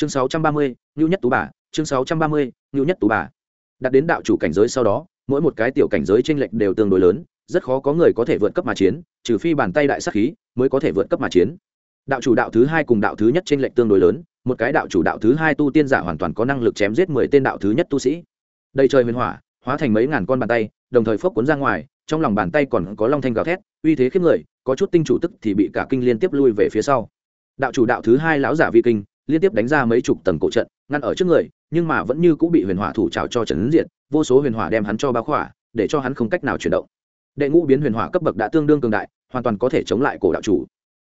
chương sáu trăm ba mươi ngưu nhất tú bà, chương sáu trăm ba mươi ngưu nhất tú bà. Đặt đến đạo chủ cảnh giới sau đó, mỗi một cái tiểu cảnh giới tranh lệch đều tương đối lớn, rất khó có người có thể vượt cấp mà chiến, trừ phi bàn tay đại sắc khí mới có thể vượt cấp mà chiến. Đạo chủ đạo thứ hai cùng đạo thứ nhất tranh lệch tương đối lớn, một cái đạo chủ đạo thứ hai tu tiên giả hoàn toàn có năng lực chém giết mười tên đạo thứ nhất tu sĩ. Đây trời huyền hỏa, hóa thành mấy ngàn con bàn tay, đồng thời phốc cuốn ra ngoài, trong lòng bàn tay còn có long thanh gào thét, uy thế khiếp người, có chút tinh chủ tức thì bị cả kinh liên tiếp lui về phía sau. Đạo chủ đạo thứ hai lão giả vi kinh liên tiếp đánh ra mấy chục tầng cổ trận, ngăn ở trước người, nhưng mà vẫn như cũng bị huyền hỏa thủ trào cho trấn diện vô số huyền hỏa đem hắn cho bao khỏa, để cho hắn không cách nào chuyển động. Đệ ngũ biến huyền hỏa cấp bậc đã tương đương cường đại, hoàn toàn có thể chống lại cổ đạo chủ.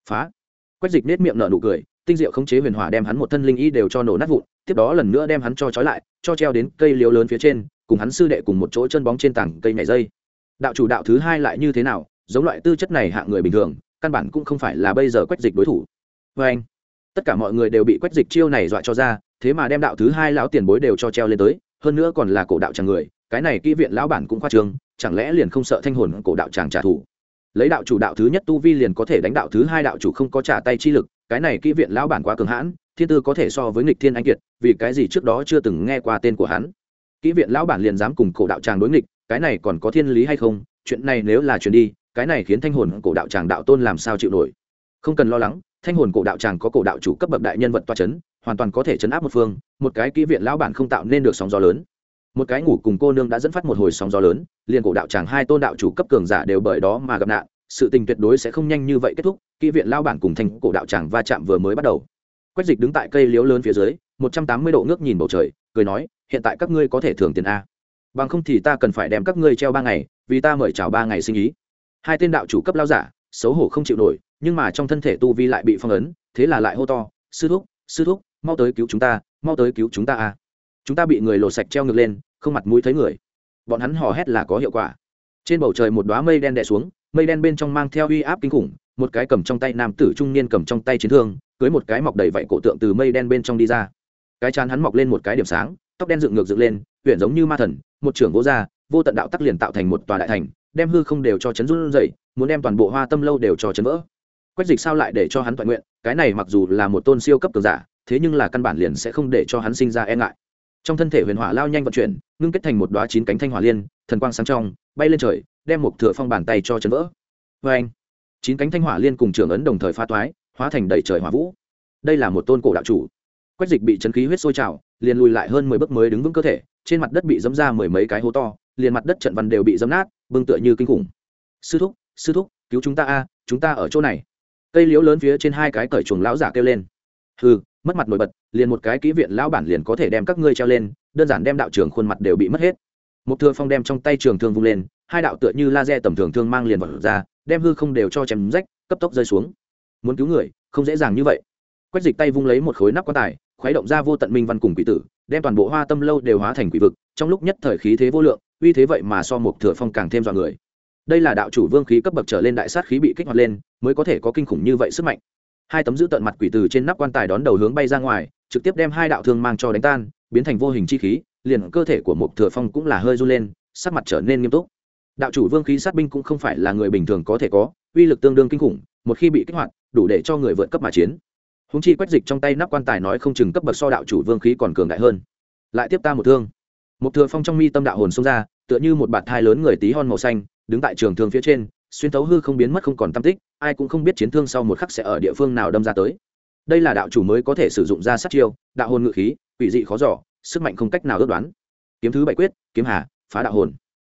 Phá. Quách dịch nết miệng nở nụ cười, tinh diệu khống chế huyền hỏa đem hắn một thân linh y đều cho nổ nát vụn, tiếp đó lần nữa đem hắn cho trói lại, cho treo đến cây liều lớn phía trên, cùng hắn sư đệ cùng một chỗ chân bóng trên tảng cây nhảy dây. Đạo chủ đạo thứ hai lại như thế nào, giống loại tư chất này hạng người bình thường, căn bản cũng không phải là bây giờ quách dịch đối thủ. Vê anh tất cả mọi người đều bị quách dịch chiêu này dọa cho ra, thế mà đem đạo thứ hai lão tiền bối đều cho treo lên tới, hơn nữa còn là cổ đạo chàng người, cái này kỹ viện lão bản cũng khoa trương, chẳng lẽ liền không sợ thanh hồn cổ đạo chàng trả thù? Lấy đạo chủ đạo thứ nhất tu vi liền có thể đánh đạo thứ hai đạo chủ không có trả tay chi lực, cái này kỹ viện lão bản quá cường hãn, thiên tư có thể so với nghịch thiên anh kiệt, vì cái gì trước đó chưa từng nghe qua tên của hắn? Kỹ viện lão bản liền dám cùng cổ đạo tràng đối nghịch, cái này còn có thiên lý hay không? Chuyện này nếu là chuyện đi, cái này khiến thanh hồn cổ đạo tràng đạo tôn làm sao chịu nổi? Không cần lo lắng thanh hồn cổ đạo tràng có cổ đạo chủ cấp bậc đại nhân vật toa chấn, hoàn toàn có thể chấn áp một phương một cái kỹ viện lão bản không tạo nên được sóng gió lớn. Một cái ngủ cùng cô nương đã dẫn phát một hồi sóng gió lớn liền cổ đạo tràng hai tôn đạo chủ cấp cường giả đều bởi đó mà gặp nạn sự tình tuyệt đối sẽ không nhanh như vậy kết thúc kỹ viện lao bản cùng thanh cổ đạo tràng va chạm vừa mới bắt đầu. Quách dịch đứng tại cây liếu lớn phía dưới một trăm tám mươi độ ngước nhìn bầu trời cười nói hiện tại các ngươi có thể thưởng tiền a. Bằng không thì ta cần phải đem các ngươi treo ba ngày vì ta mời chào ba ngày sinh ý. Hai tên đạo chủ cấp lao giả xấu hổ không chịu nổi nhưng mà trong thân thể tu vi lại bị phong ấn, thế là lại hô to, sư thúc sư thúc, mau tới cứu chúng ta, mau tới cứu chúng ta a chúng ta bị người lột sạch treo ngược lên, không mặt mũi thấy người. Bọn hắn hò hét là có hiệu quả. Trên bầu trời một đoá mây đen đè xuống, mây đen bên trong mang theo uy áp kinh khủng, một cái cầm trong tay nam tử trung niên cầm trong tay chiến thương, cưới một cái mọc đầy vạy cổ tượng từ mây đen bên trong đi ra. Cái chán hắn mọc lên một cái điểm sáng, tóc đen dựng ngược dựng lên huyện giống như ma thần, một trưởng vô gia, vô tận đạo tắc liền tạo thành một tòa đại thành, đem hư không đều cho chấn run dậy muốn đem toàn bộ hoa tâm lâu đều cho chấn vỡ quách dịch sao lại để cho hắn toàn nguyện? Cái này mặc dù là một tôn siêu cấp cường giả, thế nhưng là căn bản liền sẽ không để cho hắn sinh ra e ngại. Trong thân thể huyền hỏa lao nhanh vận chuyển, ngưng kết thành một đoá chín cánh thanh hỏa liên, thần quang sáng trong, bay lên trời, đem một thừa phong bàn tay cho chấn vỡ. Vê anh chín cánh thanh hỏa liên cùng trưởng ấn đồng thời pha toái, hóa thành đầy trời hỏa vũ. Đây là một tôn cổ đạo chủ. Quách dịch bị chấn khí huyết sôi trào, liền lùi lại hơn mười bước mới đứng vững cơ thể, trên mặt đất bị dấm ra mười mấy cái hố to, liền mặt đất trận văn đều bị dấm nát, bưng tựa như kinh khủng. Sư thúc sư thúc, cứu chúng ta a, chúng ta ở chỗ này cây liễu lớn phía trên hai cái cởi chuồng lão giả kêu lên. Hừ, mất mặt nổi bật, liền một cái kỹ viện lão bản liền có thể đem các ngươi treo lên, đơn giản đem đạo trường khuôn mặt đều bị mất hết. Một thừa phong đem trong tay trường thương vung lên, hai đạo tựa như laser tầm thường thương mang liền vật ra, đem hư không đều cho chém rách, cấp tốc rơi xuống. Muốn cứu người, không dễ dàng như vậy. Quách dịch tay vung lấy một khối nắp quan tài, khuấy động ra vô tận minh văn cùng quỷ tử, đem toàn bộ hoa tâm lâu đều hóa thành quỷ vực, trong lúc nhất thời khí thế vô lượng, uy thế vậy mà so một thừa phong càng thêm dọa người đây là đạo chủ vương khí cấp bậc trở lên đại sát khí bị kích hoạt lên, mới có thể có kinh khủng như vậy sức mạnh. Hai tấm giữ tận mặt quỷ từ trên nắp quan tài đón đầu hướng bay ra ngoài, trực tiếp đem hai đạo thương mang cho đánh tan, biến thành vô hình chi khí, liền cơ thể của một thừa phong cũng là hơi run lên, sắc mặt trở nên nghiêm túc. Đạo chủ vương khí sát binh cũng không phải là người bình thường có thể có, uy lực tương đương kinh khủng, một khi bị kích hoạt, đủ để cho người vượt cấp mà chiến. Húng chi quách dịch trong tay nắp quan tài nói không chừng cấp bậc so đạo chủ vương khí còn cường đại hơn. Lại tiếp ta một thương. Một thừa phong trong mi tâm đạo hồn xông ra, tựa như một bạt thai lớn người tí hon màu xanh đứng tại trường thương phía trên, xuyên thấu hư không biến mất không còn tam tích, ai cũng không biết chiến thương sau một khắc sẽ ở địa phương nào đâm ra tới. Đây là đạo chủ mới có thể sử dụng ra sát chiêu, đạo hồn ngự khí, quỷ dị khó giỏ sức mạnh không cách nào ước đoán. Kiếm thứ bảy quyết, kiếm hà, phá đạo hồn.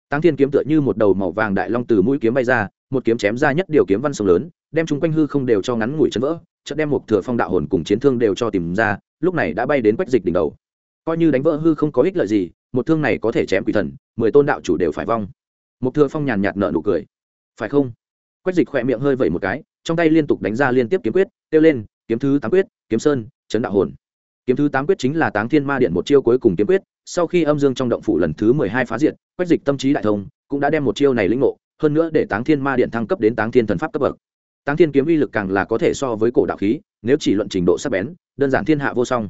Tăng thiên kiếm tựa như một đầu màu vàng đại long từ mũi kiếm bay ra, một kiếm chém ra nhất điều kiếm văn sông lớn, đem chung quanh hư không đều cho ngắn ngủi chân vỡ, chợt đem một thừa phong đạo hồn cùng chiến thương đều cho tìm ra, lúc này đã bay đến quách dịch đỉnh đầu. Coi như đánh vỡ hư không có ích lợi gì, một thương này có thể chém quỷ thần, mười tôn đạo chủ đều phải vong một thừa phong nhàn nhạt nợ nụ cười. Phải không? Quách dịch khỏe miệng hơi vẩy một cái, trong tay liên tục đánh ra liên tiếp kiếm quyết, kêu lên, kiếm thứ tám quyết, kiếm sơn, chấn đạo hồn. Kiếm thứ tám quyết chính là táng thiên ma điện một chiêu cuối cùng kiếm quyết, sau khi âm dương trong động phủ lần thứ mười hai phá diệt, quách dịch tâm trí đại thông, cũng đã đem một chiêu này lĩnh ngộ, hơn nữa để táng thiên ma điện thăng cấp đến táng thiên thần pháp cấp bậc. Táng thiên kiếm uy lực càng là có thể so với cổ đạo khí, nếu chỉ luận trình độ sắc bén, đơn giản thiên hạ vô song.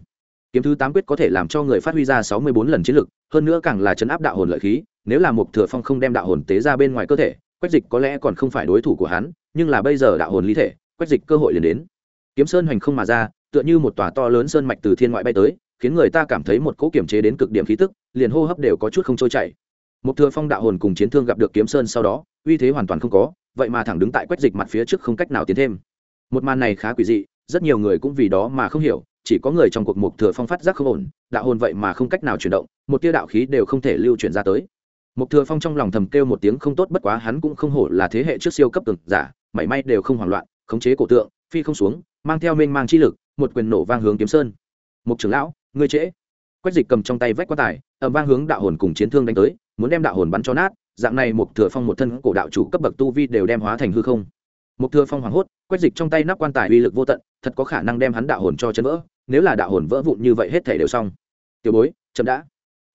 Kiếm thứ tám quyết có thể làm cho người phát huy ra sáu mươi bốn lần chiến lực, hơn nữa càng là chấn áp đạo hồn lợi khí nếu là một thừa phong không đem đạo hồn tế ra bên ngoài cơ thể, quách dịch có lẽ còn không phải đối thủ của hắn, nhưng là bây giờ đạo hồn lý thể, quách dịch cơ hội liền đến. Kiếm sơn hoành không mà ra, tựa như một tòa to lớn sơn mạch từ thiên ngoại bay tới, khiến người ta cảm thấy một cỗ kiểm chế đến cực điểm khí tức, liền hô hấp đều có chút không trôi chảy. Một thừa phong đạo hồn cùng chiến thương gặp được kiếm sơn sau đó, uy thế hoàn toàn không có, vậy mà thẳng đứng tại quách dịch mặt phía trước không cách nào tiến thêm. Một màn này khá quỷ dị, rất nhiều người cũng vì đó mà không hiểu, chỉ có người trong cuộc mục thừa phong phát giác không ổn, đạo hồn vậy mà không cách nào chuyển động, một tia đạo khí đều không thể lưu chuyển ra tới mục thừa phong trong lòng thầm kêu một tiếng không tốt bất quá hắn cũng không hổ là thế hệ trước siêu cấp cường giả, mảy may đều không hoảng loạn, khống chế cổ tượng, phi không xuống, mang theo mênh mang chi lực, một quyền nổ vang hướng kiếm sơn. Mục trưởng lão, ngươi trễ. Quách dịch cầm trong tay vách quan tài, ầm vang hướng đạo hồn cùng chiến thương đánh tới, muốn đem đạo hồn bắn cho nát, dạng này mục thừa phong một thân cổ đạo chủ cấp bậc tu vi đều đem hóa thành hư không. Mục thừa phong hoảng hốt, quách dịch trong tay nắp quan tài uy lực vô tận, thật có khả năng đem hắn đạo hồn cho chấn vỡ, nếu là đạo hồn vỡ vụn như vậy hết thảy đều xong. Tiểu bối, chậm đã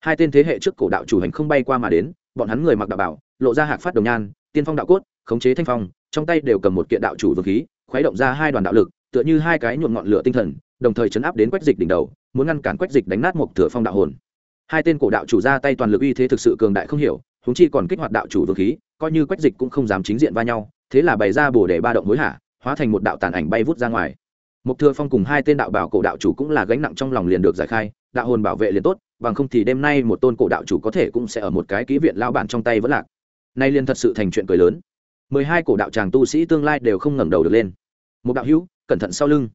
hai tên thế hệ trước cổ đạo chủ hành không bay qua mà đến bọn hắn người mặc đạo bảo lộ ra hạc phát đồng nhan tiên phong đạo cốt khống chế thanh phong trong tay đều cầm một kiện đạo chủ vương khí khuấy động ra hai đoàn đạo lực tựa như hai cái nhuộm ngọn lửa tinh thần đồng thời chấn áp đến quách dịch đỉnh đầu muốn ngăn cản quách dịch đánh nát một thừa phong đạo hồn. Hai tên cổ đạo chủ ra tay toàn lực uy thế thực sự cường đại không hiểu húng chi còn kích hoạt đạo chủ vương khí coi như quách dịch cũng không dám chính diện va nhau thế là bày ra bổ để ba động hối hả hóa thành một đạo tàn ảnh bay vút ra ngoài. Mục Thừa Phong cùng hai tên đạo bảo cổ đạo chủ cũng là gánh nặng trong lòng liền được giải khai, đạo hồn bảo vệ liền tốt, bằng không thì đêm nay một tôn cổ đạo chủ có thể cũng sẽ ở một cái ký viện lao bản trong tay vẫn lạc. Nay liền thật sự thành chuyện cười lớn. mười hai cổ đạo tràng tu sĩ tương lai đều không ngẩng đầu được lên. Một đạo hữu, cẩn thận sau lưng.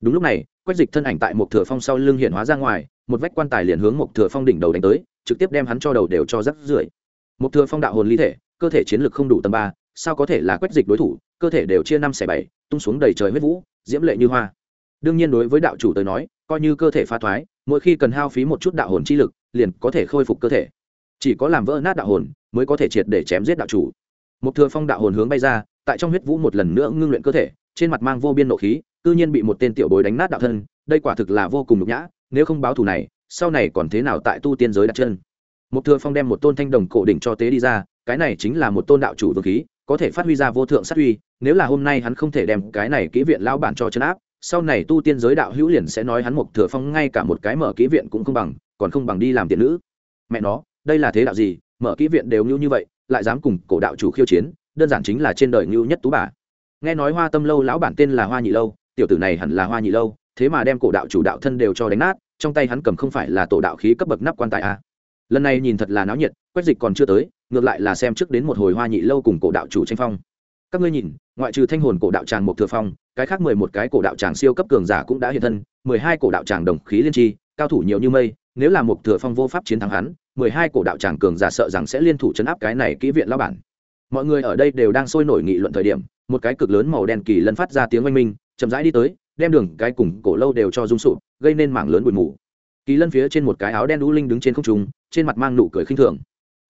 Đúng lúc này, quách dịch thân ảnh tại một Thừa Phong sau lưng hiện hóa ra ngoài, một vách quan tài liền hướng một Thừa Phong đỉnh đầu đánh tới, trực tiếp đem hắn cho đầu đều cho rắc rưởi. một Thừa Phong đạo hồn ly thể, cơ thể chiến lực không đủ tầm ba, sao có thể là quách dịch đối thủ, cơ thể đều chia năm xẻ bảy, tung xuống đầy trời huyết vũ, diễm lệ như hoa đương nhiên đối với đạo chủ tới nói coi như cơ thể phá thoái, mỗi khi cần hao phí một chút đạo hồn chi lực, liền có thể khôi phục cơ thể. Chỉ có làm vỡ nát đạo hồn, mới có thể triệt để chém giết đạo chủ. Một thừa phong đạo hồn hướng bay ra, tại trong huyết vũ một lần nữa ngưng luyện cơ thể, trên mặt mang vô biên nộ khí, cư nhiên bị một tên tiểu bối đánh nát đạo thân, đây quả thực là vô cùng nhục nhã, nếu không báo thù này, sau này còn thế nào tại tu tiên giới đặt chân? Một thừa phong đem một tôn thanh đồng cổ đỉnh cho tế đi ra, cái này chính là một tôn đạo chủ vương khí, có thể phát huy ra vô thượng sát huy nếu là hôm nay hắn không thể đem cái này kỹ viện lao bản cho chấn áp sau này tu tiên giới đạo hữu liền sẽ nói hắn một thừa phong ngay cả một cái mở kỹ viện cũng không bằng, còn không bằng đi làm tiện nữ. Mẹ nó, đây là thế đạo gì? Mở kỹ viện đều ngưu như vậy, lại dám cùng cổ đạo chủ khiêu chiến, đơn giản chính là trên đời ngưu nhất tú bà. Nghe nói hoa tâm lâu lão bản tên là hoa nhị lâu, tiểu tử này hẳn là hoa nhị lâu, thế mà đem cổ đạo chủ đạo thân đều cho đánh nát, trong tay hắn cầm không phải là tổ đạo khí cấp bậc nắp quan tài a. À. lần này nhìn thật là náo nhiệt, quách dịch còn chưa tới, ngược lại là xem trước đến một hồi hoa nhị lâu cùng cổ đạo chủ tranh phong. Các ngươi nhìn, ngoại trừ thanh hồn cổ đạo tràng một thừa phong cái khác mười một cái cổ đạo tràng siêu cấp cường giả cũng đã hiện thân, mười hai cổ đạo tràng đồng khí liên tri, cao thủ nhiều như mây, nếu là một thừa phong vô pháp chiến thắng hắn, mười hai cổ đạo tràng cường giả sợ rằng sẽ liên thủ chấn áp cái này kỹ viện lao bản. Mọi người ở đây đều đang sôi nổi nghị luận thời điểm, một cái cực lớn màu đen kỳ lân phát ra tiếng oanh minh, chậm rãi đi tới, đem đường, cái cùng cổ lâu đều cho rung sụp, gây nên mảng lớn bụi mù. Kỳ lân phía trên một cái áo đen đũ linh đứng trên không trung, trên mặt mang nụ cười khinh thường.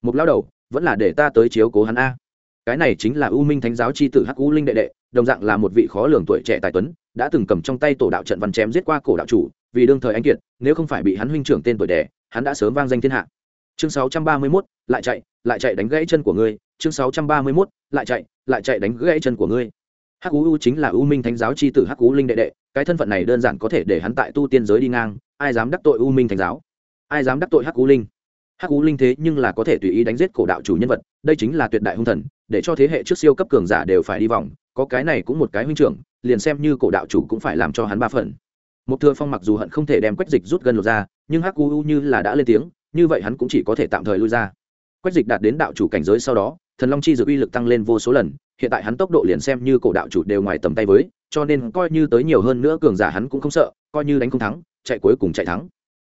Một lao đầu, vẫn là để ta tới chiếu cố hắn a cái này chính là u minh thánh giáo c h i tử hắc u linh đệ đệ đồng dạng là một vị khó lường tuổi trẻ tài tuấn đã từng cầm trong tay tổ đạo trận văn chém giết qua cổ đạo chủ vì đương thời anh kiệt nếu không phải bị hắn huynh trưởng tên tuổi đẻ hắn đã sớm vang danh thiên hạ. Chương 631, lại chạy lại chạy đánh gãy chân của ngươi. Chương 631, lại chạy lại chạy đánh gãy chân của ngươi. Hắc u chính là u minh thánh giáo c h i tử hắc u linh đệ đệ cái thân phận này đơn giản có thể để hắn tại tu tiên giới đi ngang ai dám đắc tội u minh thánh giáo? Ai dám đắc tội hắc u linh? Hắc u linh thế nhưng là có thể tùy ý đánh giết cổ đạo chủ nhân vật đây chính là tuyệt đại hung thần để cho thế hệ trước siêu cấp cường giả đều phải đi vòng, có cái này cũng một cái huynh trưởng, liền xem như cổ đạo chủ cũng phải làm cho hắn ba phần. Một thừa phong mặc dù hận không thể đem quách dịch rút gần lột ra, nhưng hắc u như là đã lên tiếng, như vậy hắn cũng chỉ có thể tạm thời lui ra. Quách dịch đạt đến đạo chủ cảnh giới sau đó, thần long chi dược uy lực tăng lên vô số lần, hiện tại hắn tốc độ liền xem như cổ đạo chủ đều ngoài tầm tay với, cho nên coi như tới nhiều hơn nữa cường giả hắn cũng không sợ, coi như đánh không thắng, chạy cuối cùng chạy thắng.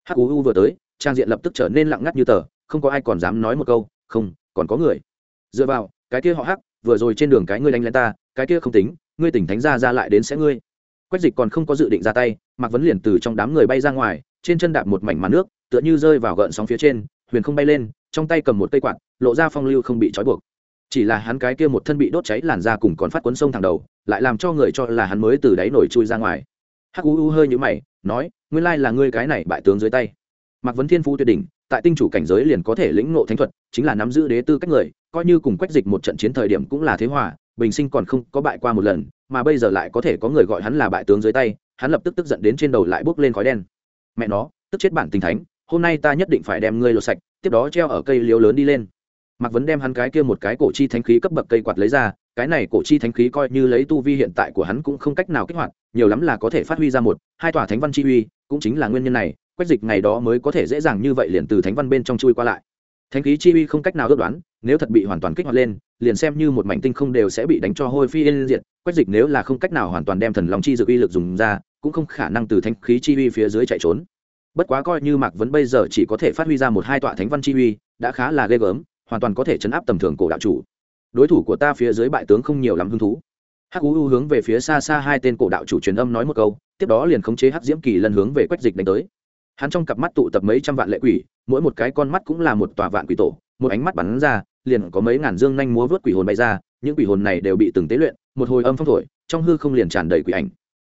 Hắc u vừa tới, trang diện lập tức trở nên lặng ngắt như tờ, không có ai còn dám nói một câu, không, còn có người. Dựa vào cái kia họ hắc, vừa rồi trên đường cái ngươi đánh lên ta, cái kia không tính, ngươi tỉnh thánh ra ra lại đến sẽ ngươi. Quách dịch còn không có dự định ra tay, mạc vấn liền từ trong đám người bay ra ngoài, trên chân đạp một mảnh màn nước, tựa như rơi vào gợn sóng phía trên, huyền không bay lên, trong tay cầm một cây quạt, lộ ra phong lưu không bị trói buộc. Chỉ là hắn cái kia một thân bị đốt cháy làn da cùng còn phát quấn sông thẳng đầu, lại làm cho người cho là hắn mới từ đáy nổi chui ra ngoài. Hắc u u hơi nhũ mày, nói, nguyên lai là ngươi cái này bại tướng dưới tay mạc vấn thiên phú tuyệt đỉnh, tại tinh chủ cảnh giới liền có thể lĩnh ngộ thánh thuật, chính là nắm giữ đế tư cách người, coi như cùng quách dịch một trận chiến thời điểm cũng là thế hòa, bình sinh còn không có bại qua một lần, mà bây giờ lại có thể có người gọi hắn là bại tướng dưới tay, hắn lập tức tức giận đến trên đầu lại bốc lên khói đen. Mẹ nó, tức chết bản tình thánh, hôm nay ta nhất định phải đem ngươi lột sạch, tiếp đó treo ở cây liếu lớn đi lên. Mạc vấn đem hắn cái kia một cái cổ chi thánh khí cấp bậc cây quạt lấy ra, cái này cổ chi thánh khí coi như lấy tu vi hiện tại của hắn cũng không cách nào kích hoạt, nhiều lắm là có thể phát huy ra một, hai tòa thánh văn chi uy, cũng chính là nguyên nhân này quách dịch ngày đó mới có thể dễ dàng như vậy liền từ thánh văn bên trong chui qua lại. Thánh khí chi uy không cách nào ước đoán, nếu thật bị hoàn toàn kích hoạt lên, liền xem như một mảnh tinh không đều sẽ bị đánh cho hôi phi yên diệt. Quách dịch nếu là không cách nào hoàn toàn đem thần lòng chi dược uy lực dùng ra, cũng không khả năng từ thánh khí chi uy phía dưới chạy trốn. Bất quá coi như mạc vấn bây giờ chỉ có thể phát huy ra một hai tọa thánh văn chi uy, đã khá là ghê gớm, hoàn toàn có thể chấn áp tầm thường cổ đạo chủ. Đối thủ của ta phía dưới bại tướng không nhiều lắm hứng thú. Hắc u hướng về phía xa xa hai tên cổ đạo chủ truyền âm nói một câu, tiếp đó liền khống chế hắc diễm kỳ lần hướng về quách dịch đánh tới hắn trong cặp mắt tụ tập mấy trăm vạn lệ quỷ, mỗi một cái con mắt cũng là một tòa vạn quỷ tổ, một ánh mắt bắn ra, liền có mấy ngàn dương nhanh múa vớt quỷ hồn bay ra, những quỷ hồn này đều bị từng tế luyện, một hồi âm phong thổi, trong hư không liền tràn đầy quỷ ảnh.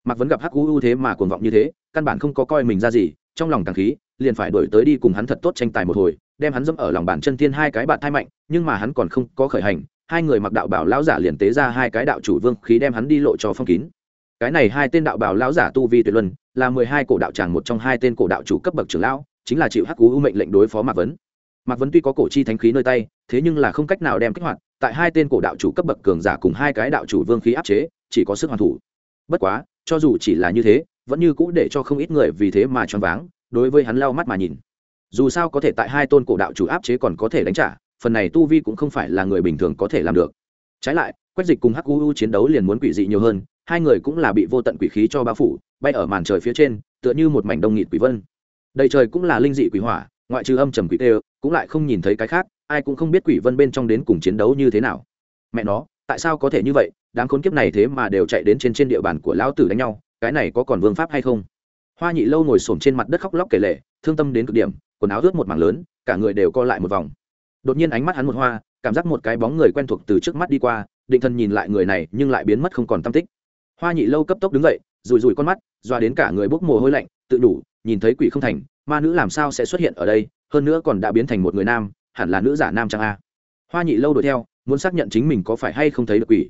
Mạc vẫn gặp hắc u thế mà cuồng vọng như thế, căn bản không có coi mình ra gì, trong lòng càng khí, liền phải đổi tới đi cùng hắn thật tốt tranh tài một hồi, đem hắn dẫm ở lòng bàn chân thiên hai cái bạn thai mạnh, nhưng mà hắn còn không có khởi hành, hai người mặc đạo bảo lão giả liền tế ra hai cái đạo chủ vương khí đem hắn đi lộ cho phong kín. Cái này hai tên đạo bảo lão giả tu vi tuyệt luân là mười hai cổ đạo tràng một trong hai tên cổ đạo chủ cấp bậc trưởng lão, chính là chịu hắc cú mệnh lệnh đối phó mạc vấn. Mạc vấn tuy có cổ chi thánh khí nơi tay, thế nhưng là không cách nào đem kích hoạt, tại hai tên cổ đạo chủ cấp bậc cường giả cùng hai cái đạo chủ vương khí áp chế, chỉ có sức hoàn thủ. Bất quá, cho dù chỉ là như thế, vẫn như cũ để cho không ít người vì thế mà choáng váng, đối với hắn lau mắt mà nhìn. Dù sao có thể tại hai tôn cổ đạo chủ áp chế còn có thể đánh trả, phần này tu vi cũng không phải là người bình thường có thể làm được. Trái lại, quách dịch cùng hắc u chiến đấu liền muốn quỷ dị nhiều hơn, hai người cũng là bị vô tận quỷ khí cho bao phủ bay ở màn trời phía trên, tựa như một mảnh đông nghịt quỷ vân. Đầy trời cũng là linh dị quỷ hỏa, ngoại trừ âm trầm quỷ tê, cũng lại không nhìn thấy cái khác, ai cũng không biết quỷ vân bên trong đến cùng chiến đấu như thế nào. Mẹ nó, tại sao có thể như vậy? Đám khốn kiếp này thế mà đều chạy đến trên trên địa bàn của lão tử đánh nhau, cái này có còn vương pháp hay không? Hoa nhị lâu ngồi xổm trên mặt đất khóc lóc kể lệ thương tâm đến cực điểm, quần áo ướt một mảng lớn, cả người đều co lại một vòng. Đột nhiên ánh mắt hắn một hoa, cảm giác một cái bóng người quen thuộc từ trước mắt đi qua, định thần nhìn lại người này, nhưng lại biến mất không còn tâm tích hoa nhị lâu cấp tốc đứng dậy rùi rùi con mắt, doa đến cả người bốc mồ hôi lạnh, tự đủ, nhìn thấy quỷ không thành, ma nữ làm sao sẽ xuất hiện ở đây, hơn nữa còn đã biến thành một người nam, hẳn là nữ giả nam trang a. Hoa nhị lâu đuổi theo, muốn xác nhận chính mình có phải hay không thấy được quỷ.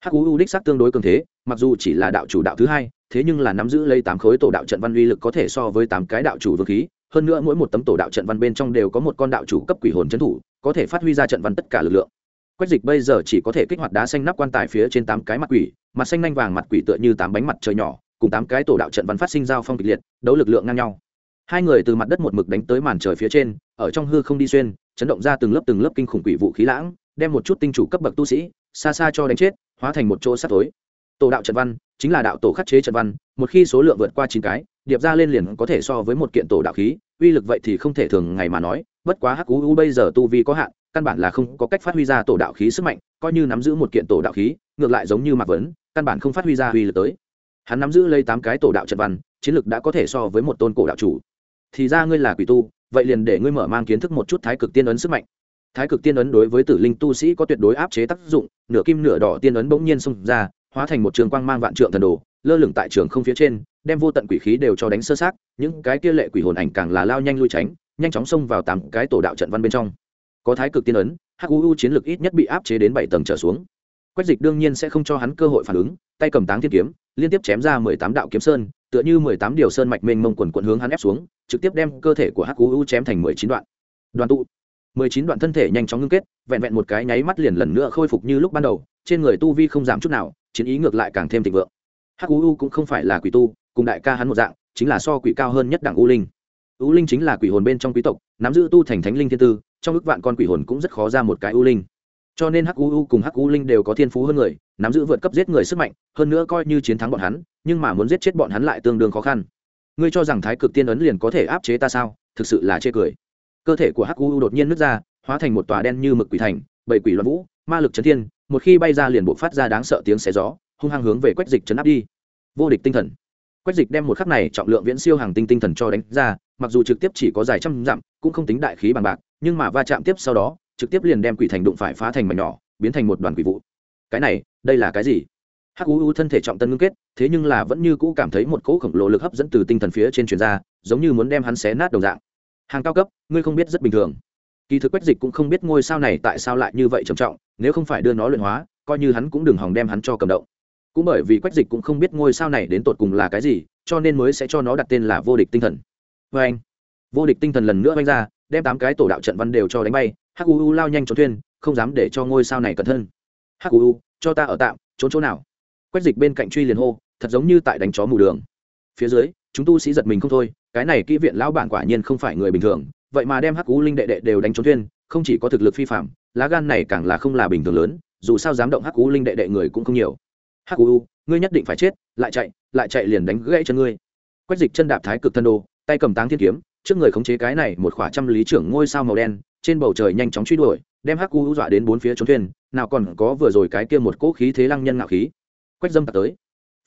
Hắc u đích xác tương đối cường thế, mặc dù chỉ là đạo chủ đạo thứ hai, thế nhưng là nắm giữ lấy tám khối tổ đạo trận văn uy lực có thể so với tám cái đạo chủ vương khí, hơn nữa mỗi một tấm tổ đạo trận văn bên trong đều có một con đạo chủ cấp quỷ hồn trấn thủ, có thể phát huy ra trận văn tất cả lực lượng quách dịch bây giờ chỉ có thể kích hoạt đá xanh nắp quan tài phía trên tám cái mặt quỷ, mặt xanh nanh vàng mặt quỷ tựa như tám bánh mặt trời nhỏ, cùng tám cái tổ đạo trận văn phát sinh giao phong kịch liệt, đấu lực lượng ngang nhau. Hai người từ mặt đất một mực đánh tới màn trời phía trên, ở trong hư không đi xuyên, chấn động ra từng lớp từng lớp kinh khủng quỷ vũ khí lãng, đem một chút tinh chủ cấp bậc tu sĩ, xa xa cho đánh chết, hóa thành một chỗ sắt tối tổ đạo trận văn chính là đạo tổ khắc chế trận văn, một khi số lượng vượt qua chín cái, điệp ra lên liền có thể so với một kiện tổ đạo khí, uy lực vậy thì không thể thường ngày mà nói, bất quá hắc cú bây giờ tu vi có hạn căn bản là không có cách phát huy ra tổ đạo khí sức mạnh, coi như nắm giữ một kiện tổ đạo khí, ngược lại giống như mạc vấn, căn bản không phát huy ra uy lực tới. Hắn nắm giữ lấy tám cái tổ đạo trận văn, chiến lực đã có thể so với một tôn cổ đạo chủ. Thì ra ngươi là quỷ tu, vậy liền để ngươi mở mang kiến thức một chút thái cực tiên ấn sức mạnh. Thái cực tiên ấn đối với tử linh tu sĩ có tuyệt đối áp chế tác dụng, nửa kim nửa đỏ tiên ấn bỗng nhiên xông ra, hóa thành một trường quang mang vạn trượng thần đồ, lơ lửng tại trường không phía trên, đem vô tận quỷ khí đều cho đánh sơ sát những cái kia lệ quỷ hồn ảnh càng là lao nhanh lui tránh, nhanh chóng xông vào tám cái tổ đạo trận văn bên trong có thái cực tiên ấn hắc u chiến lược ít nhất bị áp chế đến bảy tầng trở xuống. Quách dịch đương nhiên sẽ không cho hắn cơ hội phản ứng, tay cầm táng thiên kiếm, liên tiếp chém ra mười tám đạo kiếm sơn, tựa như mười tám điều sơn mạch mênh mông quần quận hướng hắn ép xuống, trực tiếp đem cơ thể của hắc u chém thành mười chín đoạn. Đoàn tụ. Mười chín đoạn thân thể nhanh chóng ngưng kết, vẹn vẹn một cái nháy mắt liền lần nữa khôi phục như lúc ban đầu, trên người tu vi không giảm chút nào, chiến ý ngược lại càng thêm thịnh vượng. Hắc u cũng không phải là quỷ tu, cùng đại ca hắn một dạng, chính là so quỷ cao hơn nhất đẳng u linh u linh chính là quỷ hồn bên trong quý tộc, nắm giữ tu thành thánh linh thiên tư, trong ước vạn con quỷ hồn cũng rất khó ra một cái u linh. Cho nên Hắc U cùng hắc u linh đều có thiên phú hơn người, nắm giữ vượt cấp giết người sức mạnh, hơn nữa coi như chiến thắng bọn hắn, nhưng mà muốn giết chết bọn hắn lại tương đương khó khăn. Ngươi cho rằng thái cực tiên ấn liền có thể áp chế ta sao? Thực sự là chê cười. Cơ thể của hắc u đột nhiên nứt ra, hóa thành một tòa đen như mực quỷ thành, bảy quỷ loạn vũ, ma lực chấn thiên, một khi bay ra liền bộ phát ra đáng sợ tiếng xé gió, hung hăng hướng về quách dịch chấn áp đi. Vô địch tinh thần. Quách dịch đem một khắc này trọng lượng viễn siêu hàng tinh tinh thần cho đánh ra mặc dù trực tiếp chỉ có dài trăm dặm, cũng không tính đại khí bằng bạc, nhưng mà va chạm tiếp sau đó, trực tiếp liền đem quỷ thành đụng phải phá thành mảnh nhỏ, biến thành một đoàn quỷ vụ. Cái này, đây là cái gì? Hắc u u thân thể trọng tân ngưng kết, thế nhưng là vẫn như cũ cảm thấy một cỗ khổng lồ lực hấp dẫn từ tinh thần phía trên truyền ra, giống như muốn đem hắn xé nát đồng dạng. Hàng cao cấp, ngươi không biết rất bình thường. Kỳ thực quách dịch cũng không biết ngôi sao này tại sao lại như vậy trầm trọng, nếu không phải đưa nó luyện hóa, coi như hắn cũng đừng hòng đem hắn cho cầm động. Cũng bởi vì quách dịch cũng không biết ngôi sao này đến tột cùng là cái gì, cho nên mới sẽ cho nó đặt tên là vô địch tinh thần vê anh. Vô địch tinh thần lần nữa vanh ra, đem tám cái tổ đạo trận văn đều cho đánh bay. Hắc u lao nhanh trốn thuyên không dám để cho ngôi sao này cẩn thân hắc u, cho ta ở tạm, trốn chỗ nào? Quách dịch bên cạnh truy liền hô, thật giống như tại đánh chó mù đường. Phía dưới, chúng tu sĩ giật mình không thôi, cái này kỹ viện lão bản quả nhiên không phải người bình thường. Vậy mà đem hắc U linh đệ đệ đều đánh trốn thuyên không chỉ có thực lực phi phạm, lá gan này càng là không là bình thường lớn, dù sao dám động hắc U linh đệ đệ người cũng không nhiều. Hắc u, ngươi nhất định phải chết, lại chạy lại chạy liền đánh gãy chân ngươi. Quách dịch chân đạp thái cực thân đồ tay cầm táng thiên kiếm, trước người khống chế cái này một khỏa trăm lý trưởng ngôi sao màu đen, trên bầu trời nhanh chóng truy đuổi, đem hắc u dọa đến bốn phía trốn thuyền, nào còn có vừa rồi cái kia một cỗ khí thế lăng nhân ngạo khí. Quách dâm tạt tới.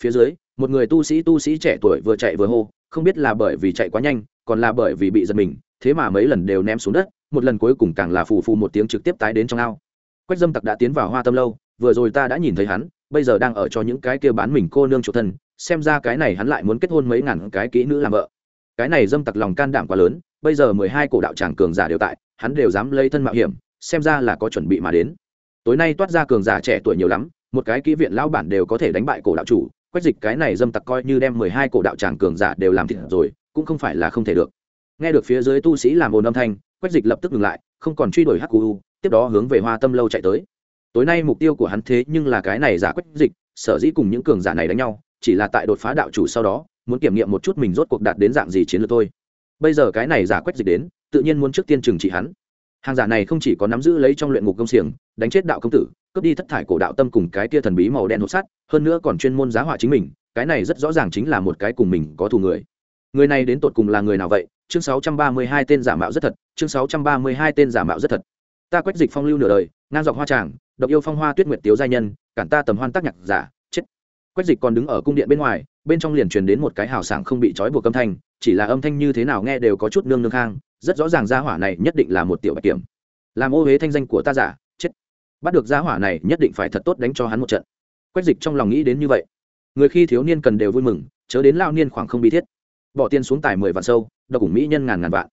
Phía dưới, một người tu sĩ tu sĩ trẻ tuổi vừa chạy vừa hô, không biết là bởi vì chạy quá nhanh, còn là bởi vì bị giật mình, thế mà mấy lần đều ném xuống đất, một lần cuối cùng càng là phù phù một tiếng trực tiếp tái đến trong ao. Quách dâm tặc đã tiến vào hoa tâm lâu, vừa rồi ta đã nhìn thấy hắn, bây giờ đang ở cho những cái kia bán mình cô nương chủ thân, xem ra cái này hắn lại muốn kết hôn mấy ngàn cái kỹ nữ làm vợ cái này dâm tặc lòng can đảm quá lớn, bây giờ mười hai cổ đạo tràng cường giả đều tại, hắn đều dám lấy thân mạo hiểm, xem ra là có chuẩn bị mà đến. Tối nay toát ra cường giả trẻ tuổi nhiều lắm, một cái kỹ viện lão bản đều có thể đánh bại cổ đạo chủ quách dịch cái này dâm tặc coi như đem mười hai cổ đạo tràng cường giả đều làm thịt rồi, cũng không phải là không thể được. Nghe được phía dưới tu sĩ làm ồn âm thanh quách dịch lập tức ngừng lại, không còn truy đuổi hắc cu tiếp đó hướng về hoa tâm lâu chạy tới. Tối nay mục tiêu của hắn thế nhưng là cái này giả quách dịch, sở dĩ cùng những cường giả này đánh nhau, chỉ là tại đột phá đạo chủ sau đó muốn kiểm nghiệm một chút mình rốt cuộc đạt đến dạng gì chiến lược thôi. Bây giờ cái này giả quách dịch đến, tự nhiên muốn trước tiên trừng trị hắn. Hàng giả này không chỉ có nắm giữ lấy trong luyện ngục công xiềng, đánh chết đạo công tử, cướp đi thất thải cổ đạo tâm cùng cái tia thần bí màu đen hộp sắt, hơn nữa còn chuyên môn giá họa chính mình, cái này rất rõ ràng chính là một cái cùng mình có thù người. Người này đến tột cùng là người nào vậy? Chương 632 tên giả mạo rất thật, chương 632 tên giả mạo rất thật. Ta quách dịch phong lưu nửa đời, ngang dọc hoa tràng, độc yêu phong hoa tuyết nguyệt tiếu giai nhân, cản ta tầm hoan tác nhạc giả, chết. Quách dịch còn đứng ở cung điện bên ngoài bên trong liền truyền đến một cái hào sảng không bị trói buộc âm thanh, chỉ là âm thanh như thế nào nghe đều có chút nương nương khang, rất rõ ràng gia hỏa này nhất định là một tiểu bạch kiểm. Làm ô huế thanh danh của ta giả, chết. Bắt được gia hỏa này nhất định phải thật tốt đánh cho hắn một trận. Quách dịch trong lòng nghĩ đến như vậy. Người khi thiếu niên cần đều vui mừng, chớ đến lao niên khoảng không bi thiết. Bỏ tiền xuống tài mười vạn sâu, độc cùng mỹ nhân ngàn ngàn vạn.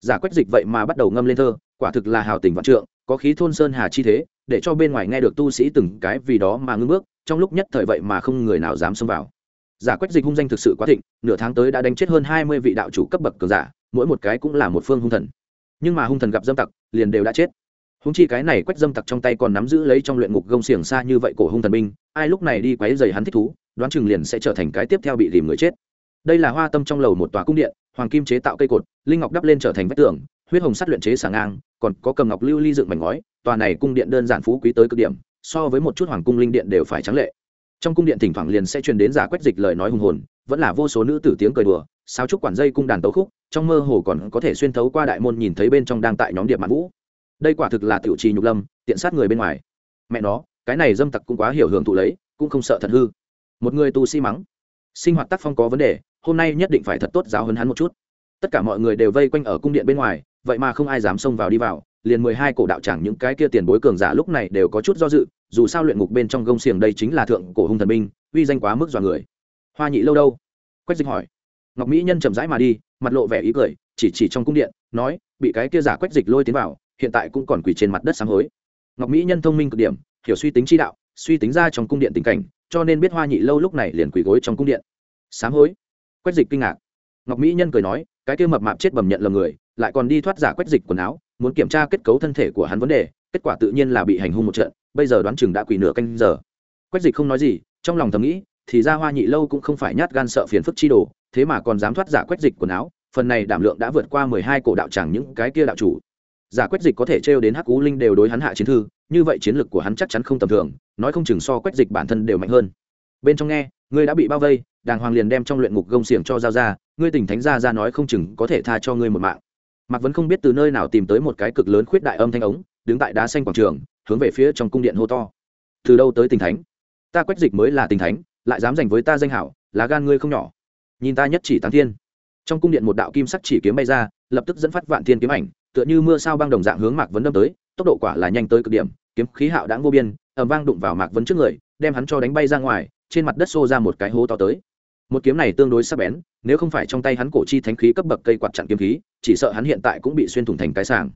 Giả quách dịch vậy mà bắt đầu ngâm lên thơ, quả thực là hào tình vạn trượng, có khí thôn sơn hà chi thế, để cho bên ngoài nghe được tu sĩ từng cái vì đó mà ngưng bước, trong lúc nhất thời vậy mà không người nào dám xông vào giả quách dịch hung danh thực sự quá thịnh, nửa tháng tới đã đánh chết hơn hai mươi vị đạo chủ cấp bậc cường giả, mỗi một cái cũng là một phương hung thần. Nhưng mà hung thần gặp dâm tặc, liền đều đã chết. Húng chi cái này quách dâm tặc trong tay còn nắm giữ lấy trong luyện ngục gông xiềng xa như vậy cổ hung thần binh, ai lúc này đi quấy dày hắn thích thú, đoán chừng liền sẽ trở thành cái tiếp theo bị tìm người chết. Đây là hoa tâm trong lầu một tòa cung điện, hoàng kim chế tạo cây cột, linh ngọc đắp lên trở thành vách tường, huyết hồng sắt luyện chế sàng ngang, còn có cầm ngọc lưu ly dựng mảnh ngói, tòa này cung điện đơn giản phú quý tới cực điểm, so với một chút hoàng cung linh điện đều phải trắng lệ trong cung điện thỉnh thoảng liền sẽ truyền đến giả quét dịch lời nói hùng hồn, vẫn là vô số nữ tử tiếng cười đùa sao trúc quản dây cung đàn tấu khúc, trong mơ hồ còn có thể xuyên thấu qua đại môn nhìn thấy bên trong đang tại nhóm điệp mạn vũ. Đây quả thực là tiểu trì nhục lâm, tiện sát người bên ngoài. Mẹ nó, cái này dâm tặc cũng quá hiểu hưởng thụ lấy, cũng không sợ thật hư. Một người tu sĩ mắng. Sinh hoạt tác phong có vấn đề, hôm nay nhất định phải thật tốt giáo hơn hắn một chút. Tất cả mọi người đều vây quanh ở cung điện bên ngoài, vậy mà không ai dám xông vào đi vào liền mười hai cổ đạo chẳng những cái kia tiền bối cường giả lúc này đều có chút do dự, dù sao luyện ngục bên trong gông xiềng đây chính là thượng cổ hung thần binh, uy danh quá mức dọa người. Hoa nhị lâu đâu? Quách dịch hỏi. Ngọc mỹ nhân chậm rãi mà đi, mặt lộ vẻ ý cười, chỉ chỉ trong cung điện, nói, bị cái kia giả quách dịch lôi tiến vào, hiện tại cũng còn quỳ trên mặt đất sáng hối. Ngọc mỹ nhân thông minh cực điểm, hiểu suy tính chi đạo, suy tính ra trong cung điện tình cảnh, cho nên biết hoa nhị lâu lúc này liền quỳ gối trong cung điện. Sáng hối? Quách dịch kinh ngạc. Ngọc mỹ nhân cười nói, cái kia mập mạp chết bầm nhận lầm người, lại còn đi thoát giả quách dịch quần áo muốn kiểm tra kết cấu thân thể của hắn vấn đề, kết quả tự nhiên là bị hành hung một trận, bây giờ đoán chừng đã quỳ nửa canh giờ. Quách dịch không nói gì, trong lòng thầm nghĩ, thì ra hoa nhị lâu cũng không phải nhát gan sợ phiền phức chi đồ, thế mà còn dám thoát giả quách dịch quần áo, phần này đảm lượng đã vượt qua mười hai cổ đạo chẳng những cái kia đạo chủ. Giả quách dịch có thể trêu đến hắc cú linh đều đối hắn hạ chiến thư, như vậy chiến lược của hắn chắc chắn không tầm thường, nói không chừng so quách dịch bản thân đều mạnh hơn. Bên trong nghe, ngươi đã bị bao vây, đàng hoàng liền đem trong luyện ngục gông xiềng cho giao ra, ngươi tỉnh thánh gia ra nói không chừng có thể tha cho ngươi một mạng mạc vẫn không biết từ nơi nào tìm tới một cái cực lớn khuyết đại âm thanh ống, đứng tại đá xanh quảng trường, hướng về phía trong cung điện hô to. Từ đâu tới tình thánh? Ta quách dịch mới là tình thánh, lại dám giành với ta danh hảo, lá gan ngươi không nhỏ. Nhìn ta nhất chỉ tán thiên. Trong cung điện một đạo kim sắc chỉ kiếm bay ra, lập tức dẫn phát vạn thiên kiếm ảnh, tựa như mưa sao băng đồng dạng hướng mạc vấn đâm tới, tốc độ quả là nhanh tới cực điểm, kiếm khí hạo đã vô biên ẩm vang đụng vào mạc vấn trước người, đem hắn cho đánh bay ra ngoài, trên mặt đất xô ra một cái hố to tới một kiếm này tương đối sắc bén, nếu không phải trong tay hắn cổ chi thánh khí cấp bậc cây quạt chặn kiếm khí, chỉ sợ hắn hiện tại cũng bị xuyên thủng thành cái sàng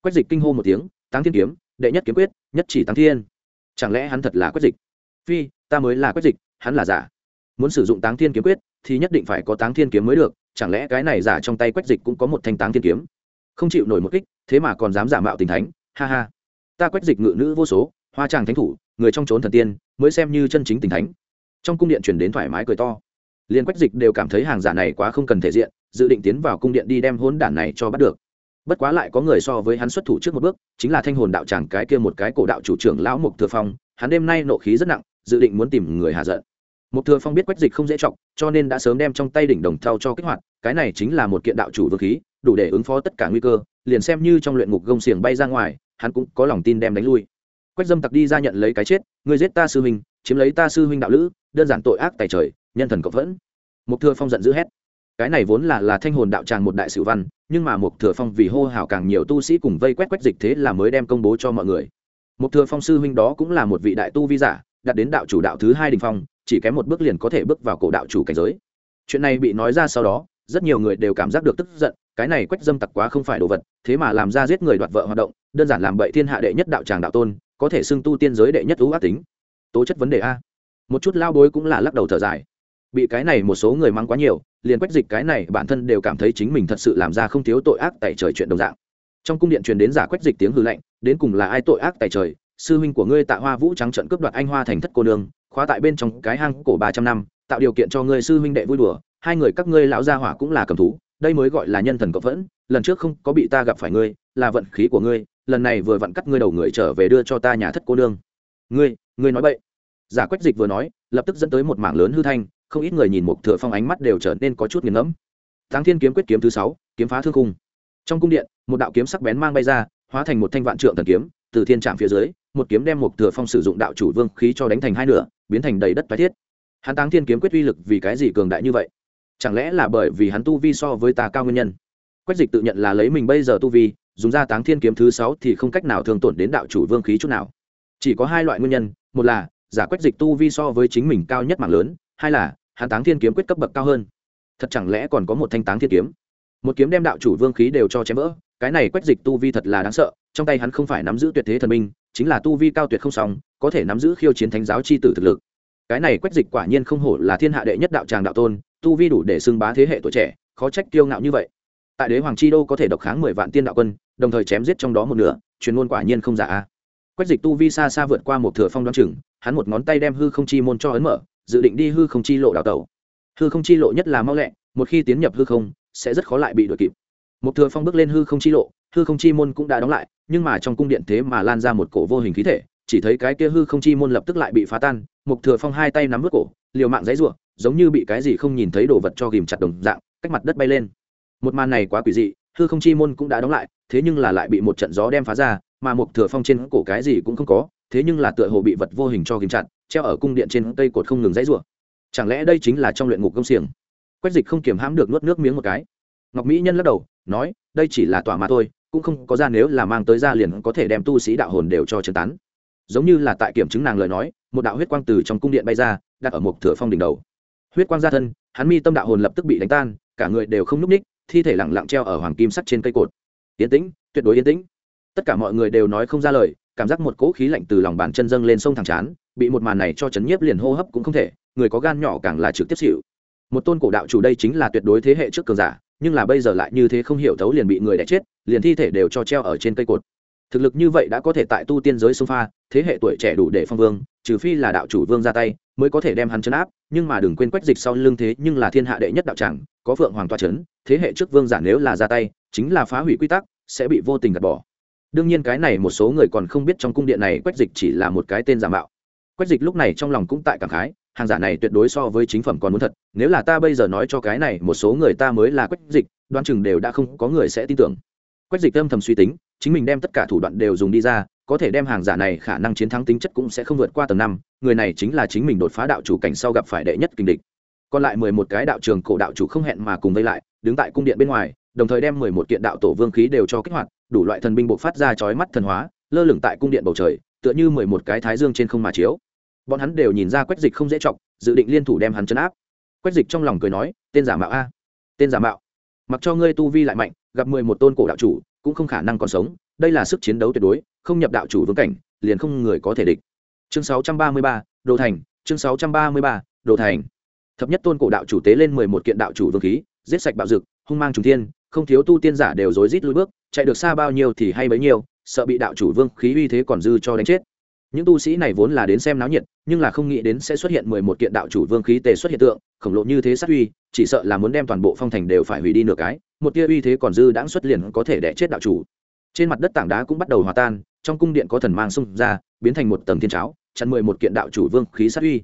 quách dịch kinh hô một tiếng, táng thiên kiếm, đệ nhất kiếm quyết, nhất chỉ táng thiên. Chẳng lẽ hắn thật là quách dịch? Phi, ta mới là quách dịch, hắn là giả. Muốn sử dụng táng thiên kiếm quyết thì nhất định phải có táng thiên kiếm mới được, chẳng lẽ cái này giả trong tay quách dịch cũng có một thanh táng thiên kiếm? Không chịu nổi một kích, thế mà còn dám giả mạo tình thánh, ha ha. Ta quách dịch ngự nữ vô số, hoa tràng thánh thủ, người trong trốn thần tiên, mới xem như chân chính tình thánh. Trong cung điện truyền đến thoải mái cười to liên quách dịch đều cảm thấy hàng giả này quá không cần thể diện, dự định tiến vào cung điện đi đem hỗn đản này cho bắt được. Bất quá lại có người so với hắn xuất thủ trước một bước, chính là thanh hồn đạo tràng cái kia một cái cổ đạo chủ trưởng lão mục thừa phong, hắn đêm nay nộ khí rất nặng, dự định muốn tìm người hạ giận. Mục thừa phong biết quách dịch không dễ chọc, cho nên đã sớm đem trong tay đỉnh đồng thau cho kích hoạt, cái này chính là một kiện đạo chủ vương khí, đủ để ứng phó tất cả nguy cơ, liền xem như trong luyện ngục gông xiềng bay ra ngoài, hắn cũng có lòng tin đem đánh lui. Quách dâm tặc đi ra nhận lấy cái chết người giết ta sư huynh chiếm lấy ta sư huynh đạo lữ, đơn giản tội ác tài trời, nhân thần cộng vẫn. Mục thừa phong giận dữ hét. Cái này vốn là là thanh hồn đạo tràng một đại sử văn, nhưng mà mục thừa phong vì hô hào càng nhiều tu sĩ cùng vây quét quét dịch thế là mới đem công bố cho mọi người. Mục thừa phong sư huynh đó cũng là một vị đại tu vi giả, đạt đến đạo chủ đạo thứ hai đình phong, chỉ kém một bước liền có thể bước vào cổ đạo chủ cảnh giới. Chuyện này bị nói ra sau đó, rất nhiều người đều cảm giác được tức giận, cái này quách dâm tặc quá không phải đồ vật, thế mà làm ra giết người đoạt vợ hoạt động, đơn giản làm bậy thiên hạ đệ nhất đạo tràng đạo tôn, có thể xưng tu tiên giới đệ nhất ưu ác tính tố chất vấn đề a. Một chút lao bối cũng là lắc đầu thở dài. Bị cái này một số người mắng quá nhiều, liền quách dịch cái này bản thân đều cảm thấy chính mình thật sự làm ra không thiếu tội ác tại trời chuyện đồng dạng. Trong cung điện truyền đến giả quách dịch tiếng hư lạnh, đến cùng là ai tội ác tại trời? Sư huynh của ngươi tạ hoa vũ trắng trận cướp đoạt anh hoa thành thất cô nương, khóa tại bên trong cái hang cổ ba trăm năm, tạo điều kiện cho ngươi sư huynh đệ vui đùa, hai người các ngươi lão gia hỏa cũng là cầm thú, đây mới gọi là nhân thần cộng phẫn, lần trước không có bị ta gặp phải ngươi, là vận khí của ngươi, lần này vừa vặn cắt ngươi đầu người trở về đưa cho ta nhà thất cô nương. Ngươi ngươi nói vậy giả quách dịch vừa nói, lập tức dẫn tới một mảng lớn hư thanh, không ít người nhìn một thừa phong ánh mắt đều trở nên có chút nghiền ngẫm. Tháng thiên kiếm quyết kiếm thứ sáu, kiếm phá thương cung trong cung điện, một đạo kiếm sắc bén mang bay ra, hóa thành một thanh vạn trượng thần kiếm, từ thiên trạm phía dưới, một kiếm đem một thừa phong sử dụng đạo chủ vương khí cho đánh thành hai nửa, biến thành đầy đất tái thiết. Hắn táng thiên kiếm quyết uy lực vì cái gì cường đại như vậy? Chẳng lẽ là bởi vì hắn tu vi so với ta cao nguyên nhân? Quách dịch tự nhận là lấy mình bây giờ tu vi, dùng ra táng thiên kiếm thứ sáu thì không cách nào thương tổn đến đạo chủ vương khí chút nào chỉ có hai loại nguyên nhân một là giả quách dịch tu vi so với chính mình cao nhất mạng lớn hai là hắn táng thiên kiếm quyết cấp bậc cao hơn. Thật chẳng lẽ còn có một thanh táng thiên kiếm? Một kiếm đem đạo chủ vương khí đều cho chém vỡ cái này quách dịch tu vi thật là đáng sợ trong tay hắn không phải nắm giữ tuyệt thế thần minh chính là tu vi cao tuyệt không song, có thể nắm giữ khiêu chiến thánh giáo c h i tử thực lực. Cái này quách dịch quả nhiên không hổ là thiên hạ đệ nhất đạo tràng đạo tôn tu vi đủ để xưng bá thế hệ tuổi trẻ khó trách kiêu ngạo như vậy. Tại đế hoàng chi đô có thể độc kháng mười vạn tiên đạo quân đồng thời chém giết trong đó một nửa truyền ngôn quả nhiên không giả quách dịch tu vi xa xa vượt qua một thừa phong đoan chừng, hắn một ngón tay đem hư không chi môn cho ấn mở, dự định đi hư không chi lộ đào tẩu. Hư không chi lộ nhất là mau lẹ, một khi tiến nhập hư không, sẽ rất khó lại bị đuổi kịp. Một thừa phong bước lên hư không chi lộ, hư không chi môn cũng đã đóng lại, nhưng mà trong cung điện thế mà lan ra một cổ vô hình khí thể, chỉ thấy cái kia hư không chi môn lập tức lại bị phá tan, một thừa phong hai tay nắm vớt cổ, liều mạng dãy ruộng giống như bị cái gì không nhìn thấy đồ vật cho ghìm chặt đồng dạng, cách mặt đất bay lên. Một màn này quá quỷ dị, hư không chi môn cũng đã đóng lại, thế nhưng là lại bị một trận gió đem phá ra mà một thừa phong trên cổ cái gì cũng không có, thế nhưng là tựa hồ bị vật vô hình cho kìm chặt, treo ở cung điện trên cây cột không ngừng dãy rủa. Chẳng lẽ đây chính là trong luyện ngục công xiềng? Quách dịch không kiềm hãm được nuốt nước miếng một cái. Ngọc mỹ nhân lắc đầu, nói, đây chỉ là tỏa mà thôi, cũng không có ra nếu là mang tới ra liền có thể đem tu sĩ đạo hồn đều cho chân tán. Giống như là tại kiểm chứng nàng lời nói, một đạo huyết quang từ trong cung điện bay ra, đặt ở một thừa phong đỉnh đầu. Huyết quang ra thân, hắn mi tâm đạo hồn lập tức bị đánh tan, cả người đều không n ú c ních thi thể lẳng lặng treo ở hoàng kim sắt trên cây cột. Yên tĩnh, tuyệt đối yên tĩnh tất cả mọi người đều nói không ra lời, cảm giác một cỗ khí lạnh từ lòng bàn chân dâng lên sông thẳng chán, bị một màn này cho chấn nhiếp liền hô hấp cũng không thể, người có gan nhỏ càng là trực tiếp xịu một tôn cổ đạo chủ đây chính là tuyệt đối thế hệ trước cường giả, nhưng là bây giờ lại như thế không hiểu thấu liền bị người đẻ chết, liền thi thể đều cho treo ở trên cây cột. Thực lực như vậy đã có thể tại tu tiên giới sông pha, thế hệ tuổi trẻ đủ để phong vương, trừ phi là đạo chủ vương ra tay, mới có thể đem hắn chấn áp, nhưng mà đừng quên quách dịch sau lưng thế nhưng là thiên hạ đệ nhất đạo tràng, có phượng hoàng toa chấn, thế hệ trước vương giả nếu là ra tay, chính là phá hủy quy tắc, sẽ bị vô tình gạt bỏ đương nhiên cái này một số người còn không biết trong cung điện này quách dịch chỉ là một cái tên giả mạo. Quách dịch lúc này trong lòng cũng tại cảm khái, hàng giả này tuyệt đối so với chính phẩm còn muốn thật, nếu là ta bây giờ nói cho cái này một số người ta mới là quách dịch, đoán chừng đều đã không có người sẽ tin tưởng. Quách dịch âm thầm suy tính, chính mình đem tất cả thủ đoạn đều dùng đi ra, có thể đem hàng giả này khả năng chiến thắng tính chất cũng sẽ không vượt qua tầng năm, người này chính là chính mình đột phá đạo chủ cảnh sau gặp phải đệ nhất kinh địch. Còn lại mười một cái đạo trường cổ đạo chủ không hẹn mà cùng vây lại, đứng tại cung điện bên ngoài đồng thời đem mười một kiện đạo tổ vương khí đều cho kích hoạt, đủ loại thần binh buộc phát ra chói mắt thần hóa, lơ lửng tại cung điện bầu trời, tựa như mười một cái thái dương trên không mà chiếu. Bọn hắn đều nhìn ra quách dịch không dễ chọc, dự định liên thủ đem hắn chấn áp. Quách dịch trong lòng cười nói, tên giả mạo a, tên giả mạo. Mặc cho ngươi tu vi lại mạnh, gặp mười một tôn cổ đạo chủ, cũng không khả năng còn sống. Đây là sức chiến đấu tuyệt đối, không nhập đạo chủ vương cảnh, liền không người có thể địch. Chương sáu trăm ba mươi ba, đồ thành. Chương sáu trăm ba mươi ba, đồ thành. Thập nhất tôn cổ đạo chủ tế lên mười một kiện đạo chủ vương khí, giết sạch bạo dực, hung mang trùng thiên không thiếu tu tiên giả đều rối rít lui bước, chạy được xa bao nhiêu thì hay bấy nhiêu, sợ bị đạo chủ vương khí uy thế còn dư cho đánh chết. Những tu sĩ này vốn là đến xem náo nhiệt, nhưng là không nghĩ đến sẽ xuất hiện mười một kiện đạo chủ vương khí tề xuất hiện tượng, khổng lồ như thế sát uy, chỉ sợ là muốn đem toàn bộ phong thành đều phải hủy đi nửa cái, một tia uy thế còn dư đãng xuất liền có thể đẻ chết đạo chủ. Trên mặt đất tảng đá cũng bắt đầu hòa tan, trong cung điện có thần mang xung ra, biến thành một tầng thiên cháo chặn mười một kiện đạo chủ vương khí sát uy.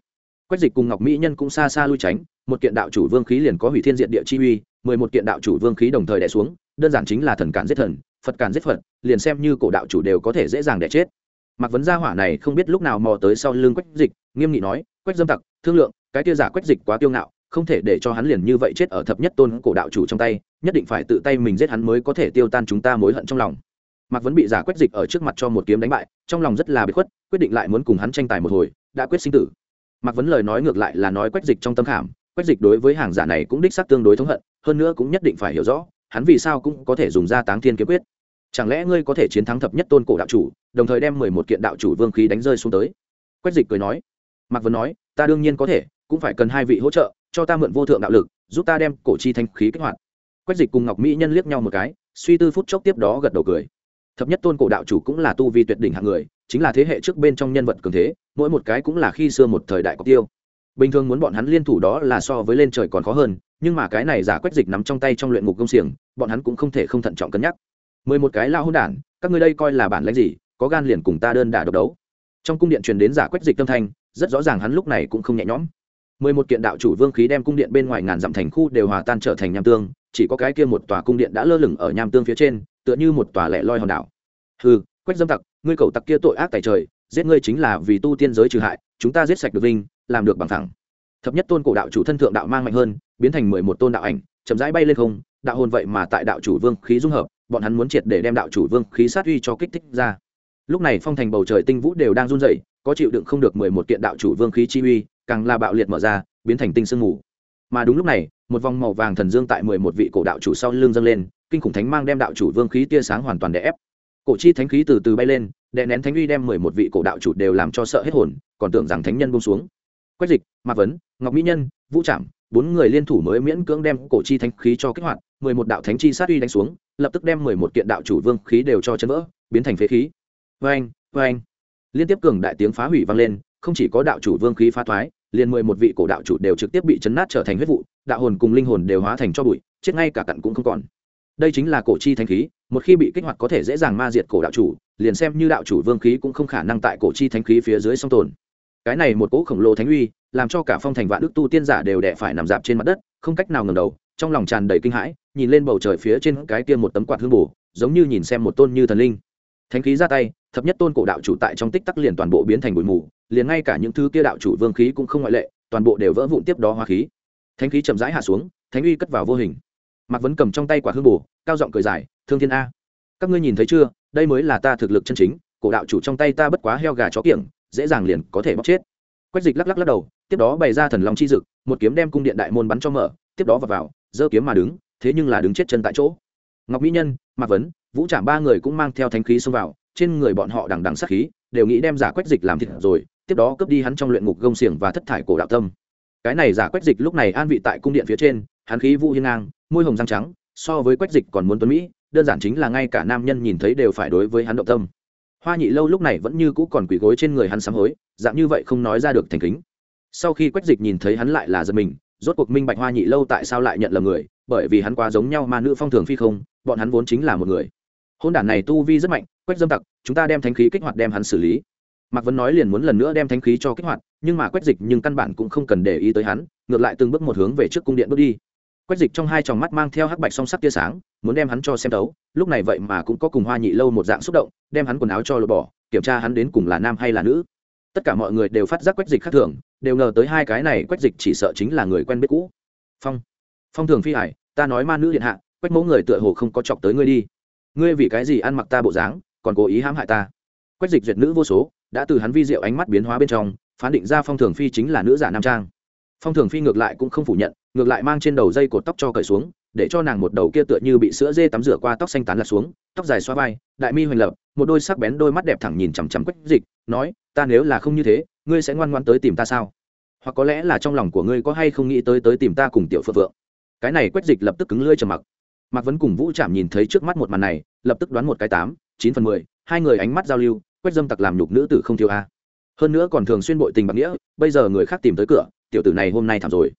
Quách dịch cùng ngọc mỹ nhân cũng xa xa lui tránh, một kiện đạo chủ vương khí liền có hủy thiên diện địa chi uy mười một kiện đạo chủ vương khí đồng thời đẻ xuống, đơn giản chính là thần cản giết thần, phật cản giết phật, liền xem như cổ đạo chủ đều có thể dễ dàng đẻ chết. Mặc vấn gia hỏa này không biết lúc nào mò tới sau lưng quách dịch, nghiêm nghị nói, quách dâm tặc, thương lượng, cái tia giả quách dịch quá tiêu ngạo, không thể để cho hắn liền như vậy chết ở thập nhất tôn cổ đạo chủ trong tay, nhất định phải tự tay mình giết hắn mới có thể tiêu tan chúng ta mối hận trong lòng. Mạc vấn bị giả quách dịch ở trước mặt cho một kiếm đánh bại, trong lòng rất là bị khuất, quyết định lại muốn cùng hắn tranh tài một hồi, đã quyết sinh tử. Mạc vấn lời nói ngược lại là nói quách dịch trong tâm khảm, quách dịch đối với hàng giả này cũng đích xác tương đối thống hận hơn nữa cũng nhất định phải hiểu rõ, hắn vì sao cũng có thể dùng ra táng thiên kiếm quyết. Chẳng lẽ ngươi có thể chiến thắng thập nhất tôn cổ đạo chủ, đồng thời đem mười một kiện đạo chủ vương khí đánh rơi xuống tới? Quách dịch cười nói. Mạc vấn nói, ta đương nhiên có thể, cũng phải cần hai vị hỗ trợ, cho ta mượn vô thượng đạo lực, giúp ta đem cổ chi thanh khí kích hoạt. Quách dịch cùng ngọc mỹ nhân liếc nhau một cái, suy tư phút chốc tiếp đó gật đầu cười. Thập nhất tôn cổ đạo chủ cũng là tu vi tuyệt đỉnh hạng người, chính là thế hệ trước bên trong nhân vật cường thế, mỗi một cái cũng là khi xưa một thời đại có tiêu bình thường muốn bọn hắn liên thủ đó là so với lên trời còn khó hơn, nhưng mà cái này giả quách dịch nắm trong tay trong luyện ngục công xiềng, bọn hắn cũng không thể không thận trọng cân nhắc. Mười một cái lao hôn đản, các ngươi đây coi là bản lãnh gì, có gan liền cùng ta đơn đả độc đấu. Trong cung điện truyền đến giả quách dịch tâm thanh, rất rõ ràng hắn lúc này cũng không nhẹ nhõm. Mười một kiện đạo chủ vương khí đem cung điện bên ngoài ngàn dặm thành khu đều hòa tan trở thành nham tương, chỉ có cái kia một tòa cung điện đã lơ lửng ở nham tương phía trên, tựa như một tòa lẻ loi hòn đảo. Hừ, quách dâm tặc, ngươi cầu tặc kia tội ác tại trời, giết ngươi chính là vì tu tiên giới trừ hại, chúng ta giết sạch được vinh làm được bằng thẳng thập nhất tôn cổ đạo chủ thân thượng đạo mang mạnh hơn, biến thành mười một tôn đạo ảnh, chậm rãi bay lên không, đạo hồn vậy mà tại đạo chủ vương khí dung hợp, bọn hắn muốn triệt để đem đạo chủ vương khí sát uy cho kích thích ra. Lúc này phong thành bầu trời tinh vũ đều đang run rẩy, có chịu đựng không được mười một kiện đạo chủ vương khí chi uy, càng là bạo liệt mở ra, biến thành tinh sương mù. Mà đúng lúc này, một vòng màu vàng thần dương tại mười một vị cổ đạo chủ sau lưng dâng lên, kinh khủng thánh mang đem đạo chủ vương khí tia sáng hoàn toàn đè ép. Cổ chi thánh khí từ từ bay lên, đè nén thánh uy đem mười một vị cổ đạo chủ đều làm cho sợ hết hồn, còn tưởng rằng thánh nhân bông xuống quách dịch, mạc vấn, ngọc mỹ nhân, vũ trạm bốn người liên thủ mới miễn cưỡng đem cổ chi thánh khí cho kích hoạt, mười một đạo thánh chi sát uy đánh xuống, lập tức đem mười một kiện đạo chủ vương khí đều cho chấn vỡ, biến thành phế khí. Vê anh vê anh liên tiếp cường đại tiếng phá hủy vang lên, không chỉ có đạo chủ vương khí phá thoái, liền mười một vị cổ đạo chủ đều trực tiếp bị chấn nát trở thành huyết vụ, đạo hồn cùng linh hồn đều hóa thành cho bụi, chết ngay cả cặn cũng không còn. Đây chính là cổ chi thánh khí, một khi bị kích hoạt có thể dễ dàng ma diệt cổ đạo chủ, liền xem như đạo chủ vương khí cũng không khả năng tại cổ chi thánh khí phía dưới song tồn cái này một cỗ khổng lồ thánh uy, làm cho cả phong thành vạn đức tu tiên giả đều đẻ phải nằm dạp trên mặt đất, không cách nào ngầm đầu, trong lòng tràn đầy kinh hãi, nhìn lên bầu trời phía trên cái kia một tấm quạt hương bù giống như nhìn xem một tôn như thần linh. Thánh khí ra tay, thập nhất tôn cổ đạo chủ tại trong tích tắc liền toàn bộ biến thành bụi mù, liền ngay cả những thứ kia đạo chủ vương khí cũng không ngoại lệ, toàn bộ đều vỡ vụn tiếp đó hoa khí. Thánh khí chậm rãi hạ xuống, thánh uy cất vào vô hình. Mạc vấn cầm trong tay quả hương bù cao giọng cười dài, thương thiên a, các ngươi nhìn thấy chưa, đây mới là ta thực lực chân chính, cổ đạo chủ trong tay ta bất quá heo gà chó kiểng dễ dàng liền có thể bóc chết. Quách dịch lắc lắc lắc đầu, tiếp đó bày ra thần long chi dực, một kiếm đem cung điện đại môn bắn cho mở, tiếp đó vào vào, giơ kiếm mà đứng, thế nhưng là đứng chết chân tại chỗ. Ngọc mỹ nhân, mạc vấn, vũ trạm ba người cũng mang theo thánh khí xông vào, trên người bọn họ đằng đằng sát khí, đều nghĩ đem giả quách dịch làm thịt rồi, tiếp đó cướp đi hắn trong luyện ngục gông xiềng và thất thải cổ đạo tâm. Cái này giả quách dịch lúc này an vị tại cung điện phía trên, hắn khí vũ hiên ngang, môi hồng răng trắng, so với quách dịch còn muốn tuấn mỹ, đơn giản chính là ngay cả nam nhân nhìn thấy đều phải đối với hắn động tâm hoa nhị lâu lúc này vẫn như cũ còn quỳ gối trên người hắn sám hối, dạng như vậy không nói ra được thành kính. Sau khi quách dịch nhìn thấy hắn lại là giật mình, rốt cuộc minh bạch hoa nhị lâu tại sao lại nhận lầm người, bởi vì hắn quá giống nhau mà nữ phong thường phi không, bọn hắn vốn chính là một người. Hôn đản này tu vi rất mạnh, quách dâm tặc, chúng ta đem thánh khí kích hoạt đem hắn xử lý. Mạc vấn nói liền muốn lần nữa đem thánh khí cho kích hoạt, nhưng mà quách dịch nhưng căn bản cũng không cần để ý tới hắn, ngược lại từng bước một hướng về trước cung điện bước đi quách dịch trong hai tròng mắt mang theo hắc bạch song sắc tia sáng, muốn đem hắn cho xem đấu lúc này vậy mà cũng có cùng hoa nhị lâu một dạng xúc động, đem hắn quần áo cho lột bỏ, kiểm tra hắn đến cùng là nam hay là nữ. Tất cả mọi người đều phát giác quách dịch khác thường, đều ngờ tới hai cái này quách dịch chỉ sợ chính là người quen biết cũ. Phong phong thường phi hải, ta nói ma nữ điện hạ, quách mẫu người tựa hồ không có chọc tới ngươi đi. Ngươi vì cái gì ăn mặc ta bộ dáng, còn cố ý hãm hại ta? Quách dịch duyệt nữ vô số, đã từ hắn vi diệu ánh mắt biến hóa bên trong, phán định ra phong thường phi chính là nữ giả nam trang. Phong thường phi ngược lại cũng không phủ nhận ngược lại mang trên đầu dây cột tóc cho cởi xuống, để cho nàng một đầu kia tựa như bị sữa dê tắm rửa qua tóc xanh tán lật xuống, tóc dài xoa vai, đại mi hoành lập, một đôi sắc bén đôi mắt đẹp thẳng nhìn chằm chằm quách dịch, nói, ta nếu là không như thế, ngươi sẽ ngoan ngoan tới tìm ta sao? Hoặc có lẽ là trong lòng của ngươi có hay không nghĩ tới tới tìm ta cùng tiểu phượng phượng? Cái này quách dịch lập tức cứng lưỡi trầm mặc. Mạc vẫn cùng vũ chạm nhìn thấy trước mắt một màn này, lập tức đoán một cái tám, chín phần mười, hai người ánh mắt giao lưu, quách dâm tặc làm nhục nữ tử không thiếu a. Hơn nữa còn thường xuyên bội tình bạc nghĩa, bây giờ người khác tìm tới cửa, tiểu tử này hôm nay thảm rồi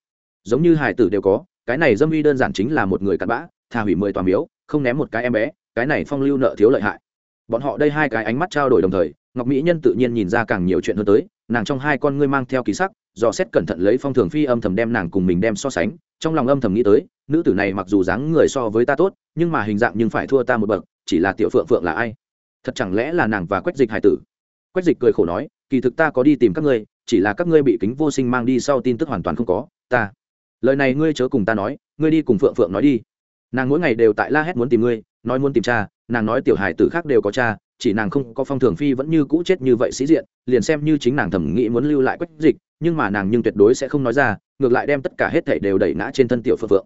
giống như hải tử đều có, cái này dâm uy đơn giản chính là một người cặn bã thà hủy mười tòa miếu, không ném một cái em bé, cái này phong lưu nợ thiếu lợi hại. Bọn họ đây hai cái ánh mắt trao đổi đồng thời, ngọc mỹ nhân tự nhiên nhìn ra càng nhiều chuyện hơn tới, nàng trong hai con ngươi mang theo ký sắc, dò xét cẩn thận lấy phong thường phi âm thầm đem nàng cùng mình đem so sánh, trong lòng âm thầm nghĩ tới, nữ tử này mặc dù dáng người so với ta tốt, nhưng mà hình dạng nhưng phải thua ta một bậc, chỉ là tiểu phượng phượng là ai? Thật chẳng lẽ là nàng và quách dịch hải tử? Quách dịch cười khổ nói, kỳ thực ta có đi tìm các ngươi, chỉ là các ngươi bị kính vô sinh mang đi sau tin tức hoàn toàn không có, ta lời này ngươi chớ cùng ta nói, ngươi đi cùng phượng phượng nói đi. Nàng mỗi ngày đều tại la hét muốn tìm ngươi, nói muốn tìm cha, nàng nói tiểu hải tử khác đều có cha, chỉ nàng không có phong thường phi vẫn như cũ chết như vậy sĩ diện, liền xem như chính nàng thẩm nghĩ muốn lưu lại quách dịch, nhưng mà nàng nhưng tuyệt đối sẽ không nói ra, ngược lại đem tất cả hết thảy đều đẩy ngã trên thân tiểu phượng phượng.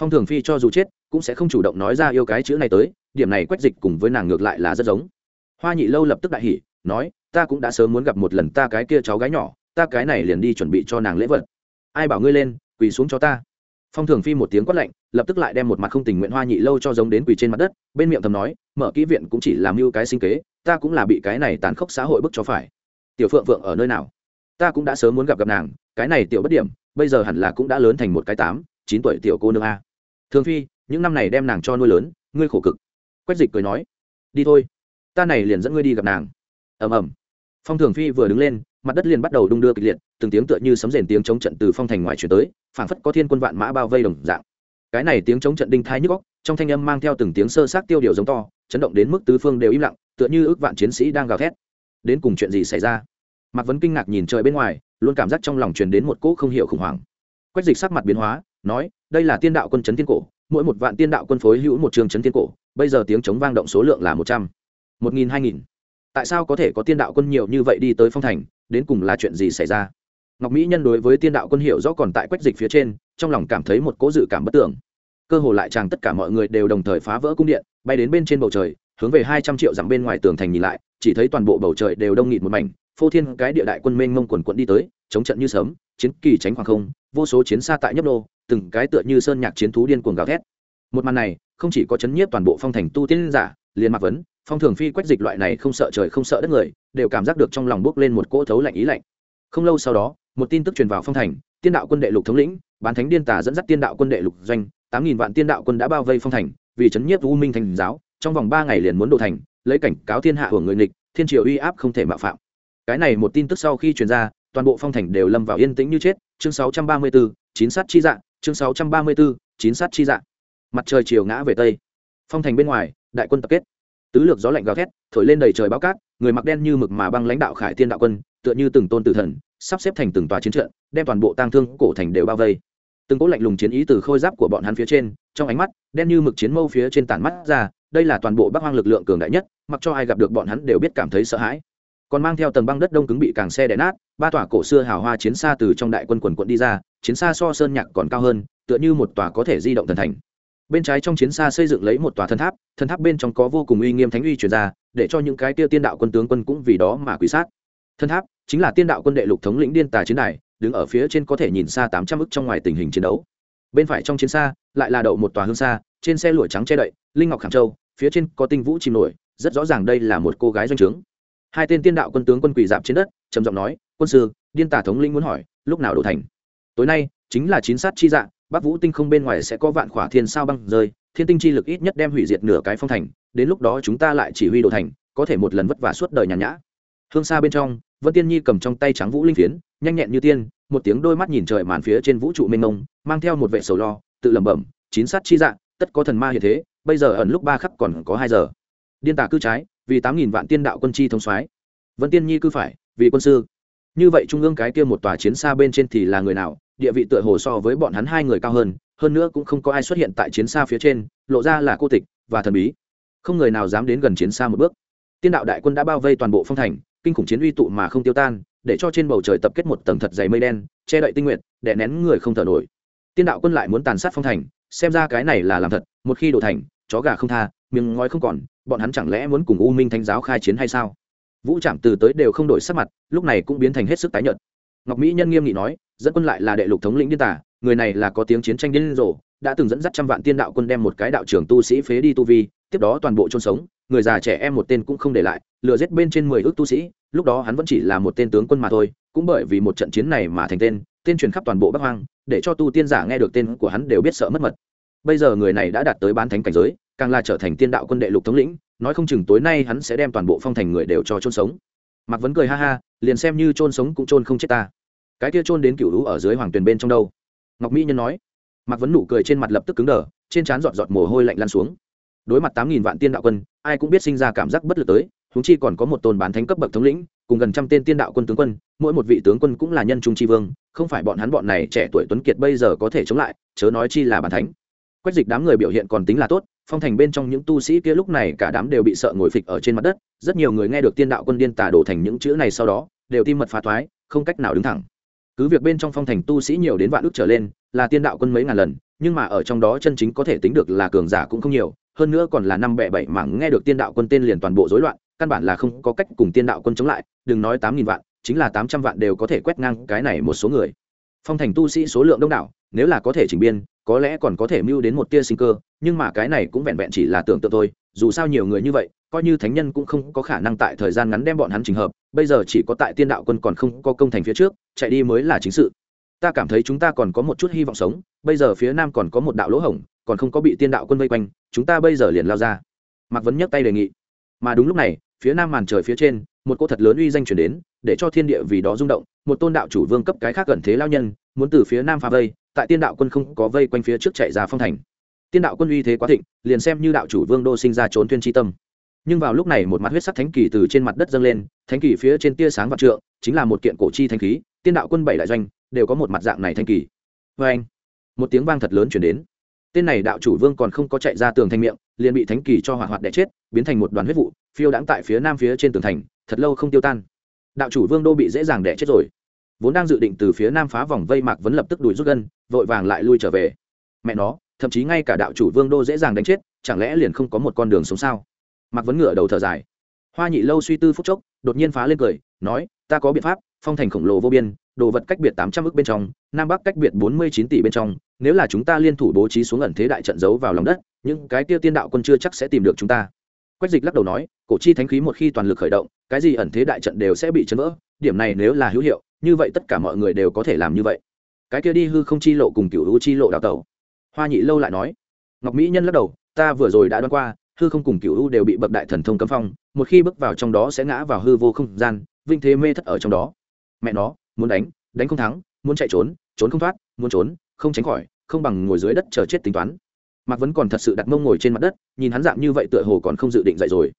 Phong thường phi cho dù chết, cũng sẽ không chủ động nói ra yêu cái chữ này tới, điểm này quách dịch cùng với nàng ngược lại là rất giống. Hoa nhị lâu lập tức đại hỉ, nói, ta cũng đã sớm muốn gặp một lần ta cái kia cháu gái nhỏ, ta cái này liền đi chuẩn bị cho nàng lễ vật. Ai bảo ngươi lên quỳ xuống cho ta. Phong thường phi một tiếng quát lạnh, lập tức lại đem một mặt không tình nguyện hoa nhị lâu cho giống đến quỳ trên mặt đất, bên miệng thầm nói, mở kỹ viện cũng chỉ làm mưu cái sinh kế, ta cũng là bị cái này tàn khốc xã hội bức cho phải. Tiểu phượng phượng ở nơi nào? Ta cũng đã sớm muốn gặp gặp nàng, cái này tiểu bất điểm, bây giờ hẳn là cũng đã lớn thành một cái tám, chín tuổi tiểu cô nương a. Thường phi, những năm này đem nàng cho nuôi lớn, ngươi khổ cực. Quách dịch cười nói, đi thôi, ta này liền dẫn ngươi đi gặp nàng. Ầm ầm phong thường phi vừa đứng lên, mặt đất liền bắt đầu đung đưa kịch liệt, từng tiếng tựa như sấm rền tiếng chống trận từ phong thành ngoài chuyển tới, phảng phất có thiên quân vạn mã bao vây đồng dạng. Cái này tiếng chống trận đinh thái nhức góc trong thanh âm mang theo từng tiếng sơ sát tiêu điều giống to, chấn động đến mức tứ phương đều im lặng, tựa như ước vạn chiến sĩ đang gào thét. Đến cùng chuyện gì xảy ra? Mạc vấn kinh ngạc nhìn trời bên ngoài, luôn cảm giác trong lòng truyền đến một cỗ không hiểu khủng hoảng. Quách dịch sắc mặt biến hóa, nói, đây là tiên đạo quân chấn thiên cổ, mỗi một vạn tiên đạo quân phối hữu một trường chấn thiên cổ, bây giờ tiếng chống vang động số lượng là một trăm, một nghìn, hai nghìn tại sao có thể có tiên đạo quân nhiều như vậy đi tới phong thành đến cùng là chuyện gì xảy ra? Ngọc mỹ nhân đối với tiên đạo quân hiệu rõ còn tại quách dịch phía trên trong lòng cảm thấy một cố dự cảm bất tưởng cơ hồ lại chàng tất cả mọi người đều đồng thời phá vỡ cung điện bay đến bên trên bầu trời hướng về hai trăm triệu dặm bên ngoài tường thành nhìn lại chỉ thấy toàn bộ bầu trời đều đông nghịt một mảnh phô thiên cái địa đại quân mênh mông quần quận đi tới chống trận như sớm chiến kỳ tránh hoàng không vô số chiến xa tại nhấp đô, từng cái tựa như sơn nhạc chiến thú điên cuồng gào thét. Một màn này không chỉ có chấn nhiếp toàn bộ phong thành tu tiên giả liền mạc vấn phong thường phi quách dịch loại này không sợ trời không sợ đất người đều cảm giác được trong lòng bước lên một cỗ thấu lạnh ý lạnh. Không lâu sau đó một tin tức truyền vào phong thành tiên đạo quân đệ lục thống lĩnh bán thánh điên tả dẫn dắt tiên đạo quân đệ lục doanh tám nghìn vạn tiên đạo quân đã bao vây phong thành vì chấn nhiếp u minh thành giáo trong vòng ba ngày liền muốn đổ thành lấy cảnh cáo thiên hạ hưởng người nghịch thiên triều uy áp không thể mạo phạm. Cái này một tin tức sau khi truyền ra toàn bộ phong thành đều lâm vào yên tĩnh như chết. Chương 634, chín sát chi dạ chương 634, chín sát chi dạ. Mặt trời chiều ngã về tây. Phong thành bên ngoài đại quân tập kết tứ lược gió lạnh gào thét, thổi lên đầy trời báo cát, người mặc đen như mực mà băng lãnh đạo khải tiên đạo quân, tựa như từng tôn tử thần, sắp xếp thành từng tòa chiến trận, đem toàn bộ tang thương cổ thành đều bao vây. Từng cỗ lạnh lùng chiến ý từ khôi giáp của bọn hắn phía trên, trong ánh mắt, đen như mực chiến mâu phía trên tản mắt ra, đây là toàn bộ bắc hoang lực lượng cường đại nhất, mặc cho ai gặp được bọn hắn đều biết cảm thấy sợ hãi. Còn mang theo tầng băng đất đông cứng bị càng xe đè nát, ba tòa cổ xưa hào hoa chiến xa từ trong đại quân quần quận đi ra, chiến xa so sơn nhạc còn cao hơn, tựa như một tòa có thể di động thần thành bên trái trong chiến xa xây dựng lấy một tòa thần tháp thần tháp bên trong có vô cùng uy nghiêm thánh uy truyền ra, để cho những cái tiêu tiên đạo quân tướng quân cũng vì đó mà quỷ sát. Thần tháp chính là tiên đạo quân đệ lục thống lĩnh điên tà chiến đài, đứng ở phía trên có thể nhìn xa tám trăm ức trong ngoài tình hình chiến đấu. Bên phải trong chiến xa lại là đậu một tòa hương xa, trên xe lụa trắng che đậy, linh ngọc khảm châu, phía trên có tinh vũ chìm nổi, rất rõ ràng đây là một cô gái doanh trướng. Hai tên tiên đạo quân tướng quân quỳ dạp trên đất, trầm giọng nói, quân sư, điên tà thống linh muốn hỏi, lúc nào đổ thành? Tối nay chính là chín sát chi dạng bắc vũ tinh không bên ngoài sẽ có vạn khỏa thiên sao băng rơi, thiên tinh chi lực ít nhất đem hủy diệt nửa cái phong thành, đến lúc đó chúng ta lại chỉ huy đồ thành, có thể một lần vất vả suốt đời nhàn nhã. Hương xa bên trong, vân tiên nhi cầm trong tay trắng vũ linh phiến, nhanh nhẹn như tiên, một tiếng đôi mắt nhìn trời màn phía trên vũ trụ mênh mông, mang theo một vệ sầu lo, tự lẩm bẩm, chín sát chi dạng tất có thần ma hiện thế, bây giờ ẩn lúc ba khắc còn có hai giờ. Điên tà cư trái, vì tám nghìn vạn tiên đạo quân chi thống soái. Vân tiên nhi cư phải, vì quân sư. Như vậy trung ương cái kia một tòa chiến xa bên trên thì là người nào địa vị tựa hồ so với bọn hắn hai người cao hơn hơn nữa cũng không có ai xuất hiện tại chiến xa phía trên, lộ ra là cô tịch và thần bí. Không người nào dám đến gần chiến xa một bước. Tiên đạo đại quân đã bao vây toàn bộ phong thành, kinh khủng chiến uy tụ mà không tiêu tan, để cho trên bầu trời tập kết một tầng thật dày mây đen, che đậy tinh nguyện, đè nén người không thở nổi. Tiên đạo quân lại muốn tàn sát phong thành, xem ra cái này là làm thật, một khi đổ thành, chó gà không tha, miếng ngói không còn, bọn hắn chẳng lẽ muốn cùng u minh thánh giáo khai chiến hay sao? Vũ trạm từ tới đều không đổi sắc mặt, lúc này cũng biến thành hết sức tái nhợt ngọc mỹ nhân nghiêm nghị nói, dẫn quân lại là đệ lục thống lĩnh điên tả người này là có tiếng chiến tranh điên rồ, đã từng dẫn dắt trăm vạn tiên đạo quân đem một cái đạo trưởng tu sĩ phế đi tu vi, tiếp đó toàn bộ chôn sống, người già trẻ em một tên cũng không để lại, lừa giết bên trên mười ước tu sĩ, lúc đó hắn vẫn chỉ là một tên tướng quân mà thôi, cũng bởi vì một trận chiến này mà thành tên tên truyền khắp toàn bộ bắc hoang, để cho tu tiên giả nghe được tên của hắn đều biết sợ mất mật. Bây giờ người này đã đạt tới bán thánh cảnh giới, càng là trở thành tiên đạo quân đệ lục thống lĩnh, nói không chừng tối nay hắn sẽ đem toàn bộ phong thành người đều cho chôn sống. Mạc vấn cười ha ha liền xem như chôn sống cũng chôn không chết ta. Cái kia chôn đến cựu lũ ở dưới hoàng tuyền bên trong đâu? Ngọc mỹ nhân nói. Mạc vấn nụ cười trên mặt lập tức cứng đờ, trên trán giọt giọt mồ hôi lạnh lan xuống. Đối mặt tám nghìn vạn tiên đạo quân, ai cũng biết sinh ra cảm giác bất lực tới húng chi còn có một tôn bán thánh cấp bậc thống lĩnh, cùng gần trăm tên tiên đạo quân tướng quân, mỗi một vị tướng quân cũng là nhân trung tri vương, không phải bọn hắn bọn này trẻ tuổi tuấn kiệt bây giờ có thể chống lại, chớ nói chi là bàn thánh quách dịch đám người biểu hiện còn tính là tốt, phong thành bên trong những tu sĩ kia lúc này cả đám đều bị sợ ngồi phịch ở trên mặt đất, rất nhiều người nghe được tiên đạo quân điên tả đổ thành những chữ này sau đó, đều tim mật phá thoái, không cách nào đứng thẳng. Cứ việc bên trong phong thành tu sĩ nhiều đến vạn ước trở lên, là tiên đạo quân mấy ngàn lần, nhưng mà ở trong đó chân chính có thể tính được là cường giả cũng không nhiều, hơn nữa còn là năm bẻ bảy mảng nghe được tiên đạo quân tên liền toàn bộ rối loạn, căn bản là không có cách cùng tiên đạo quân chống lại, đừng nói tám nghìn vạn, chính là tám trăm vạn đều có thể quét ngang cái này một số người. Phong thành tu sĩ số lượng đông đảo, nếu là có thể chỉnh biên có lẽ còn có thể mưu đến một tia sinh cơ, nhưng mà cái này cũng vẹn vẹn chỉ là tưởng tượng thôi, dù sao nhiều người như vậy, coi như thánh nhân cũng không có khả năng tại thời gian ngắn đem bọn hắn trình hợp, bây giờ chỉ có tại tiên đạo quân còn không có công thành phía trước, chạy đi mới là chính sự. Ta cảm thấy chúng ta còn có một chút hy vọng sống, bây giờ phía nam còn có một đạo lỗ hổng, còn không có bị tiên đạo quân vây quanh, chúng ta bây giờ liền lao ra. Mạc vấn nhấc tay đề nghị. Mà đúng lúc này, phía nam màn trời phía trên, một cô thật lớn uy danh chuyển đến để cho thiên địa vì đó rung động, một tôn đạo chủ vương cấp cái khác gần thế lao nhân, muốn từ phía nam phá vây, tại tiên đạo quân không có vây quanh phía trước chạy ra phong thành. Tiên đạo quân uy thế quá thịnh, liền xem như đạo chủ vương đô sinh ra trốn thiên tri tâm. Nhưng vào lúc này một mặt huyết sắc thánh kỳ từ trên mặt đất dâng lên, thánh kỳ phía trên tia sáng vạn trượng, chính là một kiện cổ chi thanh khí, tiên đạo quân bảy đại doanh đều có một mặt dạng này thanh kỳ. Vê anh, một tiếng vang thật lớn chuyển đến. Tên này đạo chủ vương còn không có chạy ra tường thanh miệng, liền bị thánh kỳ cho hỏa hoạt đẻ chết, biến thành một đoàn huyết vụ, phiêu đãng tại phía nam phía trên tường thành, thật lâu không tiêu tan đạo chủ vương đô bị dễ dàng đẻ chết rồi. Vốn đang dự định từ phía nam phá vòng vây mạc vẫn lập tức đuổi rút gân, vội vàng lại lui trở về. Mẹ nó, thậm chí ngay cả đạo chủ vương đô dễ dàng đánh chết, chẳng lẽ liền không có một con đường sống sao? Mạc vấn ngựa đầu thở dài. Hoa nhị lâu suy tư phúc chốc, đột nhiên phá lên cười, nói, ta có biện pháp, phong thành khổng lồ vô biên, đồ vật cách biệt tám trăm ước bên trong, nam bắc cách biệt bốn mươi chín tỷ bên trong, nếu là chúng ta liên thủ bố trí xuống ẩn thế đại trận giấu vào lòng đất, những cái tiêu tiên đạo quân chưa chắc sẽ tìm được chúng ta quách dịch lắc đầu nói, cổ chi thánh khí một khi toàn lực khởi động, cái gì ẩn thế đại trận đều sẽ bị chấn vỡ. Điểm này nếu là hữu hiệu, như vậy tất cả mọi người đều có thể làm như vậy. Cái kia đi hư không chi lộ cùng cựu hữu chi lộ đào tẩu. Hoa nhị lâu lại nói, ngọc mỹ nhân lắc đầu, ta vừa rồi đã đoán qua, hư không cùng cựu hữu đều bị bậc đại thần thông cấm phong, một khi bước vào trong đó sẽ ngã vào hư vô không gian, vinh thế mê thất ở trong đó. Mẹ nó, muốn đánh đánh không thắng, muốn chạy trốn trốn không thoát, muốn trốn, không tránh khỏi, không bằng ngồi dưới đất chờ chết tính toán mạc vẫn còn thật sự đặt mông ngồi trên mặt đất, nhìn hắn dạng như vậy tựa hồ còn không dự định dậy rồi.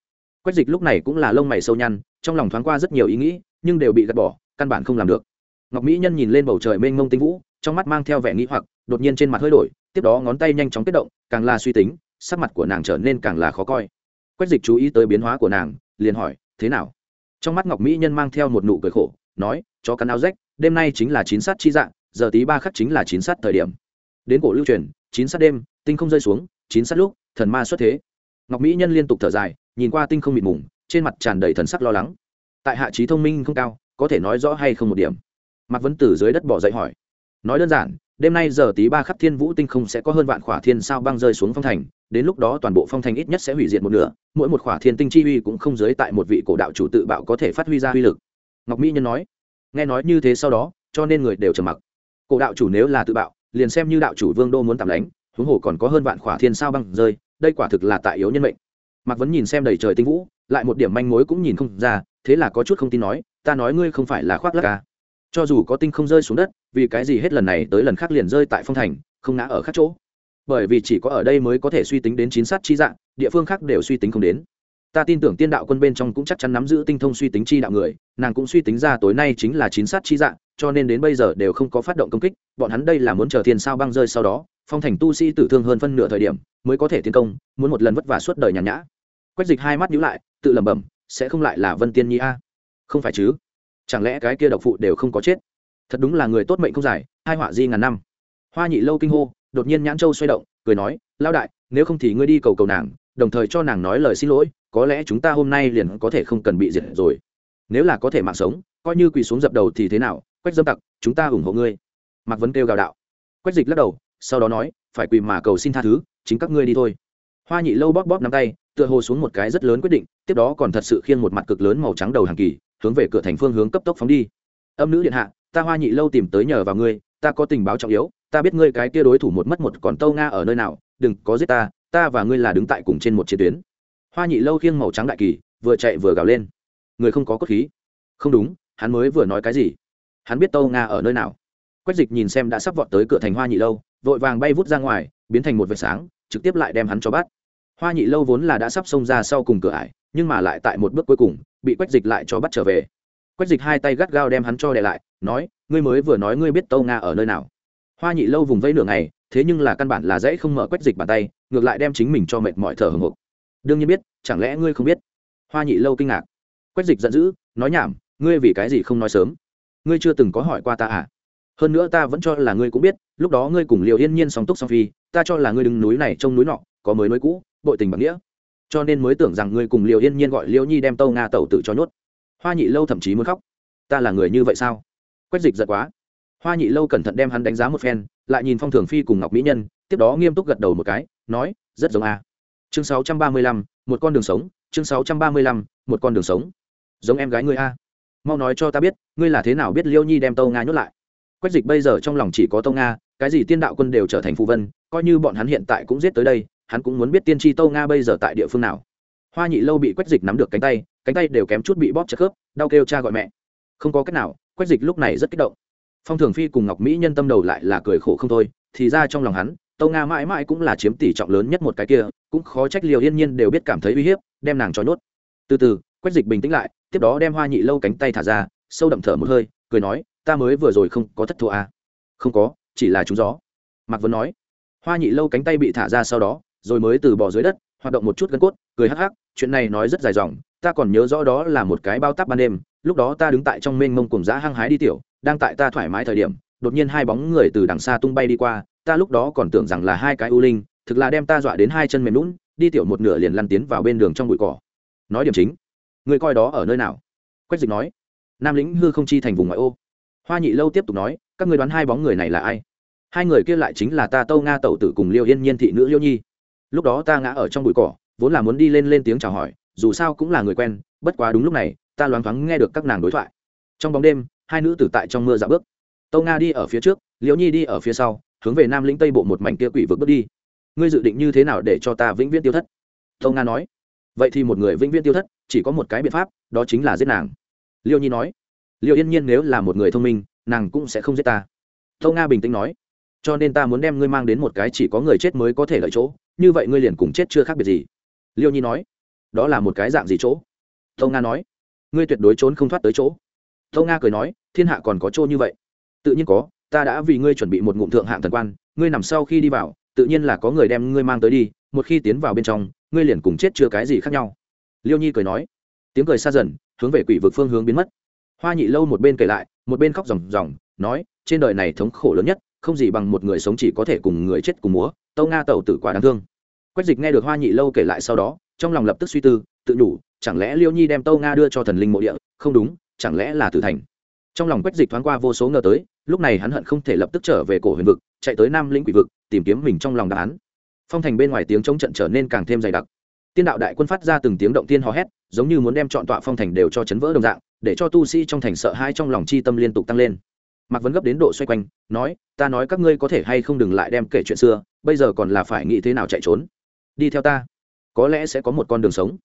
Quách dịch lúc này cũng là lông mày sâu nhăn, trong lòng thoáng qua rất nhiều ý nghĩ, nhưng đều bị gạt bỏ, căn bản không làm được. Ngọc mỹ nhân nhìn lên bầu trời mênh mông tinh vũ, trong mắt mang theo vẻ nghĩ hoặc, đột nhiên trên mặt hơi đổi, tiếp đó ngón tay nhanh chóng kết động, càng là suy tính, sắc mặt của nàng trở nên càng là khó coi. Quách dịch chú ý tới biến hóa của nàng, liền hỏi, thế nào? Trong mắt ngọc mỹ nhân mang theo một nụ cười khổ, nói cho cắn áo rách, đêm nay chính là chín sát chi dạng, giờ tí ba khắc chính là chín sát thời điểm. Đến cổ lưu truyền chín sát đêm, tinh không rơi xuống, chín sát lúc, thần ma xuất thế. Ngọc mỹ nhân liên tục thở dài, nhìn qua tinh không mịt mùng, trên mặt tràn đầy thần sắc lo lắng. Tại hạ trí thông minh không cao, có thể nói rõ hay không một điểm? Mạc vấn tử dưới đất bỏ dậy hỏi. Nói đơn giản, đêm nay giờ tí ba khắp thiên vũ tinh không sẽ có hơn vạn khỏa thiên sao băng rơi xuống phong thành, đến lúc đó toàn bộ phong thành ít nhất sẽ hủy diệt một nửa, mỗi một khỏa thiên tinh chi uy cũng không giới tại một vị cổ đạo chủ tự bạo có thể phát huy ra uy lực. Ngọc mỹ nhân nói. Nghe nói như thế sau đó, cho nên người đều trầm mặc. Cổ đạo chủ nếu là tự bạo liền xem như đạo chủ vương đô muốn tạm đánh huống hồ còn có hơn vạn khỏa thiên sao băng rơi, đây quả thực là tại yếu nhân mệnh. Mạc vấn nhìn xem đầy trời tinh vũ, lại một điểm manh mối cũng nhìn không ra, thế là có chút không tin nói, ta nói ngươi không phải là khoác lắc ca à. cho dù có tinh không rơi xuống đất, vì cái gì hết lần này tới lần khác liền rơi tại phong thành, không ngã ở khác chỗ? Bởi vì chỉ có ở đây mới có thể suy tính đến chính xác chi dạng, địa phương khác đều suy tính không đến ta tin tưởng tiên đạo quân bên trong cũng chắc chắn nắm giữ tinh thông suy tính chi đạo người, nàng cũng suy tính ra tối nay chính là chính sát chi dạng cho nên đến bây giờ đều không có phát động công kích, bọn hắn đây là muốn chờ thiên sao băng rơi sau đó, phong thành tu sĩ tử thương hơn phân nửa thời điểm, mới có thể tiến công, muốn một lần vất vả suốt đời nhàn nhã. Quách dịch hai mắt nhíu lại, tự lẩm bẩm, sẽ không lại là vân tiên nhi a? Không phải chứ? Chẳng lẽ cái kia độc phụ đều không có chết? Thật đúng là người tốt mệnh không dài, hai họa di ngàn năm. Hoa nhị lâu kinh hô, đột nhiên nhãn châu xoay động, cười nói lao đại, nếu không thì ngươi đi cầu cầu nàng, đồng thời cho nàng nói lời xin lỗi có lẽ chúng ta hôm nay liền có thể không cần bị diệt rồi. Nếu là có thể mạng sống, coi như quỳ xuống dập đầu thì thế nào? Quách dâm tặc, chúng ta ủng hộ ngươi. Mạc vấn kêu gào đạo. Quách dịch lắc đầu, sau đó nói, phải quỳ mà cầu xin tha thứ, chính các ngươi đi thôi. Hoa nhị lâu bóp bóp nắm tay, tựa hồ xuống một cái rất lớn quyết định, tiếp đó còn thật sự khiêng một mặt cực lớn màu trắng đầu hàng kỳ, hướng về cửa thành phương hướng cấp tốc phóng đi. Âm nữ điện hạ, ta hoa nhị lâu tìm tới nhờ vào ngươi, ta có tình báo trọng yếu, ta biết ngươi cái kia đối thủ một mất một còn tâu nga ở nơi nào, đừng có giết ta ta và ngươi là đứng tại cùng trên một chiến tuyến hoa nhị lâu khiêng màu trắng đại kỳ, vừa chạy vừa gào lên. Người không có cốt khí. Không đúng, hắn mới vừa nói cái gì? Hắn biết tâu nga ở nơi nào. Quách dịch nhìn xem đã sắp vọt tới cửa thành hoa nhị lâu, vội vàng bay vút ra ngoài, biến thành một vệt sáng, trực tiếp lại đem hắn cho bắt. Hoa nhị lâu vốn là đã sắp xông ra sau cùng cửa ải, nhưng mà lại tại một bước cuối cùng, bị quách dịch lại cho bắt trở về. Quách dịch hai tay gắt gao đem hắn cho đè lại, nói, ngươi mới vừa nói ngươi biết tâu nga ở nơi nào. Hoa nhị lâu vùng vây nửa ngày, thế nhưng là căn bản là dễ không mở quách dịch bàn tay, ngược lại đem chính mình cho mệt mỏi thở hồng hộc đương nhiên biết, chẳng lẽ ngươi không biết? Hoa nhị lâu kinh ngạc. Quách dịch giận dữ, nói nhảm, ngươi vì cái gì không nói sớm? Ngươi chưa từng có hỏi qua ta à? Hơn nữa ta vẫn cho là ngươi cũng biết, lúc đó ngươi cùng liều yên nhiên song túc song phi, ta cho là ngươi đứng núi này trông núi nọ, có mới núi cũ, bội tình bằng nghĩa. Cho nên mới tưởng rằng ngươi cùng liều yên nhiên gọi liêu nhi đem tâu nga tẩu tự cho nhốt. Hoa nhị lâu thậm chí muốn khóc. Ta là người như vậy sao? Quách dịch giật quá. Hoa nhị lâu cẩn thận đem hắn đánh giá một phen, lại nhìn phong thường phi cùng ngọc mỹ nhân, tiếp đó nghiêm túc gật đầu một cái, nói, rất giống a chương sáu trăm ba mươi lăm, một con đường sống. Chương sáu trăm ba mươi lăm, một con đường sống. Giống em gái ngươi a. Mau nói cho ta biết, ngươi là thế nào biết liêu nhi đem tâu nga nhốt lại? Quách dịch bây giờ trong lòng chỉ có tâu nga, cái gì tiên đạo quân đều trở thành phù vân, coi như bọn hắn hiện tại cũng giết tới đây, hắn cũng muốn biết tiên tri tâu nga bây giờ tại địa phương nào. Hoa nhị lâu bị quách dịch nắm được cánh tay cánh tay đều kém chút bị bóp chặt khớp, đau kêu cha gọi mẹ. Không có cách nào, quách dịch lúc này rất kích động. Phong thường phi cùng ngọc mỹ nhân tâm đầu lại là cười khổ không thôi, thì ra trong lòng hắn tâu nga mãi mãi cũng là chiếm tỷ trọng lớn nhất một cái kia, cũng khó trách liều yên nhiên đều biết cảm thấy uy hiếp, đem nàng cho nhốt. Từ từ, quách dịch bình tĩnh lại, tiếp đó đem hoa nhị lâu cánh tay thả ra, sâu đậm thở một hơi, cười nói, ta mới vừa rồi không có thất thua à. không có, chỉ là trúng gió. Mạc vấn nói. Hoa nhị lâu cánh tay bị thả ra sau đó, rồi mới từ bỏ dưới đất, hoạt động một chút gân cốt, cười hắc hắc, chuyện này nói rất dài dòng, ta còn nhớ rõ đó là một cái bao tắp ban đêm, lúc đó ta đứng tại trong mênh mông cùng giã hăng hái đi tiểu, đang tại ta thoải mái thời điểm, đột nhiên hai bóng người từ đằng xa tung bay đi qua ta lúc đó còn tưởng rằng là hai cái u linh, thực là đem ta dọa đến hai chân mềm lún đi tiểu một nửa liền lăn tiến vào bên đường trong bụi cỏ. Nói điểm chính, người coi đó ở nơi nào? Quách dịch nói. Nam lĩnh hư không chi thành vùng ngoại ô. Hoa nhị lâu tiếp tục nói, các người đoán hai bóng người này là ai? Hai người kia lại chính là ta tâu nga tẩu tử cùng liêu yên nhiên thị nữ liêu nhi. Lúc đó ta ngã ở trong bụi cỏ, vốn là muốn đi lên lên tiếng chào hỏi, dù sao cũng là người quen, bất quá đúng lúc này, ta loáng thoáng nghe được các nàng đối thoại. Trong bóng đêm, hai nữ tử tại trong mưa dạo bước. Tâu nga đi ở phía trước liễu nhi đi ở phía sau hướng về nam lĩnh tây bộ một mảnh kia quỷ vực bước đi. Ngươi dự định như thế nào để cho ta vĩnh viễn tiêu thất? Tâu nga nói. Vậy thì một người vĩnh viễn tiêu thất, chỉ có một cái biện pháp, đó chính là giết nàng. Liêu nhi nói. Liệu yên nhiên nếu là một người thông minh, nàng cũng sẽ không giết ta. Tâu nga bình tĩnh nói. Cho nên ta muốn đem ngươi mang đến một cái chỉ có người chết mới có thể lợi chỗ, như vậy ngươi liền cùng chết chưa khác biệt gì. Liêu nhi nói. Đó là một cái dạng gì chỗ? Tâu nga nói. Ngươi tuyệt đối trốn không thoát tới chỗ. Tâu nga cười nói, thiên hạ còn có chỗ như vậy. Tự nhiên có ta đã vì ngươi chuẩn bị một ngụm thượng hạng thần quan, ngươi nằm sau khi đi vào, tự nhiên là có người đem ngươi mang tới đi, một khi tiến vào bên trong, ngươi liền cùng chết chưa cái gì khác nhau. Liêu nhi cười nói. Tiếng cười xa dần, hướng về quỷ vực phương hướng biến mất. Hoa nhị lâu một bên kể lại, một bên khóc ròng ròng, nói, trên đời này thống khổ lớn nhất, không gì bằng một người sống chỉ có thể cùng người chết cùng múa, tâu nga tẩu tử quả đáng thương. Quách dịch nghe được hoa nhị lâu kể lại sau đó, trong lòng lập tức suy tư, tự nhủ chẳng lẽ liêu nhi đem tâu nga đưa cho thần linh mộ địa? Không đúng, chẳng lẽ là tử thành? Trong lòng quách dịch thoáng qua vô số ngờ tới, lúc này hắn hận không thể lập tức trở về cổ huyền vực, chạy tới nam lĩnh quỷ vực, tìm kiếm mình trong lòng đáp án. Phong thành bên ngoài tiếng chống trận trở nên càng thêm dày đặc. Tiên đạo đại quân phát ra từng tiếng động tiên hò hét, giống như muốn đem chọn tọa phong thành đều cho chấn vỡ đồng dạng, để cho tu sĩ trong thành sợ hai trong lòng chi tâm liên tục tăng lên. Mạc vấn gấp đến độ xoay quanh, nói, ta nói các ngươi có thể hay không đừng lại đem kể chuyện xưa, bây giờ còn là phải nghĩ thế nào chạy trốn? Đi theo ta, có lẽ sẽ có một con đường sống.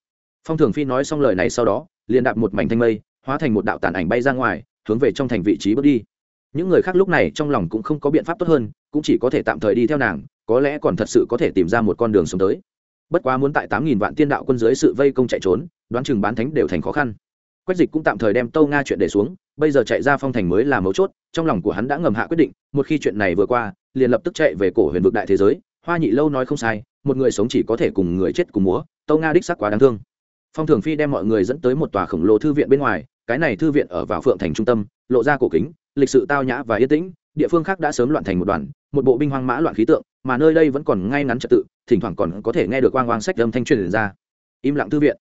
Phong thường phi nói xong lời này sau đó, liền đạp một mảnh thanh mây, hóa thành một đạo tàn ảnh bay ra ngoài hướng về trong thành vị trí bước đi. Những người khác lúc này trong lòng cũng không có biện pháp tốt hơn, cũng chỉ có thể tạm thời đi theo nàng, có lẽ còn thật sự có thể tìm ra một con đường sống tới. Bất quá muốn tại tám nghìn vạn tiên đạo quân dưới sự vây công chạy trốn, đoán chừng bán thánh đều thành khó khăn. Quách dịch cũng tạm thời đem tâu nga chuyện để xuống, bây giờ chạy ra phong thành mới là mấu chốt, trong lòng của hắn đã ngầm hạ quyết định, một khi chuyện này vừa qua, liền lập tức chạy về cổ huyền vực đại thế giới. Hoa nhị lâu nói không sai, một người sống chỉ có thể cùng người chết cùng múa tâu nga đích sắc quá đáng thương. Phong thường phi đem mọi người dẫn tới một tòa khổng lồ thư viện bên ngoài cái này thư viện ở vào phượng thành trung tâm, lộ ra cổ kính, lịch sự tao nhã và yên tĩnh, địa phương khác đã sớm loạn thành một đoàn, một bộ binh hoang mã loạn khí tượng, mà nơi đây vẫn còn ngay ngắn trật tự, thỉnh thoảng còn có thể nghe được quang quang sách âm thanh truyền ra. Im lặng thư viện.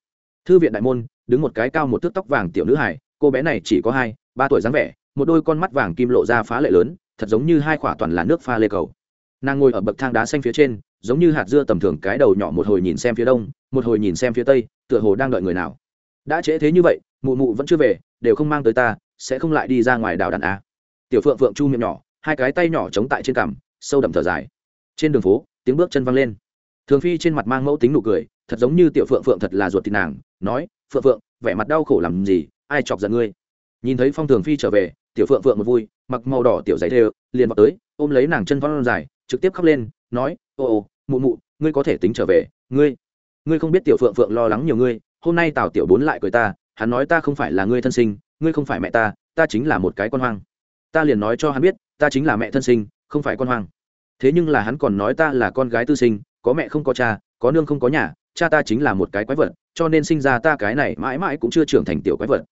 Thư viện đại môn, đứng một cái cao một thước tóc vàng tiểu nữ hải cô bé này chỉ có hai, ba tuổi dáng vẻ, một đôi con mắt vàng kim lộ ra phá lệ lớn, thật giống như hai khỏa toàn là nước pha lê cầu. Nàng ngồi ở bậc thang đá xanh phía trên, giống như hạt dưa tầm thường, cái đầu nhỏ một hồi nhìn xem phía đông, một hồi nhìn xem phía tây, tựa hồ đang đợi người nào đã trễ thế như vậy, mụ mụ vẫn chưa về, đều không mang tới ta, sẽ không lại đi ra ngoài đảo đàn a tiểu phượng phượng chu miệng nhỏ, hai cái tay nhỏ chống tại trên cằm, sâu đậm thở dài. Trên đường phố, tiếng bước chân văng lên. Thường phi trên mặt mang mẫu tính nụ cười, thật giống như tiểu phượng phượng thật là ruột thịt nàng, nói, phượng phượng, vẻ mặt đau khổ làm gì, ai chọc giận ngươi? Nhìn thấy phong thường phi trở về, tiểu phượng phượng một vui, mặc màu đỏ tiểu giấy thêu, liền vào tới, ôm lấy nàng chân văn dài, trực tiếp khóc lên, nói, ô ô, mụ mụ, ngươi có thể tính trở về, ngươi ngươi không biết tiểu phượng phượng lo lắng nhiều ngươi hôm nay tào tiểu bốn lại cười ta, hắn nói ta không phải là ngươi thân sinh, ngươi không phải mẹ ta ta chính là một cái con hoang. Ta liền nói cho hắn biết, ta chính là mẹ thân sinh, không phải con hoang. Thế nhưng là hắn còn nói ta là con gái tư sinh, có mẹ không có cha, có nương không có nhà, cha ta chính là một cái quái vật, cho nên sinh ra ta cái này mãi mãi cũng chưa trưởng thành tiểu quái vật.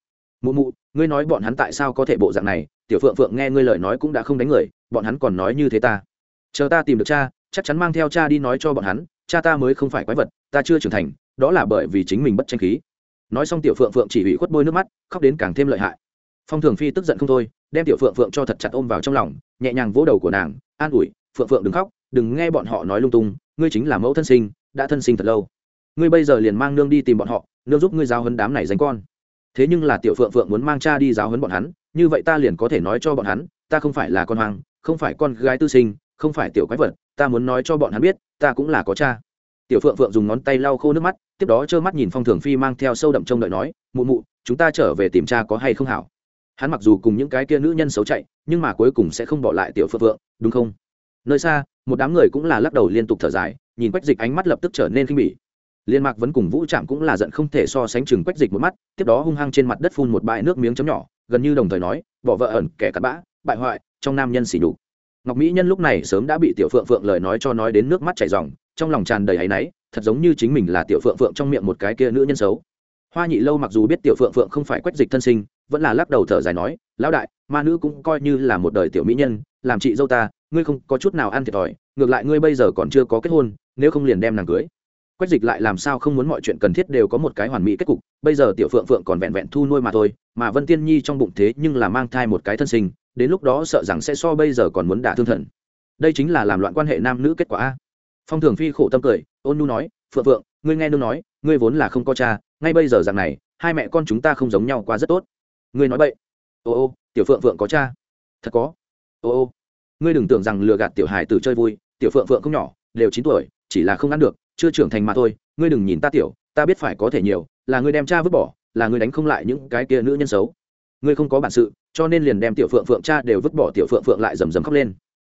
Mụ mụ, ngươi nói bọn hắn tại sao có thể bộ dạng này, tiểu phượng phượng nghe ngươi lời nói cũng đã không đánh người, bọn hắn còn nói như thế ta. Chờ ta tìm được cha, chắc chắn mang theo cha đi nói cho bọn hắn, cha ta mới không phải quái vật, ta chưa trưởng thành đó là bởi vì chính mình bất tranh khí. Nói xong tiểu phượng phượng chỉ bị khuất bôi nước mắt khóc đến càng thêm lợi hại. Phong thường phi tức giận không thôi đem tiểu phượng phượng cho thật chặt ôm vào trong lòng nhẹ nhàng vỗ đầu của nàng an ủi phượng phượng đừng khóc đừng nghe bọn họ nói lung tung ngươi chính là mẫu thân sinh đã thân sinh thật lâu. Ngươi bây giờ liền mang nương đi tìm bọn họ nương giúp ngươi giáo hấn đám này dành con. Thế nhưng là tiểu phượng phượng muốn mang cha đi giáo hấn bọn hắn như vậy ta liền có thể nói cho bọn hắn ta không phải là con hoàng, không phải con gái tư sinh không phải tiểu quái vật ta muốn nói cho bọn hắn biết ta cũng là có cha tiểu phượng phượng dùng ngón tay lau khô nước mắt, tiếp đó trơ mắt nhìn phong thường phi mang theo sâu đậm trông đợi nói, mụ mụ, chúng ta trở về tìm cha có hay không hảo? Hắn mặc dù cùng những cái kia nữ nhân xấu chạy, nhưng mà cuối cùng sẽ không bỏ lại tiểu phượng phượng, đúng không? Nơi xa, một đám người cũng là lắc đầu liên tục thở dài, nhìn quách dịch ánh mắt lập tức trở nên khinh bỉ. Liên mạc vẫn cùng vũ trạm cũng là giận không thể so sánh chừng quách dịch một mắt, tiếp đó hung hăng trên mặt đất phun một bãi nước miếng chấm nhỏ, gần như đồng thời nói, bỏ vợ ẩn, kẻ cặn bã, bại hoại, trong nam nhân xỉ đục ngọc mỹ nhân lúc này sớm đã bị tiểu phượng phượng lời nói cho nói đến nước mắt chảy ròng trong lòng tràn đầy áy náy, thật giống như chính mình là tiểu phượng phượng trong miệng một cái kia nữ nhân xấu. Hoa nhị lâu mặc dù biết tiểu phượng phượng không phải quách dịch thân sinh, vẫn là lắc đầu thở dài nói, lão đại, ma nữ cũng coi như là một đời tiểu mỹ nhân, làm chị dâu ta, ngươi không có chút nào ăn thiệt thòi, ngược lại ngươi bây giờ còn chưa có kết hôn, nếu không liền đem nàng cưới. Quách dịch lại làm sao không muốn mọi chuyện cần thiết đều có một cái hoàn mỹ kết cục, bây giờ tiểu phượng phượng còn vẹn vẹn thu nuôi mà thôi, mà vân tiên nhi trong bụng thế nhưng là mang thai một cái thân sinh, đến lúc đó sợ rằng sẽ so bây giờ còn muốn đả thương thần. Đây chính là làm loạn quan hệ nam nữ kết quả a phong thường phi khổ tâm cười, ôn nu nói, phượng phượng ngươi nghe nương nói, ngươi vốn là không có cha, ngay bây giờ dạng này, hai mẹ con chúng ta không giống nhau quá rất tốt. Ngươi nói vậy ô ô, tiểu phượng phượng có cha. Thật có. Ô ô, ngươi đừng tưởng rằng lừa gạt tiểu hài từ chơi vui, tiểu phượng phượng không nhỏ, đều chín tuổi, chỉ là không ăn được, chưa trưởng thành mà thôi, ngươi đừng nhìn ta tiểu, ta biết phải có thể nhiều, là ngươi đem cha vứt bỏ, là ngươi đánh không lại những cái kia nữ nhân xấu. Ngươi không có bản sự, cho nên liền đem tiểu phượng phượng cha đều vứt bỏ, tiểu phượng phượng lại rầm rầm khóc lên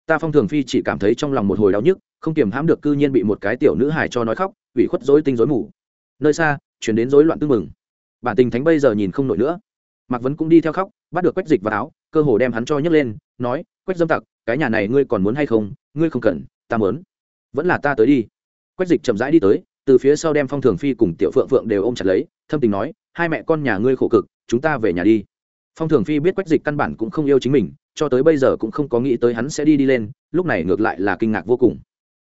ta phong thường phi chỉ cảm thấy trong lòng một hồi đau nhức, không kiềm hãm được cư nhiên bị một cái tiểu nữ hài cho nói khóc, ủy khuất dối tinh dối mù. Nơi xa, chuyển đến rối loạn tư mừng bản tình thánh bây giờ nhìn không nổi nữa. Mạc vấn cũng đi theo khóc, bắt được quách dịch vào áo, cơ hồ đem hắn cho nhấc lên, nói, quách dâm tặc, cái nhà này ngươi còn muốn hay không? Ngươi không cần, ta muốn. Vẫn là ta tới đi. Quách dịch chậm rãi đi tới, từ phía sau đem phong thường phi cùng tiểu phượng phượng đều ôm chặt lấy, thâm tình nói, hai mẹ con nhà ngươi khổ cực, chúng ta về nhà đi. Phong thường phi biết quách dịch căn bản cũng không yêu chính mình cho tới bây giờ cũng không có nghĩ tới hắn sẽ đi đi lên, lúc này ngược lại là kinh ngạc vô cùng.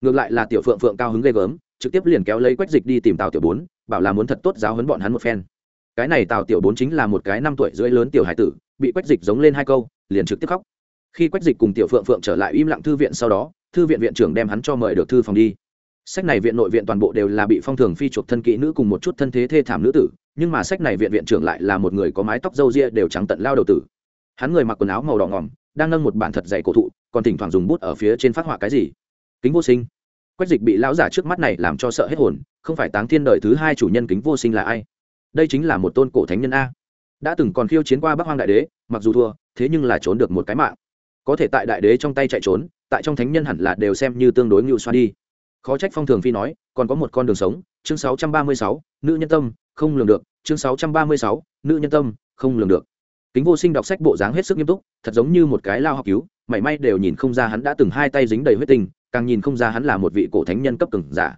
Ngược lại là tiểu phượng phượng cao hứng ghê gớm, trực tiếp liền kéo lấy quách dịch đi tìm tào tiểu bốn, bảo là muốn thật tốt giáo hấn bọn hắn một phen. Cái này tào tiểu bốn chính là một cái năm tuổi rưỡi lớn tiểu hải tử, bị quách dịch giống lên hai câu, liền trực tiếp khóc. Khi quách dịch cùng tiểu phượng phượng trở lại im lặng thư viện sau đó, thư viện viện trưởng đem hắn cho mời được thư phòng đi. Sách này viện nội viện toàn bộ đều là bị phong thường phi chuộc thân kỹ nữ cùng một chút thân thế thê thảm nữ tử, nhưng mà sách này viện viện trưởng lại là một người có mái tóc râu ria đều trắng tận lao đầu tử hắn người mặc quần áo màu đỏ ngỏm đang nâng một bản thật dày cổ thụ còn thỉnh thoảng dùng bút ở phía trên phát họa cái gì. Kính vô sinh. Quách dịch bị lão giả trước mắt này làm cho sợ hết hồn không phải táng thiên đời thứ hai chủ nhân kính vô sinh là ai? Đây chính là một tôn cổ thánh nhân a. Đã từng còn khiêu chiến qua bắc hoang đại đế mặc dù thua thế nhưng là trốn được một cái mạng. Có thể tại đại đế trong tay chạy trốn tại trong thánh nhân hẳn là đều xem như tương đối ngưu xoa đi. Khó trách phong thường phi nói còn có một con đường sống chương 636, nữ nhân tâm không lường được chương 636, nữ nhân tâm không lường được kính vô sinh đọc sách bộ dáng hết sức nghiêm túc thật giống như một cái lao học cứu mảy may đều nhìn không ra hắn đã từng hai tay dính đầy huyết tinh càng nhìn không ra hắn là một vị cổ thánh nhân cấp cường giả.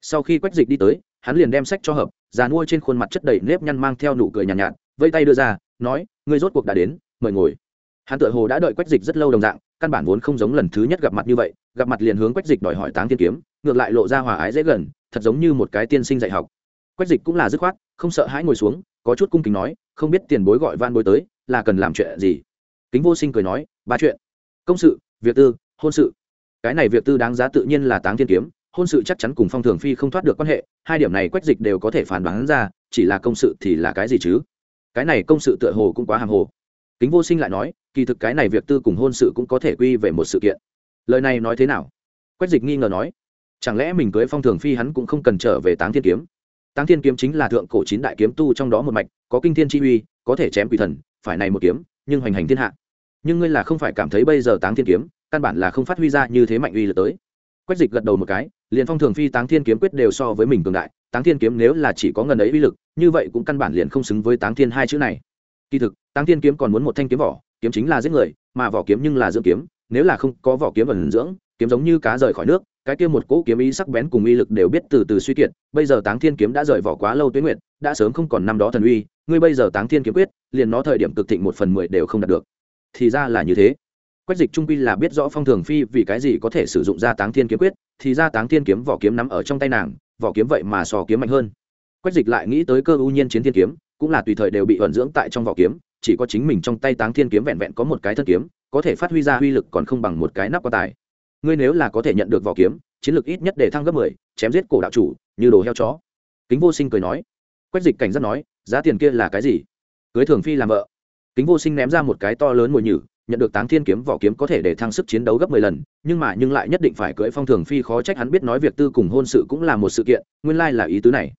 Sau khi quách dịch đi tới hắn liền đem sách cho hợp già nuôi trên khuôn mặt chất đầy nếp nhăn mang theo nụ cười nhàn nhạt, nhạt vây tay đưa ra nói ngươi rốt cuộc đã đến mời ngồi. Hắn tự hồ đã đợi quách dịch rất lâu đồng dạng căn bản vốn không giống lần thứ nhất gặp mặt như vậy gặp mặt liền hướng quách dịch đòi hỏi táng tiên kiếm ngược lại lộ ra hòa ái dễ gần thật giống như một cái tiên sinh dạy học. Quách dịch cũng là dứt khoát không sợ hãi ngồi xuống có chút cung kính nói không biết tiền bối gọi van bối tới là cần làm chuyện gì? Kính vô sinh cười nói, ba chuyện. Công sự, việc tư, hôn sự. Cái này việc tư đáng giá tự nhiên là táng thiên kiếm, hôn sự chắc chắn cùng phong thường phi không thoát được quan hệ, hai điểm này quách dịch đều có thể phản đoán ra, chỉ là công sự thì là cái gì chứ? Cái này công sự tựa hồ cũng quá hàng hồ. Kính vô sinh lại nói, kỳ thực cái này việc tư cùng hôn sự cũng có thể quy về một sự kiện. Lời này nói thế nào? Quách dịch nghi ngờ nói, chẳng lẽ mình cưới phong thường phi hắn cũng không cần trở về táng thiên kiếm? Táng thiên kiếm chính là thượng cổ chín đại kiếm tu trong đó một mạch, có kinh thiên chi uy, có thể chém quỷ thần phải này một kiếm, nhưng hoành hành thiên hạ. Nhưng ngươi là không phải cảm thấy bây giờ táng thiên kiếm, căn bản là không phát huy ra như thế mạnh uy lực tới. Quách dịch gật đầu một cái, liền phong thường phi táng thiên kiếm quyết đều so với mình cường đại. Táng thiên kiếm nếu là chỉ có ngần ấy uy lực, như vậy cũng căn bản liền không xứng với táng thiên hai chữ này. Kỳ thực, táng thiên kiếm còn muốn một thanh kiếm vỏ, kiếm chính là giết người, mà vỏ kiếm nhưng là dưỡng kiếm. Nếu là không có vỏ kiếm ẩn dưỡng, kiếm giống như cá rời khỏi nước, cái kia một cỗ kiếm ý sắc bén cùng uy lực đều biết từ từ suy kiệt. Bây giờ táng thiên kiếm đã rời vỏ quá lâu tuyến nguyện đã sớm không còn năm đó thần uy. Ngươi bây giờ táng thiên kiếm quyết liền nó thời điểm cực thịnh một phần mười đều không đạt được. Thì ra là như thế. Quách dịch trung quy là biết rõ phong thường phi vì cái gì có thể sử dụng ra táng thiên kiếm quyết, thì ra táng thiên kiếm vỏ kiếm nắm ở trong tay nàng, vỏ kiếm vậy mà sò kiếm mạnh hơn. Quách dịch lại nghĩ tới cơ ưu nhiên chiến thiên kiếm, cũng là tùy thời đều bị vận dưỡng tại trong vỏ kiếm, chỉ có chính mình trong tay táng thiên kiếm vẹn vẹn có một cái thân kiếm, có thể phát huy ra uy lực còn không bằng một cái nắp quan tài. Ngươi nếu là có thể nhận được vỏ kiếm, chiến lược ít nhất để thăng gấp mười, chém giết cổ đạo chủ, như đồ heo chó. Kính vô sinh cười nói. Quách dịch cảnh giác nói, giá tiền kia là cái gì? Cưới thường phi làm vợ. Kính vô sinh ném ra một cái to lớn mùi nhử, nhận được táng thiên kiếm vỏ kiếm có thể để thăng sức chiến đấu gấp mười lần, nhưng mà nhưng lại nhất định phải cưỡi phong thường phi khó trách hắn biết nói việc tư cùng hôn sự cũng là một sự kiện, nguyên lai là ý tứ này.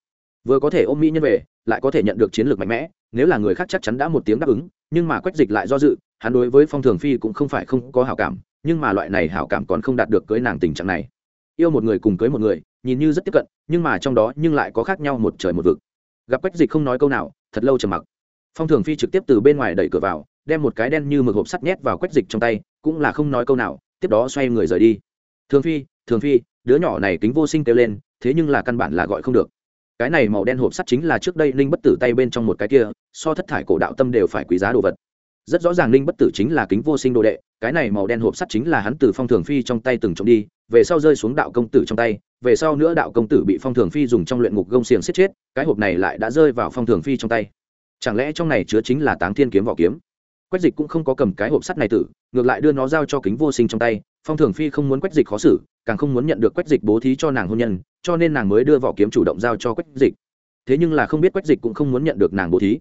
Vừa có thể ôm mỹ nhân về, lại có thể nhận được chiến lược mạnh mẽ, nếu là người khác chắc chắn đã một tiếng đáp ứng, nhưng mà quách dịch lại do dự, hắn đối với phong thường phi cũng không phải không có hảo cảm, nhưng mà loại này hảo cảm còn không đạt được cưới nàng tình trạng này. Yêu một người cùng cưới một người, nhìn như rất tiếp cận, nhưng mà trong đó nhưng lại có khác nhau một trời một vực. Gặp quách dịch không nói câu nào, thật lâu trầm mặc phong thường phi trực tiếp từ bên ngoài đẩy cửa vào, đem một cái đen như mực hộp sắt nhét vào quách dịch trong tay, cũng là không nói câu nào, tiếp đó xoay người rời đi. Thường phi thường phi, đứa nhỏ này kính vô sinh kêu lên, thế nhưng là căn bản là gọi không được. Cái này màu đen hộp sắt chính là trước đây linh bất tử tay bên trong một cái kia, so thất thải cổ đạo tâm đều phải quý giá đồ vật. Rất rõ ràng linh bất tử chính là kính vô sinh đồ đệ, cái này màu đen hộp sắt chính là hắn từ phong thường phi trong tay từng trộm đi, về sau rơi xuống đạo công tử trong tay, về sau nữa đạo công tử bị phong thường phi dùng trong luyện ngục gông xiềng xiết chết, cái hộp này lại đã rơi vào phong thường phi trong tay chẳng lẽ trong này chứa chính là táng thiên kiếm vỏ kiếm? Quách dịch cũng không có cầm cái hộp sắt này tử, ngược lại đưa nó giao cho kính vô sinh trong tay, phong thường phi không muốn quách dịch khó xử, càng không muốn nhận được quách dịch bố thí cho nàng hôn nhân, cho nên nàng mới đưa vỏ kiếm chủ động giao cho quách dịch. Thế nhưng là không biết quách dịch cũng không muốn nhận được nàng bố thí.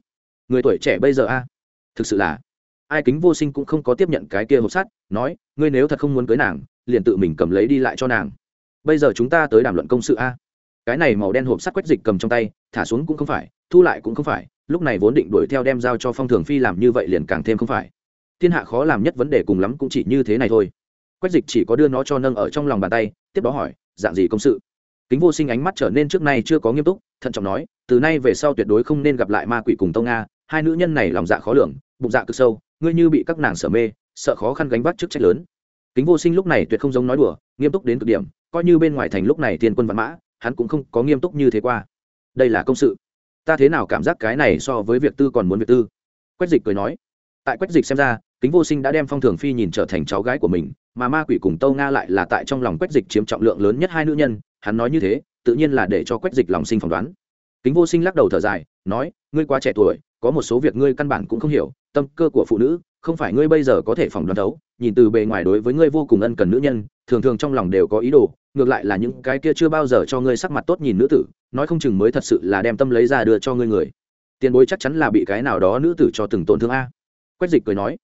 Người tuổi trẻ bây giờ a? Thực sự là, ai kính vô sinh cũng không có tiếp nhận cái kia hộp sắt, nói, ngươi nếu thật không muốn cưới nàng, liền tự mình cầm lấy đi lại cho nàng. Bây giờ chúng ta tới đàm luận công sự a. Cái này màu đen hộp sắt quách dịch cầm trong tay, thả xuống cũng không phải, thu lại cũng không phải lúc này vốn định đuổi theo đem giao cho phong thường phi làm như vậy liền càng thêm không phải. Thiên hạ khó làm nhất vấn đề cùng lắm cũng chỉ như thế này thôi. Quách dịch chỉ có đưa nó cho nâng ở trong lòng bàn tay, tiếp đó hỏi, dạng gì công sự? Kính vô sinh ánh mắt trở nên trước nay chưa có nghiêm túc, thận trọng nói, từ nay về sau tuyệt đối không nên gặp lại ma quỷ cùng tông nga, hai nữ nhân này lòng dạ khó lường, bụng dạ cực sâu, ngươi như bị các nàng sở mê, sợ khó khăn gánh vác chức trách lớn. Kính vô sinh lúc này tuyệt không giống nói đùa, nghiêm túc đến cực điểm, coi như bên ngoài thành lúc này thiên quân văn mã, hắn cũng không có nghiêm túc như thế qua. Đây là công sự ta thế nào cảm giác cái này so với việc tư còn muốn việc tư? Quách dịch cười nói, tại quách dịch xem ra, kính vô sinh đã đem phong thường phi nhìn trở thành cháu gái của mình, mà ma quỷ cùng tâu nga lại là tại trong lòng quách dịch chiếm trọng lượng lớn nhất hai nữ nhân, hắn nói như thế, tự nhiên là để cho quách dịch lòng sinh phỏng đoán. Kính vô sinh lắc đầu thở dài, nói, ngươi quá trẻ tuổi, có một số việc ngươi căn bản cũng không hiểu, tâm cơ của phụ nữ, không phải ngươi bây giờ có thể phỏng đoán thấu, nhìn từ bề ngoài đối với ngươi vô cùng ân cần nữ nhân, thường thường trong lòng đều có ý đồ ngược lại là những cái kia chưa bao giờ cho ngươi sắc mặt tốt nhìn nữ tử, nói không chừng mới thật sự là đem tâm lấy ra đưa cho ngươi người. Tiền bối chắc chắn là bị cái nào đó nữ tử cho từng tổn thương a. Quách dịch cười nói.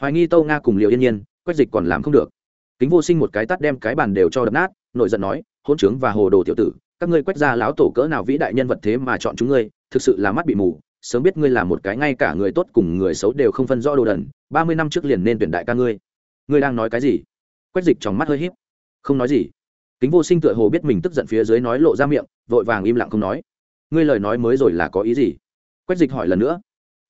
Hoài nghi tâu nga cùng liệu yên nhiên, quách dịch còn làm không được. Kính vô sinh một cái tắt đem cái bàn đều cho đập nát nội giận nói hôn trướng và hồ đồ tiểu tử, các ngươi quách ra lão tổ cỡ nào vĩ đại nhân vật thế mà chọn chúng ngươi, thực sự là mắt bị mù, sớm biết ngươi là một cái ngay cả người tốt cùng người xấu đều không phân rõ đồ đần, ba mươi năm trước liền nên tuyển đại ca ngươi. Ngươi đang nói cái gì? Quách dịch trong mắt hơi híp. Không nói gì kính vô sinh tựa hồ biết mình tức giận phía dưới nói lộ ra miệng, vội vàng im lặng không nói. Ngươi lời nói mới rồi là có ý gì? Quách dịch hỏi lần nữa.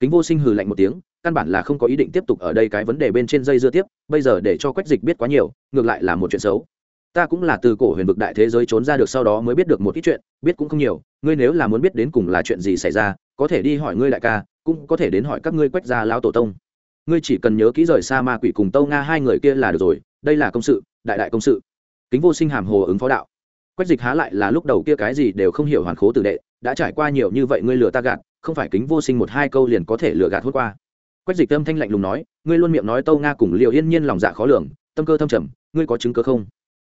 Kính vô sinh hừ lạnh một tiếng, căn bản là không có ý định tiếp tục ở đây cái vấn đề bên trên dây dưa tiếp, bây giờ để cho quách dịch biết quá nhiều, ngược lại là một chuyện xấu. Ta cũng là từ cổ huyền vực đại thế giới trốn ra được sau đó mới biết được một ít chuyện, biết cũng không nhiều, ngươi nếu là muốn biết đến cùng là chuyện gì xảy ra, có thể đi hỏi ngươi đại ca, cũng có thể đến hỏi các ngươi quách gia lão tổ tông. Ngươi chỉ cần nhớ kỹ rời xa ma quỷ cùng tâu nga hai người kia là được rồi, đây là công sự, đại đại công sự kính vô sinh hàm hồ ứng phó đạo. Quách dịch há lại là lúc đầu kia cái gì đều không hiểu hoàn khố tử đệ, đã trải qua nhiều như vậy ngươi lừa ta gạt, không phải kính vô sinh một hai câu liền có thể lừa gạt hốt qua. Quách dịch âm thanh lạnh lùng nói, ngươi luôn miệng nói tâu nga cùng liệu yên nhiên lòng dạ khó lường, tâm cơ thâm trầm, ngươi có chứng cơ không?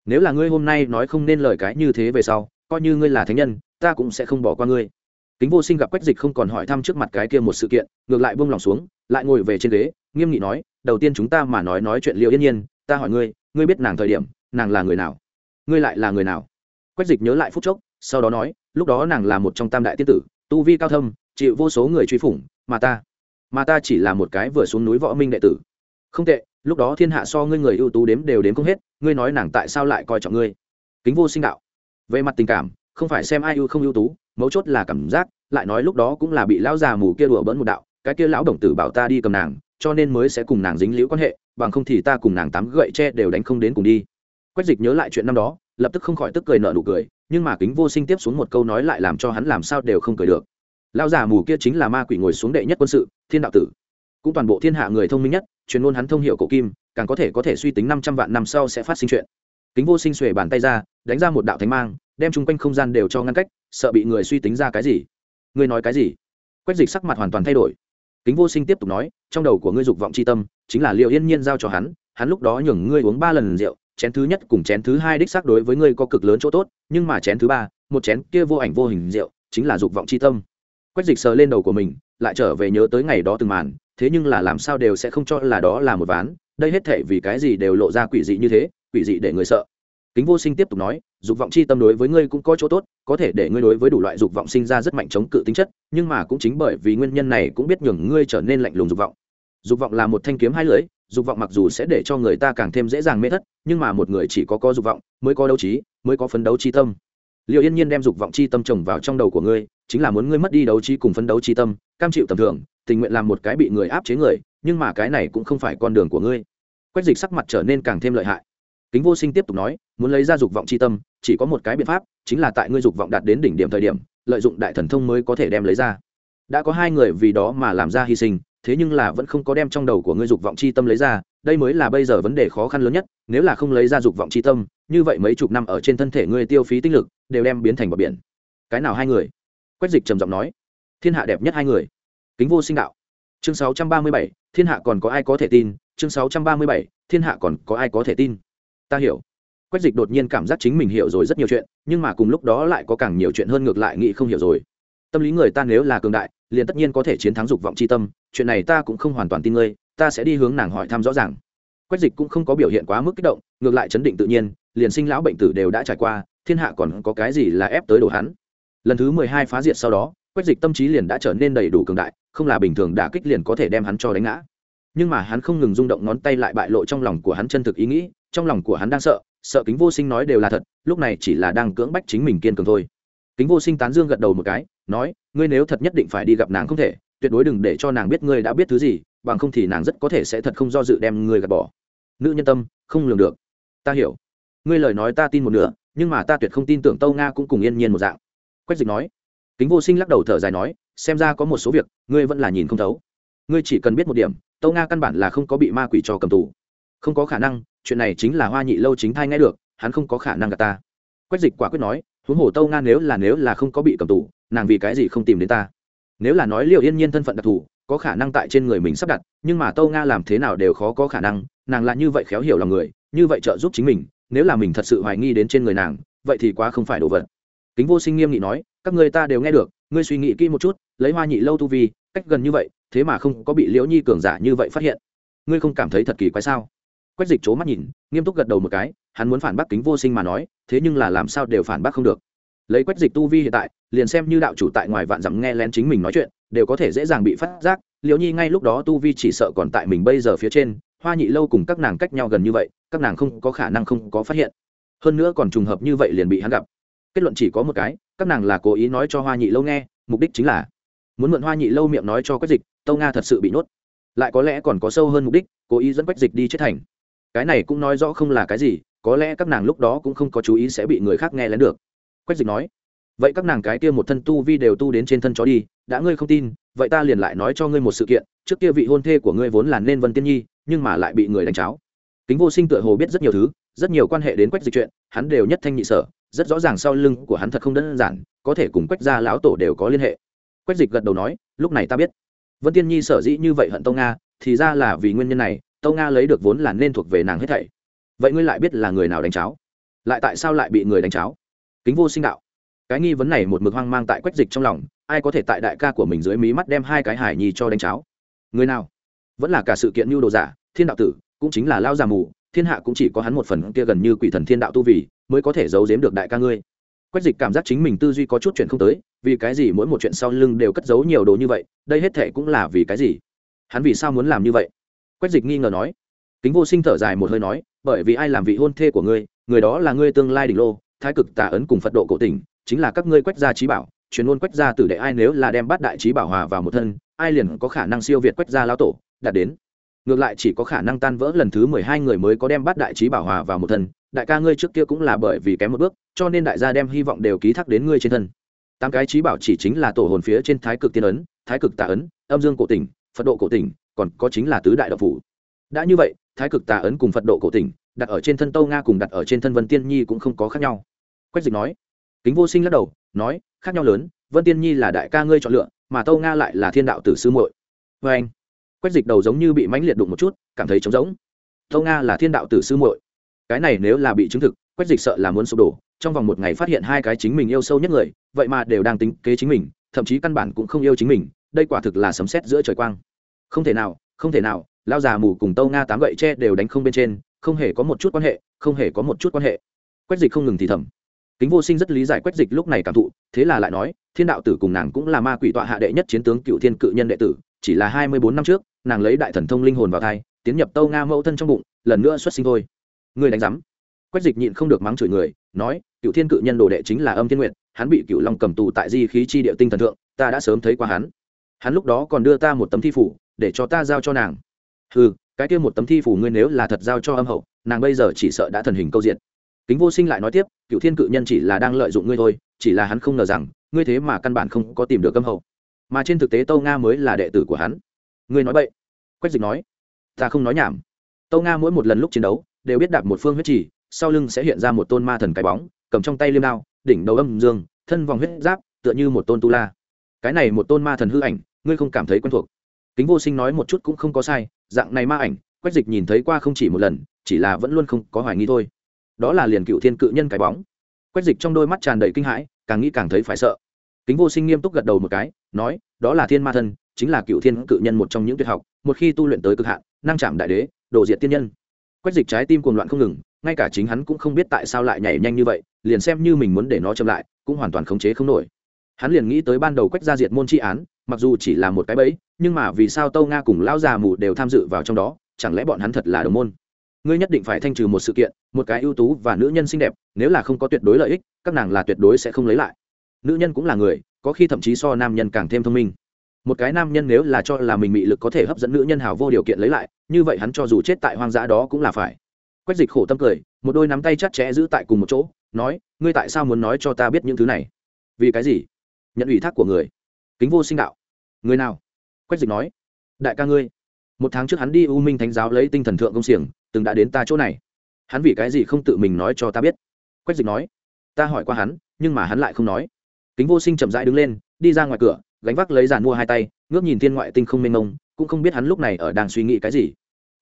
Nếu là ngươi hôm nay nói không nên lời cái như thế về sau, coi như ngươi là thánh nhân, ta cũng sẽ không bỏ qua ngươi. Kính vô sinh gặp quách dịch không còn hỏi thăm trước mặt cái kia một sự kiện, ngược lại buông lòng xuống, lại ngồi về trên ghế, nghiêm nghị nói, đầu tiên chúng ta mà nói nói chuyện liệu yên nhiên, ta hỏi ngươi ngươi biết nàng thời điểm nàng là người nào? Ngươi lại là người nào? Quách dịch nhớ lại phút chốc, sau đó nói, lúc đó nàng là một trong tam đại tiên tử, tu vi cao thâm, chịu vô số người truy phủng, mà ta mà ta chỉ là một cái vừa xuống núi võ minh đệ tử. Không tệ, lúc đó thiên hạ so ngươi người ưu tú đếm đều đếm không hết, ngươi nói nàng tại sao lại coi trọng ngươi? Kính vô sinh đạo. Về mặt tình cảm, không phải xem ai ưu không ưu tú, mấu chốt là cảm giác, lại nói lúc đó cũng là bị lão già mù kia đùa bỡn một đạo, cái kia lão đồng tử bảo ta đi cầm nàng, cho nên mới sẽ cùng nàng dính liễu quan hệ, bằng không thì ta cùng nàng tắm gậy tre đều đánh không đến cùng đi quách dịch nhớ lại chuyện năm đó, lập tức không khỏi tức cười nợ nụ cười, nhưng mà kính vô sinh tiếp xuống một câu nói lại làm cho hắn làm sao đều không cười được. Lão già mù kia chính là ma quỷ ngồi xuống đệ nhất quân sự, thiên đạo tử. Cũng toàn bộ thiên hạ người thông minh nhất, truyền ngôn hắn thông hiệu cổ kim, càng có thể có thể suy tính năm trăm vạn năm sau sẽ phát sinh chuyện. Kính vô sinh xuề bàn tay ra, đánh ra một đạo thánh mang, đem chung quanh không gian đều cho ngăn cách, sợ bị người suy tính ra cái gì? Ngươi nói cái gì? Quách dịch sắc mặt hoàn toàn thay đổi. Kính vô sinh tiếp tục nói, trong đầu của ngươi dục vọng c h i tâm, chính là liệu yên nhiên giao cho hắn hắn lúc đó nhường ngươi uống ba lần rượu chén thứ nhất cùng chén thứ hai đích xác đối với ngươi có cực lớn chỗ tốt, nhưng mà chén thứ ba, một chén kia vô ảnh vô hình rượu, chính là dục vọng c h i tâm. Quách dịch sờ lên đầu của mình, lại trở về nhớ tới ngày đó từng màn, thế nhưng là làm sao đều sẽ không cho là đó là một ván, đây hết thể vì cái gì đều lộ ra quỷ dị như thế, quỷ dị để người sợ. Kính vô sinh tiếp tục nói, dục vọng chi tâm đối với ngươi cũng có chỗ tốt, có thể để ngươi đối với đủ loại dục vọng sinh ra rất mạnh chống cự tính chất, nhưng mà cũng chính bởi vì nguyên nhân này cũng biết nhường ngươi trở nên lạnh lùng dục vọng. Dục vọng là một thanh kiếm hai lưỡi dục vọng mặc dù sẽ để cho người ta càng thêm dễ dàng mê thất, nhưng mà một người chỉ có có dục vọng, mới có đấu trí, mới có phấn đấu chi tâm. Liệu yên nhiên đem dục vọng chi tâm trồng vào trong đầu của ngươi, chính là muốn ngươi mất đi đấu trí cùng phấn đấu chi tâm, cam chịu tầm thường, tình nguyện làm một cái bị người áp chế người, nhưng mà cái này cũng không phải con đường của ngươi. Quách dịch sắc mặt trở nên càng thêm lợi hại. Kính vô sinh tiếp tục nói, muốn lấy ra dục vọng chi tâm, chỉ có một cái biện pháp, chính là tại ngươi dục vọng đạt đến đỉnh điểm thời điểm, lợi dụng đại thần thông mới có thể đem lấy ra. Đã có hai người vì đó mà làm ra hy sinh thế nhưng là vẫn không có đem trong đầu của ngươi dục vọng chi tâm lấy ra, đây mới là bây giờ vấn đề khó khăn lớn nhất, nếu là không lấy ra dục vọng chi tâm, như vậy mấy chục năm ở trên thân thể ngươi tiêu phí tinh lực, đều đem biến thành bọt biển. Cái nào hai người? Quách dịch trầm giọng nói. Thiên hạ đẹp nhất hai người. Kính vô sinh đạo. Chương sáu trăm ba mươi bảy, thiên hạ còn có ai có thể tin? Chương sáu trăm ba mươi bảy, thiên hạ còn có ai có thể tin? Ta hiểu. Quách dịch đột nhiên cảm giác chính mình hiểu rồi rất nhiều chuyện, nhưng mà cùng lúc đó lại có càng nhiều chuyện hơn ngược lại nghĩ không hiểu rồi. Tâm lý người ta nếu là cường đại liền tất nhiên có thể chiến thắng dục vọng c h i tâm, chuyện này ta cũng không hoàn toàn tin ngươi, ta sẽ đi hướng nàng hỏi thăm rõ ràng. Quách dịch cũng không có biểu hiện quá mức kích động, ngược lại chấn định tự nhiên, liền sinh lão bệnh tử đều đã trải qua, thiên hạ còn có cái gì là ép tới đồ hắn? Lần thứ mười hai phá diệt sau đó, quách dịch tâm trí liền đã trở nên đầy đủ cường đại, không là bình thường đả kích liền có thể đem hắn cho đánh ngã. Nhưng mà hắn không ngừng rung động ngón tay lại bại lộ trong lòng của hắn chân thực ý nghĩ, trong lòng của hắn đang sợ sợ kính vô sinh nói đều là thật, lúc này chỉ là đang cưỡng bách chính mình kiên cường thôi. Kính vô sinh tán dương gật đầu một cái, nói ngươi nếu thật nhất định phải đi gặp nàng không thể, tuyệt đối đừng để cho nàng biết ngươi đã biết thứ gì, bằng không thì nàng rất có thể sẽ thật không do dự đem ngươi gạt bỏ. Nữ nhân tâm, không lường được. Ta hiểu. Ngươi lời nói ta tin một nửa, nhưng mà ta tuyệt không tin tưởng tâu nga cũng cùng yên nhiên một dạng. Quách dịch nói. Kính vô sinh lắc đầu thở dài nói, xem ra có một số việc, ngươi vẫn là nhìn không thấu. Ngươi chỉ cần biết một điểm, tâu nga căn bản là không có bị ma quỷ cho cầm tù. Không có khả năng, chuyện này chính là hoa nhị lâu chính thai nghe được, hắn không có khả năng gạt ta. Quách dịch quả quyết nói, huống hồ tâu nga nếu là nếu là không có bị cầm tù nàng vì cái gì không tìm đến ta? Nếu là nói liệu yên nhiên thân phận đặc thù, có khả năng tại trên người mình sắp đặt, nhưng mà tâu nga làm thế nào đều khó có khả năng, nàng là như vậy khéo hiểu lòng người, như vậy trợ giúp chính mình, nếu là mình thật sự hoài nghi đến trên người nàng, vậy thì quá không phải đồ vật. Kính vô sinh nghiêm nghị nói, các người ta đều nghe được, ngươi suy nghĩ kỹ một chút, lấy hoa nhị lâu tu vi, cách gần như vậy, thế mà không có bị liễu nhi cường giả như vậy phát hiện. Ngươi không cảm thấy thật kỳ quái sao? Quách dịch c mắt nhìn, nghiêm túc gật đầu một cái, hắn muốn phản bác kính vô sinh mà nói, thế nhưng là làm sao đều phản bác không được lấy quách dịch tu vi hiện tại, liền xem như đạo chủ tại ngoài vạn dặm nghe lén chính mình nói chuyện, đều có thể dễ dàng bị phát giác, liễu nhi ngay lúc đó tu vi chỉ sợ còn tại mình bây giờ phía trên, hoa nhị lâu cùng các nàng cách nhau gần như vậy, các nàng không có khả năng không có phát hiện. Hơn nữa còn trùng hợp như vậy liền bị hắn gặp. Kết luận chỉ có một cái, các nàng là cố ý nói cho hoa nhị lâu nghe, mục đích chính là muốn mượn hoa nhị lâu miệng nói cho quách dịch, tâu nga thật sự bị nhốt lại có lẽ còn có sâu hơn mục đích, cố ý dẫn quách dịch đi chết thành. Cái này cũng nói rõ không là cái gì, có lẽ các nàng lúc đó cũng không có chú ý sẽ bị người khác nghe lén được quách dịch nói, vậy các nàng cái kia một thân tu vi đều tu đến trên thân chó đi, đã ngươi không tin, vậy ta liền lại nói cho ngươi một sự kiện, trước kia vị hôn thê của ngươi vốn là nên vân tiên nhi, nhưng mà lại bị người đánh cháo. Kính vô sinh tựa hồ biết rất nhiều thứ, rất nhiều quan hệ đến quách dịch chuyện, hắn đều nhất thanh nhị sở, rất rõ ràng sau lưng của hắn thật không đơn giản, có thể cùng quách gia lão tổ đều có liên hệ. Quách dịch gật đầu nói, lúc này ta biết. Vân tiên nhi sở dĩ như vậy hận tông nga, thì ra là vì nguyên nhân này, tâu nga lấy được vốn là nên thuộc về nàng hết thảy. Vậy ngươi lại biết là người nào đánh cháo? Lại tại sao lại bị người đánh cháo? Kính vô sinh đạo. Cái nghi vấn này một mực hoang mang tại quách dịch trong lòng, ai có thể tại đại ca của mình dưới mí mắt đem hai cái hải nhi cho đánh cháo? Người nào? Vẫn là cả sự kiện mưu đồ giả, thiên đạo tử, cũng chính là lao già mù, thiên hạ cũng chỉ có hắn một phần kia gần như quỷ thần thiên đạo tu vì, mới có thể giấu giếm được đại ca ngươi. Quách dịch cảm giác chính mình tư duy có chút chuyện không tới, vì cái gì mỗi một chuyện sau lưng đều cất giấu nhiều đồ như vậy, đây hết thệ cũng là vì cái gì? Hắn vì sao muốn làm như vậy? Quách dịch nghi ngờ nói. Kính vô sinh thở dài một hơi nói, bởi vì ai làm vị hôn thê của ngươi, người đó là ngươi tương lai đỉnh lô thái cực tà ấn cùng phật độ cổ tỉnh chính là các ngươi quách gia trí bảo, truyền ngôn quách gia tử đệ ai nếu là đem bát đại trí bảo hòa vào một thân, ai liền có khả năng siêu việt quách gia lão tổ, đạt đến. Ngược lại chỉ có khả năng tan vỡ lần thứ mười hai người mới có đem bát đại trí bảo hòa vào một thân, đại ca ngươi trước kia cũng là bởi vì kém một bước, cho nên đại gia đem hy vọng đều ký thác đến ngươi trên thân. Tám cái trí bảo chỉ chính là tổ hồn phía trên thái cực tiên ấn, thái cực tà ấn, âm dương cổ tỉnh phật độ cổ tỉnh còn có chính là tứ đại đạo phủ. Đã như vậy, thái cực tà ấn cùng phật độ cổ tỉnh đặt ở trên thân tâu nga cùng đặt ở trên thân vân tiên nhi cũng không có khác nhau quách dịch nói. Kính vô sinh lắc đầu, nói, khác nhau lớn, vân tiên nhi là đại ca ngươi chọn lựa, mà tâu nga lại là thiên đạo tử sư muội. Vê anh. Quách dịch đầu giống như bị mãnh liệt đụng một chút, cảm thấy trống rỗng. Tâu nga là thiên đạo tử sư muội. Cái này nếu là bị chứng thực, quách dịch sợ là muốn sụp đổ, trong vòng một ngày phát hiện hai cái chính mình yêu sâu nhất người, vậy mà đều đang tính kế chính mình, thậm chí căn bản cũng không yêu chính mình, đây quả thực là sấm sét giữa trời quang. Không thể nào, không thể nào lao già mù cùng tâu nga tám gậy tre đều đánh không bên trên, không hề có một chút quan hệ, không hề có một chút quan hệ. Quách dịch không ngừng thì thầm kính vô sinh rất lý giải quách dịch lúc này cảm thụ, thế là lại nói, thiên đạo tử cùng nàng cũng là ma quỷ tọa hạ đệ nhất chiến tướng cựu thiên cự nhân đệ tử, chỉ là hai mươi bốn năm trước, nàng lấy đại thần thông linh hồn vào thai, tiến nhập tâu nga mẫu thân trong bụng, lần nữa xuất sinh thôi. Người đánh giám. Quách dịch nhịn không được mắng chửi người, nói, cựu thiên cự nhân đồ đệ chính là âm thiên nguyện hắn bị cựu long cầm tù tại di khí chi địa tinh thần thượng, ta đã sớm thấy qua hắn. Hắn lúc đó còn đưa ta một tấm thi phủ, để cho ta giao cho nàng. Ừ cái kia một tấm thi phủ ngươi nếu là thật giao cho âm hậu, nàng bây giờ chỉ sợ đã thần hình câu diện kính vô sinh lại nói tiếp cựu thiên cự nhân chỉ là đang lợi dụng ngươi thôi, chỉ là hắn không ngờ rằng, ngươi thế mà căn bản không có tìm được âm hậu. Mà trên thực tế tâu nga mới là đệ tử của hắn. Ngươi nói vậy quách dịch nói. Ta không nói nhảm. Tâu nga mỗi một lần lúc chiến đấu, đều biết đạp một phương huyết trì, sau lưng sẽ hiện ra một tôn ma thần cái bóng, cầm trong tay liêm đao, đỉnh đầu âm dương, thân vòng huyết giáp, tựa như một tôn tu la. Cái này một tôn ma thần hư ảnh, ngươi không cảm thấy quen thuộc. Kính vô sinh nói một chút cũng không có sai, dạng này ma ảnh, quách dịch nhìn thấy qua không chỉ một lần, chỉ là vẫn luôn không có hoài nghi thôi đó là liền cựu thiên cự nhân cái bóng. Quách dịch trong đôi mắt tràn đầy kinh hãi, càng nghĩ càng thấy phải sợ. Kính vô sinh nghiêm túc gật đầu một cái, nói, đó là thiên ma thân chính là cựu thiên cự nhân một trong những tuyệt học, một khi tu luyện tới cực hạn, năng chạm đại đế đổ diệt tiên nhân. Quách dịch trái tim cuồng loạn không ngừng, ngay cả chính hắn cũng không biết tại sao lại nhảy nhanh như vậy, liền xem như mình muốn để nó chậm lại, cũng hoàn toàn khống chế không nổi. Hắn liền nghĩ tới ban đầu quách gia diệt môn tri án, mặc dù chỉ là một cái bẫy, nhưng mà vì sao tâu nga cùng lão già mù đều tham dự vào trong đó, chẳng lẽ bọn hắn thật là đồng môn? Ngươi nhất định phải thanh trừ một sự kiện, một cái ưu tú và nữ nhân xinh đẹp, nếu là không có tuyệt đối lợi ích, các nàng là tuyệt đối sẽ không lấy lại. Nữ nhân cũng là người, có khi thậm chí so nam nhân càng thêm thông minh. Một cái nam nhân nếu là cho là mình bị lực có thể hấp dẫn nữ nhân hào vô điều kiện lấy lại, như vậy hắn cho dù chết tại hoang dã đó cũng là phải. Quách dịch khổ tâm cười, một đôi nắm tay chặt chẽ giữ tại cùng một chỗ, nói, ngươi tại sao muốn nói cho ta biết những thứ này? Vì cái gì? Nhận ủy thác của người. Kính vô sinh đạo. Người nào? Quách dịch nói. Đại ca ngươi. Một tháng trước hắn đi u minh thánh giáo lấy tinh thần thượng công xiềng từng đã đến ta chỗ này. Hắn vì cái gì không tự mình nói cho ta biết? Quách dịch nói, ta hỏi qua hắn, nhưng mà hắn lại không nói. Kính vô sinh chậm rãi đứng lên, đi ra ngoài cửa, gánh vác lấy giàn mua hai tay, ngước nhìn thiên ngoại tinh không mênh mông, cũng không biết hắn lúc này ở đang suy nghĩ cái gì.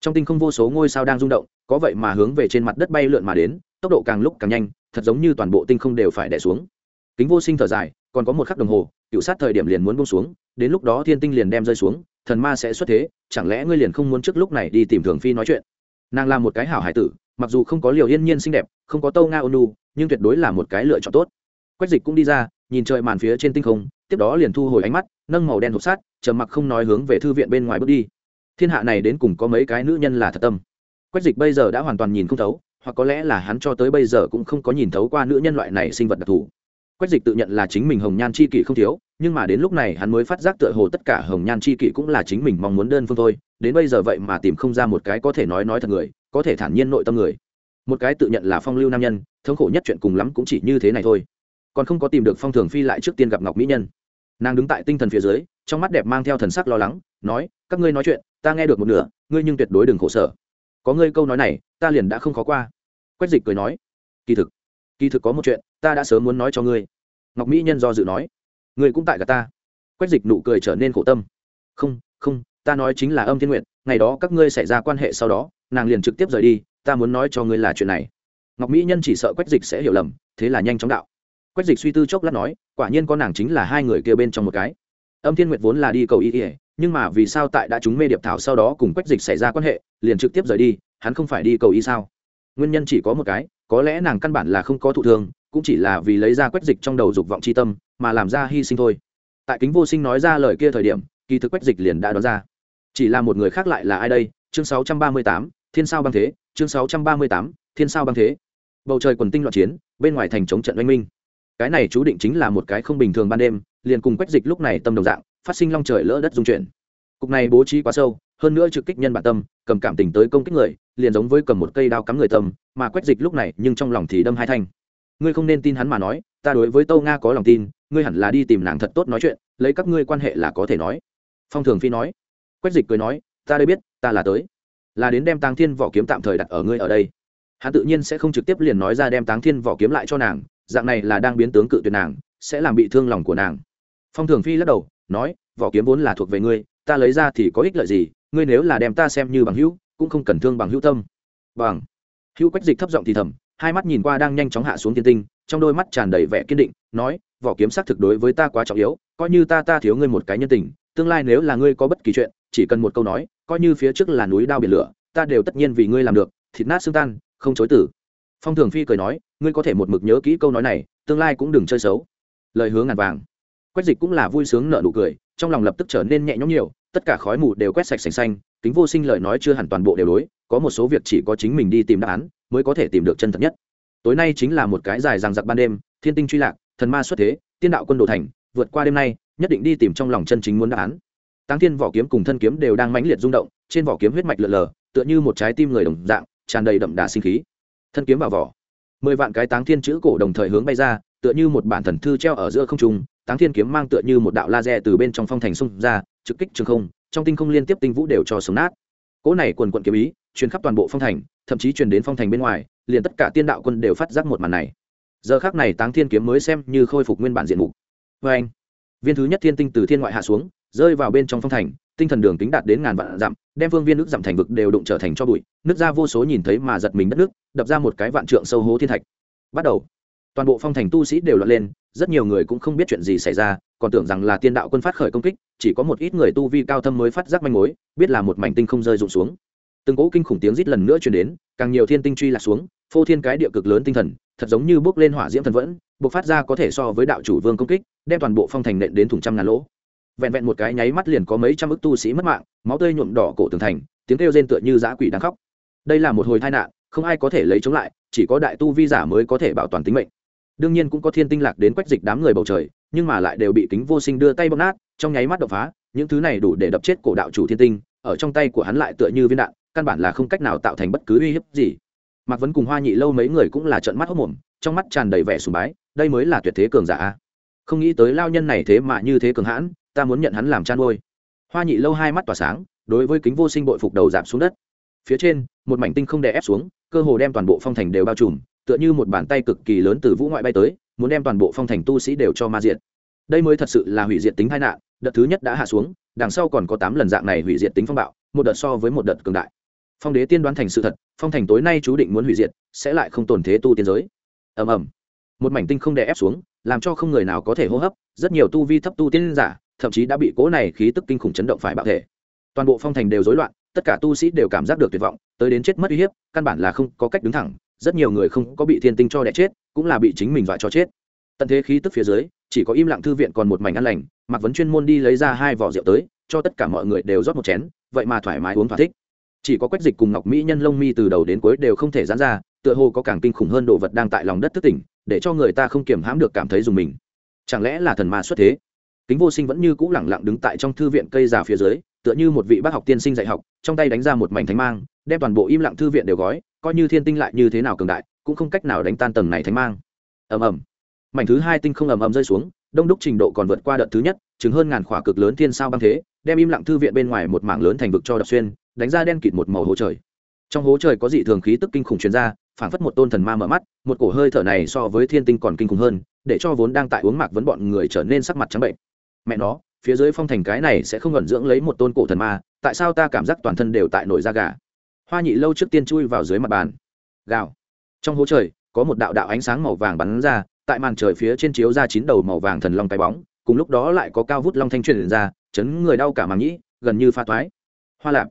Trong tinh không vô số ngôi sao đang rung động, có vậy mà hướng về trên mặt đất bay lượn mà đến, tốc độ càng lúc càng nhanh, thật giống như toàn bộ tinh không đều phải đẻ xuống. Kính vô sinh thở dài, còn có một khắc đồng hồ, cựu sát thời điểm liền muốn bông xuống, đến lúc đó thiên tinh liền đem rơi xuống, thần ma sẽ xuất thế, chẳng lẽ ngươi liền không muốn trước lúc này đi tìm thường phi nói chuyện? Nàng là một cái hảo hải tử, mặc dù không có liều yên nhiên xinh đẹp, không có tâu nga ônu nhưng tuyệt đối là một cái lựa chọn tốt. Quách dịch cũng đi ra, nhìn trời màn phía trên tinh không, tiếp đó liền thu hồi ánh mắt, nâng màu đen hộp sát trầm mặc không nói hướng về thư viện bên ngoài bước đi. Thiên hạ này đến cùng có mấy cái nữ nhân là thật tâm. Quách dịch bây giờ đã hoàn toàn nhìn không thấu, hoặc có lẽ là hắn cho tới bây giờ cũng không có nhìn thấu qua nữ nhân loại này sinh vật đặc thù quách dịch tự nhận là chính mình hồng nhan c h i kỷ không thiếu, nhưng mà đến lúc này hắn mới phát giác tựa hồ tất cả hồng nhan c h i kỷ cũng là chính mình mong muốn đơn phương thôi. Đến bây giờ vậy mà tìm không ra một cái có thể nói nói thật người, có thể thản nhiên nội tâm người. Một cái tự nhận là phong lưu nam nhân, thống khổ nhất chuyện cùng lắm cũng chỉ như thế này thôi. Còn không có tìm được phong thường phi lại trước tiên gặp ngọc mỹ nhân. Nàng đứng tại tinh thần phía dưới, trong mắt đẹp mang theo thần sắc lo lắng, nói, các ngươi nói chuyện, ta nghe được một nửa, ngươi nhưng tuyệt đối đừng khổ sở. Có ngươi câu nói này, ta liền đã không khó qua. Quách dịch cười nói, kỳ thực kỳ thực có một chuyện ta đã sớm muốn nói cho ngươi. Ngọc mỹ nhân do dự nói. Ngươi cũng tại cả ta. Quách dịch nụ cười trở nên khổ tâm. Không không, ta nói chính là âm thiên nguyện ngày đó các ngươi xảy ra quan hệ sau đó, nàng liền trực tiếp rời đi, ta muốn nói cho ngươi là chuyện này. Ngọc mỹ nhân chỉ sợ quách dịch sẽ hiểu lầm, thế là nhanh chóng đạo. Quách dịch suy tư chốc lát nói, quả nhiên con nàng chính là hai người kia bên trong một cái. Âm thiên nguyệt vốn là đi cầu y ỉa nhưng mà vì sao tại đã chúng mê điệp thảo sau đó cùng quách dịch xảy ra quan hệ, liền trực tiếp rời đi, hắn không phải đi cầu y sao? Nguyên nhân chỉ có một cái có lẽ nàng căn bản là không có thụ thương cũng chỉ là vì lấy ra quách dịch trong đầu dục vọng c h i tâm mà làm ra hy sinh thôi. Tại kính vô sinh nói ra lời kia thời điểm kỳ thực quách dịch liền đã đoán ra. Chỉ là một người khác lại là ai đây? Chương 638, thiên sao băng thế. Chương 638, thiên sao băng thế. Bầu trời quần tinh loạn chiến bên ngoài thành chống trận oanh minh. Cái này chú định chính là một cái không bình thường ban đêm liền cùng quách dịch lúc này tâm đồng dạng phát sinh long trời lỡ đất dung chuyển. Cục này bố trí quá sâu hơn nữa trực kích nhân bản tâm, cầm cảm tình tới công kích người, liền giống với cầm một cây đao cắm người tâm, mà quách dịch lúc này, nhưng trong lòng thì đâm hai thanh. Ngươi không nên tin hắn mà nói, ta đối với tâu nga có lòng tin, ngươi hẳn là đi tìm nàng thật tốt nói chuyện, lấy các ngươi quan hệ là có thể nói. Phong thường phi nói. Quách dịch cười nói, ta đây biết, ta là tới. Là đến đem táng thiên vỏ kiếm tạm thời đặt ở ngươi ở đây. Hắn tự nhiên sẽ không trực tiếp liền nói ra đem táng thiên vỏ kiếm lại cho nàng, dạng này là đang biến tướng cự tuyệt nàng, sẽ làm bị thương lòng của nàng. Phong thường phi lắc đầu, nói, vỏ kiếm vốn là thuộc về ngươi, ta lấy ra thì có ích lợi gì ngươi nếu là đem ta xem như bằng hữu, cũng không cần thương bằng hữu tâm. Bằng. Hữu quách dịch thấp giọng thì thầm, hai mắt nhìn qua đang nhanh chóng hạ xuống thiên tinh, trong đôi mắt tràn đầy vẻ kiên định, nói, vỏ kiếm xác thực đối với ta quá trọng yếu, coi như ta ta thiếu ngươi một cái nhân tình, tương lai nếu là ngươi có bất kỳ chuyện, chỉ cần một câu nói, coi như phía trước là núi đao biển lửa, ta đều tất nhiên vì ngươi làm được, thịt nát xương tan, không chối tử. Phong thường phi cười nói, ngươi có thể một mực nhớ kỹ câu nói này, tương lai cũng đừng chơi xấu. Lời hứa ngàn vàng. Quách dịch cũng là vui sướng nợ nụ cười, trong lòng lập tức trở nên nhẹ nhõm nhiều tất cả khói mù đều quét sạch sành xanh, kính vô sinh lời nói chưa hẳn toàn bộ đều đối, có một số việc chỉ có chính mình đi tìm đáp án, mới có thể tìm được chân thật nhất. Tối nay chính là một cái dài ràng giặc ban đêm, thiên tinh truy lạc, thần ma xuất thế, tiên đạo quân đồ thành, vượt qua đêm nay, nhất định đi tìm trong lòng chân chính muốn đáp án. Táng thiên vỏ kiếm cùng thân kiếm đều đang mãnh liệt rung động, trên vỏ kiếm huyết mạch lợn lờ, tựa như một trái tim người đồng dạng, tràn đầy đậm đà sinh khí. Thân kiếm vào vỏ. Mười vạn cái táng thiên chữ cổ đồng thời hướng bay ra, tựa như một bản thần thư treo ở giữa không trung táng thiên kiếm mang tựa như một đạo laser từ bên trong phong thành xung ra, trực kích trường không, trong tinh không liên tiếp tinh vũ đều cho sống nát. Cỗ này quần quận kiếm ý, truyền khắp toàn bộ phong thành, thậm chí truyền đến phong thành bên ngoài, liền tất cả tiên đạo quân đều phát giác một màn này. Giờ khác này táng thiên kiếm mới xem như khôi phục nguyên bản diện mục. Vê anh, viên thứ nhất thiên tinh từ thiên ngoại hạ xuống, rơi vào bên trong phong thành, tinh thần đường tính đạt đến ngàn vạn dặm, đem phương viên nước dặm thành vực đều đụng trở thành cho bụi, nước ra vô số nhìn thấy mà giật mình đất nước, đập ra một cái vạn trượng sâu hố thiên thạch. Bắt đầu, toàn bộ phong thành tu sĩ đều lọt lên rất nhiều người cũng không biết chuyện gì xảy ra, còn tưởng rằng là tiên đạo quân phát khởi công kích, chỉ có một ít người tu vi cao thâm mới phát giác manh mối, biết là một mảnh tinh không rơi rụng xuống. Từng cỗ kinh khủng tiếng rít lần nữa chuyển đến, càng nhiều thiên tinh truy lạc xuống, phô thiên cái địa cực lớn tinh thần, thật giống như bước lên hỏa diễm thần vẫn buộc phát ra có thể so với đạo chủ vương công kích, đem toàn bộ phong thành nện đến thùng trăm ngàn lỗ. Vẹn vẹn một cái nháy mắt liền có mấy trăm ức tu sĩ mất mạng, máu tươi nhuộm đỏ cổ tường thành, tiếng kêu rên tựa như dã quỷ đang khóc. Đây là một hồi tai nạn, không ai có thể lấy chống lại, chỉ có đại tu vi giả mới có thể bảo toàn tính mệnh đương nhiên cũng có thiên tinh lạc đến quách dịch đám người bầu trời, nhưng mà lại đều bị kính vô sinh đưa tay bóp nát, trong nháy mắt đập phá, những thứ này đủ để đập chết cổ đạo chủ thiên tinh, ở trong tay của hắn lại tựa như viên đạn, căn bản là không cách nào tạo thành bất cứ uy hiếp gì. Mạc vấn cùng hoa nhị lâu mấy người cũng là trợn mắt hốc mồm trong mắt tràn đầy vẻ sùng bái, đây mới là tuyệt thế cường giả không nghĩ tới lao nhân này thế mà như thế cường hãn, ta muốn nhận hắn làm chăn nuôi. Hoa nhị lâu hai mắt tỏa sáng, đối với kính vô sinh bội phục đầu giảm xuống đất. Phía trên, một mảnh tinh không đè ép xuống, cơ hồ đem toàn bộ phong thành đều bao trùm tựa như một bàn tay cực kỳ lớn từ vũ ngoại bay tới, muốn đem toàn bộ phong thành tu sĩ đều cho ma diệt. Đây mới thật sự là hủy diệt tính tai nạn, đợt thứ nhất đã hạ xuống, đằng sau còn có tám lần dạng này hủy diệt tính phong bạo, một đợt so với một đợt cường đại. Phong đế tiên đoán thành sự thật, phong thành tối nay chú định muốn hủy diệt, sẽ lại không tồn thế tu tiên giới. Ầm ầm. Một mảnh tinh không đè ép xuống, làm cho không người nào có thể hô hấp, rất nhiều tu vi thấp tu tiên giả, thậm chí đã bị cố này khí tức kinh khủng chấn động phải bạo thể. Toàn bộ phong thành đều rối loạn, tất cả tu sĩ đều cảm giác được tuyệt vọng, tới đến chết mất uy hiếp, căn bản là không có cách đứng thẳng rất nhiều người không có bị thiên tinh cho đẻ chết, cũng là bị chính mình dọa cho chết. Tận thế khí tức phía dưới, chỉ có im lặng thư viện còn một mảnh ăn lành, mạc vấn chuyên môn đi lấy ra hai vỏ rượu tới, cho tất cả mọi người đều rót một chén, vậy mà thoải mái uống thỏa thích. Chỉ có quách dịch cùng ngọc mỹ nhân lông mi từ đầu đến cuối đều không thể giãn ra, tựa hồ có càng kinh khủng hơn đồ vật đang tại lòng đất thức tỉnh, để cho người ta không kiềm hãm được cảm thấy dùng mình. Chẳng lẽ là thần ma xuất thế? Kính vô sinh vẫn như cũ lẳng lặng đứng tại trong thư viện cây già phía dưới tựa như một vị bác học tiên sinh dạy học, trong tay đánh ra một mảnh thánh mang, đem toàn bộ im lặng thư viện đều gói, coi như thiên tinh lại như thế nào cường đại, cũng không cách nào đánh tan tầng này thánh mang. Ầm ầm. Mảnh thứ hai tinh không ầm ầm rơi xuống, đông đúc trình độ còn vượt qua đợt thứ nhất chứng hơn ngàn khỏa cực lớn thiên sao băng thế, đem im lặng thư viện bên ngoài một mảng lớn thành vực cho đập xuyên, đánh ra đen kịt một màu hố trời. Trong hố trời có dị thường khí tức kinh khủng truyền ra, phảng phất một tôn thần ma mở mắt, một cổ hơi thở này so với thiên tinh còn kinh khủng hơn, để cho vốn đang tại uống mạc vấn bọn người trở nên sắc mặt trắng bệnh. Mẹ nó phía dưới phong thành cái này sẽ không ngẩn dưỡng lấy một tôn cổ thần ma, tại sao ta cảm giác toàn thân đều tại nổi da gà? Hoa nhị lâu trước tiên chui vào dưới mặt bàn. Gào. Trong hố trời, có một đạo đạo ánh sáng màu vàng bắn ra, tại màn trời phía trên chiếu ra chín đầu màu vàng thần long cái bóng, cùng lúc đó lại có cao vút long thanh truyền ra, chấn người đau cả màng nhĩ, gần như pha toái. Hoa lạp.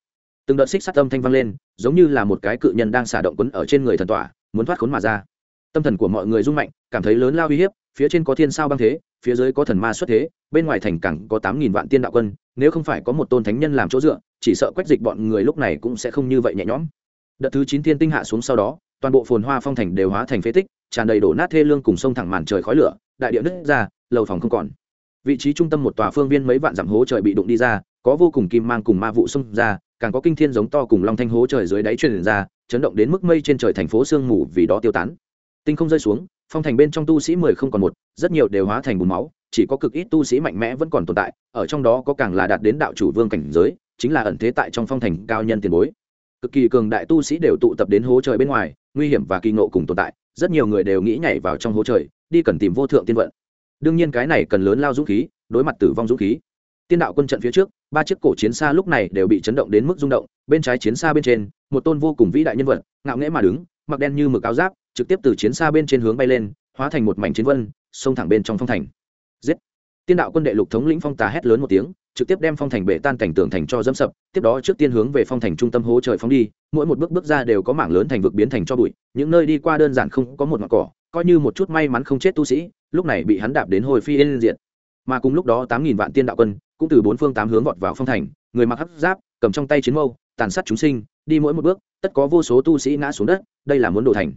Từng đợt xích sắt âm thanh vang lên, giống như là một cái cự nhân đang xả động quấn ở trên người thần tỏa muốn thoát khốn mà ra. Tâm thần của mọi người rung mạnh, cảm thấy lớn lao uy hiếp phía trên có thiên sao băng thế, phía dưới có thần ma xuất thế, bên ngoài thành cảng có tám nghìn vạn tiên đạo quân, nếu không phải có một tôn thánh nhân làm chỗ dựa, chỉ sợ quách dịch bọn người lúc này cũng sẽ không như vậy nhẹ nhõm. Đợt thứ chín thiên tinh hạ xuống sau đó, toàn bộ phồn hoa phong thành đều hóa thành phế tích, tràn đầy đổ nát thê lương cùng sông thẳng màn trời khói lửa, đại địa nứt ra, lầu phòng không còn. Vị trí trung tâm một tòa phương viên mấy vạn dặm hố trời bị đụng đi ra, có vô cùng kim mang cùng ma vụ xông ra, càng có kinh thiên giống to cùng long thanh hố trời dưới đáy truyền ra, chấn động đến mức mây trên trời thành phố sương mù vì đó tiêu tán tinh không rơi xuống, phong thành bên trong tu sĩ mười không còn một, rất nhiều đều hóa thành bùn máu, chỉ có cực ít tu sĩ mạnh mẽ vẫn còn tồn tại, ở trong đó có càng là đạt đến đạo chủ vương cảnh giới, chính là ẩn thế tại trong phong thành cao nhân tiền bối. Cực kỳ cường đại tu sĩ đều tụ tập đến hố trời bên ngoài, nguy hiểm và kỳ ngộ cùng tồn tại, rất nhiều người đều nghĩ nhảy vào trong hố trời, đi cần tìm vô thượng tiên vận. Đương nhiên cái này cần lớn lao dũng khí, đối mặt tử vong dũng khí. Tiên đạo quân trận phía trước, ba chiếc cổ chiến xa lúc này đều bị chấn động đến mức rung động, bên trái chiến xa bên trên, một tôn vô cùng vĩ đại nhân vật, ngạo nghễ mà đứng mặc đen như mực áo giáp, trực tiếp từ chiến xa bên trên hướng bay lên, hóa thành một mảnh chiến vân, xông thẳng bên trong phong thành. Giết! Tiên đạo quân đệ lục thống lĩnh phong tà hét lớn một tiếng, trực tiếp đem phong thành bể tan cảnh tường thành cho dẫm sập, tiếp đó trước tiên hướng về phong thành trung tâm hố trời phóng đi, mỗi một bước bước ra đều có mảng lớn thành vực biến thành cho bụi, những nơi đi qua đơn giản không có một ngọn cỏ, coi như một chút may mắn không chết tu sĩ, lúc này bị hắn đạp đến hồi phi yên diện mà cùng lúc đó tám nghìn vạn tiên đạo quân, cũng từ bốn phương tám hướng vọt vào phong thành, người mặc hấp giáp, cầm trong tay chiến mâu, tàn sát chúng sinh đi mỗi một bước tất có vô số tu sĩ ngã xuống đất đây là muốn đổ thành.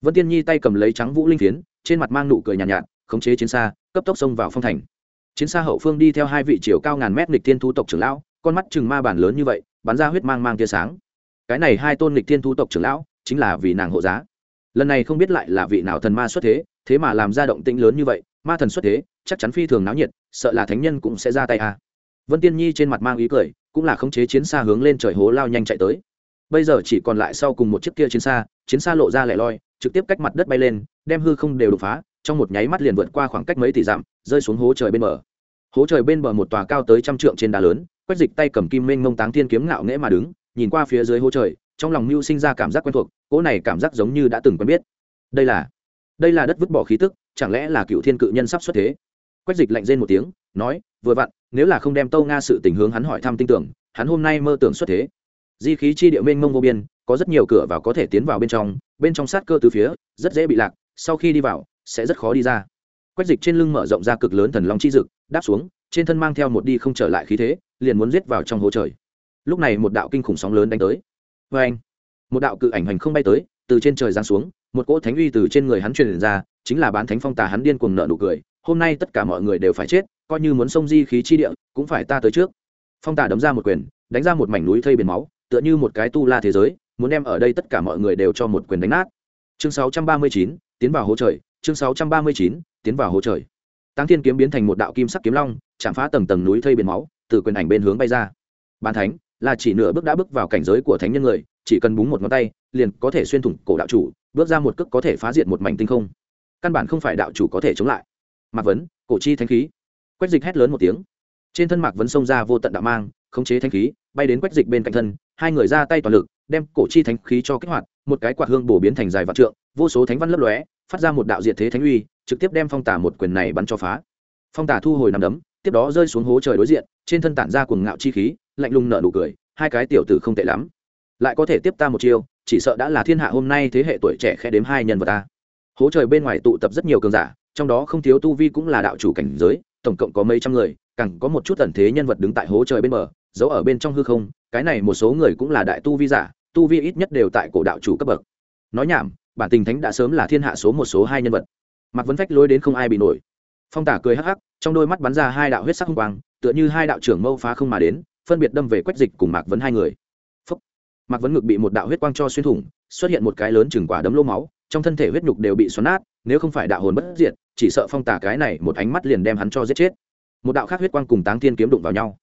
Vân tiên nhi tay cầm lấy trắng vũ linh phiến trên mặt mang nụ cười nhàn nhạt, nhạt khống chế chiến xa cấp tốc xông vào phong thành. Chiến xa hậu phương đi theo hai vị chiều cao ngàn mét nghịch thiên thu tộc trưởng lão con mắt chừng ma bản lớn như vậy bắn ra huyết mang mang tia sáng. Cái này hai tôn nghịch thiên thu tộc trưởng lão chính là vì nàng hộ giá. Lần này không biết lại là vị nào thần ma xuất thế thế mà làm ra động tĩnh lớn như vậy ma thần xuất thế chắc chắn phi thường náo nhiệt sợ là thánh nhân cũng sẽ ra tay à. vân tiên nhi trên mặt mang ý cười cũng là khống chế chiến xa hướng lên trời hố lao nhanh chạy tới bây giờ chỉ còn lại sau cùng một chiếc kia chiến xa chiến xa lộ ra lẻ loi, trực tiếp cách mặt đất bay lên, đem hư không đều đột phá, trong một nháy mắt liền vượt qua khoảng cách mấy tỷ dặm, rơi xuống hố trời bên bờ. Hố trời bên bờ một tòa cao tới trăm trượng trên đá lớn quách dịch tay cầm kim minh mông táng thiên kiếm ngạo nghễ mà đứng, nhìn qua phía dưới hố trời, trong lòng mưu sinh ra cảm giác quen thuộc, cỗ này cảm giác giống như đã từng quen biết. Đây là đây là đất vứt bỏ khí tức, chẳng lẽ là cựu thiên cự nhân sắp xuất thế? Quách dịch lạnh rên một tiếng, nói, vừa vặn, nếu là không đem tâu nga sự tình hướng hắn hỏi thăm tin tưởng, hắn hôm nay mơ tưởng xuất thế di khí chi địa mênh mông vô biên, có rất nhiều cửa vào có thể tiến vào bên trong bên trong sát cơ từ phía, rất dễ bị lạc, sau khi đi vào, sẽ rất khó đi ra. Quách dịch trên lưng mở rộng ra cực lớn thần long chi dực, đáp xuống, trên thân mang theo một đi không trở lại khí thế, liền muốn giết vào trong hố trời. Lúc này một đạo kinh khủng sóng lớn đánh tới. Vê anh, một đạo cự ảnh hành không bay tới, từ trên trời giáng xuống, một cỗ thánh uy từ trên người hắn truyền ra, chính là bán thánh phong tà hắn điên cuồng nợ nụ cười, hôm nay tất cả mọi người đều phải chết, coi như muốn xông di khí chi địa, cũng phải ta tới trước. Phong tà đấm ra một quyền, đánh ra một mảnh núi thây biển máu tựa như một cái tu la thế giới muốn đem ở đây tất cả mọi người đều cho một quyền đánh nát. Chương 639, tiến vào hố trời. Chương 639, tiến vào hố trời. Táng thiên kiếm biến thành một đạo kim sắc kiếm long chạm phá tầng tầng núi thây biển máu từ quyền ảnh bên hướng bay ra. Bàn thánh là chỉ nửa bước đã bước vào cảnh giới của thánh nhân người chỉ cần búng một ngón tay liền có thể xuyên thủng cổ đạo chủ bước ra một cước có thể phá diệt một mảnh tinh không. Căn bản không phải đạo chủ có thể chống lại. Mạc vấn cổ chi thánh khí. Quách dịch hét lớn một tiếng. Trên thân mạc vấn xông ra vô tận đạo mang khống chế thánh khí bay đến quách dịch bên cạnh thân hai người ra tay toàn lực, đem cổ chi thánh khí cho kích hoạt, một cái quạt hương bổ biến thành dài vạn trượng, vô số thánh văn lấp lóe, phát ra một đạo diệt thế thánh uy, trực tiếp đem phong tả một quyền này bắn cho phá. Phong tả thu hồi nằm đấm, tiếp đó rơi xuống hố trời đối diện, trên thân tản ra cuồng ngạo chi khí, lạnh lùng nở nụ cười, hai cái tiểu tử không tệ lắm. Lại có thể tiếp ta một chiêu, chỉ sợ đã là thiên hạ hôm nay thế hệ tuổi trẻ khẽ đếm hai nhân vật ta. Hố trời bên ngoài tụ tập rất nhiều cường giả, trong đó không thiếu tu vi cũng là đạo chủ cảnh giới, tổng cộng có mấy trăm người, càng có một chút ẩn thế nhân vật đứng tại hố trời bên bờ giấu ở bên trong hư không, cái này một số người cũng là đại tu vi giả, tu vi ít nhất đều tại cổ đạo chủ cấp bậc. Nói nhảm, bản tình thánh đã sớm là thiên hạ số một số hai nhân vật. Mặc vấn phách lối đến không ai bị nổi. Phong tả cười hắc hắc, trong đôi mắt bắn ra hai đạo huyết sắc hung quang, tựa như hai đạo trưởng mâu phá không mà đến, phân biệt đâm về quách dịch cùng mạc vấn hai người. Phúc. mạc vấn ngực bị một đạo huyết quang cho xuyên thủng, xuất hiện một cái lớn chừng quả đấm lô máu, trong thân thể huyết nhục đều bị xoắn nát, nếu không phải đạo hồn bất diệt, chỉ sợ phong tả cái này một ánh mắt liền đem hắn cho giết chết. Một đạo khác huyết quang cùng táng thiên kiếm đụng vào nhau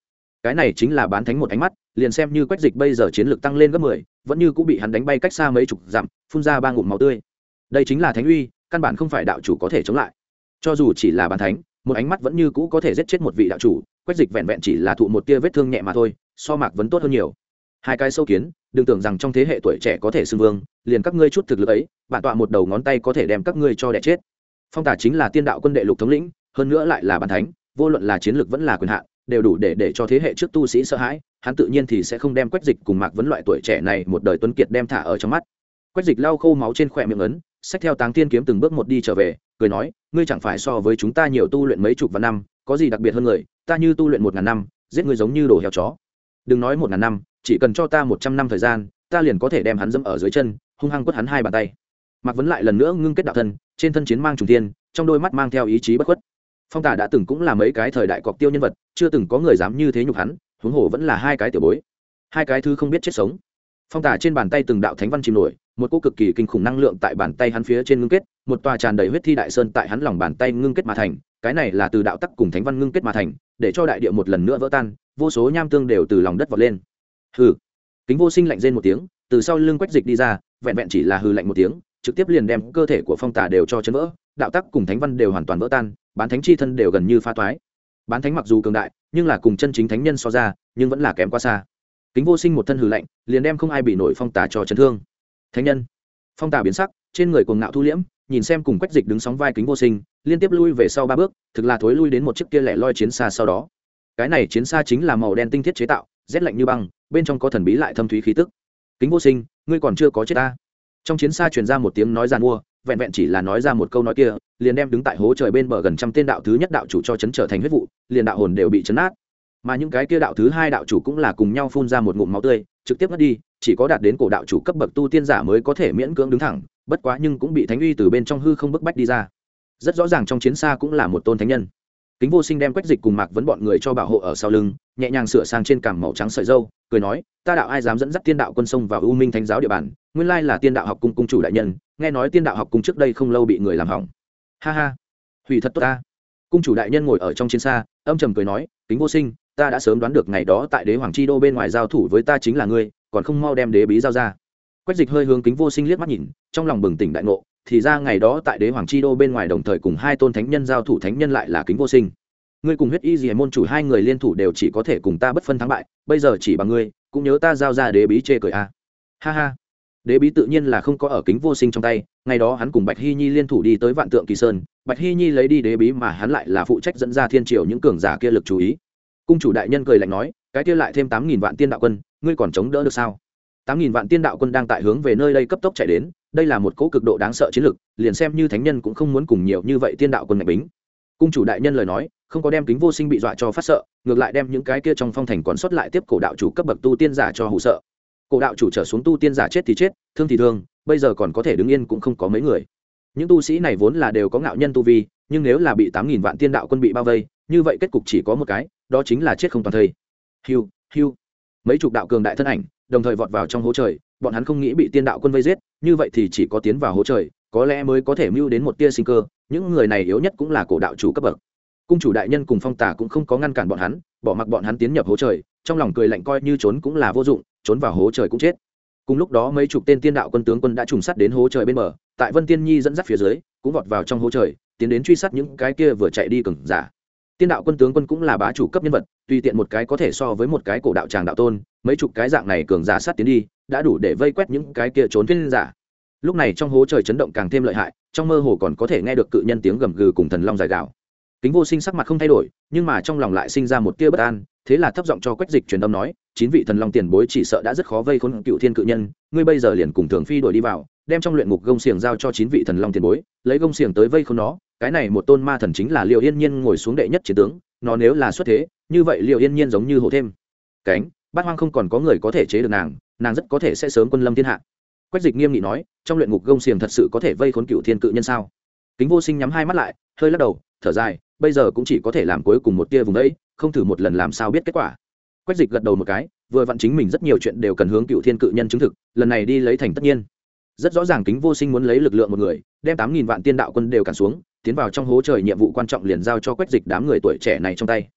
cái này chính là bán thánh một ánh mắt, liền xem như quách dịch bây giờ chiến lược tăng lên gấp mười, vẫn như cũng bị hắn đánh bay cách xa mấy chục dặm, phun ra ba ngụm máu tươi. Đây chính là thánh uy, căn bản không phải đạo chủ có thể chống lại. Cho dù chỉ là bán thánh, một ánh mắt vẫn như cũ có thể giết chết một vị đạo chủ, quách dịch vẹn vẹn chỉ là thụ một tia vết thương nhẹ mà thôi, so mạc vẫn tốt hơn nhiều. Hai cái sâu kiến, đừng tưởng rằng trong thế hệ tuổi trẻ có thể xưng vương, liền các ngươi chút thực lực ấy, bản tọa một đầu ngón tay có thể đem các ngươi cho đẻ chết. Phong tả chính là tiên đạo quân đệ lục thống lĩnh, hơn nữa lại là bàn thánh, vô luận là chiến lược vẫn là quyền hạn đều đủ để để cho thế hệ trước tu sĩ sợ hãi, hắn tự nhiên thì sẽ không đem quách dịch cùng mạc vấn loại tuổi trẻ này một đời tuấn kiệt đem thả ở trong mắt. Quách dịch lau khô máu trên khỏe miệng ấn, xách theo táng thiên kiếm từng bước một đi trở về, cười nói, ngươi chẳng phải so với chúng ta nhiều tu luyện mấy chục vạn năm, có gì đặc biệt hơn người, ta như tu luyện một ngàn năm, giết ngươi giống như đồ heo chó. Đừng nói một ngàn năm, chỉ cần cho ta một trăm năm thời gian, ta liền có thể đem hắn dẫm ở dưới chân, hung hăng quất hắn hai bàn tay. Mạc vấn lại lần nữa ngưng kết đạo thân, trên thân chiến mang trùng tiên trong đôi mắt mang theo ý chí bất khuất phong tả đã từng cũng là mấy cái thời đại cọc tiêu nhân vật, chưa từng có người dám như thế nhục hắn, huống hồ vẫn là hai cái tiểu bối. Hai cái thứ không biết chết sống. Phong tả trên bàn tay từng đạo thánh văn chìm nổi, một cô cực kỳ kinh khủng năng lượng tại bàn tay hắn phía trên ngưng kết, một tòa tràn đầy huyết thi đại sơn tại hắn lòng bàn tay ngưng kết mà thành, cái này là từ đạo tắc cùng thánh văn ngưng kết mà thành, để cho đại địa một lần nữa vỡ tan, vô số nham tương đều từ lòng đất vọt lên. Hừ. Kính vô sinh lạnh rên một tiếng, từ sau lưng quách dịch đi ra, vẹn vẹn chỉ là hừ lạnh một tiếng trực tiếp liền đem cơ thể của phong tả đều cho chấn vỡ, đạo tắc cùng thánh văn đều hoàn toàn vỡ tan, bán thánh chi thân đều gần như pha toái. Bán thánh mặc dù cường đại, nhưng là cùng chân chính thánh nhân so ra, nhưng vẫn là kém quá xa. Kính vô sinh một thân hư lạnh, liền đem không ai bị nổi phong tả cho chấn thương. Thánh nhân. Phong tả biến sắc, trên người cuồng ngạo thu liễm, nhìn xem cùng quách dịch đứng sóng vai kính vô sinh, liên tiếp lui về sau ba bước, thực là thối lui đến một chiếc kia lẻ loi chiến xa sau đó. Cái này chiến xa chính là màu đen tinh thiết chế tạo, rét lạnh như băng, bên trong có thần bí lại thâm thúy khí tức. Kính vô sinh, ngươi còn chưa có chết ta trong chiến xa truyền ra một tiếng nói giàn mua, vẹn vẹn chỉ là nói ra một câu nói kia, liền đem đứng tại hố trời bên bờ gần trăm tên đạo thứ nhất đạo chủ cho chấn trở thành huyết vụ, liền đạo hồn đều bị chấn át mà những cái kia đạo thứ hai đạo chủ cũng là cùng nhau phun ra một ngụm máu tươi, trực tiếp mất đi, chỉ có đạt đến cổ đạo chủ cấp bậc tu tiên giả mới có thể miễn cưỡng đứng thẳng, bất quá nhưng cũng bị thánh uy từ bên trong hư không bức bách đi ra. Rất rõ ràng trong chiến xa cũng là một tôn thánh nhân kính vô sinh đem quách dịch cùng mạc vấn bọn người cho bảo hộ ở sau lưng, nhẹ nhàng sửa sang trên cằm màu trắng sợi dâu cười nói, ta đạo ai dám dẫn dắt tiên đạo quân sông vào u minh thánh giáo địa bàn, nguyên lai là tiên đạo học cung cung chủ đại nhân, nghe nói tiên đạo học cung trước đây không lâu bị người làm hỏng. Ha ha, hủy thật tốt ta. Cung chủ đại nhân ngồi ở trong chiến xa, âm trầm cười nói, kính vô sinh, ta đã sớm đoán được ngày đó tại đế hoàng chi đô bên ngoài giao thủ với ta chính là ngươi, còn không mau đem đế bí giao ra. Quách dịch hơi hướng kính vô sinh liếc mắt nhìn, trong lòng bừng tỉnh đại ngộ thì ra ngày đó tại đế hoàng chi đô bên ngoài đồng thời cùng hai tôn thánh nhân giao thủ, thánh nhân lại là kính vô sinh. Ngươi cùng huyết y gì môn chủ hai người liên thủ đều chỉ có thể cùng ta bất phân thắng bại, bây giờ chỉ bằng ngươi, cũng nhớ ta giao ra đế bí chê cười a. À. ha ha. Đế bí tự nhiên là không có ở kính vô sinh trong tay, ngày đó hắn cùng bạch hy nhi liên thủ đi tới vạn tượng kỳ sơn, bạch hy nhi lấy đi đế bí mà hắn lại là phụ trách dẫn ra thiên triều những cường giả kia lực chú ý. Cung chủ đại nhân cười lạnh nói, cái kia lại thêm tám nghìn vạn tiên đạo quân, ngươi còn chống đỡ được sao? Tám nghìn vạn tiên đạo quân đang tại hướng về nơi đây cấp tốc chạy đến đây là một cỗ cực độ đáng sợ chiến lực liền xem như thánh nhân cũng không muốn cùng nhiều như vậy tiên đạo quân mạnh bính. Cung chủ đại nhân lời nói, không có đem kính vô sinh bị dọa cho phát sợ, ngược lại đem những cái kia trong phong thành còn sót lại tiếp cổ đạo chủ cấp bậc tu tiên giả cho hụ sợ. Cổ đạo chủ trở xuống tu tiên giả chết thì chết, thương thì thương, bây giờ còn có thể đứng yên cũng không có mấy người. Những tu sĩ này vốn là đều có ngạo nhân tu vi, nhưng nếu là bị tám nghìn vạn tiên đạo quân bị bao vây, như vậy kết cục chỉ có một cái, đó chính là chết không toàn thây. Hiu hiu. Mấy chục đạo cường đại thân ảnh, đồng thời vọt vào trong hố trời bọn hắn không nghĩ bị tiên đạo quân vây giết, như vậy thì chỉ có tiến vào hố trời, có lẽ mới có thể mưu đến một tia sinh cơ, những người này yếu nhất cũng là cổ đạo chủ cấp bậc. Cung chủ đại nhân cùng phong tả cũng không có ngăn cản bọn hắn, bỏ mặc bọn hắn tiến nhập hố trời, trong lòng cười lạnh coi như trốn cũng là vô dụng, trốn vào hố trời cũng chết. Cùng lúc đó mấy chục tên tiên đạo quân tướng quân đã trùng sắt đến hố trời bên bờ, tại vân tiên nhi dẫn dắt phía dưới, cũng vọt vào trong hố trời, tiến đến truy sát những cái kia vừa chạy đi cừng giả tiên đạo quân tướng quân cũng là bá chủ cấp nhân vật, tùy tiện một cái có thể so với một cái cổ đạo tràng đạo tôn, mấy chục cái dạng này cường giả sát tiến đi, đã đủ để vây quét những cái kia trốn thiên giả. Lúc này trong hố trời chấn động càng thêm lợi hại, trong mơ hồ còn có thể nghe được cự nhân tiếng gầm gừ cùng thần long dài gạo. Kính vô sinh sắc mặt không thay đổi, nhưng mà trong lòng lại sinh ra một tia bất an, thế là thấp giọng cho quách dịch truyền âm nói, chín vị thần long tiền bối chỉ sợ đã rất khó vây khốn cựu thiên cự nhân, ngươi bây giờ liền cùng thường phi đổi đi vào đem trong luyện ngục gông xiềng giao cho chín vị thần long tiền bối, lấy gông xiềng tới vây khốn nó, cái này một tôn ma thần chính là liệu yên nhiên ngồi xuống đệ nhất chiến tướng, nó nếu là xuất thế, như vậy liệu yên nhiên giống như hổ thêm. Cánh, bát hoang không còn có người có thể chế được nàng nàng rất có thể sẽ sớm quân lâm thiên hạ. Quách dịch nghiêm nghị nói, trong luyện ngục gông xiềng thật sự có thể vây khốn cựu thiên cự nhân sao? Kính vô sinh nhắm hai mắt lại, hơi lắc đầu, thở dài, bây giờ cũng chỉ có thể làm cuối cùng một tia vùng đấy, không thử một lần làm sao biết kết quả. Quách dịch gật đầu một cái, vừa vặn chính mình rất nhiều chuyện đều cần hướng cựu thiên cự nhân chứng thực, lần này đi lấy thành tất nhiên rất rõ ràng kính vô sinh muốn lấy lực lượng một người, đem tám nghìn vạn tiên đạo quân đều cản xuống, tiến vào trong hố trời nhiệm vụ quan trọng liền giao cho quách dịch đám người tuổi trẻ này trong tay.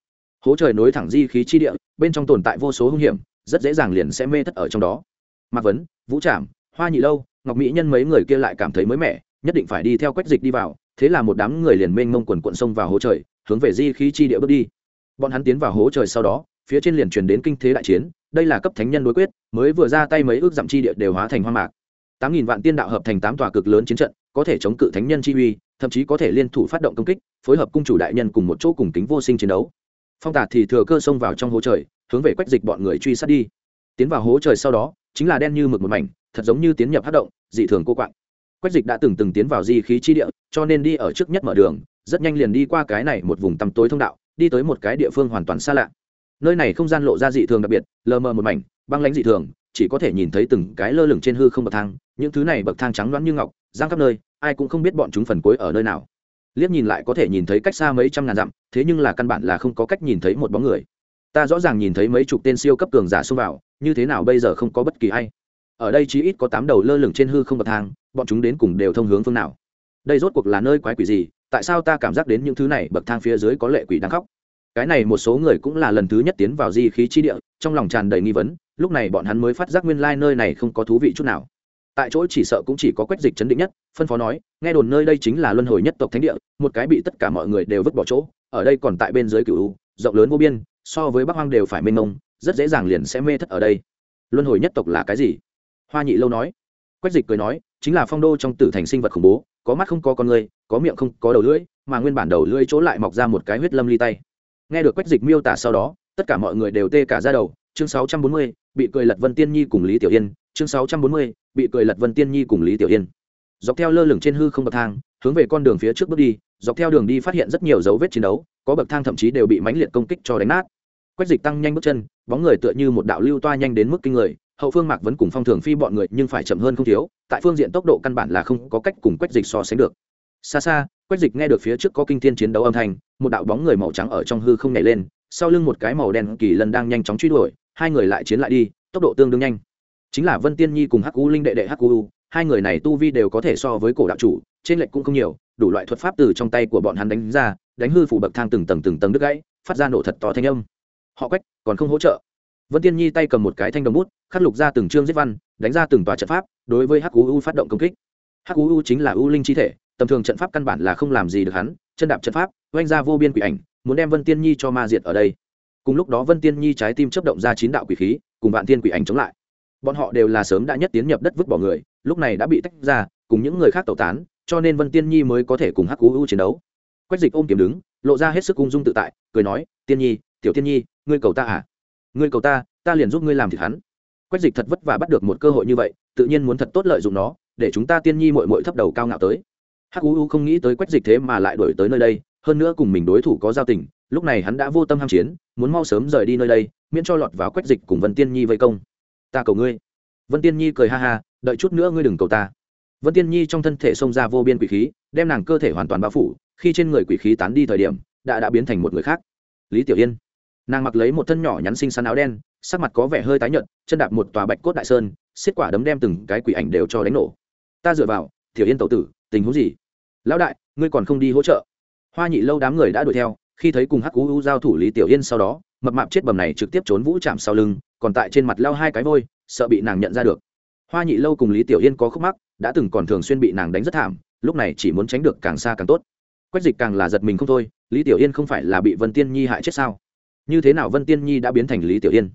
Hố trời nối thẳng di khí chi địa, bên trong tồn tại vô số hung hiểm, rất dễ dàng liền sẽ mê thất ở trong đó. Mạc vấn, vũ trảm, hoa nhị lâu, ngọc mỹ nhân mấy người kia lại cảm thấy mới mẻ, nhất định phải đi theo quách dịch đi vào, thế là một đám người liền mênh mông quần quận sông vào hố trời, hướng về di khí chi địa bước đi. Bọn hắn tiến vào hố trời sau đó, phía trên liền truyền đến kinh thế đại chiến, đây là cấp thánh nhân đối quyết, mới vừa ra tay mấy ước dặm chi địa đều hóa thành hoa mạc tám nghìn vạn tiên đạo hợp thành tám tòa cực lớn chiến trận, có thể chống cự thánh nhân chi uy, thậm chí có thể liên thủ phát động công kích, phối hợp cung chủ đại nhân cùng một chỗ cùng kính vô sinh chiến đấu. Phong tạt thì thừa cơ xông vào trong hố trời, hướng về quách dịch bọn người truy sát đi. Tiến vào hố trời sau đó, chính là đen như mực một mảnh, thật giống như tiến nhập hát động, dị thường cô quạng. Quách dịch đã từng từng tiến vào di khí chi địa, cho nên đi ở trước nhất mở đường, rất nhanh liền đi qua cái này một vùng tăm tối thông đạo, đi tới một cái địa phương hoàn toàn xa lạ. Nơi này không gian lộ ra dị thường đặc biệt, lờ mờ một mảnh, băng lãnh dị thường chỉ có thể nhìn thấy từng cái lơ lửng trên hư không bậc thang, những thứ này bậc thang trắng loãng như ngọc, giang khắp nơi, ai cũng không biết bọn chúng phần cuối ở nơi nào. Liếc nhìn lại có thể nhìn thấy cách xa mấy trăm ngàn dặm, thế nhưng là căn bản là không có cách nhìn thấy một bóng người. Ta rõ ràng nhìn thấy mấy chục tên siêu cấp cường giả xông vào, như thế nào bây giờ không có bất kỳ ai. Ở đây chỉ ít có tám đầu lơ lửng trên hư không bậc thang, bọn chúng đến cùng đều thông hướng phương nào. Đây rốt cuộc là nơi quái quỷ gì, tại sao ta cảm giác đến những thứ này bậc thang phía dưới có lệ quỷ đang khóc? Cái này một số người cũng là lần thứ nhất tiến vào di khí chi địa, trong lòng tràn đầy nghi vấn lúc này bọn hắn mới phát giác nguyên lai nơi này không có thú vị chút nào. Tại chỗ chỉ sợ cũng chỉ có quách dịch chấn định nhất, phân phó nói, nghe đồn nơi đây chính là luân hồi nhất tộc thánh địa, một cái bị tất cả mọi người đều vứt bỏ chỗ, ở đây còn tại bên dưới cựu rộng lớn vô biên, so với bắc hoang đều phải mênh mông, rất dễ dàng liền sẽ mê thất ở đây. Luân hồi nhất tộc là cái gì? Hoa nhị lâu nói. Quách dịch cười nói, chính là phong đô trong tử thành sinh vật khủng bố, có mắt không có con người, có miệng không có đầu lưỡi, mà nguyên bản đầu lưỡi chỗ lại mọc ra một cái huyết lâm ly tay. Nghe được quách dịch miêu tả sau đó, tất cả mọi người đều tê cả ra đầu chương 640, bị cười lật vân tiên nhi cùng lý tiểu yên chương 640, bị cười lật vân tiên nhi cùng lý tiểu yên. Dọc theo lơ lửng trên hư không bậc thang hướng về con đường phía trước bước đi dọc theo đường đi phát hiện rất nhiều dấu vết chiến đấu có bậc thang thậm chí đều bị mãnh liệt công kích cho đánh nát. Quách dịch tăng nhanh bước chân bóng người tựa như một đạo lưu toa nhanh đến mức kinh người hậu phương mạc vẫn cùng phong thường phi bọn người nhưng phải chậm hơn không thiếu tại phương diện tốc độ căn bản là không có cách cùng quách dịch so sánh được. Xa xa quách dịch nghe được phía trước có kinh thiên chiến đấu âm thanh một đạo bóng người màu trắng ở trong hư không nhảy lên sau lưng một cái màu đen kỳ lân đang nhanh chóng truy đuổi, hai người lại chiến lại đi, tốc độ tương đương nhanh. Chính là vân tiên nhi cùng hắc u linh đệ đệ hắc u hai người này tu vi đều có thể so với cổ đạo chủ, trên lệch cũng không nhiều, đủ loại thuật pháp từ trong tay của bọn hắn đánh ra, đánh hư phủ bậc thang từng tầng từng tầng đứt gãy, phát ra nổ thật to thanh âm. Họ quách, còn không hỗ trợ? Vân tiên nhi tay cầm một cái thanh đồng bút, khắc lục ra từng chương giết văn, đánh ra từng tòa trận pháp, đối với hắc u phát động công kích. Hắc u chính là u linh chi thể, tầm thường trận pháp căn bản là không làm gì được hắn, chân đạp trận pháp, oanh ra vô biên quỷ ảnh muốn đem vân tiên nhi cho ma diệt ở đây. Cùng lúc đó vân tiên nhi trái tim chấp động ra chín đạo quỷ khí, cùng vạn tiên quỷ ảnh chống lại. Bọn họ đều là sớm đã nhất tiến nhập đất vứt bỏ người, lúc này đã bị tách ra, cùng những người khác tẩu tán, cho nên vân tiên nhi mới có thể cùng hắc u chiến đấu. Quách dịch ôm kiếm đứng, lộ ra hết sức ung dung tự tại, cười nói, tiên nhi, tiểu tiên nhi, ngươi cầu ta à? Ngươi cầu ta ta liền giúp ngươi làm thịt hắn. Quách dịch thật vất vả bắt được một cơ hội như vậy, tự nhiên muốn thật tốt lợi dụng nó, để chúng ta tiên nhi mội mội thấp đầu cao ngạo tới. Hắc u không nghĩ tới quách dịch thế mà lại đổi tới nơi đây hơn nữa cùng mình đối thủ có giao tình, lúc này hắn đã vô tâm ham chiến, muốn mau sớm rời đi nơi đây, miễn cho lọt vào quách dịch cùng vân tiên nhi vây công. Ta cầu ngươi. Vân tiên nhi cười ha ha, đợi chút nữa ngươi đừng cầu ta. Vân tiên nhi trong thân thể xông ra vô biên quỷ khí, đem nàng cơ thể hoàn toàn bao phủ, khi trên người quỷ khí tán đi thời điểm, đã đã biến thành một người khác. Lý tiểu yên. Nàng mặc lấy một thân nhỏ nhắn xinh xắn áo đen, sắc mặt có vẻ hơi tái nhợt, chân đạp một tòa bạch cốt đại sơn, xiết quả đấm đem từng cái quỷ ảnh đều cho đánh nổ. Ta dựa vào, tiểu yên tẩu tử, tình huống gì? Lão đại, ngươi còn không đi hỗ trợ hoa nhị lâu đám người đã đuổi theo, khi thấy cùng hắc cú u giao thủ lý tiểu yên sau đó, mập mạp chết bầm này trực tiếp trốn vũ chạm sau lưng, còn tại trên mặt lao hai cái vôi, sợ bị nàng nhận ra được. Hoa nhị lâu cùng lý tiểu yên có khúc mắc, đã từng còn thường xuyên bị nàng đánh rất thảm, lúc này chỉ muốn tránh được càng xa càng tốt. Quách dịch càng là giật mình không thôi, lý tiểu yên không phải là bị vân tiên nhi hại chết sao? Như thế nào vân tiên nhi đã biến thành lý tiểu yên?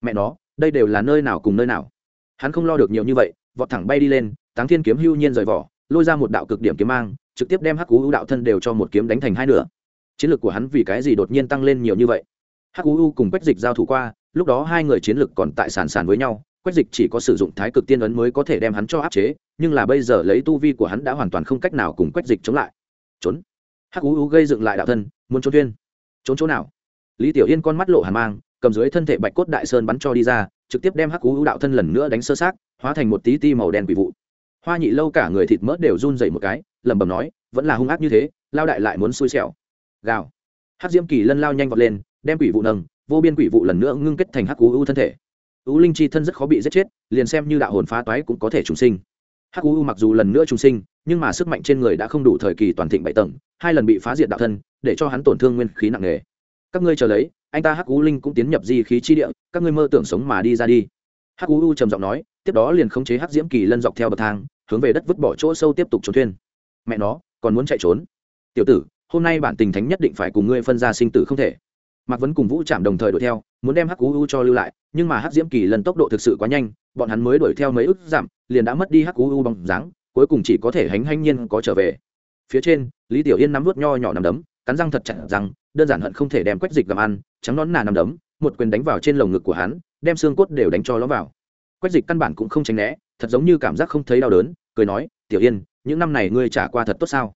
Mẹ nó, đây đều là nơi nào cùng nơi nào? Hắn không lo được nhiều như vậy, vọt thẳng bay đi lên, táng thiên kiếm hưu nhiên rời vỏ, lôi ra một đạo cực điểm kiếm mang trực tiếp đem hắc cú đạo thân đều cho một kiếm đánh thành hai nửa. Chiến lược của hắn vì cái gì đột nhiên tăng lên nhiều như vậy? Hắc cú cùng quách dịch giao thủ qua, lúc đó hai người chiến lược còn tại sàn sàn với nhau, quách dịch chỉ có sử dụng thái cực tiên ấn mới có thể đem hắn cho áp chế, nhưng là bây giờ lấy tu vi của hắn đã hoàn toàn không cách nào cùng quách dịch chống lại. Trốn. Hắc cú gây dựng lại đạo thân, muốn trốn tuyên trốn chỗ nào? Lý tiểu yên con mắt lộ hàn mang, cầm dưới thân thể bạch cốt đại sơn bắn cho đi ra, trực tiếp đem hắc cú đạo thân lần nữa đánh sơ sát, hóa thành một tí ti màu đen quỷ vụ. Hoa nhị lâu cả người thịt mỡ đều run dày một cái lẩm bẩm nói, vẫn là hung ác như thế, lao đại lại muốn xui xẻo. Gào. Hắc diễm kỳ lân lao nhanh vọt lên, đem quỷ vụ nâng, vô biên quỷ vụ lần nữa ngưng kết thành hắc u u thân thể. U linh chi thân rất khó bị giết chết, liền xem như đạo hồn phá toái cũng có thể trùng sinh. Hắc u u mặc dù lần nữa trùng sinh, nhưng mà sức mạnh trên người đã không đủ thời kỳ toàn thịnh bảy tầng, hai lần bị phá diệt đạo thân, để cho hắn tổn thương nguyên khí nặng nề. Các ngươi chờ lấy, anh ta hắc u linh cũng tiến nhập di khí chi địa, các ngươi mơ tưởng sống mà đi ra đi. Hắc u u trầm giọng nói, tiếp đó liền khống chế hắc diễm kỳ lân dọc theo bậc thang, hướng về đất vứt bỏ chỗ sâu tiếp tục trốn thuyên mẹ nó, còn muốn chạy trốn. Tiểu tử, hôm nay bản tình thánh nhất định phải cùng ngươi phân ra sinh tử không thể. Mạc vấn cùng vũ chạm đồng thời đuổi theo, muốn đem hắc u cho lưu lại, nhưng mà hắc diễm kỳ lần tốc độ thực sự quá nhanh, bọn hắn mới đuổi theo mấy ức giảm liền đã mất đi hắc u bóng dáng, cuối cùng chỉ có thể hánh hanh nhiên có trở về. Phía trên, lý tiểu yên nắm vút nho nhỏ nằm đấm, cắn răng thật chặt rằng, đơn giản hận không thể đem quách dịch làm ăn, trắng nón nà nằm đấm, một quyền đánh vào trên lồng ngực của hắn, đem xương cốt đều đánh cho nó vào. Quách dịch căn bản cũng không tránh né, thật giống như cảm giác không thấy đau đớn, cười nói, tiểu yên những năm này ngươi trả qua thật tốt sao?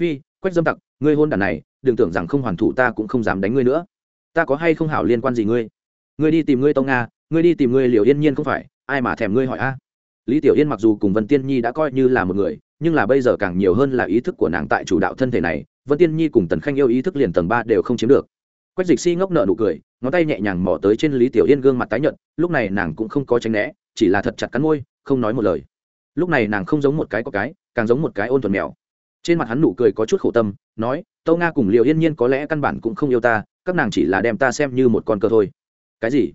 Phi, quách dâm tặc, ngươi hôn đàn này, đừng tưởng rằng không hoàn thủ ta cũng không dám đánh ngươi nữa. Ta có hay không hảo liên quan gì ngươi? Ngươi đi tìm ngươi tông nga, ngươi đi tìm ngươi liều yên nhiên không phải, ai mà thèm ngươi hỏi a? Lý tiểu yên mặc dù cùng vân tiên nhi đã coi như là một người, nhưng là bây giờ càng nhiều hơn là ý thức của nàng tại chủ đạo thân thể này, vân tiên nhi cùng tần khanh yêu ý thức liền tầng ba đều không chiếm được. Quách dịch si ngốc nợ nụ cười, ngón tay nhẹ nhàng mỏ tới trên lý tiểu yên gương mặt tái nhợt, lúc này nàng cũng không có tránh né, chỉ là thật chặt cắn môi, không nói một lời. Lúc này nàng không giống một cái có cái càng giống một cái ôn thuần mèo. Trên mặt hắn nụ cười có chút khổ tâm, nói, tâu nga cùng liệu yên nhiên có lẽ căn bản cũng không yêu ta, các nàng chỉ là đem ta xem như một con cờ thôi. Cái gì?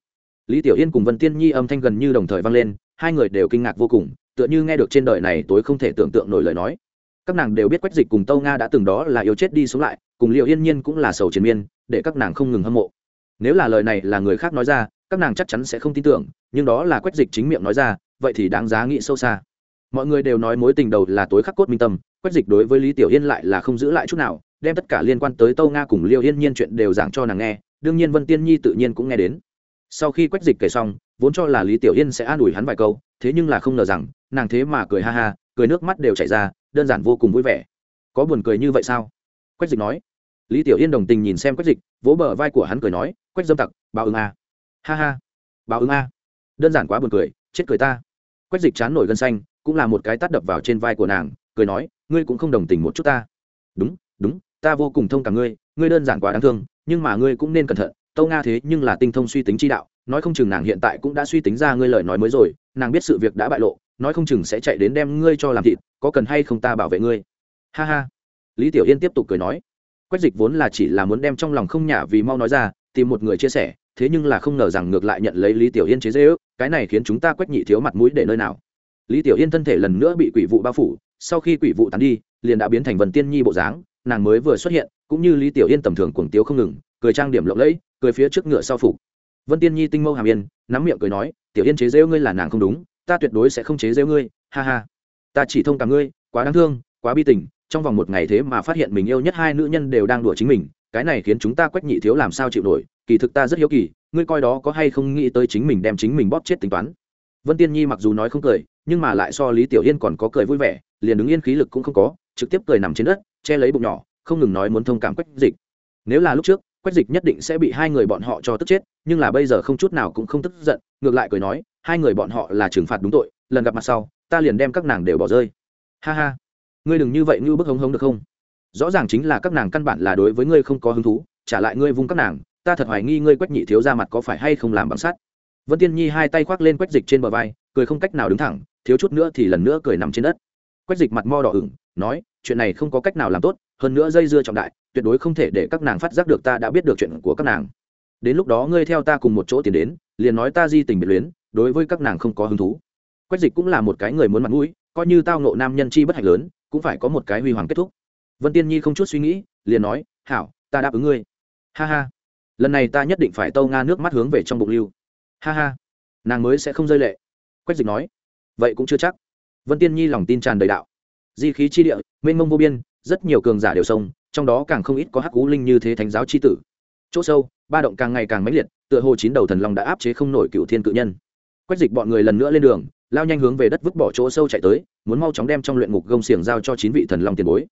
Lý tiểu yên cùng vân tiên nhi âm thanh gần như đồng thời vang lên, hai người đều kinh ngạc vô cùng, tựa như nghe được trên đời này tối không thể tưởng tượng nổi lời nói. Các nàng đều biết quách dịch cùng tâu nga đã từng đó là yêu chết đi sống lại, cùng liệu yên nhiên cũng là sầu triền miên, để các nàng không ngừng hâm mộ. Nếu là lời này là người khác nói ra, các nàng chắc chắn sẽ không tin tưởng, nhưng đó là quách dịch chính miệng nói ra, vậy thì đáng giá nghĩ sâu xa mọi người đều nói mối tình đầu là tối khắc cốt minh tâm, quách dịch đối với lý tiểu yên lại là không giữ lại chút nào, đem tất cả liên quan tới tâu nga cùng liêu yên nhiên chuyện đều giảng cho nàng nghe, đương nhiên vân tiên nhi tự nhiên cũng nghe đến. Sau khi quách dịch kể xong, vốn cho là lý tiểu yên sẽ an ủi hắn vài câu, thế nhưng là không ngờ rằng, nàng thế mà cười ha ha, cười nước mắt đều chảy ra, đơn giản vô cùng vui vẻ. Có buồn cười như vậy sao? Quách dịch nói. Lý tiểu yên đồng tình nhìn xem quách dịch, vỗ bờ vai của hắn cười nói, quách dâm tặc, báo ứng a. Ha ha, báo ứng a. Đơn giản quá buồn cười, chết cười ta. Quách dịch chán nổi gân xanh cũng là một cái tát đập vào trên vai của nàng, cười nói, ngươi cũng không đồng tình một chút ta. Đúng đúng, ta vô cùng thông cảm ngươi ngươi đơn giản quá đáng thương, nhưng mà ngươi cũng nên cẩn thận, tâu nga thế nhưng là tinh thông suy tính chi đạo, nói không chừng nàng hiện tại cũng đã suy tính ra ngươi lời nói mới rồi, nàng biết sự việc đã bại lộ, nói không chừng sẽ chạy đến đem ngươi cho làm thịt, có cần hay không ta bảo vệ ngươi? Ha ha. Lý tiểu yên tiếp tục cười nói, quách dịch vốn là chỉ là muốn đem trong lòng không nhả vì mau nói ra, tìm một người chia sẻ, thế nhưng là không ngờ rằng ngược lại nhận lấy lý tiểu yên chế dễ ước cái này khiến chúng ta quách nhị thiếu mặt mũi để nơi nào? Lý tiểu yên thân thể lần nữa bị quỷ vụ bao phủ, sau khi quỷ vụ tán đi, liền đã biến thành vần tiên nhi bộ dáng, nàng mới vừa xuất hiện, cũng như lý tiểu yên tầm thường cuồng tiếu không ngừng, cười trang điểm lộng lẫy, cười phía trước ngựa sau phục. Vân tiên nhi tinh mâu hàm yên, nắm miệng cười nói, tiểu yên chế rêu ngươi là nàng không đúng, ta tuyệt đối sẽ không chế rêu ngươi, ha ha. Ta chỉ thông cảm ngươi, quá đáng thương, quá bi tình, trong vòng một ngày thế mà phát hiện mình yêu nhất hai nữ nhân đều đang đùa chính mình, cái này khiến chúng ta quách nhị thiếu làm sao chịu nổi, kỳ thực ta rất hiếu kỳ, ngươi coi đó có hay không nghĩ tới chính mình đem chính mình bóp chết tính toán vân tiên nhi mặc dù nói không cười, nhưng mà lại so lý tiểu yên còn có cười vui vẻ, liền đứng yên khí lực cũng không có, trực tiếp cười nằm trên đất, che lấy bụng nhỏ, không ngừng nói muốn thông cảm quách dịch. Nếu là lúc trước, quách dịch nhất định sẽ bị hai người bọn họ cho tức chết, nhưng là bây giờ không chút nào cũng không tức giận, ngược lại cười nói, hai người bọn họ là trừng phạt đúng tội, lần gặp mặt sau, ta liền đem các nàng đều bỏ rơi. Ha ha. Ngươi đừng như vậy như bức hống hống được không? Rõ ràng chính là các nàng căn bản là đối với ngươi không có hứng thú, trả lại ngươi vung các nàng, ta thật hoài nghi ngươi quách nhị thiếu ra mặt có phải hay không làm bằng sắt vân tiên nhi hai tay khoác lên quách dịch trên bờ vai, cười không cách nào đứng thẳng, thiếu chút nữa thì lần nữa cười nằm trên đất. Quách dịch mặt mo đỏ ửng, nói, chuyện này không có cách nào làm tốt, hơn nữa dây dưa trọng đại, tuyệt đối không thể để các nàng phát giác được ta đã biết được chuyện của các nàng. Đến lúc đó ngươi theo ta cùng một chỗ tiến đến, liền nói ta di tình biệt luyến, đối với các nàng không có hứng thú. Quách dịch cũng là một cái người muốn mặt mũi, coi như tao nộ nam nhân chi bất hạnh lớn, cũng phải có một cái huy hoàng kết thúc. Vân tiên nhi không chút suy nghĩ, liền nói, hảo, ta đáp ứng ngươi. Ha ha. Lần này ta nhất định phải tâu nga nước mắt hướng về trong bụng lưu ha ha. Nàng mới sẽ không rơi lệ. Quách dịch nói. Vậy cũng chưa chắc. Vân tiên nhi lòng tin tràn đầy đạo. Di khí chi địa, mênh mông vô biên, rất nhiều cường giả đều sông, trong đó càng không ít có hắc cú linh như thế thánh giáo c h i tử. Chỗ sâu, ba động càng ngày càng mãnh liệt, tựa hồ chín đầu thần long đã áp chế không nổi cựu thiên cự nhân. Quách dịch bọn người lần nữa lên đường, lao nhanh hướng về đất vứt bỏ chỗ sâu chạy tới, muốn mau chóng đem trong luyện ngục gông xiềng giao cho chín vị thần long tiền bối.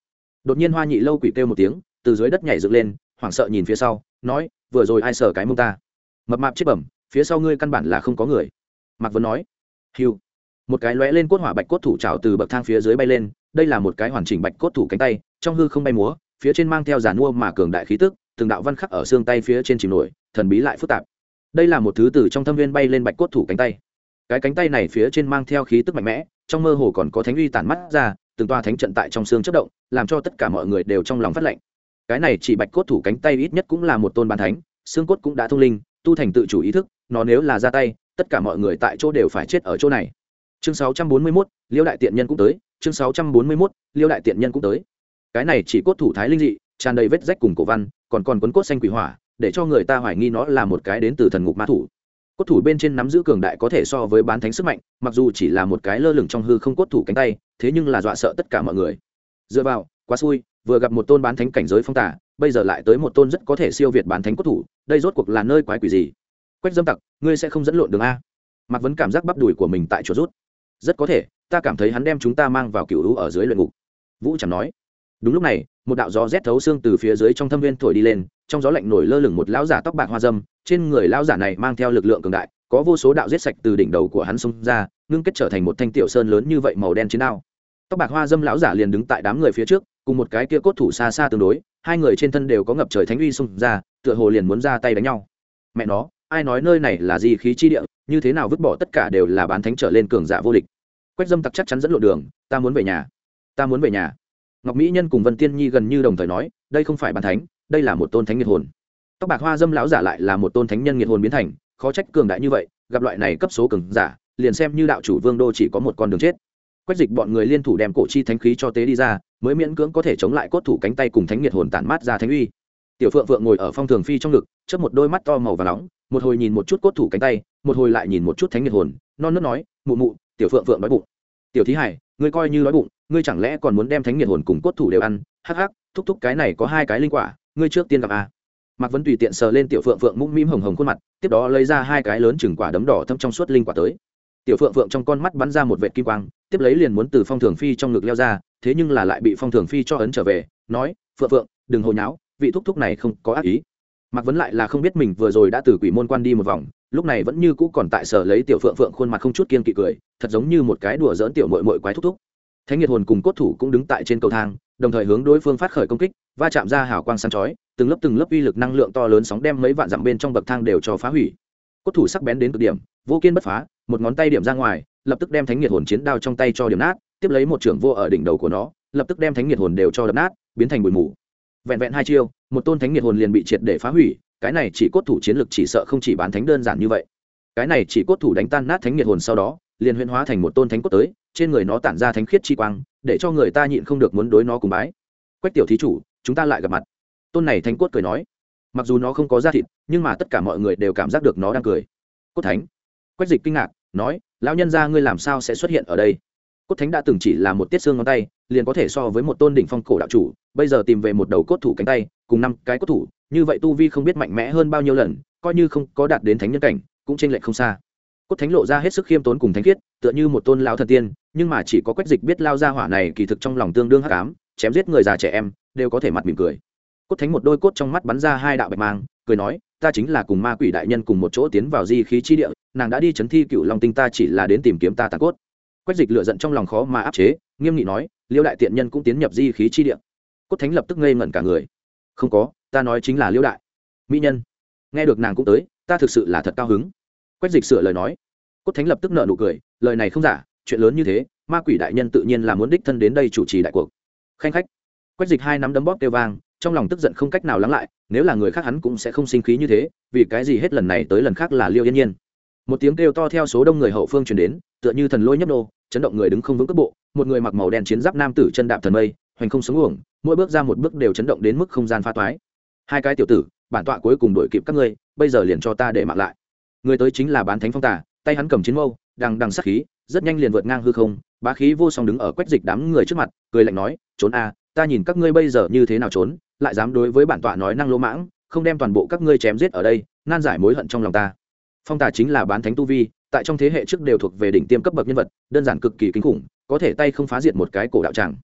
Đột nhiên hoa nhị lâu quỷ kêu một tiếng, từ dưới đất nhảy dựng lên, hoảng sợ nhìn phía sau, nói, vừa rồi ai sờ cái mông ta? Mập mạp chết bẩm phía sau ngươi căn bản là không có người. Mạc vấn nói hiu một cái lóe lên cốt hỏa bạch cốt thủ trào từ bậc thang phía dưới bay lên, đây là một cái hoàn chỉnh bạch cốt thủ cánh tay, trong hư không bay múa, phía trên mang theo giàn mua mà cường đại khí tức, từng đạo văn khắc ở xương tay phía trên chìm nổi, thần bí lại phức tạp. Đây là một thứ từ trong thâm viên bay lên bạch cốt thủ cánh tay. Cái cánh tay này phía trên mang theo khí tức mạnh mẽ, trong mơ hồ còn có thánh uy tản mắt ra, từng toa thánh trận tại trong xương chất động, làm cho tất cả mọi người đều trong lòng phát lệnh. Cái này chỉ bạch cốt thủ cánh tay ít nhất cũng là một tôn bàn thánh, xương cốt cũng đã thông linh, tu thành tự chủ ý thức nó nếu là ra tay tất cả mọi người tại chỗ đều phải chết ở chỗ này. Chương 641, liêu đại tiện nhân cũng tới. Chương 641, liêu đại tiện nhân cũng tới. Cái này chỉ cốt thủ thái linh dị tràn đầy vết rách cùng cổ văn còn còn quấn cốt xanh quỷ hỏa để cho người ta hoài nghi nó là một cái đến từ thần ngục ma thủ. Cốt thủ bên trên nắm giữ cường đại có thể so với bán thánh sức mạnh mặc dù chỉ là một cái lơ lửng trong hư không cốt thủ cánh tay thế nhưng là dọa sợ tất cả mọi người. Dựa vào quá xui vừa gặp một tôn bán thánh cảnh giới phong tả bây giờ lại tới một tôn rất có thể siêu việt bán thánh cốt thủ đây rốt cuộc là nơi quái quỷ gì? Quách dâm tặc, ngươi sẽ không dẫn lộn đường a. Mặc vẫn cảm giác bắp đùi của mình tại chỗ rút. Rất có thể, ta cảm thấy hắn đem chúng ta mang vào cựu hữu ở dưới luyện ngục. Vũ chẳng nói. Đúng lúc này, một đạo gió rét thấu xương từ phía dưới trong thâm viên thổi đi lên, trong gió lạnh nổi lơ lửng một lão giả tóc bạc hoa dâm, trên người lão giả này mang theo lực lượng cường đại, có vô số đạo giết sạch từ đỉnh đầu của hắn xông ra, ngưng kết trở thành một thanh tiểu sơn lớn như vậy màu đen chiến đao. Tóc bạc hoa dâm lão giả liền đứng tại đám người phía trước, cùng một cái kia cốt thủ xa xa tương đối, hai người trên thân đều có ngập trời thánh uy xông ra, tựa hồ liền muốn ra tay đánh nhau. Mẹ nó ai nói nơi này là gì khí chi địa, như thế nào vứt bỏ tất cả đều là bán thánh trở lên cường giả vô địch. Quách dâm tặc chắc chắn dẫn lộ đường, ta muốn về nhà, ta muốn về nhà. Ngọc mỹ nhân cùng vân tiên nhi gần như đồng thời nói, đây không phải bán thánh, đây là một tôn thánh nghiệt hồn. Tóc bạc hoa dâm lão giả lại là một tôn thánh nhân nghiệt hồn biến thành, khó trách cường đại như vậy, gặp loại này cấp số cường giả, liền xem như đạo chủ vương đô chỉ có một con đường chết. Quách dịch bọn người liên thủ đem cổ chi thánh khí cho tế đi ra, mới miễn cưỡng có thể chống lại cốt thủ cánh tay cùng thánh nghiệt hồn tản mát ra thánh uy tiểu phượng phượng ngồi ở phong thường phi trong ngực, chớp một đôi mắt to màu và nóng, một hồi nhìn một chút cốt thủ cánh tay, một hồi lại nhìn một chút thánh Nhiệt hồn, non nớt nói, mụ mụ, tiểu phượng phượng đói bụng. Tiểu thí hải, ngươi coi như đói bụng, ngươi chẳng lẽ còn muốn đem thánh Nhiệt hồn cùng cốt thủ đều ăn? Hắc hắc, thúc thúc cái này có hai cái linh quả, ngươi trước tiên gặp a. À. mạc vấn tùy tiện sờ lên tiểu phượng phượng mũm mĩm hồng hồng khuôn mặt, tiếp đó lấy ra hai cái lớn chừng quả đấm đỏ thâm trong suốt linh quả tới. Tiểu phượng phượng trong con mắt bắn ra một vệt kim quang, tiếp lấy liền muốn từ phong thường phi trong ngực leo ra, thế nhưng là lại bị phong thường phi cho ấn trở về, nói, phượng phượng, đừng hồi nháo vị thúc thúc này không có ác ý. Mạc vấn lại là không biết mình vừa rồi đã từ quỷ môn quan đi một vòng, lúc này vẫn như cũ còn tại sở lấy tiểu phượng phượng khuôn mặt không chút kiên kỵ cười, thật giống như một cái đùa dỡn tiểu mội mội quái thúc thúc. Thánh nhiệt hồn cùng cốt thủ cũng đứng tại trên cầu thang, đồng thời hướng đối phương phát khởi công kích, va chạm ra hào quang sáng chói, từng lớp từng lớp uy lực năng lượng to lớn sóng đem mấy vạn dặm bên trong bậc thang đều cho phá hủy. Cốt thủ sắc bén đến cực điểm, vô kiên bất phá, một ngón tay điểm ra ngoài, lập tức đem thánh nhiệt hồn chiến đao trong tay cho điểm nát, tiếp lấy một trưởng vô ở đỉnh đầu của nó, lập tức đem thánh nhiệt hồn đều cho đập nát, biến thành bụi mù vẹn vẹn hai chiêu, một tôn thánh nhiệt hồn liền bị triệt để phá hủy, cái này chỉ cốt thủ chiến lực chỉ sợ không chỉ bán thánh đơn giản như vậy. Cái này chỉ cốt thủ đánh tan nát thánh nhiệt hồn sau đó, liền huyễn hóa thành một tôn thánh cốt tới, trên người nó tản ra thánh khiết chi quang, để cho người ta nhịn không được muốn đối nó cùng bái. Quách tiểu thí chủ, chúng ta lại gặp mặt. Tôn này thánh cốt cười nói. Mặc dù nó không có da thịt, nhưng mà tất cả mọi người đều cảm giác được nó đang cười. Cốt thánh. Quách dịch kinh ngạc, nói, lão nhân gia ngươi làm sao sẽ xuất hiện ở đây? Cốt thánh đã từng chỉ là một tiết xương ngón tay, liền có thể so với một tôn đỉnh phong cổ đạo chủ, bây giờ tìm về một đầu cốt thủ cánh tay, cùng năm cái cốt thủ, như vậy tu vi không biết mạnh mẽ hơn bao nhiêu lần, coi như không có đạt đến thánh nhân cảnh, cũng chênh lệch không xa. Cốt thánh lộ ra hết sức khiêm tốn cùng thánh khiết, tựa như một tôn lão thần tiên, nhưng mà chỉ có quách dịch biết lao ra hỏa này kỳ thực trong lòng tương đương hắc ám, chém giết người già trẻ em, đều có thể mặt mỉm cười. Cốt thánh một đôi cốt trong mắt bắn ra hai đạo bạch mang, cười nói, ta chính là cùng ma quỷ đại nhân cùng một chỗ tiến vào di khí chi địa, nàng đã đi chấn thi cựu long tinh, ta chỉ là đến tìm kiếm ta tàn cốt quách dịch lựa giận trong lòng khó mà áp chế, nghiêm nghị nói, liêu đại tiện nhân cũng tiến nhập di khí chi địa. Cốt thánh lập tức ngây ngẩn cả người. Không có, ta nói chính là liêu đại mỹ nhân. Nghe được nàng cũng tới, ta thực sự là thật cao hứng. Quách dịch sửa lời nói. Cốt thánh lập tức nợ nụ cười, lời này không giả, chuyện lớn như thế, ma quỷ đại nhân tự nhiên là muốn đích thân đến đây chủ trì đại cuộc. Khanh khách. Quách dịch hai nắm đấm bóp kêu vang, trong lòng tức giận không cách nào lắng lại, nếu là người khác hắn cũng sẽ không sinh khí như thế, vì cái gì hết lần này tới lần khác là liêu yên nhiên? Một tiếng kêu to theo số đông người hậu phương truyền đến, tựa như thần lôi nhấp nô, chấn động người đứng không vững cước bộ, một người mặc màu đen chiến giáp nam tử chân đạp thần mây, hoành không sống uổng, mỗi bước ra một bước đều chấn động đến mức không gian pha toái. Hai cái tiểu tử, bản tọa cuối cùng đuổi kịp các ngươi, bây giờ liền cho ta để mặc lại. Người tới chính là bán thánh phong tả tay hắn cầm chiến mâu, đằng đằng sát khí, rất nhanh liền vượt ngang hư không, bá khí vô song đứng ở quách dịch đám người trước mặt, cười lạnh nói, trốn a, ta nhìn các ngươi bây giờ như thế nào trốn, lại dám đối với bản tọa nói năng lỗ mãng, không đem toàn bộ các ngươi chém giết ở đây, nan giải mối hận trong lòng ta phong tả chính là bán thánh tu vi, tại trong thế hệ trước đều thuộc về đỉnh tiêm cấp bậc nhân vật, đơn giản cực kỳ kinh khủng, có thể tay không phá diệt một cái cổ đạo tràng.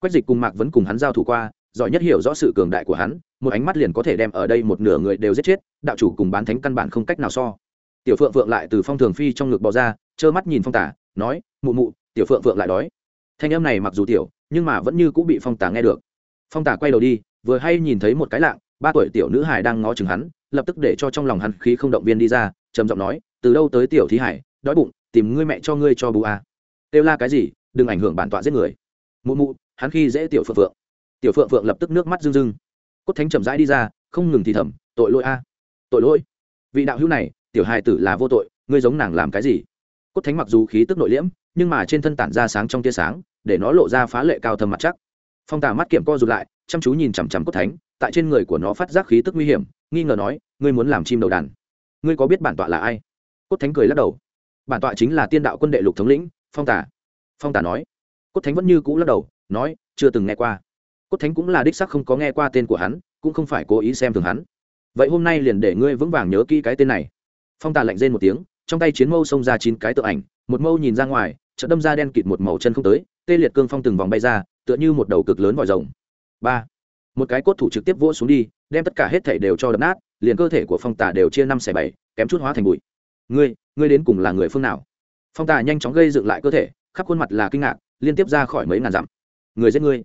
Quách dịch cùng mạc vẫn cùng hắn giao thủ qua, giỏi nhất hiểu rõ sự cường đại của hắn, một ánh mắt liền có thể đem ở đây một nửa người đều giết chết, đạo chủ cùng bán thánh căn bản không cách nào so. Tiểu phượng phượng lại từ phong thường phi trong ngực bò ra, trơ mắt nhìn phong tả nói, mụ mụ, tiểu phượng phượng lại đói. Thanh âm này mặc dù tiểu, nhưng mà vẫn như cũng bị phong tả nghe được. Phong tả quay đầu đi, vừa hay nhìn thấy một cái lạng, ba tuổi tiểu nữ hải đang ngó chừng hắn, lập tức để cho trong lòng hắn khí không động viên đi ra trầm giọng nói, từ đâu tới tiểu thí hải, đói bụng, tìm ngươi mẹ cho ngươi cho bù à. kêu la cái gì, đừng ảnh hưởng bản tọa giết người. Mụ mụ, hắn khi dễ tiểu phượng phượng. Tiểu phượng phượng lập tức nước mắt rưng rưng. Cốt thánh chậm rãi đi ra, không ngừng thì thầm, tội lỗi a, tội lỗi. Vị đạo hữu này, tiểu hài tử là vô tội, ngươi giống nàng làm cái gì? Cốt thánh mặc dù khí tức nội liễm, nhưng mà trên thân tản ra sáng trong tia sáng, để nó lộ ra phá lệ cao thầm mặt chắc. Phong tà mắt kiểm co rụt lại, chăm chú nhìn chằm chằm cốt thánh, tại trên người của nó phát giác khí tức nguy hiểm, nghi ngờ nói, ngươi muốn làm chim đầu đàn? Ngươi có biết bản tọa là ai? Cốt thánh cười lắc đầu. Bản tọa chính là tiên đạo quân đệ lục thống lĩnh, phong tả phong tả nói. Cốt thánh vẫn như cũ lắc đầu, nói, chưa từng nghe qua. Cốt thánh cũng là đích sắc không có nghe qua tên của hắn, cũng không phải cố ý xem thường hắn. Vậy hôm nay liền để ngươi vững vàng nhớ kỹ cái tên này. Phong tà lạnh rên một tiếng, trong tay chiến mâu xông ra chín cái tự ảnh, một mâu nhìn ra ngoài, chợt đâm ra đen kịt một màu chân không tới, tê liệt cương phong từng vòng bay ra, tựa như một đầu cực lớn vòi rồng. Ba. Một cái cốt thủ trực tiếp vỗ xuống đi, đem tất cả hết thể đều cho đập nát liền cơ thể của phong tà đều chia năm xẻ bảy, kém chút hóa thành bụi. Ngươi ngươi đến cùng là người phương nào? Phong tà nhanh chóng gây dựng lại cơ thể, khắp khuôn mặt là kinh ngạc, liên tiếp ra khỏi mấy ngàn dặm. Người giết ngươi.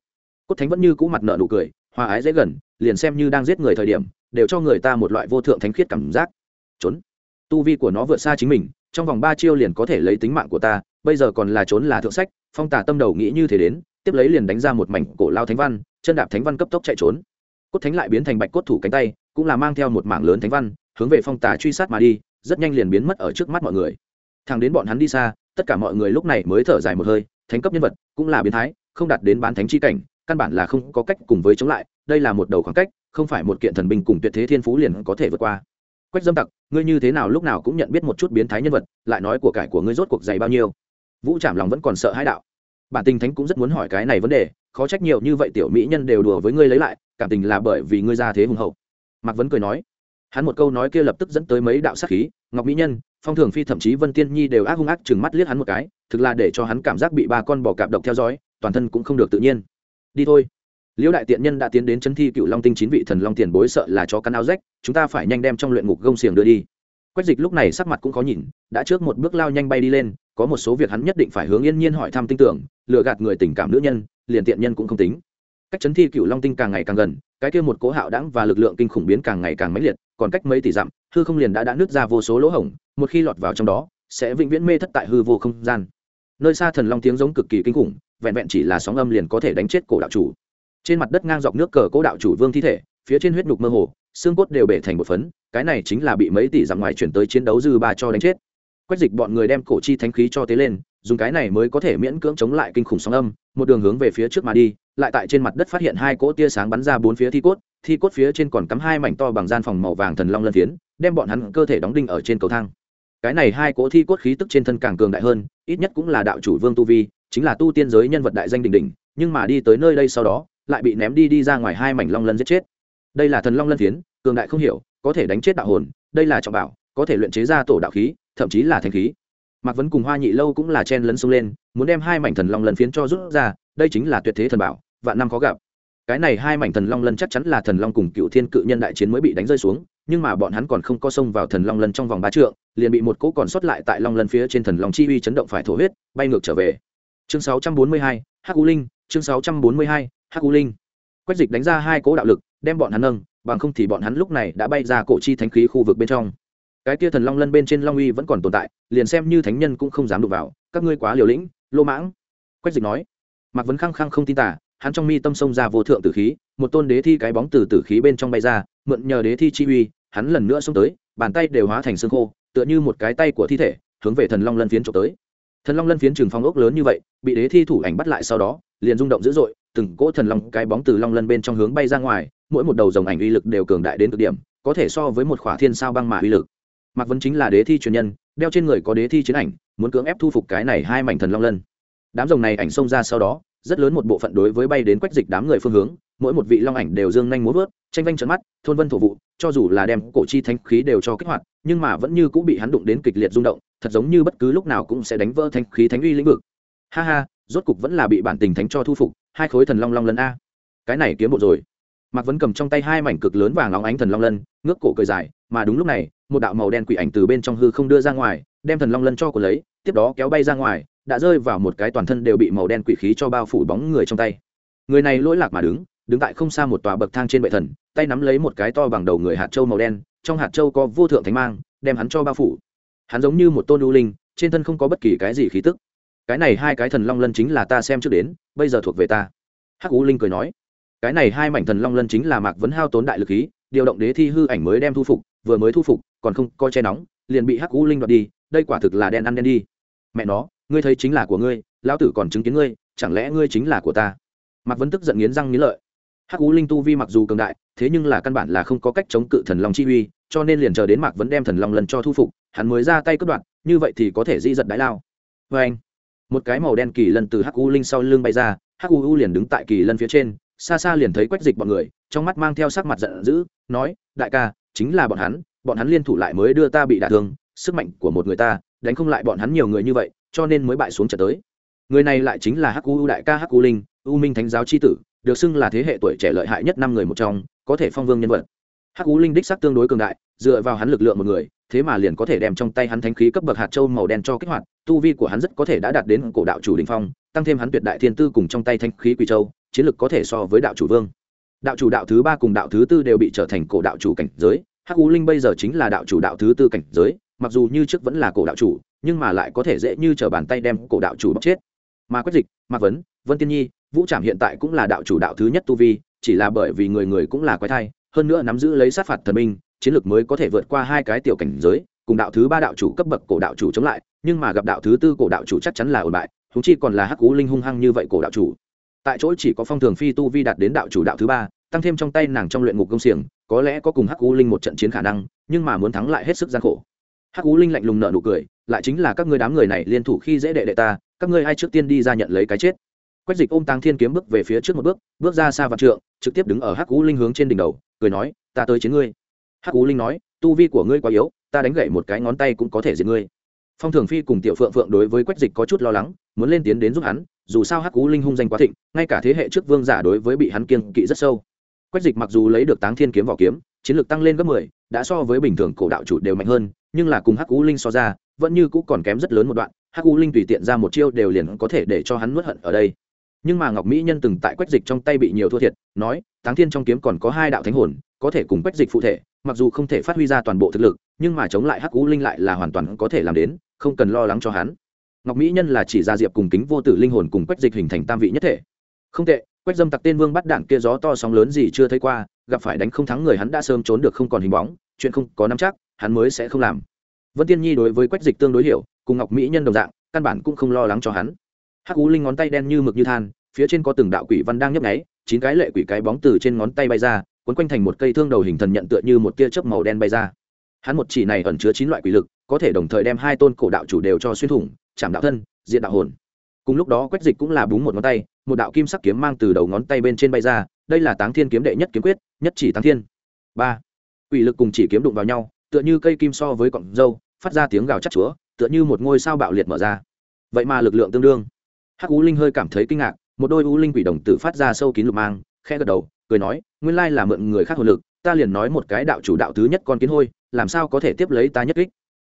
Cốt thánh vẫn như cũ mặt nợ nụ cười, hòa ái dễ gần, liền xem như đang giết người thời điểm, đều cho người ta một loại vô thượng thánh khiết cảm giác. Trốn. Tu vi của nó vượt xa chính mình, trong vòng ba chiêu liền có thể lấy tính mạng của ta, bây giờ còn là trốn là thượng sách, phong tà tâm đầu nghĩ như thế đến, tiếp lấy liền đánh ra một mảnh cổ lao thánh văn, chân đạp thánh văn cấp tốc chạy trốn. Cốt thánh lại biến thành bạch cốt thủ cánh tay cũng là mang theo một mảng lớn thánh văn, hướng về phong tà truy sát mà đi, rất nhanh liền biến mất ở trước mắt mọi người. Thằng đến bọn hắn đi xa, tất cả mọi người lúc này mới thở dài một hơi, thánh cấp nhân vật cũng là biến thái, không đạt đến bán thánh chi cảnh, căn bản là không có cách cùng với chống lại, đây là một đầu khoảng cách, không phải một kiện thần binh cùng tuyệt thế thiên phú liền có thể vượt qua. Quách dâm tặc, ngươi như thế nào lúc nào cũng nhận biết một chút biến thái nhân vật, lại nói của cải của ngươi rốt cuộc dày bao nhiêu? Vũ trảm lòng vẫn còn sợ hãi đạo. Bản tình thánh cũng rất muốn hỏi cái này vấn đề, khó trách nhiều như vậy tiểu mỹ nhân đều đùa với ngươi lấy lại, cảm tình là bởi vì ngươi ra thế hùng hậu mạc vấn cười nói, hắn một câu nói kia lập tức dẫn tới mấy đạo sát khí, ngọc mỹ nhân, phong thường phi thậm chí vân tiên nhi đều ác hung ác chừng mắt liếc hắn một cái, thực là để cho hắn cảm giác bị ba con bò cạp độc theo dõi, toàn thân cũng không được tự nhiên. Đi thôi. Liễu đại tiện nhân đã tiến đến chấn thi cựu long tinh chín vị thần long tiền bối sợ là chó cắn áo rách, chúng ta phải nhanh đem trong luyện ngục gông xiềng đưa đi. Quách dịch lúc này sắc mặt cũng khó nhìn, đã trước một bước lao nhanh bay đi lên, có một số việc hắn nhất định phải hướng yên nhiên hỏi thăm tin tưởng, lừa gạt người tình cảm nữ nhân, liền tiện nhân cũng không tính cách chấn thi cựu long tinh càng ngày càng gần, cái kia một cố hạo đẳng và lực lượng kinh khủng biến càng ngày càng mãnh liệt, còn cách mấy tỷ dặm, hư không liền đã đã nứt ra vô số lỗ hổng, một khi lọt vào trong đó, sẽ vĩnh viễn mê thất tại hư vô không gian. Nơi xa thần long tiếng giống cực kỳ kinh khủng, vẹn vẹn chỉ là sóng âm liền có thể đánh chết cổ đạo chủ. Trên mặt đất ngang dọc nước cờ cố đạo chủ vương thi thể, phía trên huyết nhục mơ hồ, xương cốt đều bể thành một phấn, cái này chính là bị mấy tỷ dặm ngoài chuyển tới chiến đấu dư ba cho đánh chết. Quách dịch bọn người đem cổ chi thánh khí cho tế lên dùng cái này mới có thể miễn cưỡng chống lại kinh khủng sóng âm, một đường hướng về phía trước mà đi, lại tại trên mặt đất phát hiện hai cỗ tia sáng bắn ra bốn phía thi cốt thi cốt phía trên còn cắm hai mảnh to bằng gian phòng màu vàng thần long lân phiến, đem bọn hắn cơ thể đóng đinh ở trên cầu thang. Cái này hai cỗ thi cốt khí tức trên thân càng cường đại hơn, ít nhất cũng là đạo chủ vương tu vi, chính là tu tiên giới nhân vật đại danh đỉnh đỉnh, nhưng mà đi tới nơi đây sau đó, lại bị ném đi đi ra ngoài hai mảnh long lân giết chết. Đây là thần long lân phiến, cường đại không hiểu, có thể đánh chết đạo hồn, đây là trọng bảo, có thể luyện chế ra tổ đạo khí, thậm chí là thanh khí mạc vấn cùng hoa nhị lâu cũng là chen lấn xông lên muốn đem hai mảnh thần long lần phiến cho rút ra đây chính là tuyệt thế thần bảo vạn năm khó gặp. Cái này hai mảnh thần long lân chắc chắn là thần long cùng cựu thiên cự nhân đại chiến mới bị đánh rơi xuống nhưng mà bọn hắn còn không có xông vào thần long lân trong vòng ba trượng liền bị một cỗ còn sót lại tại long lân phía trên thần long chi uy chấn động phải thổ huyết bay ngược trở về. Chương 642, hắc u linh chương 642, hắc u linh. Quách dịch đánh ra hai cỗ đạo lực đem bọn hắn nâng bằng không thì bọn hắn lúc này đã bay ra cổ chi thánh khí khu vực bên trong cái kia thần long lân bên trên long uy vẫn còn tồn tại, liền xem như thánh nhân cũng không dám đụng vào, các ngươi quá liều lĩnh, lô mãng. Quách dịch nói. Mạc vấn khăng khăng không tin tả hắn trong mi tâm sông ra vô thượng tử khí, một tôn đế thi cái bóng từ tử khí bên trong bay ra, mượn nhờ đế thi chi uy, hắn lần nữa xông tới, bàn tay đều hóa thành xương khô, tựa như một cái tay của thi thể, hướng về thần long lân phiến trộm tới. Thần long lân phiến trường phong ốc lớn như vậy, bị đế thi thủ ảnh bắt lại sau đó, liền rung động dữ dội, từng cỗ thần long cái bóng từ long lân bên trong hướng bay ra ngoài, mỗi một đầu dòng ảnh uy lực đều cường đại đến cực điểm, có thể so với một khỏa thiên sao băng mà uy lực mạc vấn chính là đế thi truyền nhân, đeo trên người có đế thi chiến ảnh, muốn cưỡng ép thu phục cái này hai mảnh thần long lân. Đám rồng này ảnh xông ra sau đó, rất lớn một bộ phận đối với bay đến quách dịch đám người phương hướng, mỗi một vị long ảnh đều dương nhanh múa vớt, tranh vanh trận mắt, thôn vân thổ vụ, cho dù là đem cổ chi thanh khí đều cho kích hoạt, nhưng mà vẫn như cũng bị hắn đụng đến kịch liệt rung động, thật giống như bất cứ lúc nào cũng sẽ đánh vỡ thanh khí thánh uy lĩnh vực. Ha ha, rốt cục vẫn là bị bản tình thánh cho thu phục, hai khối thần long long lân a. Cái này kiếm bộ rồi. Mạc vẫn cầm trong tay hai mảnh cực lớn vàng óng ánh thần long lân, ngước cổ cười dài mà đúng lúc này, một đạo màu đen quỷ ảnh từ bên trong hư không đưa ra ngoài, đem thần long lân cho của lấy, tiếp đó kéo bay ra ngoài, đã rơi vào một cái toàn thân đều bị màu đen quỷ khí cho bao phủ bóng người trong tay. Người này lỗi lạc mà đứng đứng tại không xa một tòa bậc thang trên bệ thần, tay nắm lấy một cái to bằng đầu người hạt trâu màu đen, trong hạt trâu có vô thượng thánh mang, đem hắn cho bao phủ. Hắn giống như một tôn lưu linh, trên thân không có bất kỳ cái gì khí tức. Cái này hai cái thần long lân chính là ta xem trước đến, bây giờ thuộc về ta. Hắc u linh cười nói, cái này hai mảnh thần long lân chính là mạc vấn hao tốn đại lực khí, điều động đế thi hư ảnh mới đem thu phục vừa mới thu phục, còn không coi che nóng, liền bị hắc u linh đoạt đi, đây quả thực là đen ăn đen đi. Mẹ nó, ngươi thấy chính là của ngươi, lão tử còn chứng kiến ngươi, chẳng lẽ ngươi chính là của ta? Mạc vấn tức giận nghiến răng nghiến lợi. Hắc U linh tu vi mặc dù cường đại, thế nhưng là căn bản là không có cách chống cự thần long chi uy, cho nên liền chờ đến mạc vẫn đem thần long lần cho thu phục, hắn mới ra tay cướp đoạt, như vậy thì có thể di giật đái lao. Vê anh, một cái màu đen kỳ lân từ hắc u linh sau lưng bay ra, hắc u liền đứng tại kỳ lân phía trên, xa xa liền thấy quách dịch bọn người, trong mắt mang theo sắc mặt giận dữ, nói, đại ca chính là bọn hắn bọn hắn liên thủ lại mới đưa ta bị đả thương, sức mạnh của một người ta, đánh không lại bọn hắn nhiều người như vậy, cho nên mới bại xuống trận tới. Người này lại chính là hắc u đại ca hắc u linh, u minh thánh giáo c h i tử, được xưng là thế hệ tuổi trẻ lợi hại nhất năm người một trong, có thể phong vương nhân vật. Hắc u linh đích sắc tương đối cường đại, dựa vào hắn lực lượng một người, thế mà liền có thể đem trong tay hắn thánh khí cấp bậc hạt châu màu đen cho kích hoạt, tu vi của hắn rất có thể đã đạt đến cổ đạo chủ đình phong, tăng thêm hắn tuyệt đại thiên tư cùng trong tay thánh khí quỳ châu, chiến lực có thể so với đạo chủ vương. Đạo chủ đạo thứ ba cùng đạo thứ tư đều bị trở thành cổ đạo chủ cảnh giới hắc u linh bây giờ chính là đạo chủ đạo thứ tư cảnh giới, mặc dù như trước vẫn là cổ đạo chủ, nhưng mà lại có thể dễ như t bàn tay đem cổ đạo chủ bóc chết. Mà quách dịch, mạc vấn, vân tiên nhi, vũ trảm hiện tại cũng là đạo chủ đạo thứ nhất tu vi, chỉ là bởi vì người người cũng là quái thai, hơn nữa nắm giữ lấy sát phạt thần minh chiến lược mới có thể vượt qua hai cái tiểu cảnh giới, cùng đạo thứ ba đạo chủ cấp bậc cổ đạo chủ chống lại, nhưng mà gặp đạo thứ tư cổ đạo chủ chắc chắn là ổn bại thúng chi còn là hắc cú linh hung hăng như vậy cổ đạo chủ. Tại chỗ chỉ có phong thường phi tu vi đạt đến đạo chủ đạo thứ ba, tăng thêm trong tay nàng trong luyện ngục công xiềng có lẽ có cùng hắc U linh một trận chiến khả năng, nhưng mà muốn thắng lại hết sức gian khổ. Hắc U linh lạnh lùng nợ nụ cười, lại chính là các ngươi đám người này liên thủ khi dễ đệ đệ ta, các ngươi ai trước tiên đi ra nhận lấy cái chết. Quách dịch ôm tàng thiên kiếm bước về phía trước một bước bước ra xa vạn trượng, trực tiếp đứng ở hắc U linh hướng trên đỉnh đầu, cười nói, ta tới chiến ngươi. Hắc U linh nói, tu vi của ngươi quá yếu, ta đánh gậy một cái ngón tay cũng có thể diệt ngươi. Phong thường phi cùng tiểu phượng phượng đối với quách dịch có chút lo lắng, muốn lên tiến đến giúp hắn, dù sao hắc cú linh hung danh quá thịnh, ngay cả thế hệ trước vương giả đối với bị hắn kiêng kỵ rất sâu quách dịch mặc dù lấy được táng thiên kiếm vỏ kiếm, chiến lược tăng lên gấp mười, đã so với bình thường cổ đạo chủ đều mạnh hơn, nhưng là cùng hắc U linh so ra, vẫn như cũ còn kém rất lớn một đoạn, hắc U linh tùy tiện ra một chiêu đều liền có thể để cho hắn nuốt hận ở đây. Nhưng mà ngọc mỹ nhân từng tại quách dịch trong tay bị nhiều thua thiệt, nói, táng thiên trong kiếm còn có hai đạo thánh hồn, có thể cùng quách dịch phụ thể, mặc dù không thể phát huy ra toàn bộ thực lực, nhưng mà chống lại hắc U linh lại là hoàn toàn có thể làm đến, không cần lo lắng cho hắn. Ngọc mỹ nhân là chỉ ra diệp cùng kính vô tử linh hồn cùng quách dịch hình thành tam vị nhất thể. Không tệ quách dâm tặc tên vương bắt đạn kia gió to sóng lớn gì chưa thấy qua, gặp phải đánh không thắng người hắn đã sớm trốn được không còn hình bóng, chuyện không có nắm chắc, hắn mới sẽ không làm. Vân tiên nhi đối với quách dịch tương đối hiểu, cùng ngọc mỹ nhân đồng dạng, căn bản cũng không lo lắng cho hắn. Hắc ú linh ngón tay đen như mực như than, phía trên có từng đạo quỷ văn đang nhấp nháy, chín cái lệ quỷ cái bóng từ trên ngón tay bay ra quấn quanh thành một cây thương đầu hình thần nhận tựa như một tia chớp màu đen bay ra. Hắn một chỉ này ẩn chứa chín loại quỷ lực, có thể đồng thời đem hai tôn cổ đạo chủ đều cho xuyên thủng, chạm đạo thân diện đạo hồn cùng lúc đó quách dịch cũng là búng một ngón tay, một đạo kim sắc kiếm mang từ đầu ngón tay bên trên bay ra, đây là táng thiên kiếm đệ nhất kiếm quyết, nhất chỉ táng thiên. Ba. Quỷ lực cùng chỉ kiếm đụng vào nhau, tựa như cây kim so với cọng dâu, phát ra tiếng gào chắc chúa, tựa như một ngôi sao bạo liệt mở ra. Vậy mà lực lượng tương đương. Hắc ú linh hơi cảm thấy kinh ngạc, một đôi u linh quỷ đồng tử phát ra sâu kín lục mang khe gật đầu, cười nói, nguyên lai là mượn người khác hồn lực, ta liền nói một cái đạo chủ đạo thứ nhất con kiến hôi, làm sao có thể tiếp lấy ta nhất kích?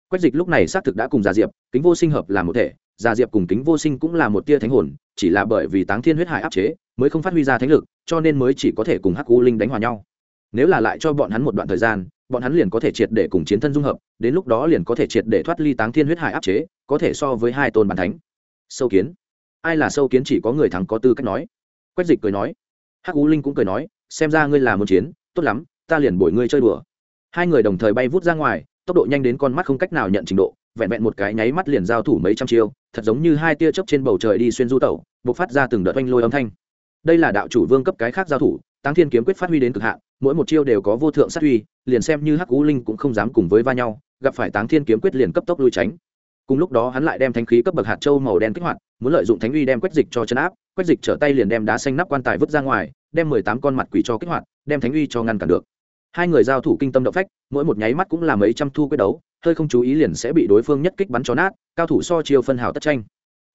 Quách dịch lúc này xác thực đã cùng gia diệp, kính vô sinh hợp làm một thể gia diệp cùng kính vô sinh cũng là một tia thánh hồn, chỉ là bởi vì táng thiên huyết hải áp chế, mới không phát huy ra thánh lực, cho nên mới chỉ có thể cùng hắc u linh đánh hòa nhau. Nếu là lại cho bọn hắn một đoạn thời gian, bọn hắn liền có thể triệt để cùng chiến thân dung hợp, đến lúc đó liền có thể triệt để thoát ly táng thiên huyết hải áp chế, có thể so với hai tôn bản thánh. Sâu kiến. Ai là sâu kiến chỉ có người thắng có tư cách nói. Quách dịch cười nói. Hắc U linh cũng cười nói, xem ra ngươi là một chiến, tốt lắm, ta liền bổi ngươi chơi đùa. Hai người đồng thời bay vút ra ngoài, tốc độ nhanh đến con mắt không cách nào nhận trình độ vẹn vẹn một cái nháy mắt liền giao thủ mấy trăm chiêu, thật giống như hai tia chớp trên bầu trời đi xuyên du tẩu, bộc phát ra từng đợt oanh lôi âm thanh. Đây là đạo chủ vương cấp cái khác giao thủ, táng thiên kiếm quyết phát huy đến cực hạn, mỗi một chiêu đều có vô thượng sát huy liền xem như hắc vũ linh cũng không dám cùng với va nhau, gặp phải táng thiên kiếm quyết liền cấp tốc lui tránh. Cùng lúc đó hắn lại đem thanh khí cấp bậc hạt châu màu đen kích hoạt, muốn lợi dụng thánh uy đem quách dịch cho chân áp, quách dịch trở tay liền đem đá xanh nắp quan tài vứt ra ngoài, đem mười tám con mặt quỷ cho kích hoạt, đem thánh uy cho ngăn cản được. Hai người giao thủ kinh tâm động phách, mỗi một nháy mắt cũng là mấy trăm thu quyết đấu hơi không chú ý liền sẽ bị đối phương nhất kích bắn cho nát, cao thủ so chiêu phân hào tất tranh.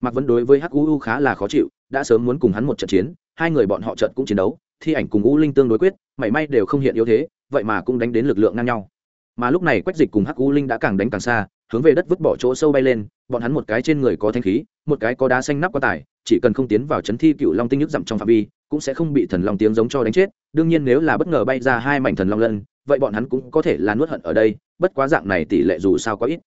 Mặc vẫn đối với hắc u khá là khó chịu, đã sớm muốn cùng hắn một trận chiến, hai người bọn họ trận cũng chiến đấu, thi ảnh cùng u linh tương đối quyết, mảy may đều không hiện yếu thế, vậy mà cũng đánh đến lực lượng ngang nhau. Mà lúc này quách dịch cùng hắc u linh đã càng đánh càng xa, hướng về đất vứt bỏ chỗ sâu bay lên, bọn hắn một cái trên người có thanh khí, một cái có đá xanh nắp quá tải chỉ cần không tiến vào chấn thi cựu long tinh nhức dặm trong phạm vi, cũng sẽ không bị thần long tiếng giống cho đánh chết, đương nhiên nếu là bất ngờ bay ra hai mảnh thần long lân vậy bọn hắn cũng có thể là nuốt hận ở đây, bất quá dạng này tỷ lệ dù sao có ít.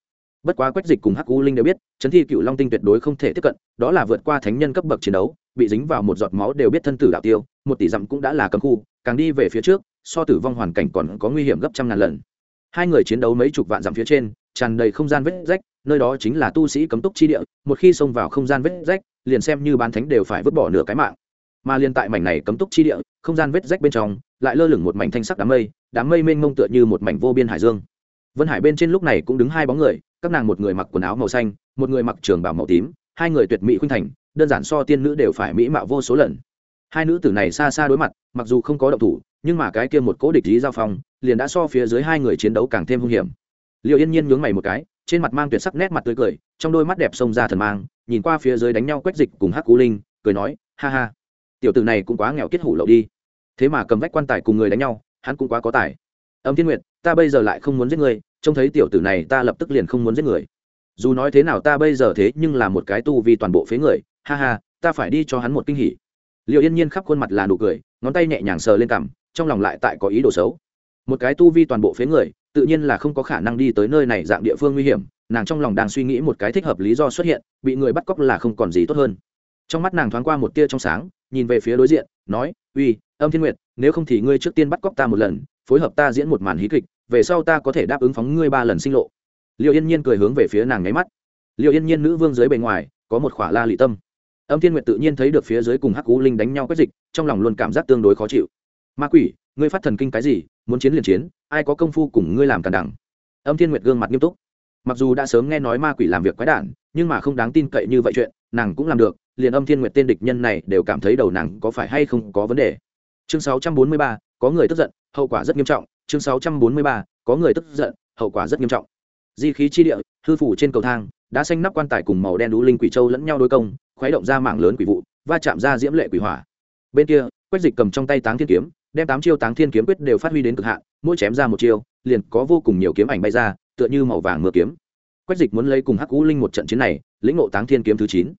Bất quá quách dịch cùng hắc u linh đều biết chấn thi cựu long tinh tuyệt đối không thể tiếp cận, đó là vượt qua thánh nhân cấp bậc chiến đấu, bị dính vào một giọt máu đều biết thân tử đạo tiêu, một tỷ dặm cũng đã là cấm khu, càng đi về phía trước, so tử vong hoàn cảnh còn có nguy hiểm gấp trăm ngàn lần. Hai người chiến đấu mấy chục vạn dặm phía trên, tràn đầy không gian vết rách, nơi đó chính là tu sĩ cấm túc chi địa, một khi xông vào không gian vết rách, liền xem như bán thánh đều phải vứt bỏ nửa cái mạng. Mà liền tại mảnh này cấm túc chi địa không gian vết rách bên trong, lại lơ lửng một mảnh thanh sắc đám mây đám mây mênh mông tựa như một mảnh vô biên hải dương. Vân hải bên trên lúc này cũng đứng hai bóng người, các nàng một người mặc quần áo màu xanh, một người mặc trường bào màu tím, hai người tuyệt mỹ khuynh thành, đơn giản so tiên nữ đều phải mỹ mạo vô số lần. Hai nữ tử này xa xa đối mặt, mặc dù không có động thủ, nhưng mà cái kia một cố địch lý giao phong, liền đã so phía dưới hai người chiến đấu càng thêm hung hiểm. Liệu yên nhiên nhướng mày một cái, trên mặt mang tuyệt sắc nét mặt tươi cười, trong đôi mắt đẹp xông ra thần mang, nhìn qua phía dưới đánh nhau quách dịch cùng hắc cú linh, cười nói, ha ha, tiểu tử này cũng quá nghèo kết hủ lậu đi thế mà cầm vách quan tài cùng người đánh nhau, hắn cũng quá có tài. Âm thiên nguyệt, ta bây giờ lại không muốn giết người trông thấy tiểu tử này, ta lập tức liền không muốn giết người. Dù nói thế nào ta bây giờ thế nhưng là một cái tu vì toàn bộ phế người, ha ha, ta phải đi cho hắn một kinh hỉ. Liệu yên nhiên khắp khuôn mặt là nụ cười, ngón tay nhẹ nhàng sờ lên cằm, trong lòng lại tại có ý đồ xấu. Một cái tu vi toàn bộ phế người, tự nhiên là không có khả năng đi tới nơi này dạng địa phương nguy hiểm, nàng trong lòng đang suy nghĩ một cái thích hợp lý do xuất hiện, bị người bắt cóc là không còn gì tốt hơn trong mắt nàng thoáng qua một tia trong sáng, nhìn về phía đối diện, nói, uy, âm thiên nguyệt, nếu không thì ngươi trước tiên bắt cóc ta một lần, phối hợp ta diễn một màn hí kịch, về sau ta có thể đáp ứng phóng ngươi ba lần sinh lộ. Liệu yên nhiên cười hướng về phía nàng nháy mắt. Liệu yên nhiên nữ vương dưới bề ngoài, có một khỏa la lị tâm. Âm thiên nguyệt tự nhiên thấy được phía dưới cùng hắc cú linh đánh nhau quét dịch, trong lòng luôn cảm giác tương đối khó chịu. Ma quỷ, ngươi phát thần kinh cái gì, muốn chiến liền chiến, ai có công phu cùng ngươi làm càn đẳng? Âm thiên nguyệt gương mặt nghiêm túc. Mặc dù đã sớm nghe nói ma quỷ làm việc quái đản, nhưng mà không đáng tin cậy như vậy chuyện nàng cũng làm được liền âm thiên nguyệt tên địch nhân này đều cảm thấy đầu nàng có phải hay không có vấn đề. Chương 643, có người tức giận hậu quả rất nghiêm trọng. Chương 643, có người tức giận hậu quả rất nghiêm trọng. Di khí chi địa hư phủ trên cầu thang đã xanh nắp quan tài cùng màu đen đũ linh quỷ châu lẫn nhau đối công khuấy động ra mạng lớn quỷ vụ va chạm ra diễm lệ quỷ hỏa. Bên kia quách dịch cầm trong tay táng thiên kiếm đem tám chiêu táng thiên kiếm quyết đều phát huy đến cực hạn mỗi chém ra một chiêu liền có vô cùng nhiều kiếm ảnh bay ra tựa như màu vàng mưa kiếm quách dịch muốn lấy cùng hắc u linh một trận chiến này, lĩnh ngộ táng thiên kiếm thứ chín.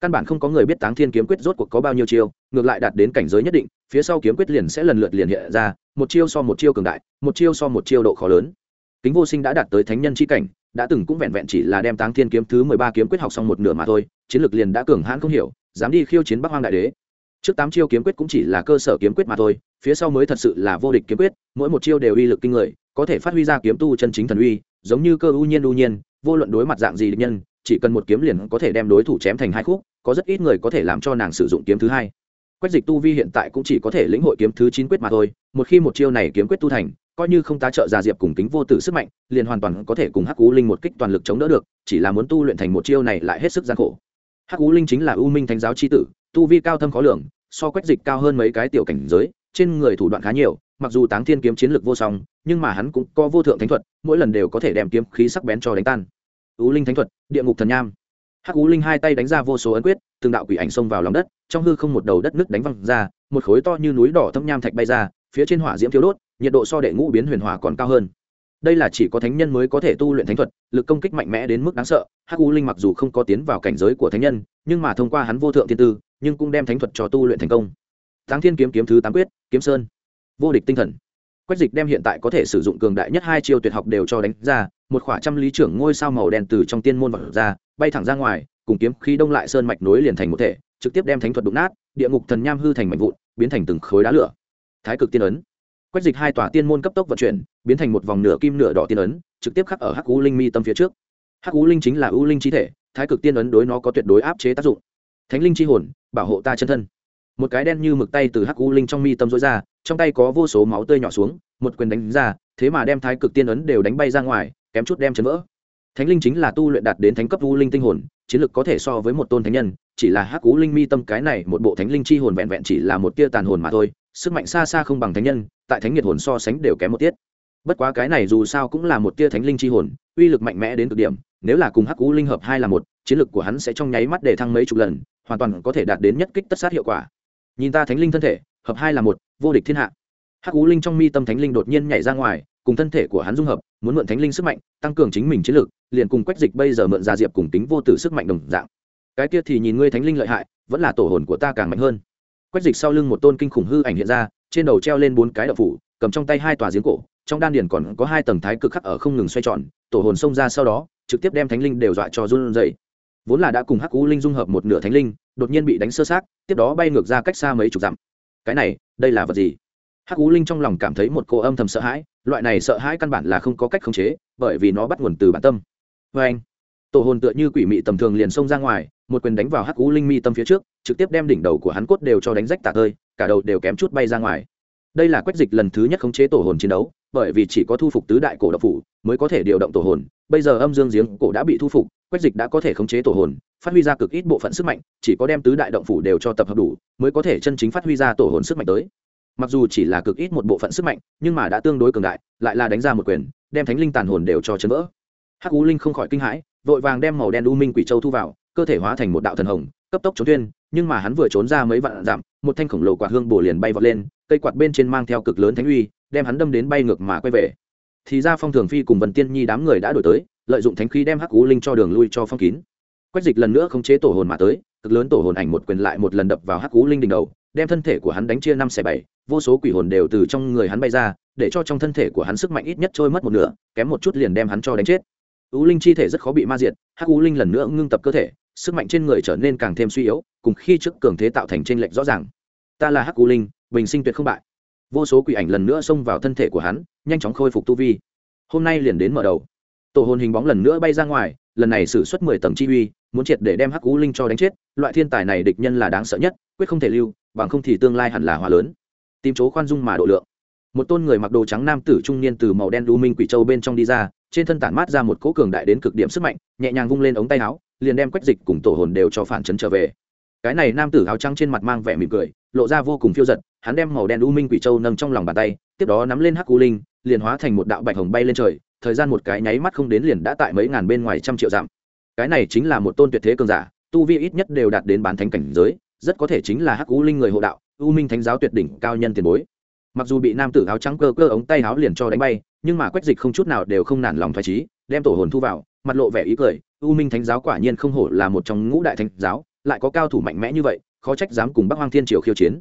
Căn bản không có người biết táng thiên kiếm quyết rốt cuộc có bao nhiêu chiêu, ngược lại đạt đến cảnh giới nhất định, phía sau kiếm quyết liền sẽ lần lượt liền hiện ra, một chiêu so một chiêu cường đại, một chiêu so một chiêu độ khó lớn. Kính vô sinh đã đạt tới thánh nhân c h i cảnh, đã từng cũng vẹn vẹn chỉ là đem táng thiên kiếm thứ mười ba kiếm quyết học xong một nửa mà thôi, chiến lược liền đã cường hãn không hiểu, dám đi khiêu chiến bắc hoang đại đế. Trước tám chiêu kiếm quyết cũng chỉ là cơ sở kiếm quyết mà thôi, phía sau mới thật sự là vô địch kiếm quyết, mỗi một chiêu đều uy lực kinh người, có thể phát huy ra kiếm tu chân chính thần uy, giống như cơ U nhiên U nhiên vô luận đối mặt dạng gì địch nhân, chỉ cần một kiếm liền có thể đem đối thủ chém thành hai khúc, có rất ít người có thể làm cho nàng sử dụng kiếm thứ hai. Quách dịch tu vi hiện tại cũng chỉ có thể lĩnh hội kiếm thứ chín quyết mà thôi, một khi một chiêu này kiếm quyết tu thành, coi như không tá trợ già diệp cùng kính vô tử sức mạnh, liền hoàn toàn có thể cùng hắc cú linh một kích toàn lực chống đỡ được, chỉ là muốn tu luyện thành một chiêu này lại hết sức gian khổ. Hắc cú linh chính là u minh thánh giáo c h i tử, tu vi cao thâm khó lường, so quách dịch cao hơn mấy cái tiểu cảnh giới, trên người thủ đoạn khá nhiều mặc dù táng thiên kiếm chiến lược vô song, nhưng mà hắn cũng có vô thượng thánh thuật, mỗi lần đều có thể đem kiếm khí sắc bén cho đánh tan. Ú linh thánh thuật, địa ngục thần nham. Hắc ú linh hai tay đánh ra vô số ấn quyết, từng đạo quỷ ảnh xông vào lòng đất, trong hư không một đầu đất nứt đánh văng ra, một khối to như núi đỏ thâm nham thạch bay ra, phía trên hỏa diễm thiếu đốt, nhiệt độ so đệ ngũ biến huyền hỏa còn cao hơn. Đây là chỉ có thánh nhân mới có thể tu luyện thánh thuật, lực công kích mạnh mẽ đến mức đáng sợ, hắc u linh mặc dù không có tiến vào cảnh giới của thánh nhân, nhưng mà thông qua hắn vô thượng thiên tư, nhưng cũng đem thánh thuật cho tu luyện thành công. Táng thiên kiếm kiếm thứ tám quyết, kiếm sơn vô địch tinh thần. Quách dịch đem hiện tại có thể sử dụng cường đại nhất hai chiêu tuyệt học đều cho đánh ra, một khỏa trăm lý trưởng ngôi sao màu đen từ trong tiên môn vật ra, bay thẳng ra ngoài, cùng kiếm khí đông lại sơn mạch nối liền thành một thể, trực tiếp đem thánh thuật đụng nát, địa ngục thần nham hư thành mảnh vụn, biến thành từng khối đá lửa. Thái cực tiên ấn. Quách dịch hai tòa tiên môn cấp tốc vận chuyển, biến thành một vòng nửa kim nửa đỏ tiên ấn, trực tiếp khắc ở hắc u linh mi tâm phía trước. Hắc u linh chính là u linh chi thể, thái cực tiên ấn đối nó có tuyệt đối áp chế tác dụng. Thánh linh chi hồn, bảo hộ ta chân thân một cái đen như mực tay từ hắc u linh trong mi tâm rối ra, trong tay có vô số máu tươi nhỏ xuống, một quyền đánh ra, thế mà đem thái cực tiên ấn đều đánh bay ra ngoài, kém chút đem chấn vỡ. Thánh linh chính là tu luyện đạt đến thánh cấp u linh tinh hồn, chiến lực có thể so với một tôn thánh nhân, chỉ là hắc u linh mi tâm cái này một bộ thánh linh chi hồn vẹn vẹn chỉ là một tia tàn hồn mà thôi, sức mạnh xa xa không bằng thánh nhân, tại thánh nhiệt hồn so sánh đều kém một tiết. Bất quá cái này dù sao cũng là một tia thánh linh chi hồn, uy lực mạnh mẽ đến cực điểm, nếu là cùng hắc u linh hợp hai là một, chiến lực của hắn sẽ trong nháy mắt để thăng mấy chục lần, hoàn toàn có thể đạt đến nhất kích tất sát hiệu quả nhìn ta thánh linh thân thể, hợp hai là một, vô địch thiên hạ. Hắc ú linh trong mi tâm thánh linh đột nhiên nhảy ra ngoài, cùng thân thể của hắn dung hợp, muốn mượn thánh linh sức mạnh, tăng cường chính mình chiến lược liền cùng quách dịch bây giờ mượn gia diệp cùng tính vô tử sức mạnh đồng dạng. Cái kia thì nhìn ngươi thánh linh lợi hại, vẫn là tổ hồn của ta càng mạnh hơn. Quách dịch sau lưng một tôn kinh khủng hư ảnh hiện ra, trên đầu treo lên bốn cái đậu phủ, cầm trong tay hai tòa giếng cổ, trong đan điền còn có hai tầng thái cực khắc ở không ngừng xoay tròn, tổ hồn xông ra sau đó, trực tiếp đem thánh linh đều dọa cho run dậy vốn là đã cùng hắc u linh dung hợp một nửa thánh linh, đột nhiên bị đánh sơ sát tiếp đó bay ngược ra cách xa mấy chục dặm. Cái này, đây là vật gì? Hắc ú linh trong lòng cảm thấy một cô âm thầm sợ hãi, loại này sợ hãi căn bản là không có cách khống chế, bởi vì nó bắt nguồn từ bản tâm. Vê anh, tổ hồn tựa như quỷ mị tầm thường liền xông ra ngoài, một quyền đánh vào hắc ú linh mi tâm phía trước, trực tiếp đem đỉnh đầu của hắn cốt đều cho đánh rách tả tơi, cả đầu đều kém chút bay ra ngoài. Đây là quách dịch lần thứ nhất khống chế tổ hồn chiến đấu, bởi vì chỉ có thu phục tứ đại cổ độc phủ mới có thể điều động tổ hồn, bây giờ âm dương giếng cổ đã bị thu phục, quách dịch đã có thể khống chế tổ hồn phát huy ra cực ít bộ phận sức mạnh, chỉ có đem tứ đại động phủ đều cho tập hợp đủ, mới có thể chân chính phát huy ra tổ hồn sức mạnh tới. Mặc dù chỉ là cực ít một bộ phận sức mạnh, nhưng mà đã tương đối cường đại, lại là đánh ra một quyền, đem thánh linh tàn hồn đều cho chấn vỡ. Hắc ú linh không khỏi kinh hãi, vội vàng đem màu đen u minh quỷ châu thu vào, cơ thể hóa thành một đạo thần hồng, cấp tốc trốn tuyên, nhưng mà hắn vừa trốn ra mấy vạn dặm, một thanh khổng lồ quạt hương bổ liền bay vọt lên, cây quạt bên trên mang theo cực lớn thánh uy, đem hắn đâm đến bay ngược mà quay về. Thì ra phong thường phi cùng vần tiên nhi đám người đã đổi tới, lợi dụng thánh khí đem hắc ú linh cho đường lui cho phong kín quách dịch lần nữa không chế tổ hồn mà tới, cực lớn tổ hồn ảnh một quyền lại một lần đập vào hắc cú linh đỉnh đầu, đem thân thể của hắn đánh chia năm xẻ bảy, vô số quỷ hồn đều từ trong người hắn bay ra, để cho trong thân thể của hắn sức mạnh ít nhất trôi mất một nửa, kém một chút liền đem hắn cho đánh chết. U linh chi thể rất khó bị ma diệt, hắc U linh lần nữa ngưng tập cơ thể, sức mạnh trên người trở nên càng thêm suy yếu, cùng khi trước cường thế tạo thành t r ê n lệch rõ ràng. Ta là hắc U linh, bình sinh tuyệt không bại. Vô số quỷ ảnh lần nữa xông vào thân thể của hắn, nhanh chóng khôi phục tu vi. Hôm nay liền đến mở đầu. Tổ hồn hình bóng lần nữa bay ra ngoài lần này xử suất mười tầng chi uy, muốn triệt để đem hắc ú linh cho đánh chết, loại thiên tài này địch nhân là đáng sợ nhất, quyết không thể lưu, bằng không thì tương lai hẳn là hòa lớn. Tìm chỗ khoan dung mà độ lượng. Một tôn người mặc đồ trắng nam tử trung niên từ màu đen u minh quỷ châu bên trong đi ra, trên thân tản mát ra một cỗ cường đại đến cực điểm sức mạnh, nhẹ nhàng vung lên ống tay áo, liền đem quách dịch cùng tổ hồn đều cho phản chấn trở về. Cái này nam tử áo trắng trên mặt mang vẻ mỉm cười, lộ ra vô cùng phiêu giật, hắn đem màu đen u minh quỷ châu nâng trong lòng bàn tay, tiếp đó nắm lên hắc u linh, liền hóa thành một đạo bạch hồng bay lên trời thời gian một cái nháy mắt không đến liền đã tại mấy ngàn bên ngoài trăm triệu dặm. Cái này chính là một tôn tuyệt thế cường giả, tu vi ít nhất đều đạt đến bán thánh cảnh giới, rất có thể chính là hắc u linh người hộ đạo, u minh thánh giáo tuyệt đỉnh cao nhân tiền bối. Mặc dù bị nam tử áo trắng cơ cơ ống tay áo liền cho đánh bay, nhưng mà quách dịch không chút nào đều không nản lòng thoải trí đem tổ hồn thu vào, mặt lộ vẻ ý cười, u minh thánh giáo quả nhiên không hổ là một trong ngũ đại thánh giáo, lại có cao thủ mạnh mẽ như vậy, khó trách dám cùng bắc hoang thiên triều khiêu chiến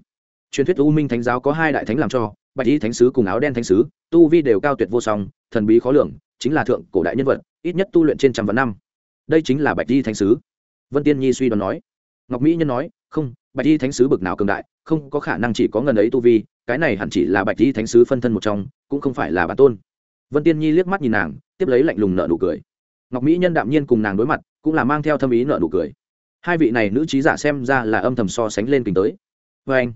truyền thuyết u minh thánh giáo có hai đại thánh làm cho, bạch y thánh sứ cùng áo đen thánh sứ, tu vi đều cao tuyệt vô song, thần bí khó lường, chính là thượng cổ đại nhân vật, ít nhất tu luyện trên trăm vạn năm. Đây chính là bạch y thánh sứ. Vân tiên nhi suy đoán nói. Ngọc mỹ nhân nói, không, bạch y thánh sứ bực nào cường đại, không có khả năng chỉ có ngần ấy tu vi, cái này hẳn chỉ là bạch y thánh sứ phân thân một trong, cũng không phải là bản tôn. Vân tiên nhi liếc mắt nhìn nàng, tiếp lấy lạnh lùng nợ nụ cười. Ngọc mỹ nhân đạm nhiên cùng nàng đối mặt, cũng là mang theo thâm ý nợ nụ cười. Hai vị này nữ trí giả xem ra là âm thầm so sánh lên kính tới. Vê anh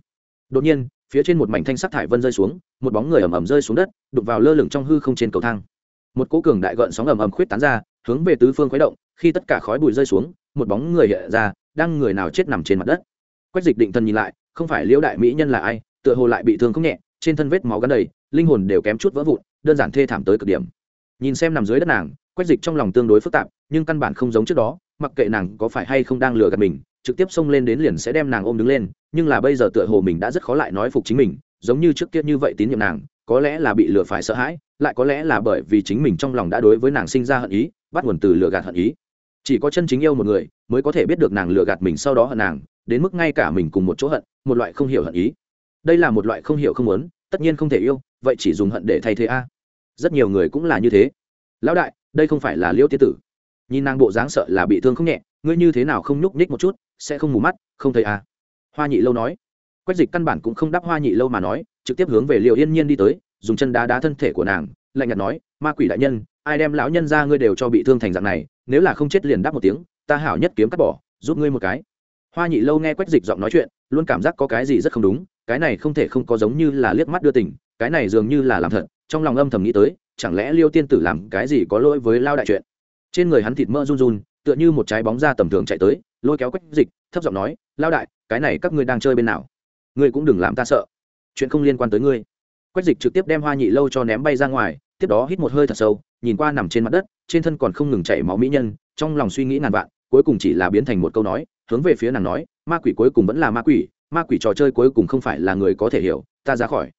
đột nhiên, phía trên một mảnh thanh sắc thải vân rơi xuống, một bóng người ầm ầm rơi xuống đất đục vào lơ lửng trong hư không trên cầu thang. Một cỗ cường đại gợn sóng ầm ầm khuyết tán ra, hướng về tứ phương khuấy động, khi tất cả khói bụi rơi xuống, một bóng người hiện ra, đang người nào chết nằm trên mặt đất. Quách dịch định thần nhìn lại, không phải liễu đại mỹ nhân là ai, tựa hồ lại bị thương không nhẹ, trên thân vết máu gắn đầy, linh hồn đều kém chút vỡ vụn, đơn giản thê thảm tới cực điểm. Nhìn xem nằm dưới đất nàng, quách dịch trong lòng tương đối phức tạp, nhưng căn bản không giống trước đó, mặc kệ nàng có phải hay không đang lừa gạt mình trực tiếp xông lên đến liền sẽ đem nàng ôm đứng lên, nhưng là bây giờ tựa hồ mình đã rất khó lại nói phục chính mình, giống như trước kia như vậy tín nhiệm nàng, có lẽ là bị lừa phải sợ hãi, lại có lẽ là bởi vì chính mình trong lòng đã đối với nàng sinh ra hận ý, bắt nguồn từ lừa gạt hận ý. Chỉ có chân chính yêu một người mới có thể biết được nàng lừa gạt mình sau đó hận nàng, đến mức ngay cả mình cùng một chỗ hận, một loại không hiểu hận ý. Đây là một loại không hiểu không muốn, tất nhiên không thể yêu, vậy chỉ dùng hận để thay thế a. Rất nhiều người cũng là như thế. Lão đại, đây không phải là liễu tiết tử. Nhìn nàng bộ dáng sợ là bị thương không nhẹ, ngươi như thế nào không nhúc nhích một chút sẽ không mù mắt, không thấy à? Hoa nhị lâu nói. Quách dịch căn bản cũng không đáp hoa nhị lâu mà nói, trực tiếp hướng về liệu yên nhiên đi tới, dùng chân đá đá thân thể của nàng, lạnh nhạt nói, ma quỷ đại nhân, ai đem lão nhân ra ngươi đều cho bị thương thành dạng này, nếu là không chết liền đáp một tiếng, ta hảo nhất kiếm cắt bỏ, giúp ngươi một cái. Hoa nhị lâu nghe quách dịch giọng nói chuyện, luôn cảm giác có cái gì rất không đúng, cái này không thể không có giống như là liếc mắt đưa tình, cái này dường như là làm thật, trong lòng âm thầm nghĩ tới, chẳng lẽ liêu tiên tử làm cái gì có lỗi với lao đại chuyện? Trên người hắn thịt mỡ run run, tựa như một trái bóng ra tầm thường chạy tới lôi kéo quách dịch, thấp giọng nói lao đại, cái này các ngươi đang chơi bên nào? Ngươi cũng đừng làm ta sợ. Chuyện không liên quan tới ngươi. Quách dịch trực tiếp đem hoa nhị lâu cho ném bay ra ngoài, tiếp đó hít một hơi thật sâu, nhìn qua nằm trên mặt đất, trên thân còn không ngừng chảy máu mỹ nhân, trong lòng suy nghĩ ngàn vạn, cuối cùng chỉ là biến thành một câu nói, hướng về phía nàng nói, ma quỷ cuối cùng vẫn là ma quỷ ma quỷ trò chơi cuối cùng không phải là người có thể hiểu, ta ra khỏi.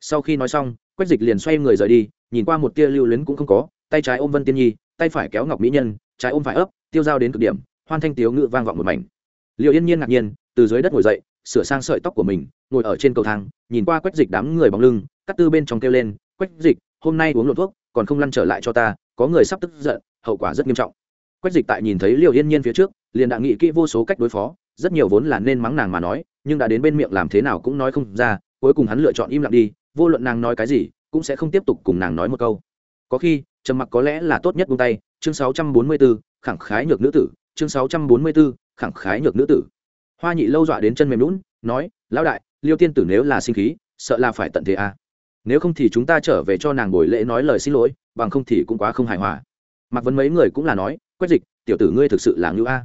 Sau khi nói xong, quách dịch liền xoay người rời đi, nhìn qua một tia lưu luyến cũng không có, tay trái ôm vân tiên nhi, tay phải kéo ngọc mỹ nhân, trái ôm phải ấp, tiêu dao đến cực điểm hoan thanh tiếu ngự vang vọng một mảnh. Liệu yên nhiên ngạc nhiên từ dưới đất ngồi dậy sửa sang sợi tóc của mình ngồi ở trên cầu thang nhìn qua quách dịch đám người bóng lưng cắt tư bên trong kêu lên quách dịch hôm nay uống lộn thuốc còn không lăn trở lại cho ta có người sắp tức giận hậu quả rất nghiêm trọng. Quách dịch tại nhìn thấy liệu yên nhiên phía trước liền đã nghĩ kỹ vô số cách đối phó rất nhiều vốn là nên mắng nàng mà nói nhưng đã đến bên miệng làm thế nào cũng nói không ra cuối cùng hắn lựa chọn im lặng đi vô luận nàng nói cái gì cũng sẽ không tiếp tục cùng nàng nói một câu. Có khi trầm mặc có lẽ là tốt nhất buông tay chương 644, khẳng khái nhược nữ tử chương 644, khẳng khái nhược nữ tử hoa nhị lâu dọa đến chân mềm lún nói lão đại liêu tiên tử nếu là sinh khí sợ là phải tận thế à. nếu không thì chúng ta trở về cho nàng buổi lễ nói lời xin lỗi bằng không thì cũng quá không hài hòa mặc vấn mấy người cũng là nói quách dịch tiểu tử ngươi thực sự là ngữ a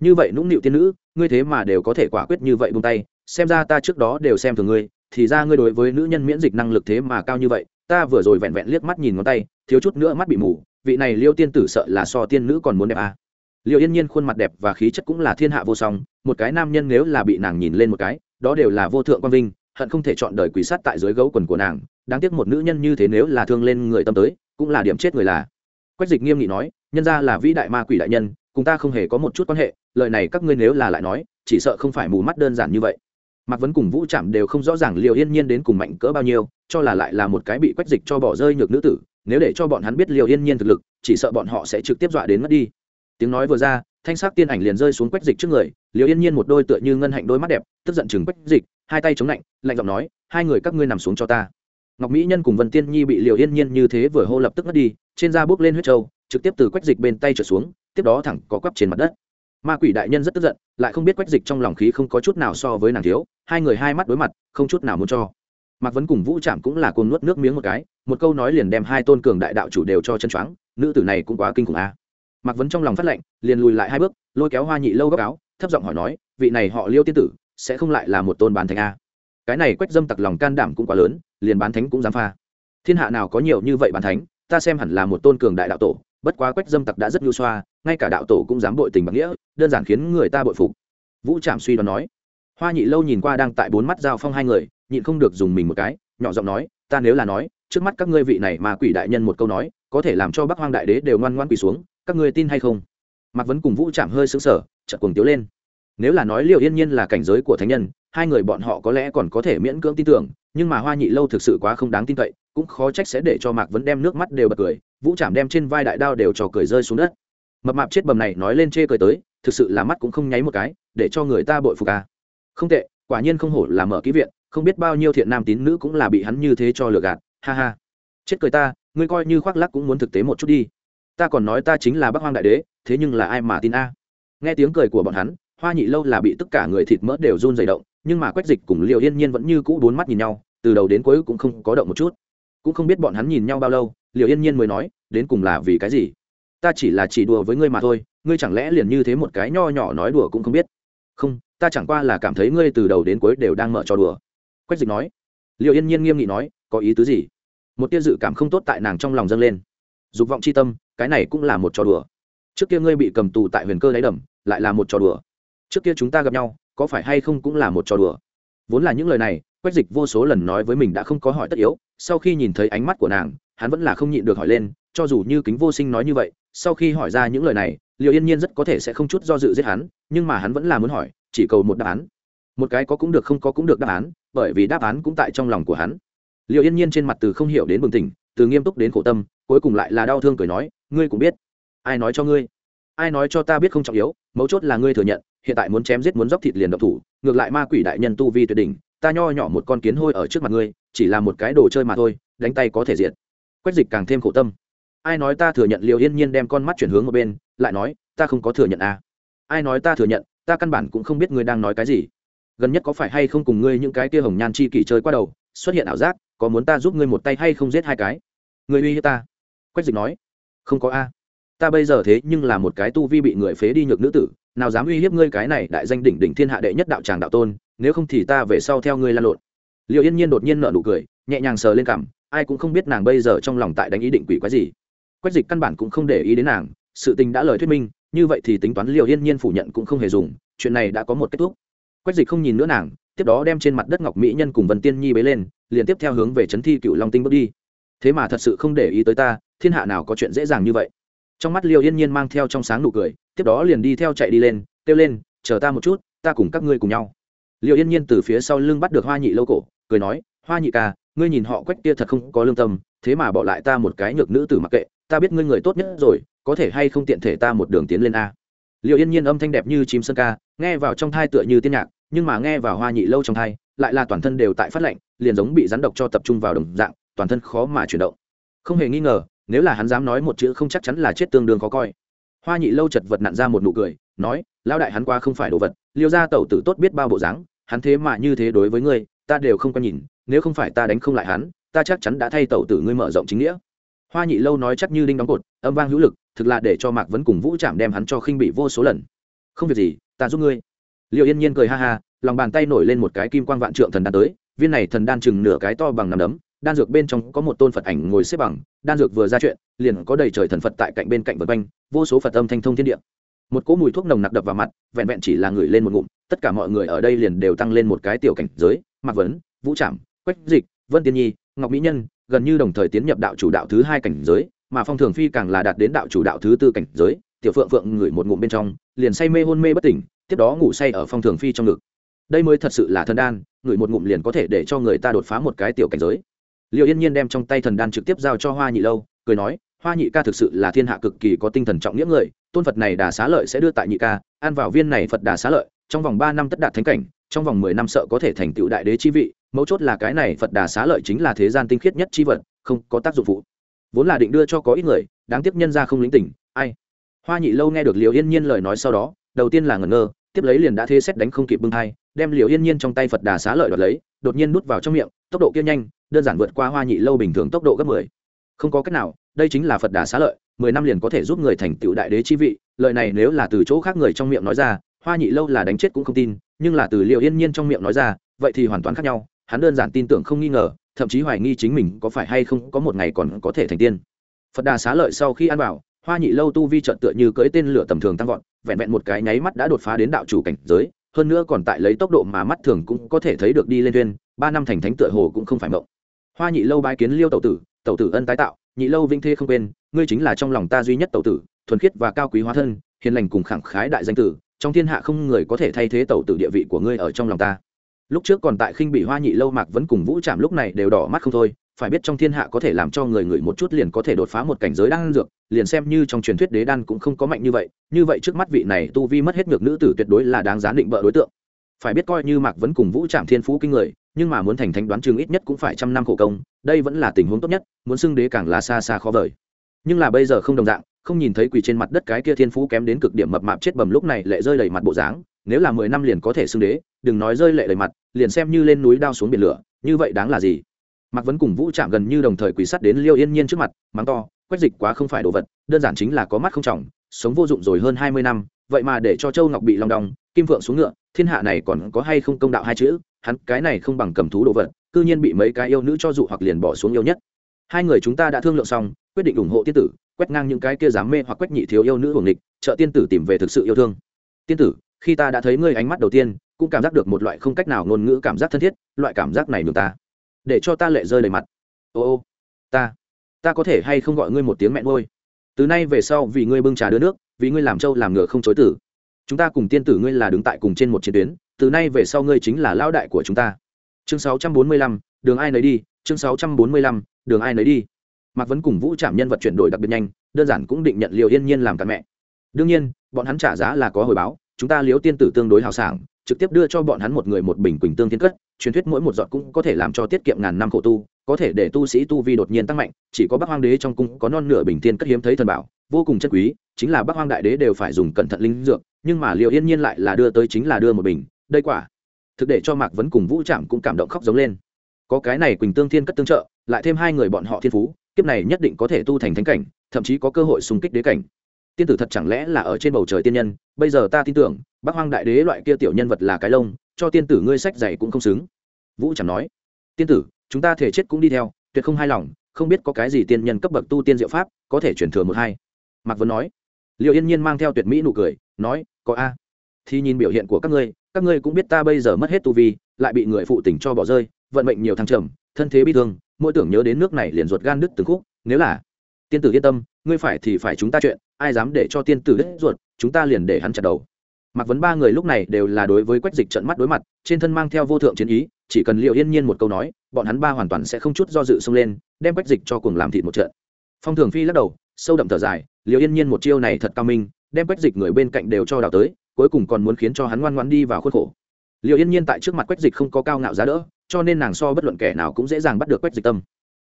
như vậy nũng nịu tiên nữ ngươi thế mà đều có thể quả quyết như vậy buông tay xem ra ta trước đó đều xem thường ngươi thì ra ngươi đối với nữ nhân miễn dịch năng lực thế mà cao như vậy ta vừa rồi vẹn vẹn liếc mắt nhìn ngón tay thiếu chút nữa mắt bị mù vị này liêu tiên tử sợ là so tiên nữ còn muốn đẹp à liệu yên nhiên khuôn mặt đẹp và khí chất cũng là thiên hạ vô song, một cái nam nhân nếu là bị nàng nhìn lên một cái, đó đều là vô thượng quang vinh, hận không thể chọn đời quỷ sát tại dưới gấu quần của nàng. Đáng tiếc một nữ nhân như thế nếu là thương lên người tâm tới, cũng là điểm chết người là. Quách dịch nghiêm nghị nói, nhân ra là vĩ đại ma quỷ đại nhân, cùng ta không hề có một chút quan hệ, lời này các ngươi nếu là lại nói, chỉ sợ không phải mù mắt đơn giản như vậy. Mạc vấn cùng vũ trạm đều không rõ ràng liệu yên nhiên đến cùng mạnh cỡ bao nhiêu, cho là lại là một cái bị quách dịch cho bỏ rơi nhược nữ tử, nếu để cho bọn hắn biết liệu yên nhiên thực lực, chỉ sợ bọn họ sẽ trực tiếp dọa đến mất đi tiếng nói vừa ra, thanh sắc tiên ảnh liền rơi xuống quách dịch trước người liều yên nhiên một đôi tựa như ngân hạnh đôi mắt đẹp, tức giận chừng quách dịch, hai tay chống lạnh lạnh giọng nói, hai người các ngươi nằm xuống cho ta. Ngọc mỹ nhân cùng vân tiên nhi bị liều yên nhiên như thế vừa hô lập tức mất đi, trên da bước lên huyết trâu, trực tiếp từ quách dịch bên tay trở xuống, tiếp đó thẳng có quắp trên mặt đất. Ma quỷ đại nhân rất tức giận, lại không biết quách dịch trong lòng khí không có chút nào so với nàng thiếu, hai người hai mắt đối mặt, không chút nào muốn cho. Mạc vấn cùng vũ trạm cũng là cồn nuốt nước miếng một cái, một câu nói liền đem hai tôn cường đại đạo chủ đều cho chân choáng, nữ tử này cũng quá kinh khủng a. à mạc vấn trong lòng phát lệnh, liền lùi lại hai bước, lôi kéo hoa nhị lâu góc áo, thấp giọng hỏi nói, vị này họ liêu tiên tử, sẽ không lại là một tôn bán thánh a? Cái này quách dâm tặc lòng can đảm cũng quá lớn, liền bán thánh cũng dám pha. Thiên hạ nào có nhiều như vậy bán thánh, ta xem hẳn là một tôn cường đại đạo tổ, bất quá quách dâm tặc đã rất nhu xoa, ngay cả đạo tổ cũng dám bội tình bằng nghĩa, đơn giản khiến người ta bội phục. Vũ trạm suy đoán nói. Hoa nhị lâu nhìn qua đang tại bốn mắt giao phong hai người, nhịn không được dùng mình một cái, nhỏ giọng nói, ta nếu là nói, trước mắt các ngươi vị này mà quỷ đại nhân một câu nói, có thể làm cho bắc hoang đại đế đều ngoan ngoan quỳ xuống các ngươi tin hay không? Mạc vấn cùng vũ chạm hơi xứng sở chợt cuồng tiếu lên. Nếu là nói liệu yên nhiên là cảnh giới của thánh nhân, hai người bọn họ có lẽ còn có thể miễn cưỡng tin tưởng, nhưng mà hoa nhị lâu thực sự quá không đáng tin cậy, cũng khó trách sẽ để cho mạc vấn đem nước mắt đều bật cười, vũ chạm đem trên vai đại đao đều trò cười rơi xuống đất. Mập mạp chết bầm này nói lên chê cười tới, thực sự là mắt cũng không nháy một cái, để cho người ta bội phục à. không tệ, quả nhiên không hổ là mở ký viện, không biết bao nhiêu thiện nam tín nữ cũng là bị hắn như thế cho lừa gạt, ha ha. Chết cười ta, ngươi coi như khoác lắc cũng muốn thực tế một chút đi ta còn nói ta chính là bác hoang đại đế, thế nhưng là ai mà tin a? Nghe tiếng cười của bọn hắn, hoa nhị lâu là bị tất cả người thịt mỡ đều run dày động, nhưng mà quách dịch cùng liệu yên nhiên vẫn như cũ bốn mắt nhìn nhau, từ đầu đến cuối cũng không có động một chút. Cũng không biết bọn hắn nhìn nhau bao lâu liệu yên nhiên mới nói, đến cùng là vì cái gì? Ta chỉ là chỉ đùa với ngươi mà thôi, ngươi chẳng lẽ liền như thế một cái nho nhỏ nói đùa cũng không biết? Không, ta chẳng qua là cảm thấy ngươi từ đầu đến cuối đều đang mở trò đùa. Quách dịch nói. Liệu yên nhiên nghiêm nghị nói, có ý tứ gì? Một tia dự cảm không tốt tại nàng trong lòng dâng lên. Dục vọng c h i tâm cái này cũng là một trò đùa. Trước kia ngươi bị cầm tù tại huyền cơ đáy đầm, lại là một trò đùa. Trước kia chúng ta gặp nhau, có phải hay không cũng là một trò đùa? Vốn là những lời này, quách dịch vô số lần nói với mình đã không có hỏi tất yếu, sau khi nhìn thấy ánh mắt của nàng, hắn vẫn là không nhịn được hỏi lên, cho dù như kính vô sinh nói như vậy, sau khi hỏi ra những lời này liệu yên nhiên rất có thể sẽ không chút do dự giết hắn, nhưng mà hắn vẫn là muốn hỏi, chỉ cầu một đáp án. Một cái có cũng được không có cũng được đáp án, bởi vì đáp án cũng tại trong lòng của hắn. Liệu yên nhiên trên mặt từ không hiểu đến bừng tỉnh từ nghiêm túc đến khổ tâm, cuối cùng lại là đau thương cười nói, ngươi cũng biết, ai nói cho ngươi? Ai nói cho ta biết không trọng yếu, mấu chốt là ngươi thừa nhận, hiện tại muốn chém giết muốn dốc thịt liền độc thủ, ngược lại ma quỷ đại nhân tu vi tuyệt đỉnh, ta nho nhỏ một con kiến hôi ở trước mặt ngươi, chỉ là một cái đồ chơi mà thôi, đánh tay có thể diệt. Quách dịch càng thêm khổ tâm. Ai nói ta thừa nhận liều yên nhiên đem con mắt chuyển hướng một bên, lại nói, ta không có thừa nhận à. ai nói ta thừa nhận, ta căn bản cũng không biết ngươi đang nói cái gì. Gần nhất có phải hay không cùng ngươi những cái kia hồng nhan chi kỷ chơi qua đầu, xuất hiện ảo giác có muốn ta giúp ngươi một tay hay không giết hai cái? Người uy hiếp ta. Quách dịch nói, không có a. Ta bây giờ thế nhưng là một cái tu vi bị người phế đi nhược nữ tử, nào dám uy hiếp ngươi cái này đại danh đỉnh đỉnh thiên hạ đệ nhất đạo tràng đạo tôn, nếu không thì ta về sau theo ngươi lan lộn. Liệu yên nhiên đột nhiên nợ nụ cười, nhẹ nhàng sờ lên cằm, ai cũng không biết nàng bây giờ trong lòng tại đánh ý định quỷ quái gì. Quách dịch căn bản cũng không để ý đến nàng, sự tình đã lời thuyết minh, như vậy thì tính toán liệu yên nhiên phủ nhận cũng không hề dùng, chuyện này đã có một kết thúc. Quách dịch không nhìn nữa nàng, tiếp đó đem trên mặt đất ngọc mỹ nhân cùng vân tiên nhi bế lên liền tiếp theo hướng về trấn thi cựu long tinh bước đi. Thế mà thật sự không để ý tới ta, thiên hạ nào có chuyện dễ dàng như vậy? Trong mắt liêu yên nhiên mang theo trong sáng nụ cười, tiếp đó liền đi theo chạy đi lên, kêu lên, chờ ta một chút, ta cùng các ngươi cùng nhau. Liêu yên nhiên từ phía sau lưng bắt được hoa nhị lâu cổ, cười nói, hoa nhị ca, ngươi nhìn họ quách kia thật không có lương tâm, thế mà bỏ lại ta một cái nhược nữ tử mặc kệ, ta biết ngươi người tốt nhất rồi, có thể hay không tiện thể ta một đường tiến lên a? Liệu yên nhiên âm thanh đẹp như chim sơn ca, nghe vào trong thai tựa như tiên nhạc, nhưng mà nghe vào hoa nhị lâu trong thai lại là toàn thân đều tại phát lạnh, liền giống bị rắn độc cho tập trung vào đồng dạng, toàn thân khó mà chuyển động. Không hề nghi ngờ, nếu là hắn dám nói một chữ không chắc chắn là chết tương đương khó coi. Hoa nhị lâu chật vật nặn ra một nụ cười, nói, lão đại hắn qua không phải đồ vật, liêu ra tẩu tử tốt biết bao bộ dáng, hắn thế mà như thế đối với ngươi, ta đều không có nhìn, nếu không phải ta đánh không lại hắn, ta chắc chắn đã thay tẩu tử ngươi mở rộng chính nghĩa. Hoa nhị lâu nói chắc như đinh đóng cột, âm vang hữu lực, thực là để cho mạc vấn cùng vũ chạm đem hắn cho khinh bị vô số lần. Không việc gì, ta giúp ngươi. Liệu yên nhiên cười ha ha lòng bàn tay nổi lên một cái kim quang vạn trượng thần đan tới, viên này thần đan chừng nửa cái to bằng nằm đấm, đan dược bên trong có một tôn phật ảnh ngồi xếp bằng, đan dược vừa ra chuyện, liền có đầy trời thần phật tại cạnh bên cạnh vật quanh, vô số phật âm thanh thông thiên địa. Một cỗ mùi thuốc nồng nặc đập vào mặt, vẹn vẹn chỉ là ngửi lên một ngụm, tất cả mọi người ở đây liền đều tăng lên một cái tiểu cảnh giới, mạc vấn, vũ trảm, quách dịch, vân tiên nhi, ngọc mỹ nhân, gần như đồng thời tiến nhập đạo chủ đạo thứ hai cảnh giới, mà phong thường phi càng là đạt đến đạo chủ đạo thứ tư cảnh giới, tiểu phượng phượng ngửi một ngụm bên trong, liền say mê hôn mê bất tỉnh, tiếp đó ngủ say ở phong thường phi trong ngực đây mới thật sự là thần đan ngửi một ngụm liền có thể để cho người ta đột phá một cái tiểu cảnh giới liệu yên nhiên đem trong tay thần đan trực tiếp giao cho hoa nhị lâu, cười nói, hoa nhị ca thực sự là thiên hạ cực kỳ có tinh thần trọng nghĩa người, tôn phật này đà xá lợi sẽ đưa tại nhị ca ăn vào viên này phật đà xá lợi, trong vòng ba năm tất đạt thánh cảnh, trong vòng mười năm sợ có thể thành tựu đại đế chi vị, mấu chốt là cái này phật đà xá lợi chính là thế gian tinh khiết nhất chi vật, không có tác dụng phụ vốn là định đưa cho có ít người, đáng tiếc nhân ra không lính tỉnh, ai hoa nhị lâu nghe được liệu yên nhiên lời nói sau đó, đầu tiên là ngẩn ngơ, tiếp lấy liền đã thế xét đánh không kịp bưng thai đem liều yên nhiên trong tay phật đà xá lợi đoạt lấy đột nhiên nút vào trong miệng tốc độ kia nhanh đơn giản vượt qua hoa nhị lâu bình thường tốc độ gấp mười không có cách nào đây chính là phật đà xá lợi mười năm liền có thể giúp người thành tựu đại đế chi vị lợi này nếu là từ chỗ khác người trong miệng nói ra hoa nhị lâu là đánh chết cũng không tin nhưng là từ liệu yên nhiên trong miệng nói ra vậy thì hoàn toàn khác nhau hắn đơn giản tin tưởng không nghi ngờ thậm chí hoài nghi chính mình có phải hay không có một ngày còn có thể thành tiên phật đà xá lợi sau khi ăn vào hoa nhị lâu tu vi trợn tựa như cưỡi tên lửa tầm thường tăng vọt vẹn vẹn một cái nháy mắt đã đột phá đến đạo chủ cảnh giới hơn nữa còn tại lấy tốc độ mà mắt thường cũng có thể thấy được đi lên tuyên ba năm thành thánh tựa hồ cũng không phải mộng. Hoa nhị lâu bái kiến liêu tẩu tử tẩu tử ân tái tạo, nhị lâu vinh thê không quên, ngươi chính là trong lòng ta duy nhất tẩu tử, thuần khiết và cao quý hóa thân, hiền lành cùng khẳng khái đại danh tử, trong thiên hạ không người có thể thay thế tẩu tử địa vị của ngươi ở trong lòng ta. Lúc trước còn tại khinh bị hoa nhị lâu mạc vẫn cùng vũ chạm lúc này đều đỏ mắt không thôi phải biết trong thiên hạ có thể làm cho người người một chút liền có thể đột phá một cảnh giới đan dược, liền xem như trong truyền thuyết đế đan cũng không có mạnh như vậy như vậy trước mắt vị này tu vi mất hết ngược nữ tử tuyệt đối là đáng giá định bợ đối tượng. Phải biết coi như mạc vẫn cùng vũ trạm thiên phú kinh người, nhưng mà muốn thành thánh đoán chừng ít nhất cũng phải trăm năm khổ công, đây vẫn là tình huống tốt nhất, muốn xưng đế càng là xa xa khó vời. Nhưng là bây giờ không đồng dạng, không nhìn thấy quỳ trên mặt đất cái kia thiên phú kém đến cực điểm mập mạp chết bầm lúc này lệ rơi đầy mặt bộ dáng, nếu là mười năm liền có thể xưng đế, đừng nói rơi lệ đầy mặt, liền xem như lên núi đao xuống biển lửa, như vậy đáng là gì? Mạc vấn cùng vũ chạm gần như đồng thời quỳ sắt đến liêu yên nhiên trước mặt, mắng to quét dịch quá không phải đồ vật, đơn giản chính là có mắt không trọng, sống vô dụng rồi hơn hai mươi năm, vậy mà để cho châu ngọc bị lòng đong, kim phượng xuống ngựa, thiên hạ này còn có hay không công đạo hai chữ? Hắn, cái này không bằng cầm thú đồ vật, cư nhiên bị mấy cái yêu nữ cho dụ hoặc liền bỏ xuống yêu nhất. Hai người chúng ta đã thương lượng xong, quyết định ủng hộ tiên tử, quét ngang những cái kia dám mê hoặc quét nhị thiếu yêu nữ hưởng địch trợ tiên tử tìm về thực sự yêu thương. Tiên tử, khi ta đã thấy ngươi ánh mắt đầu tiên, cũng cảm giác được một loại không cách nào ngôn ngữ cảm giác thân thiết, loại cảm giác này được ta để cho ta lệ rơi đầy mặt. Ô ô ta ta có thể hay không gọi ngươi một tiếng mẹ ngôi từ nay về sau vì ngươi bưng trà đưa nước vì ngươi làm trâu làm ngựa không chối tử. Chúng ta cùng tiên tử ngươi là đứng tại cùng trên một chiến tuyến từ nay về sau ngươi chính là lão đại của chúng ta. Chương 645, đường ai nấy đi chương 645, đường ai nấy đi. Mạc vấn cùng vũ trạm nhân vật chuyển đổi đặc biệt nhanh đơn giản cũng định nhận liều yên nhiên làm cả mẹ. Đương nhiên bọn hắn trả giá là có hồi báo chúng ta liếu tiên tử tương đối hào sảng trực tiếp đưa cho bọn hắn một người một bình quỳnh tương thiên cất, truyền thuyết mỗi một giọt cũng có thể làm cho tiết kiệm ngàn năm khổ tu, có thể để tu sĩ tu vi đột nhiên tăng mạnh, chỉ có bắc hoang đế trong cung có non nửa bình thiên cất hiếm thấy thần bảo, vô cùng chân quý, chính là bắc hoang đại đế đều phải dùng cẩn thận linh dược, nhưng mà liệu yên nhiên lại là đưa tới chính là đưa một bình, đây quả. Thực để cho mạc vấn cùng vũ trạm cũng cảm động khóc giống lên. Có cái này quỳnh tương thiên cất tương trợ, lại thêm hai người bọn họ thiên phú, kiếp này nhất định có thể tu thành thánh cảnh, thậm chí có cơ hội xung kích đế cảnh tiên tử thật chẳng lẽ là ở trên bầu trời tiên nhân? Bây giờ ta tin tưởng bác hoang đại đế loại kia tiểu nhân vật là cái lông, cho tiên tử ngươi sách dày cũng không xứng. Vũ chẳng nói. Tiên tử, chúng ta thể chết cũng đi theo, tuyệt không hài lòng, không biết có cái gì tiên nhân cấp bậc tu tiên diệu pháp, có thể chuyển thừa một hai. Mạc vấn nói. Liệu yên nhiên mang theo tuyệt mỹ nụ cười, nói, có a. Thì nhìn biểu hiện của các ngươi các ngươi cũng biết ta bây giờ mất hết tu vi, lại bị người phụ tình cho bỏ rơi, vận mệnh nhiều thăng trầm, thân thế bi thương, mỗi tưởng nhớ đến nước này liền ruột gan đứt từng khúc, nếu là tiên tử yên tâm, ngươi phải thì phải chúng ta chuyện ai dám để cho tiên tử đứt ruột, chúng ta liền để hắn chặt đầu. Mặc vấn ba người lúc này đều là đối với quách dịch trận mắt đối mặt, trên thân mang theo vô thượng chiến ý, chỉ cần liệu yên nhiên một câu nói, bọn hắn ba hoàn toàn sẽ không chút do dự xông lên, đem quách dịch cho cùng làm thịt một trận. Phong thường phi lắc đầu, sâu đậm thở dài liệu yên nhiên một chiêu này thật cao minh, đem quách dịch người bên cạnh đều cho đào tới, cuối cùng còn muốn khiến cho hắn ngoan ngoan đi vào khuôn khổ. Liệu yên nhiên tại trước mặt quách dịch không có cao ngạo giá đỡ, cho nên nàng so bất luận kẻ nào cũng dễ dàng bắt được quách dịch tâm.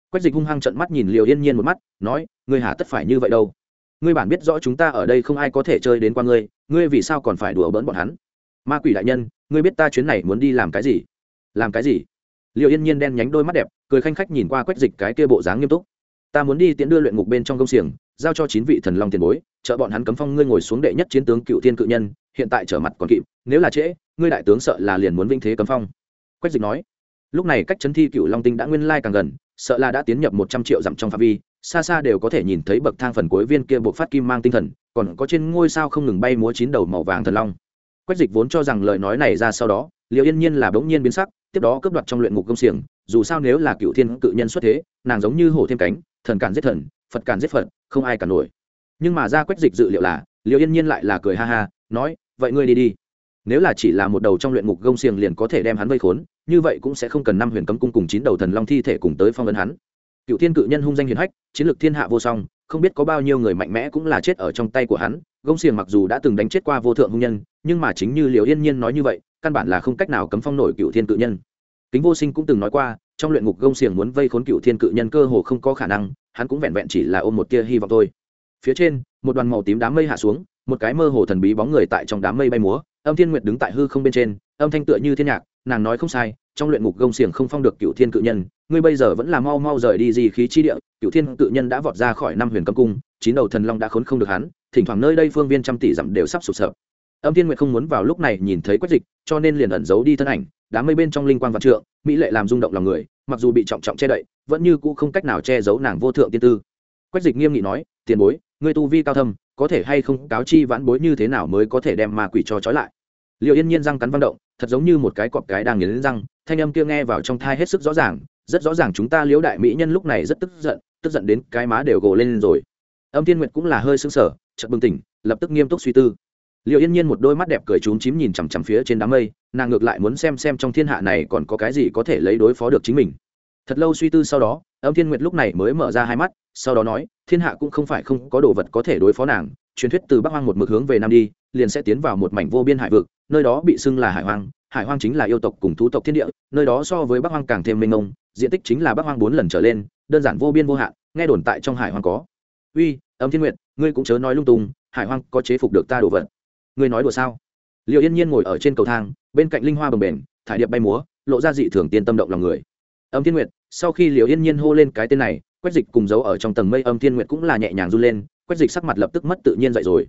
Quách dịch hung hăng trận mắt nhìn liệu yên nhiên một mắt, nói, ngươi hà tất phải như vậy đâu? Ngươi bản biết rõ chúng ta ở đây không ai có thể chơi đến qua ngươi ngươi vì sao còn phải đùa bỡn bọn hắn? Ma quỷ đại nhân, ngươi biết ta chuyến này muốn đi làm cái gì? Làm cái gì? Liệu yên nhiên đen nhánh đôi mắt đẹp, cười khanh khách nhìn qua quách dịch cái kia bộ dáng nghiêm túc. Ta muốn đi tiễn đưa luyện ngục bên trong công xiềng, giao cho chín vị thần long tiền bối, trợ bọn hắn cấm phong ngươi ngồi xuống đệ nhất chiến tướng cựu thiên cự nhân, hiện tại trở mặt còn kịp, nếu là trễ, ngươi đại tướng sợ là liền muốn vinh thế cấm phong. Quách dịch nói. Lúc này cách chấn thi cựu long tinh đã nguyên lai càng gần, sợ là đã tiến nhập một trăm triệu dặm trong phạm vi xa xa đều có thể nhìn thấy bậc thang phần cuối viên kia buộc phát kim mang tinh thần, còn có trên ngôi sao không ngừng bay múa chín đầu màu vàng thần long. Quách dịch vốn cho rằng lời nói này ra sau đó liệu yên nhiên là bỗng nhiên biến sắc, tiếp đó cướp đoạt trong luyện ngục công xiềng, dù sao nếu là cựu thiên cự nhân xuất thế, nàng giống như hổ thêm cánh, thần cản giết thần, phật cản giết phật, không ai cản nổi. Nhưng mà ra quách dịch dự liệu là liệu yên nhiên lại là cười ha ha, nói, vậy ngươi đi đi. Nếu là chỉ là một đầu trong luyện ngục gông xiềng liền có thể đem hắn vây khốn, như vậy cũng sẽ không cần năm huyền cấm cung cùng chín đầu thần long thi thể cùng tới phong ấn hắn cựu thiên cự nhân hung danh hiền hách, chiến lược thiên hạ vô song, không biết có bao nhiêu người mạnh mẽ cũng là chết ở trong tay của hắn. Gông xiềng mặc dù đã từng đánh chết qua vô thượng hung nhân, nhưng mà chính như liều yên nhiên nói như vậy, căn bản là không cách nào cấm phong nổi cựu thiên cự nhân. Kính vô sinh cũng từng nói qua, trong luyện ngục gông xiềng muốn vây khốn cựu thiên cự nhân cơ hồ không có khả năng, hắn cũng vẹn vẹn chỉ là ôm một tia hy vọng thôi. Phía trên, một đoàn màu tím đám mây hạ xuống, một cái mơ hồ thần bí bóng người tại trong đám mây bay múa, âm thiên nguyệt đứng tại hư không bên trên, âm thanh tựa như thiên nhạc nàng nói không sai, trong luyện ngục gông xiềng không phong được cựu thiên cự nhân, ngươi bây giờ vẫn là mau mau rời đi gì khí chi địa cựu thiên cự nhân đã vọt ra khỏi năm huyền cấm cung, chín đầu thần long đã khốn không được hắn, thỉnh thoảng nơi đây phương viên trăm tỷ dặm đều sắp sụp sập. Âm thiên nguyệt không muốn vào lúc này nhìn thấy quách dịch, cho nên liền ẩn giấu đi thân ảnh, đám mây bên trong linh quang vạn trượng, mỹ lệ làm rung động lòng người, mặc dù bị trọng trọng che đậy, vẫn như cũ không cách nào che giấu nàng vô thượng tiên tư. Quách dịch nghiêm nghị nói, tiền bối, ngươi tu vi cao thâm, có thể hay không cáo chi vãn bối như thế nào mới có thể đem ma quỷ cho trói lại? Liệu yên nhiên răng cắn văn động, thật giống như một cái cọp cái đang nghiến răng, thanh âm kia nghe vào trong thai hết sức rõ ràng, rất rõ ràng chúng ta liễu đại mỹ nhân lúc này rất tức giận tức giận đến cái má đều gồ lên rồi. Âm thiên nguyệt cũng là hơi sững sờ, chợt bừng tỉnh, lập tức nghiêm túc suy tư. Liệu yên nhiên một đôi mắt đẹp cười trúng chím nhìn chằm chằm phía trên đám mây, nàng ngược lại muốn xem xem trong thiên hạ này còn có cái gì có thể lấy đối phó được chính mình. Thật lâu suy tư sau đó, âm thiên nguyệt lúc này mới mở ra hai mắt, sau đó nói, thiên hạ cũng không phải không có đồ vật có thể đối phó nàng truyền thuyết từ bắc hoang một mực hướng về nam đi, liền sẽ tiến vào một mảnh vô biên hải vực, nơi đó bị xưng là hải hoang. Hải hoang chính là yêu tộc cùng thú tộc thiên địa, nơi đó so với bắc hoang càng thêm mênh mông, diện tích chính là bắc hoang bốn lần trở lên, đơn giản vô biên vô hạn, nghe đồn tại trong hải hoang có. Uy, âm thiên nguyệt, ngươi cũng chớ nói lung tung, hải hoang có chế phục được ta đồ vật. Ngươi nói đùa sao? Liệu yên nhiên ngồi ở trên cầu thang, bên cạnh linh hoa bồng bềnh, thải điệp bay múa, lộ ra dị thường tiên tâm động lòng người. Âm thiên nguyệt, sau khi liệu yên nhiên hô lên cái tên này quách dịch cùng giấu ở trong tầng mây âm thiên nguyệt cũng là nhẹ nhàng run lên quách dịch sắc mặt lập tức mất tự nhiên dậy rồi.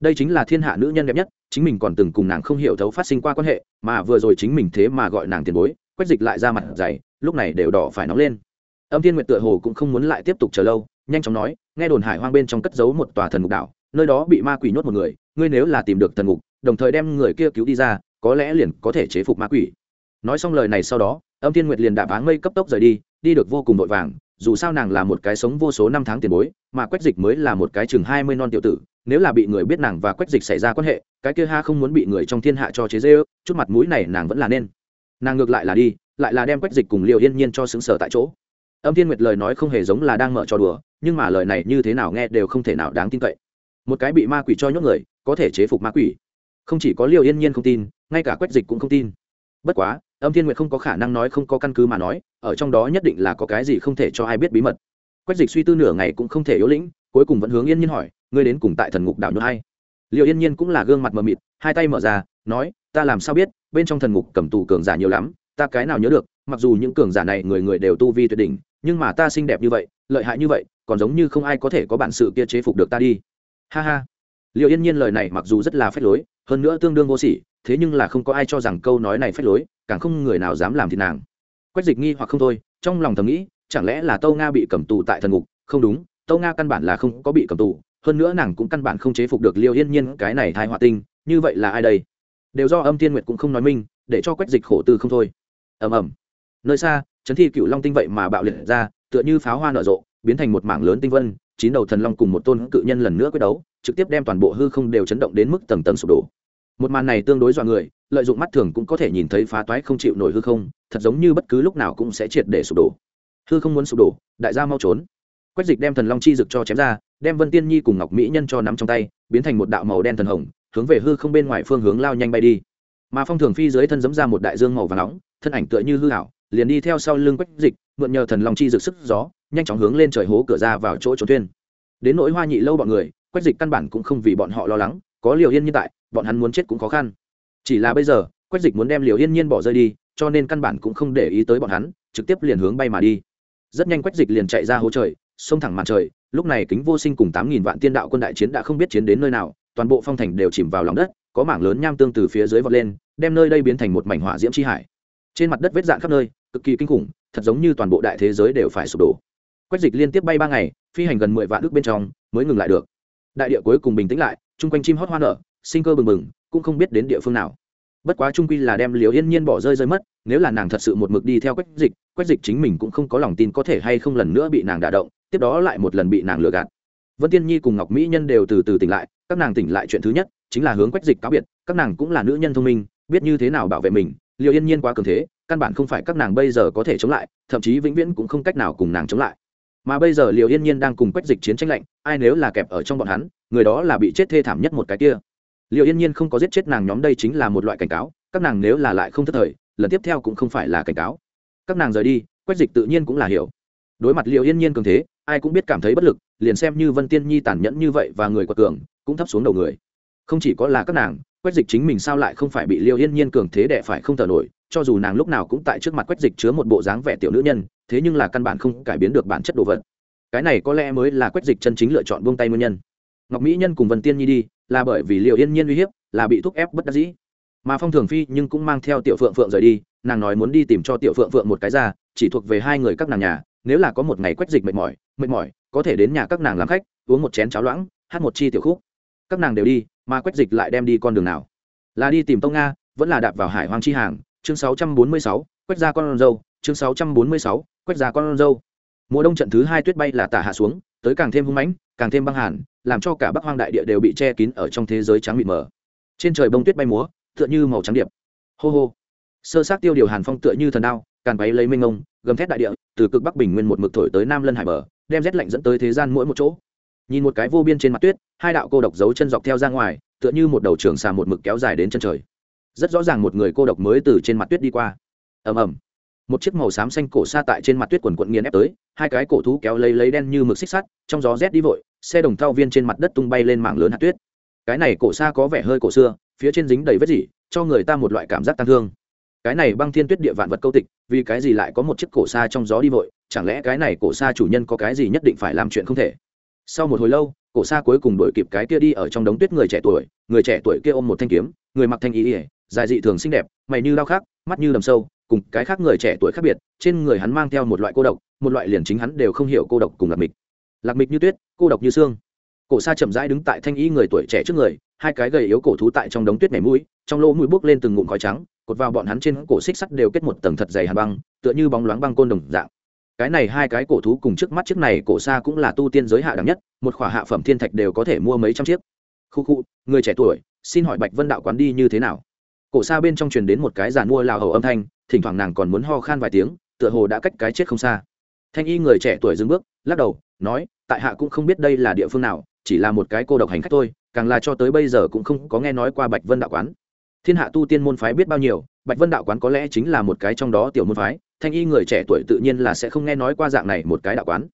Đây chính là thiên hạ nữ nhân đẹp nhất, chính mình còn từng cùng nàng không hiểu thấu phát sinh qua quan hệ, mà vừa rồi chính mình thế mà gọi nàng tiền bối, quách dịch lại ra mặt dày, lúc này đều đỏ phải nóng lên. Âm thiên nguyệt tựa hồ cũng không muốn lại tiếp tục chờ lâu, nhanh chóng nói, nghe đồn hải hoang bên trong cất giấu một tòa thần ngục đảo, nơi đó bị ma quỷ nhốt một người, ngươi nếu là tìm được thần ngục, đồng thời đem người kia cứu đi ra, có lẽ liền có thể chế phục ma quỷ. Nói xong lời này sau đó, âm thiên nguyệt liền đạp áng mây cấp tốc rời đi đi được vô cùng vội vàng dù sao nàng là một cái sống vô số năm tháng tiền bối, mà quách dịch mới là một cái chừng hai mươi non tiểu tử, nếu là bị người biết nàng và quách dịch xảy ra quan hệ, cái kia ha không muốn bị người trong thiên hạ cho chế dê ư chút mặt mũi này nàng vẫn là nên. Nàng ngược lại là đi, lại là đem quách dịch cùng liều yên nhiên cho xứng sở tại chỗ. Âm thiên nguyệt lời nói không hề giống là đang mở trò đùa, nhưng mà lời này như thế nào nghe đều không thể nào đáng tin cậy. Một cái bị ma quỷ cho nhốt người, có thể chế phục ma quỷ. Không chỉ có liều yên nhiên không tin, ngay cả quách dịch cũng không tin. Bất quá âm thiên nguyệt không có khả năng nói không có căn cứ mà nói, ở trong đó nhất định là có cái gì không thể cho ai biết bí mật. Quách dịch suy tư nửa ngày cũng không thể yếu lĩnh, cuối cùng vẫn hướng yên nhiên hỏi, ngươi đến cùng tại thần ngục đảo nhốt hay liệu yên nhiên cũng là gương mặt mờ mịt, hai tay mở ra, nói, ta làm sao biết, bên trong thần ngục cầm tù cường giả nhiều lắm, ta cái nào nhớ được, mặc dù những cường giả này người người đều tu vi tuyệt đỉnh, nhưng mà ta xinh đẹp như vậy, lợi hại như vậy, còn giống như không ai có thể có bản sự kia chế phục được ta đi. Ha ha. Liệu yên nhiên lời này mặc dù rất là phép lối, hơn nữa tương đương vô sỉ thế nhưng là không có ai cho rằng câu nói này phép lối, càng không người nào dám làm thịt nàng. Quách dịch nghi hoặc không thôi, trong lòng thầm nghĩ, chẳng lẽ là tâu nga bị cầm tù tại thần ngục? Không đúng, tâu nga căn bản là không có bị cầm tù, hơn nữa nàng cũng căn bản không chế phục được liêu yên nhiên, cái này thai họa tinh, như vậy là ai đây? Đều do âm tiên nguyệt cũng không nói minh, để cho quách dịch khổ tư không thôi. Ầm ầm. Nơi xa chấn thi cựu long tinh vậy mà bạo liệt ra, tựa như pháo hoa nở rộ, biến thành một mảng lớn tinh vân, chín đầu thần long cùng một tôn cự nhân lần nữa quyết đấu, trực tiếp đem toàn bộ hư không đều chấn động đến mức tầng tầng sụp đổ một màn này tương đối dọa người, lợi dụng mắt thường cũng có thể nhìn thấy phá toái không chịu nổi hư không, thật giống như bất cứ lúc nào cũng sẽ triệt để sụp đổ. Hư không muốn sụp đổ, đại gia mau trốn. Quách dịch đem thần long chi rực cho chém ra, đem vân tiên nhi cùng ngọc mỹ nhân cho nắm trong tay, biến thành một đạo màu đen thần hồng, hướng về hư không bên ngoài phương hướng lao nhanh bay đi. Mà phong thường phi dưới thân giấm ra một đại dương màu và nóng, thân ảnh tựa như hư hảo liền đi theo sau lưng quách dịch, mượn nhờ thần long chi rực sức gió, nhanh chóng hướng lên trời hố cửa ra vào chỗ trốn thuyên đến nỗi hoa nhị lâu bọn người, quách dịch căn bản cũng không vì bọn họ lo lắng, có liều yên như tại bọn hắn muốn chết cũng khó khăn. Chỉ là bây giờ, quách dịch muốn đem liều yên nhiên bỏ rơi đi, cho nên căn bản cũng không để ý tới bọn hắn, trực tiếp liền hướng bay mà đi. Rất nhanh quách dịch liền chạy ra hố trời, xông thẳng màn trời, lúc này kính vô sinh cùng tám nghìn vạn tiên đạo quân đại chiến đã không biết chiến đến nơi nào, toàn bộ phong thành đều chìm vào lòng đất, có mảng lớn nham tương từ phía dưới vọt lên, đem nơi đây biến thành một mảnh hỏa diễm chi hải. Trên mặt đất vết dạn khắp nơi, cực kỳ kinh khủng, thật giống như toàn bộ đại thế giới đều phải sụp đổ. Quách dịch liên tiếp bay ba ngày, phi hành gần mười vạn ước bên trong, mới ngừng lại được. Đại địa cuối cùng bình tĩnh lại, chung quanh chim hót hoa nở sinh cơ bừng bừng, cũng không biết đến địa phương nào. Bất quá trung quy là đem liều yên nhiên bỏ rơi rơi mất, nếu là nàng thật sự một mực đi theo quách dịch quách dịch chính mình cũng không có lòng tin có thể hay không lần nữa bị nàng đả động, tiếp đó lại một lần bị nàng lừa gạt. Vân tiên nhi cùng ngọc mỹ nhân đều từ từ tỉnh lại, các nàng tỉnh lại chuyện thứ nhất chính là hướng quách dịch cáo biệt, các nàng cũng là nữ nhân thông minh, biết như thế nào bảo vệ mình liều yên nhiên quá cường thế, căn bản không phải các nàng bây giờ có thể chống lại, thậm chí vĩnh viễn cũng không cách nào cùng nàng chống lại. Mà bây giờ liều yên nhiên đang cùng quách dịch chiến tranh lạnh, ai nếu là kẹp ở trong bọn hắn, người đó là bị chết thê thảm nhất một cái kia liệu yên nhiên không có giết chết nàng nhóm đây chính là một loại cảnh cáo, các nàng nếu là lại không thất thời, lần tiếp theo cũng không phải là cảnh cáo. Các nàng rời đi, quách dịch tự nhiên cũng là hiểu. Đối mặt liệu yên nhiên cường thế, ai cũng biết cảm thấy bất lực, liền xem như vân tiên nhi tàn nhẫn như vậy và người quật cường, cũng thấp xuống đầu người. Không chỉ có là các nàng, quách dịch chính mình sao lại không phải bị liêu yên nhiên cường thế đẻ phải không thở nổi, cho dù nàng lúc nào cũng tại trước mặt quách dịch chứa một bộ dáng vẻ tiểu nữ nhân, thế nhưng là căn bản không cải biến được bản chất đồ vật. Cái này có lẽ mới là quách dịch chân chính lựa chọn buông tay nguyên nhân ngọc mỹ nhân cùng vân tiên nhi đi là bởi vì liệu yên nhiên uy hiếp là bị thúc ép bất đắc dĩ. Mà phong thường phi nhưng cũng mang theo tiểu phượng phượng rời đi nàng nói muốn đi tìm cho tiểu phượng phượng một cái ra chỉ thuộc về hai người các nàng nhà nếu là có một ngày quách dịch mệt mỏi mệt mỏi có thể đến nhà các nàng làm khách uống một chén cháo loãng hát một chi tiểu khúc. Các nàng đều đi mà quách dịch lại đem đi con đường nào. Là đi tìm tông nga vẫn là đạp vào hải hoàng chi hàng chương 646, quách ra con dâu chương 646, quách ra con dâu. Mùa đông trận thứ hai tuyết bay là tả hạ xuống tới càng thêm hung mãnh, càng thêm băng hàn, làm cho cả bắc hoang đại địa đều bị che kín ở trong thế giới trắng mịt mờ. Trên trời bông tuyết bay múa, tựa như màu trắng điệp. Hô hô. Sơ sát tiêu điều hàn phong tựa như thần đao, càn váy lấy mênh ngông gầm thét đại địa, từ cực bắc bình nguyên một mực thổi tới nam lân hải bờ, đem rét lạnh dẫn tới thế gian mỗi một chỗ. Nhìn một cái vô biên trên mặt tuyết, hai đạo cô độc giấu chân dọc theo ra ngoài, tựa như một đầu trường xà một mực kéo dài đến chân trời. Rất rõ ràng một người cô độc mới từ trên mặt tuyết đi qua. Ầm ầm một chiếc màu xám xanh cổ xa tại trên mặt tuyết quần quận nghiền ép tới, hai cái cổ thú kéo lấy lấy đen như mực xích sắt, trong gió rét đi vội, xe đồng thao viên trên mặt đất tung bay lên mảng lớn hạt tuyết. Cái này cổ xa có vẻ hơi cổ xưa, phía trên dính đầy vết dỉ, cho người ta một loại cảm giác tăng thương. Cái này băng thiên tuyết địa vạn vật câu tịch, vì cái gì lại có một chiếc cổ xa trong gió đi vội, chẳng lẽ cái này cổ xa chủ nhân có cái gì nhất định phải làm chuyện không thể? Sau một hồi lâu, cổ xa cuối cùng đổi kịp cái kia đi ở trong đống tuyết người trẻ tuổi, người trẻ tuổi kia ôm một thanh kiếm, người mặc thanh ý ỉa dài dị thường xinh đẹp, mày như đau khác mắt như đầm sâu cùng cái khác người trẻ tuổi khác biệt, trên người hắn mang theo một loại cô độc, một loại liền chính hắn đều không hiểu cô độc cùng lạc mịch. Lạc mịch như tuyết, cô độc như xương. Cổ sa chậm rãi đứng tại thanh y người tuổi trẻ trước người, hai cái gầy yếu cổ thú tại trong đống tuyết nhảy mũi, trong lỗ mũi bốc lên từng ngụm khói trắng, cột vào bọn hắn trên cổ xích sắt đều kết một tầng thật dày hàn băng, tựa như bóng loáng băng côn đồng dạng. Cái này hai cái cổ thú cùng trước mắt chiếc này, cổ sa cũng là tu tiên giới hạ đẳng nhất, một khỏa hạ phẩm thiên thạch đều có thể mua mấy trăm chiếc. Khu khu, người trẻ tuổi, xin hỏi bạch vân đạo quán đi như thế nào? Cổ sa bên trong truyền đến một cái giàn mua lào hầu âm thanh, thỉnh thoảng nàng còn muốn ho khan vài tiếng, tựa hồ đã cách cái chết không xa. Thanh y người trẻ tuổi dừng bước, lắc đầu, nói, tại hạ cũng không biết đây là địa phương nào, chỉ là một cái cô độc hành khách thôi, càng là cho tới bây giờ cũng không có nghe nói qua bạch vân đạo quán. Thiên hạ tu tiên môn phái biết bao nhiêu, bạch vân đạo quán có lẽ chính là một cái trong đó tiểu môn phái, thanh y người trẻ tuổi tự nhiên là sẽ không nghe nói qua dạng này một cái đạo quán.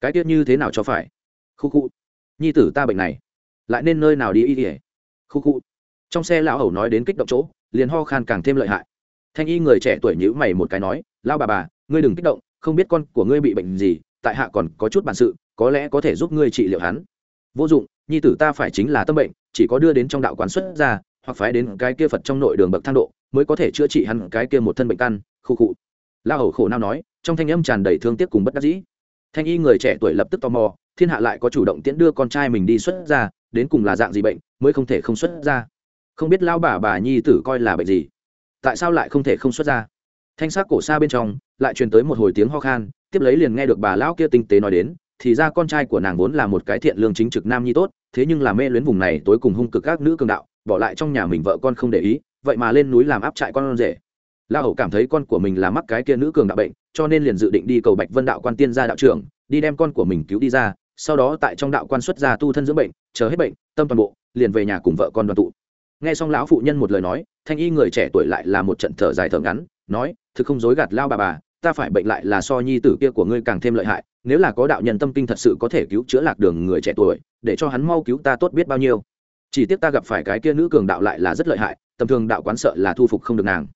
Cái tiết như thế nào cho phải? Khu khu. Nhi tử ta bệnh này. Lại nên nơi nào đi y kỉa khu khu. Trong xe lão hầu nói đến kích động chỗ liền ho khan càng thêm lợi hại. Thanh y người trẻ tuổi nhữ mày một cái nói lao bà bà, ngươi đừng kích động, không biết con của ngươi bị bệnh gì, tại hạ còn có chút bản sự, có lẽ có thể giúp ngươi trị liệu hắn. Vô dụng, nhi tử ta phải chính là tâm bệnh, chỉ có đưa đến trong đạo quán xuất ra, hoặc phải đến cái kia phật trong nội đường bậc thang độ, mới có thể chữa trị hắn cái kia một thân bệnh căn. Khu cụ la hầu khổ nao nói, trong thanh âm tràn đầy thương tiếc cùng bất đắc dĩ. Thanh y người trẻ tuổi lập tức tò mò, thiên hạ lại có chủ động tiễn đưa con trai mình đi xuất ra, đến cùng là dạng gì bệnh, mới không thể không xuất ra không biết lao bà bà nhi tử coi là bệnh gì. Tại sao lại không thể không xuất ra? Thanh sắc cổ xa bên trong, lại truyền tới một hồi tiếng ho khan, tiếp lấy liền nghe được bà lão kia tinh tế nói đến, thì ra con trai của nàng vốn là một cái thiện lương chính trực nam nhi tốt, thế nhưng là mê luyến vùng này tối cùng hung cực các nữ cường đạo, bỏ lại trong nhà mình vợ con không để ý, vậy mà lên núi làm áp trại con rể. La hậu cảm thấy con của mình là mắc cái kia nữ cường đạo bệnh, cho nên liền dự định đi cầu bạch vân đạo quan tiên ra đạo trưởng, đi đem con của mình cứu đi ra, sau đó tại trong đạo quan xuất ra tu thân dưỡng bệnh, chờ hết bệnh, tâm toàn bộ, liền về nhà cùng vợ con đoàn tụ nghe xong lão phụ nhân một lời nói, thanh y người trẻ tuổi lại là một trận thở dài thở ngắn, nói, thực không dối gạt lao bà bà, ta phải bệnh lại là so nhi tử kia của ngươi càng thêm lợi hại, nếu là có đạo nhân tâm kinh thật sự có thể cứu chữa lạc đường người trẻ tuổi, để cho hắn mau cứu ta tốt biết bao nhiêu. Chỉ tiếc ta gặp phải cái kia nữ cường đạo lại là rất lợi hại, tầm thường đạo quán sợ là thu phục không được nàng.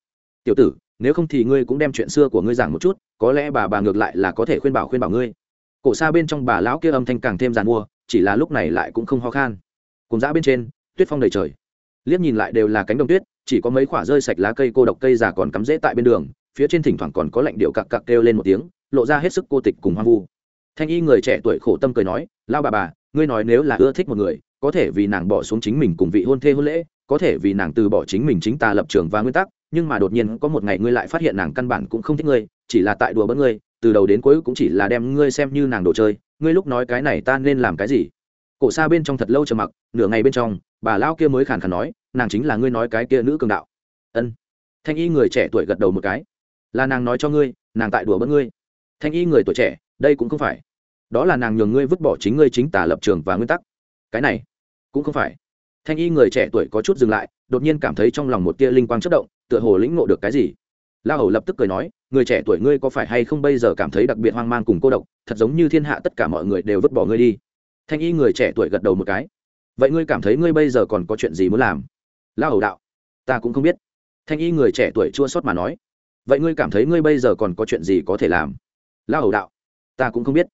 Tiểu tử, nếu không thì ngươi cũng đem chuyện xưa của ngươi giảng một chút, có lẽ bà bà ngược lại là có thể khuyên bảo khuyên bảo ngươi. Cổ xa bên trong bà lão kia âm thanh càng thêm giàn mua, chỉ là lúc này lại cũng không ho khan. Cùng dã bên trên, tuyết phong đầy trời liếc nhìn lại đều là cánh đồng tuyết, chỉ có mấy khoả rơi sạch lá cây cô độc cây già còn cắm rễ tại bên đường, phía trên thỉnh thoảng còn có lạnh điệu cặc cặc kêu lên một tiếng, lộ ra hết sức cô tịch cùng hoang vu. Thanh y người trẻ tuổi khổ tâm cười nói lao bà bà, ngươi nói nếu là ưa thích một người, có thể vì nàng bỏ xuống chính mình cùng vị hôn thê hôn lễ, có thể vì nàng từ bỏ chính mình chính ta lập trường và nguyên tắc, nhưng mà đột nhiên có một ngày ngươi lại phát hiện nàng căn bản cũng không thích ngươi, chỉ là tại đùa bỡn ngươi, từ đầu đến cuối cũng chỉ là đem ngươi xem như nàng đồ chơi, ngươi lúc nói cái này ta nên làm cái gì? Cổ xa bên trong thật lâu chờ mặc, nửa ngày bên trong, bà lao kia mới khàn khàn nói nàng chính là ngươi nói cái kia nữ cường đạo. Ân. Thanh y người trẻ tuổi gật đầu một cái. Là nàng nói cho ngươi, nàng tại đùa bỡn ngươi. Thanh y người tuổi trẻ, đây cũng không phải. Đó là nàng nhường ngươi vứt bỏ chính ngươi chính tả lập trường và nguyên tắc. Cái này, cũng không phải. Thanh y người trẻ tuổi có chút dừng lại, đột nhiên cảm thấy trong lòng một tia linh quang chất động, tựa hồ lĩnh ngộ được cái gì. La hầu lập tức cười nói, người trẻ tuổi ngươi có phải hay không bây giờ cảm thấy đặc biệt hoang mang cùng cô độc, thật giống như thiên hạ tất cả mọi người đều vứt bỏ ngươi đi. Thanh y người trẻ tuổi gật đầu một cái. Vậy ngươi cảm thấy ngươi bây giờ còn có chuyện gì muốn làm? La hầu đạo, ta cũng không biết. Thanh y người trẻ tuổi chua sót mà nói, vậy ngươi cảm thấy ngươi bây giờ còn có chuyện gì có thể làm? La hầu đạo, ta cũng không biết.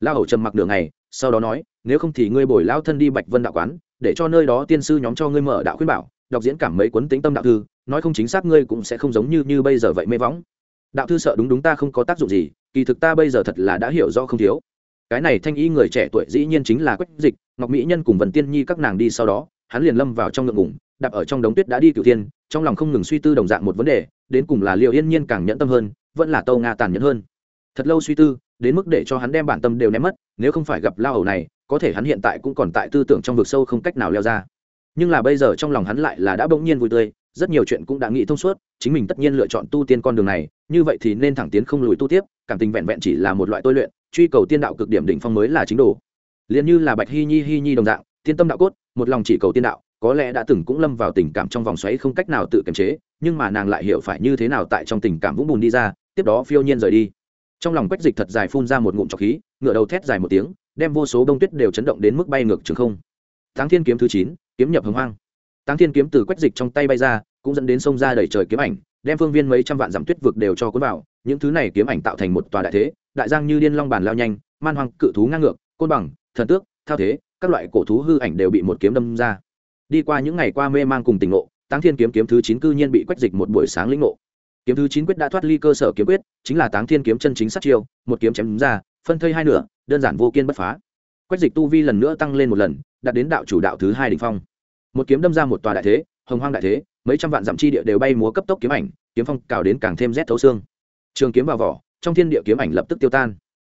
La hầu trầm mặc nửa ngày, sau đó nói, nếu không thì ngươi bồi lao thân đi bạch vân đạo quán, để cho nơi đó tiên sư nhóm cho ngươi mở đạo khuyên bảo, đọc diễn cảm mấy cuốn tính tâm đạo thư, nói không chính xác ngươi cũng sẽ không giống như như bây giờ vậy mê võng. Đạo thư sợ đúng đúng ta không có tác dụng gì, kỳ thực ta bây giờ thật là đã hiểu do không thiếu. Cái này thanh y người trẻ tuổi dĩ nhiên chính là quách dịch, ngọc mỹ nhân cùng vần tiên nhi các nàng đi sau đó hắn liền lâm vào trong ngượng ngủng đạp ở trong đống tuyết đã đi cửu thiên, trong lòng không ngừng suy tư đồng dạng một vấn đề đến cùng là liệu yên nhiên càng nhẫn tâm hơn vẫn là tâu nga tàn nhẫn hơn. Thật lâu suy tư đến mức để cho hắn đem bản tâm đều ném mất nếu không phải gặp lao hầu này có thể hắn hiện tại cũng còn tại tư tưởng trong vực sâu không cách nào leo ra. Nhưng là bây giờ trong lòng hắn lại là đã bỗng nhiên vui tươi rất nhiều chuyện cũng đã nghĩ thông suốt chính mình tất nhiên lựa chọn tu tiên con đường này như vậy thì nên thẳng tiến không lùi tu tiếp cảm tình vẹn vẹn chỉ là một loại tôi luyện truy cầu tiên đạo cực điểm đỉnh phong mới là chính đồ. Liền như là bạch hy nhi hy nhi đồng dạng tiên tâm đạo cốt, một lòng chỉ cầu tiên đạo, có lẽ đã từng cũng lâm vào tình cảm trong vòng xoáy không cách nào tự kiềm chế, nhưng mà nàng lại hiểu phải như thế nào tại trong tình cảm vũng bùn đi ra, tiếp đó phiêu nhiên rời đi. Trong lòng quách dịch thật dài phun ra một ngụm trọc khí ngựa đầu thét dài một tiếng, đem vô số bông tuyết đều chấn động đến mức bay ngược trường không. Táng thiên kiếm thứ chín, kiếm nhập hồng hoang. Táng thiên kiếm từ quách dịch trong tay bay ra, cũng dẫn đến sông ra đẩy trời kiếm ảnh, đem phương viên mấy trăm vạn dặm tuyết vực đều cho cuốn vào, những thứ này kiếm ảnh tạo thành một tòa đại thế, đại giang như điên long bàn lao nhanh, man hoang cự thú ngang ngược, côn bằng, thần tước, thao thế các loại cổ thú hư ảnh đều bị một kiếm đâm ra. Đi qua những ngày qua mê mang cùng tình ngộ, táng thiên kiếm kiếm thứ chín cư nhiên bị quách dịch một buổi sáng lĩnh ngộ. Kiếm thứ chín quyết đã thoát ly cơ sở kiếm quyết, chính là táng thiên kiếm chân chính sát chiêu, một kiếm chém ra, phân thây hai nửa, đơn giản vô kiên bất phá. Quách dịch tu vi lần nữa tăng lên một lần, đạt đến đạo chủ đạo thứ hai đ ỉ n h phong. Một kiếm đâm ra một tòa đại thế, hồng hoang đại thế, mấy trăm vạn dặm chi địa đều bay múa cấp tốc kiếm ảnh, kiếm phong cào đến càng thêm rét thấu xương. Trường kiếm vào vỏ, trong thiên địa kiếm ảnh lập tức tiêu tan.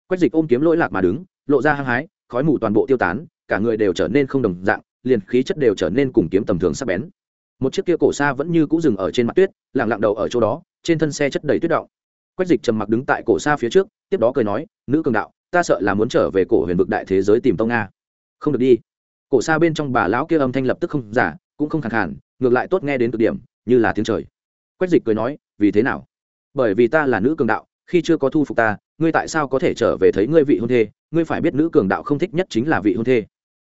Quách dịch ôm kiếm lỗi lạc mà đứng, lộ ra hăng hái, khói mù toàn bộ tiêu tán cả người đều trở nên không đồng dạng, liền khí chất đều trở nên cùng kiếm tầm thường sắc bén. Một chiếc kia cổ xa vẫn như cũ dừng ở trên mặt tuyết lặng lặng đầu ở chỗ đó, trên thân xe chất đầy tuyết động quách dịch trầm mặc đứng tại cổ xa phía trước, tiếp đó cười nói, nữ cường đạo, ta sợ là muốn trở về cổ huyền vực đại thế giới tìm tông nga không được đi. Cổ xa bên trong bà lão kia âm thanh lập tức không giả, cũng không khẳng hẳn ngược lại tốt nghe đến cực điểm, như là tiếng trời. Quách dịch cười nói, vì thế nào? Bởi vì ta là nữ cường đạo, khi chưa có thu phục ta, ngươi tại sao có thể trở về thấy ngươi vị hôn thê? Ngươi phải biết nữ cường đạo không thích nhất chính là vị hôn thê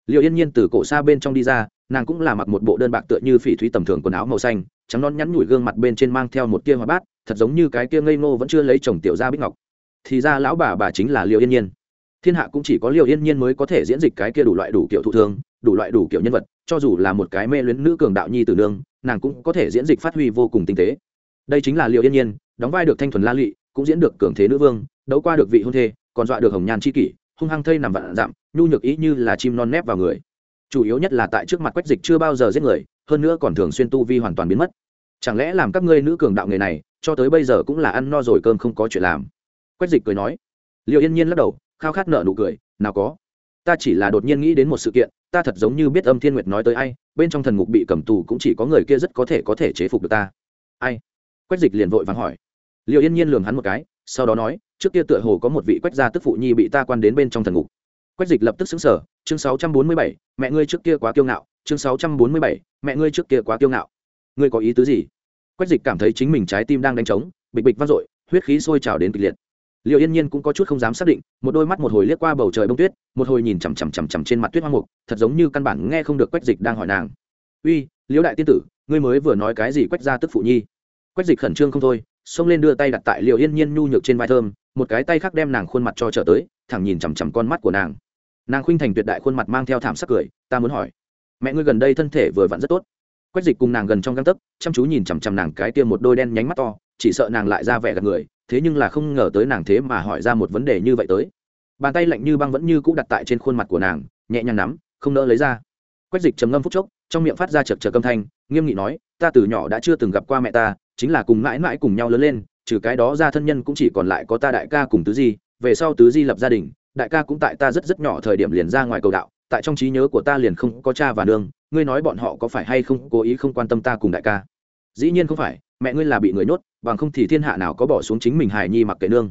liệu yên nhiên từ cổ xa bên trong đi ra, nàng cũng là mặc một bộ đơn bạc tựa như phỉ thúy tầm thường quần áo màu xanh, trắng non nhắn nhủi gương mặt bên trên mang theo một tia hoa bát, thật giống như cái kia ngây ngô vẫn chưa lấy chồng tiểu gia bích ngọc. Thì ra lão bà bà chính là liệu yên nhiên. Thiên hạ cũng chỉ có liệu yên nhiên mới có thể diễn dịch cái kia đủ loại đủ kiểu thụ thương, đủ loại đủ kiểu nhân vật, cho dù là một cái mê luyến nữ cường đạo nhi tử nương, nàng cũng có thể diễn dịch phát huy vô cùng tinh tế. Đây chính là liệu yên nhiên, đóng vai được thanh thuần la lụy, cũng diễn được cường thế nữ vương, đấu qua được vị hôn thê, còn dọa được hồng nhan c h i kỷ hung hăng thây nằm vạn dặm, nhu nhược ý như là chim non nép vào người. Chủ yếu nhất là tại trước mặt quách dịch chưa bao giờ giết người, hơn nữa còn thường xuyên tu vi hoàn toàn biến mất. Chẳng lẽ làm các ngươi nữ cường đạo nghề này, cho tới bây giờ cũng là ăn no rồi cơm không có chuyện làm? Quách dịch cười nói. Liệu yên nhiên lắc đầu, khao khát nợ nụ cười, nào có. Ta chỉ là đột nhiên nghĩ đến một sự kiện, ta thật giống như biết âm thiên nguyệt nói tới ai, bên trong thần ngục bị cầm tù cũng chỉ có người kia rất có thể có thể chế phục được ta. Ai? Quách dịch liền vội vắng hỏi liệu yên nhiên lường hắn một cái, sau đó nói, trước kia tựa hồ có một vị quách gia tức phụ nhi bị ta quan đến bên trong thần ngục. Quách dịch lập tức xứng sở, chương sáu trăm bốn mươi bảy, mẹ ngươi trước kia quá kiêu ngạo, chương sáu trăm bốn mươi bảy, mẹ ngươi trước kia quá kiêu ngạo. Ngươi có ý tứ gì? Quách dịch cảm thấy chính mình trái tim đang đánh trống, bịch bịch vang dội, huyết khí sôi trào đến kịch liệt. Liệu yên nhiên cũng có chút không dám xác định, một đôi mắt một hồi liếc qua bầu trời bông tuyết, một hồi nhìn chằm chằm chằm chằm trên mặt tuyết hoang mục, thật giống như căn bản nghe không được quách dịch đang hỏi nàng. Uy liễu đại tiên tử, ngươi mới vừa nói cái gì quách ra tức phụ nhi? Quách dịch khẩn trương không thôi xông lên đưa tay đặt tại liệu yên nhiên nhu nhược trên vai thơm, một cái tay khác đem nàng khuôn mặt cho trở tới, thẳng nhìn chằm chằm con mắt của nàng. Nàng khuynh thành tuyệt đại khuôn mặt mang theo thảm sắc cười, ta muốn hỏi, mẹ ngươi gần đây thân thể vừa vặn rất tốt? Quách dịch cùng nàng gần trong găng tấc, chăm chú nhìn chằm chằm nàng cái tiêm một đôi đen nhánh mắt to, chỉ sợ nàng lại ra vẻ gặp người, thế nhưng là không ngờ tới nàng thế mà hỏi ra một vấn đề như vậy tới. Bàn tay lạnh như băng vẫn như cũ đặt tại trên khuôn mặt của nàng, nhẹ nhàng nắm, không nỡ lấy ra. Quách dịch trầm ngâm phút chốc, trong miệng phát ra chật chật âm thanh, nghiêm nghị nói, ta từ nhỏ đã chưa từng gặp qua mẹ ta chính là cùng mãi mãi cùng nhau lớn lên, trừ cái đó ra thân nhân cũng chỉ còn lại có ta đại ca cùng tứ di, về sau tứ di lập gia đình, đại ca cũng tại ta rất rất nhỏ thời điểm liền ra ngoài cầu đạo, tại trong trí nhớ của ta liền không có cha và nương, ngươi nói bọn họ có phải hay không cố ý không quan tâm ta cùng đại ca? Dĩ nhiên không phải, mẹ ngươi là bị người nhốt, bằng không thì thiên hạ nào có bỏ xuống chính mình hài nhi mặc kệ nương.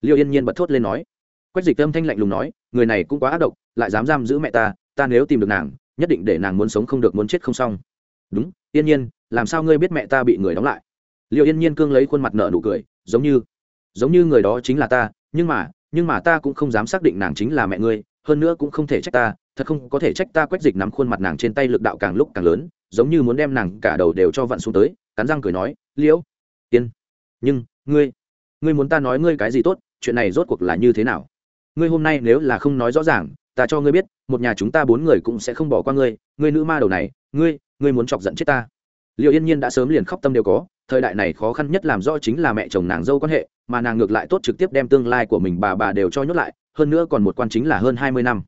Liêu yên nhiên bật thốt lên nói. Quách dịch âm thanh lạnh lùng nói, người này cũng quá ác độc, lại dám giam giữ mẹ ta ta nếu tìm được nàng, nhất định để nàng muốn sống không được muốn chết không xong. Đúng, yên nhiên, làm sao ngươi biết mẹ ta bị người đóng lại? Liệu yên nhiên cương lấy khuôn mặt nợ nụ cười, giống như giống như người đó chính là ta, nhưng mà nhưng mà ta cũng không dám xác định nàng chính là mẹ ngươi, hơn nữa cũng không thể trách ta, thật không có thể trách ta quách dịch nắm khuôn mặt nàng trên tay lực đạo càng lúc càng lớn, giống như muốn đem nàng cả đầu đều cho vặn xuống tới, cắn răng cười nói liễu yên, nhưng, ngươi ngươi muốn ta nói ngươi cái gì tốt, chuyện này rốt cuộc là như thế nào? Ngươi hôm nay nếu là không nói rõ ràng, ta cho ngươi biết, một nhà chúng ta bốn người cũng sẽ không bỏ qua ngươi ngươi nữ ma đầu này, ngươi ngươi muốn chọc giận chết ta. Liệu yên nhiên đã sớm liền khóc tâm đều có thời đại này khó khăn nhất làm rõ chính là mẹ chồng nàng dâu quan hệ, mà nàng ngược lại tốt trực tiếp đem tương lai của mình bà bà đều cho nhốt lại, hơn nữa còn một quan chính là hơn hai mươi năm.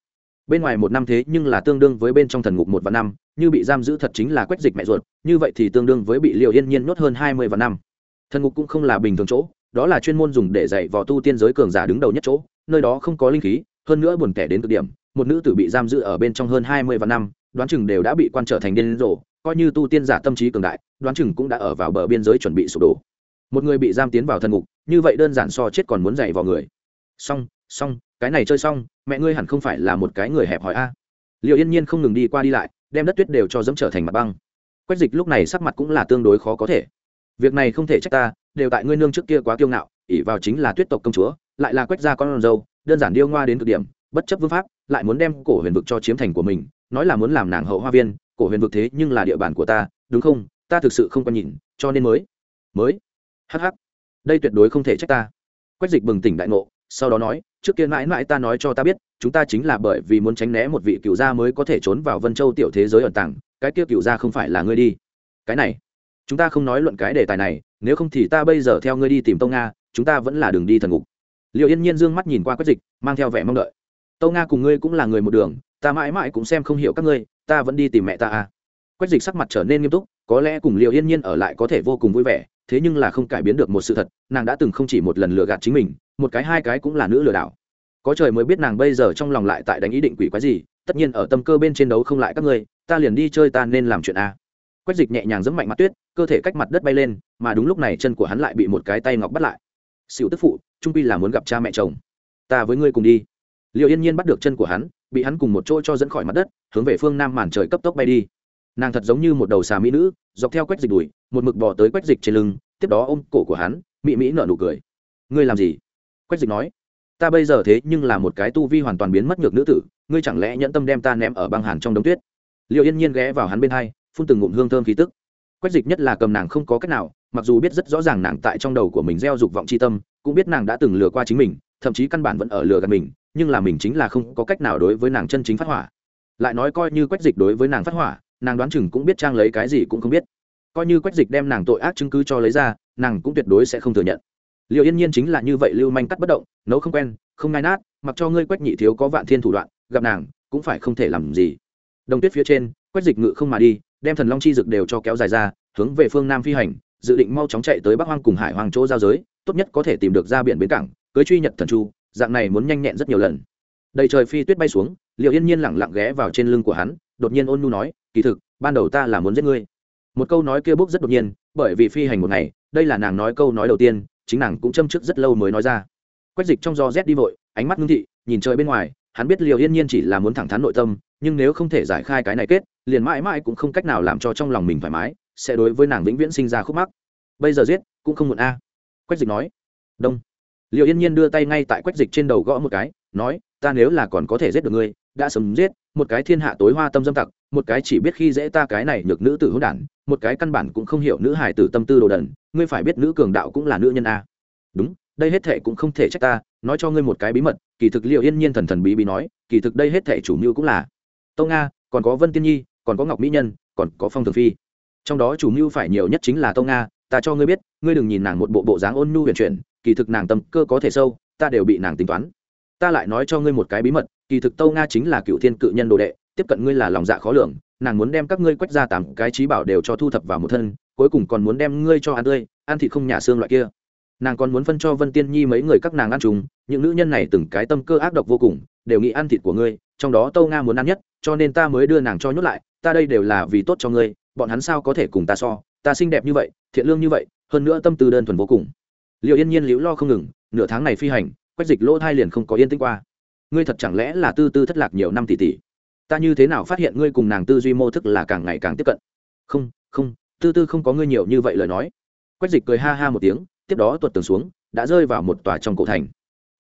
Bên ngoài một năm thế nhưng là tương đương với bên trong thần ngục một và năm, như bị giam giữ thật chính là quách dịch mẹ ruột, như vậy thì tương đương với bị liều yên nhiên nhốt hơn hai mươi và năm. Thần ngục cũng không là bình thường chỗ, đó là chuyên môn dùng để dạy vò tu tiên giới cường giả đứng đầu nhất chỗ, nơi đó không có linh khí, hơn nữa buồn kẻ đến cực điểm, một nữ tử bị giam giữ ở bên trong hơn hai mươi và năm, đoán chừng đều đã bị quan trở thành điên rồ coi như tu tiên giả tâm trí cường đại đoán chừng cũng đã ở vào bờ biên giới chuẩn bị sụp đổ. Một người bị giam tiến vào thần ngục như vậy đơn giản so chết còn muốn dạy vào người. Xong xong cái này chơi xong mẹ ngươi hẳn không phải là một cái người hẹp hòi a. Liệu yên nhiên không ngừng đi qua đi lại đem đất tuyết đều cho dẫm trở thành mặt băng. Quách dịch lúc này sắc mặt cũng là tương đối khó có thể. Việc này không thể trách ta đều tại ngươi nương trước kia quá kiêu ngạo ỉ vào chính là tuyết tộc công chúa lại là quách gia con râu, đơn giản điêu ngoa đến cực điểm bất chấp vương pháp lại muốn đem cổ huyền vực cho chiếm thành của mình nói là muốn làm nàng hậu hoa viên, cổ huyền vực thế nhưng là địa bàn của ta, đúng không? Ta thực sự không có nhìn, cho nên mới mới hh đây tuyệt đối không thể trách ta. Quách dịch bừng tỉnh đại ngộ, sau đó nói, trước kia mãi mãi ta nói cho ta biết, chúng ta chính là bởi vì muốn tránh né một vị cựu gia mới có thể trốn vào vân châu tiểu thế giới ẩn tàng, cái kia cựu gia không phải là ngươi đi. Cái này, chúng ta không nói luận cái đề tài này, nếu không thì ta bây giờ theo ngươi đi tìm tông nga, chúng ta vẫn là đường đi thần ngục. Liệu yên nhiên d ư ơ n g mắt nhìn qua quách dịch, mang theo vẻ mong đợi. Tông nga cùng ngươi cũng là người một đường ta mãi mãi cũng xem không hiểu các ngươi, ta vẫn đi tìm mẹ ta à. Quách dịch sắc mặt trở nên nghiêm túc, có lẽ cùng liệu yên nhiên ở lại có thể vô cùng vui vẻ, thế nhưng là không cải biến được một sự thật, nàng đã từng không chỉ một lần lừa gạt chính mình, một cái hai cái cũng là nữ lừa đảo. Có trời mới biết nàng bây giờ trong lòng lại tại đánh ý định quỷ quái gì, tất nhiên ở tâm cơ bên trên đấu không lại các ngươi, ta liền đi chơi ta nên làm chuyện a. Quách dịch nhẹ nhàng giẫm mạnh mặt tuyết, cơ thể cách mặt đất bay lên, mà đúng lúc này chân của hắn lại bị một cái tay ngọc bắt lại. Xỉu tức phụ, trung pi là muốn gặp cha mẹ chồng. Ta với ngươi cùng đi. Liệu yên nhiên bắt được chân của hắn bị hắn cùng một chỗ cho dẫn khỏi mặt đất, hướng về phương nam màn trời cấp tốc bay đi. Nàng thật giống như một đầu xà mỹ nữ, dọc theo quách dịch đùi, một mực bò tới quách dịch trên lưng, tiếp đó ôm cổ của hắn mỹ mỹ nở nụ cười. Ngươi làm gì? Quách dịch nói. Ta bây giờ thế nhưng là một cái tu vi hoàn toàn biến mất ngược nữ tử, ngươi chẳng lẽ nhẫn tâm đem ta ném ở băng hàn trong đống tuyết? Liệu yên nhiên ghé vào hắn bên hai, phun từng ngụm hương thơm khí tức. Quách dịch nhất là cầm nàng không có cách nào, mặc dù biết rất rõ ràng nàng tại trong đầu của mình gieo dục vọng c h i tâm, cũng biết nàng đã từng lừa qua chính mình thậm chí căn bản vẫn ở lừa gạt mình, nhưng là mình chính là không có cách nào đối với nàng chân chính phát hỏa. Lại nói coi như quách dịch đối với nàng phát hỏa, nàng đoán chừng cũng biết trang lấy cái gì cũng không biết. Coi như quách dịch đem nàng tội ác chứng cứ cho lấy ra, nàng cũng tuyệt đối sẽ không thừa nhận. Liệu yên nhiên chính là như vậy lưu manh cắt bất động, nấu không quen, không ngai nát, mặc cho ngươi quách nhị thiếu có vạn thiên thủ đoạn, gặp nàng, cũng phải không thể làm gì. Đồng tuyết phía trên, quách dịch ngự không mà đi, đem thần long chi dực đều cho kéo dài ra, hướng về phương nam phi hành, dự định mau chóng chạy tới bắc hoang cùng hải hoàng chỗ giao giới, tốt nhất có thể tìm được ra biển bến cảng cưới truy nhật thần chu, dạng này muốn nhanh nhẹn rất nhiều lần. Đầy trời phi tuyết bay xuống liệu yên nhiên lẳng lặng ghé vào trên lưng của hắn, đột nhiên ôn nhu nói, kỳ thực, ban đầu ta là muốn giết ngươi. Một câu nói kia bốc rất đột nhiên, bởi vì phi hành một ngày, đây là nàng nói câu nói đầu tiên, chính nàng cũng châm trước rất lâu mới nói ra. Quách dịch trong do rét đi vội, ánh mắt ngưng thị, nhìn trời bên ngoài, hắn biết liều yên nhiên chỉ là muốn thẳng thắn nội tâm, nhưng nếu không thể giải khai cái này kết, liền mãi mãi cũng không cách nào làm cho trong lòng mình thoải mái, sẽ đối với nàng vĩnh viễn sinh ra khúc mắc. Bây giờ giết, cũng không muộn a. Quách dịch nói. Đông liệu yên nhiên đưa tay ngay tại quách dịch trên đầu gõ một cái, nói, ta nếu là còn có thể giết được ngươi, đã sớm giết, một cái thiên hạ tối hoa tâm dâm tặc, một cái chỉ biết khi dễ ta cái này nhược nữ tử hữu đản, một cái căn bản cũng không hiểu nữ hài tử tâm tư đồ đần, ngươi phải biết nữ cường đạo cũng là nữ nhân a. Đúng, đây hết thệ cũng không thể trách ta, nói cho ngươi một cái bí mật. Kỳ thực liệu yên nhiên thần thần bí bí nói, kỳ thực đây hết thệ chủ mưu cũng là. Tông nga còn có vân tiên nhi, còn có ngọc mỹ nhân, còn có phong thường phi. Trong đó chủ mưu phải nhiều nhất chính là Tông nga ta cho ngươi biết ngươi đừng nhìn nàng một bộ bộ dáng ôn nhu huyền chuyển kỳ thực nàng tâm cơ có thể sâu ta đều bị nàng tính toán. Ta lại nói cho ngươi một cái bí mật kỳ thực tâu nga chính là cựu thiên cự nhân đồ đệ tiếp cận ngươi là lòng dạ khó lường nàng muốn đem các ngươi quét ra tám cái trí bảo đều cho thu thập vào một thân cuối cùng còn muốn đem ngươi cho ăn tươi ăn thịt không nhà xương loại kia. Nàng còn muốn phân cho vân tiên nhi mấy người các nàng ăn chúng, những nữ nhân này từng cái tâm cơ ác độc vô cùng đều nghĩ ăn thịt của ngươi trong đó tâu nga muốn ăn nhất cho nên ta mới đưa nàng cho nhốt lại ta đây đều là vì tốt cho ngươi bọn hắn sao có thể cùng ta so ta xinh đẹp như vậy, thiện lương như vậy, hơn nữa tâm tư đơn thuần vô cùng. Liệu yên nhiên liễu lo không ngừng, nửa tháng này phi hành, quách dịch lỗ thai liền không có yên tĩnh qua. Ngươi thật chẳng lẽ là tư tư thất lạc nhiều năm tỷ tỷ? Ta như thế nào phát hiện ngươi cùng nàng tư duy mô thức là càng ngày càng tiếp cận? Không không, tư tư không có ngươi nhiều như vậy lời nói. Quách dịch cười ha ha một tiếng, tiếp đó tuột tường xuống, đã rơi vào một tòa trong cổ thành.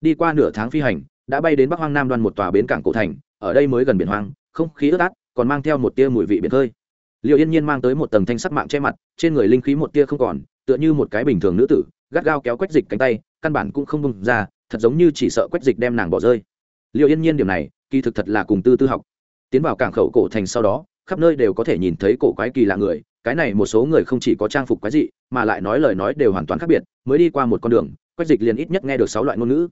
Đi qua nửa tháng phi hành, đã bay đến bắc hoang nam đoan một tòa bến cảng cổ thành, ở đây mới gần biển hoang, không khí ướt át, còn mang theo một tia mùi vị biển hơi liệu yên nhiên mang tới một tầng thanh sắc mạng che mặt, trên người linh khí một tia không còn, tựa như một cái bình thường nữ tử, gắt gao kéo quách dịch cánh tay, căn bản cũng không bung ra, thật giống như chỉ sợ quách dịch đem nàng bỏ rơi. Liệu yên nhiên điểm này, kỳ thực thật là cùng tư tư học. Tiến vào cảng khẩu cổ thành sau đó, khắp nơi đều có thể nhìn thấy cổ quái kỳ lạ người, cái này một số người không chỉ có trang phục quái dị, mà lại nói lời nói đều hoàn toàn khác biệt, mới đi qua một con đường, quách dịch liền ít nhất nghe được sáu loại ngôn ngữ.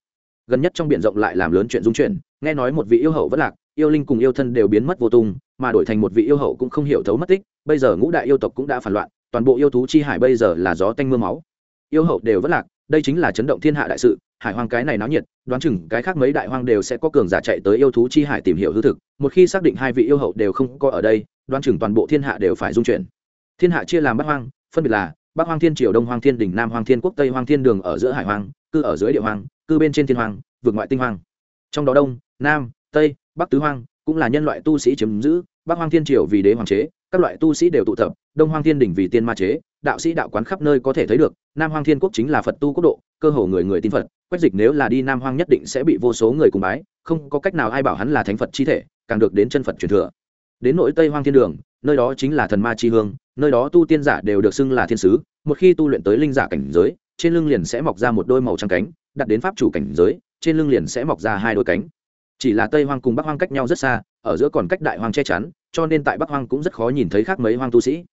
Gần nhất trong b i ể n rộng lại làm lớn chuyện dung chuyển, nghe nói một vị yêu hậu vất lạc yêu linh cùng yêu thân đều biến mất vô tung, mà đổi thành một vị yêu hậu cũng không hiểu thấu mất tích, bây giờ ngũ đại yêu tộc cũng đã phản loạn, toàn bộ yêu thú chi hải bây giờ là gió tanh m ư a máu. Yêu hậu đều vất lạc, đây chính là chấn động thiên hạ đại sự, hải hoang cái này náo nhiệt, đoán chừng cái khác mấy đại hoang đều sẽ có cường giả chạy tới yêu thú chi hải tìm hiểu hư thực, một khi xác định hai vị yêu hậu đều không có ở đây, đoán chừng toàn bộ thiên hạ đều phải dung chuyển. Thiên hạ chia làm bát hoang, phân biệt là bắc hoang thiên triều, đông hoang thiên đỉnh nam hoang thiên quốc, tây hoang thiên đường ở giữa hải hoang, cư ở dưới địa hoang, cư bên trên thiên hoang vượt ngoại tinh hoang. Trong đó đông, nam, tây bắc tứ hoang cũng là nhân loại tu sĩ chiếm giữ, bắc hoang thiên triều vì đế hoàng chế, các loại tu sĩ đều tụ tập, đông hoang thiên đỉnh vì tiên ma chế, đạo sĩ đạo quán khắp nơi có thể thấy được, nam hoang thiên quốc chính là phật tu quốc độ, cơ hồ người người tin phật, quách dịch nếu là đi nam hoang nhất định sẽ bị vô số người cùng bái, không có cách nào ai bảo hắn là thánh phật chi thể, càng được đến chân phật truyền thừa. Đến nội tây hoang thiên đường, nơi đó chính là thần ma chi hương, nơi đó tu tiên giả đều được xưng là thiên sứ, một khi tu luyện tới linh giả cảnh giới, trên lưng liền sẽ mọc ra một đôi màu trắng cánh, đặt đến pháp chủ cảnh giới, trên lưng liền sẽ mọc ra hai đôi cánh chỉ là tây hoang cùng bắc hoang cách nhau rất xa ở giữa còn cách đại hoang che chắn cho nên tại bắc hoang cũng rất khó nhìn thấy khác mấy hoang tu sĩ.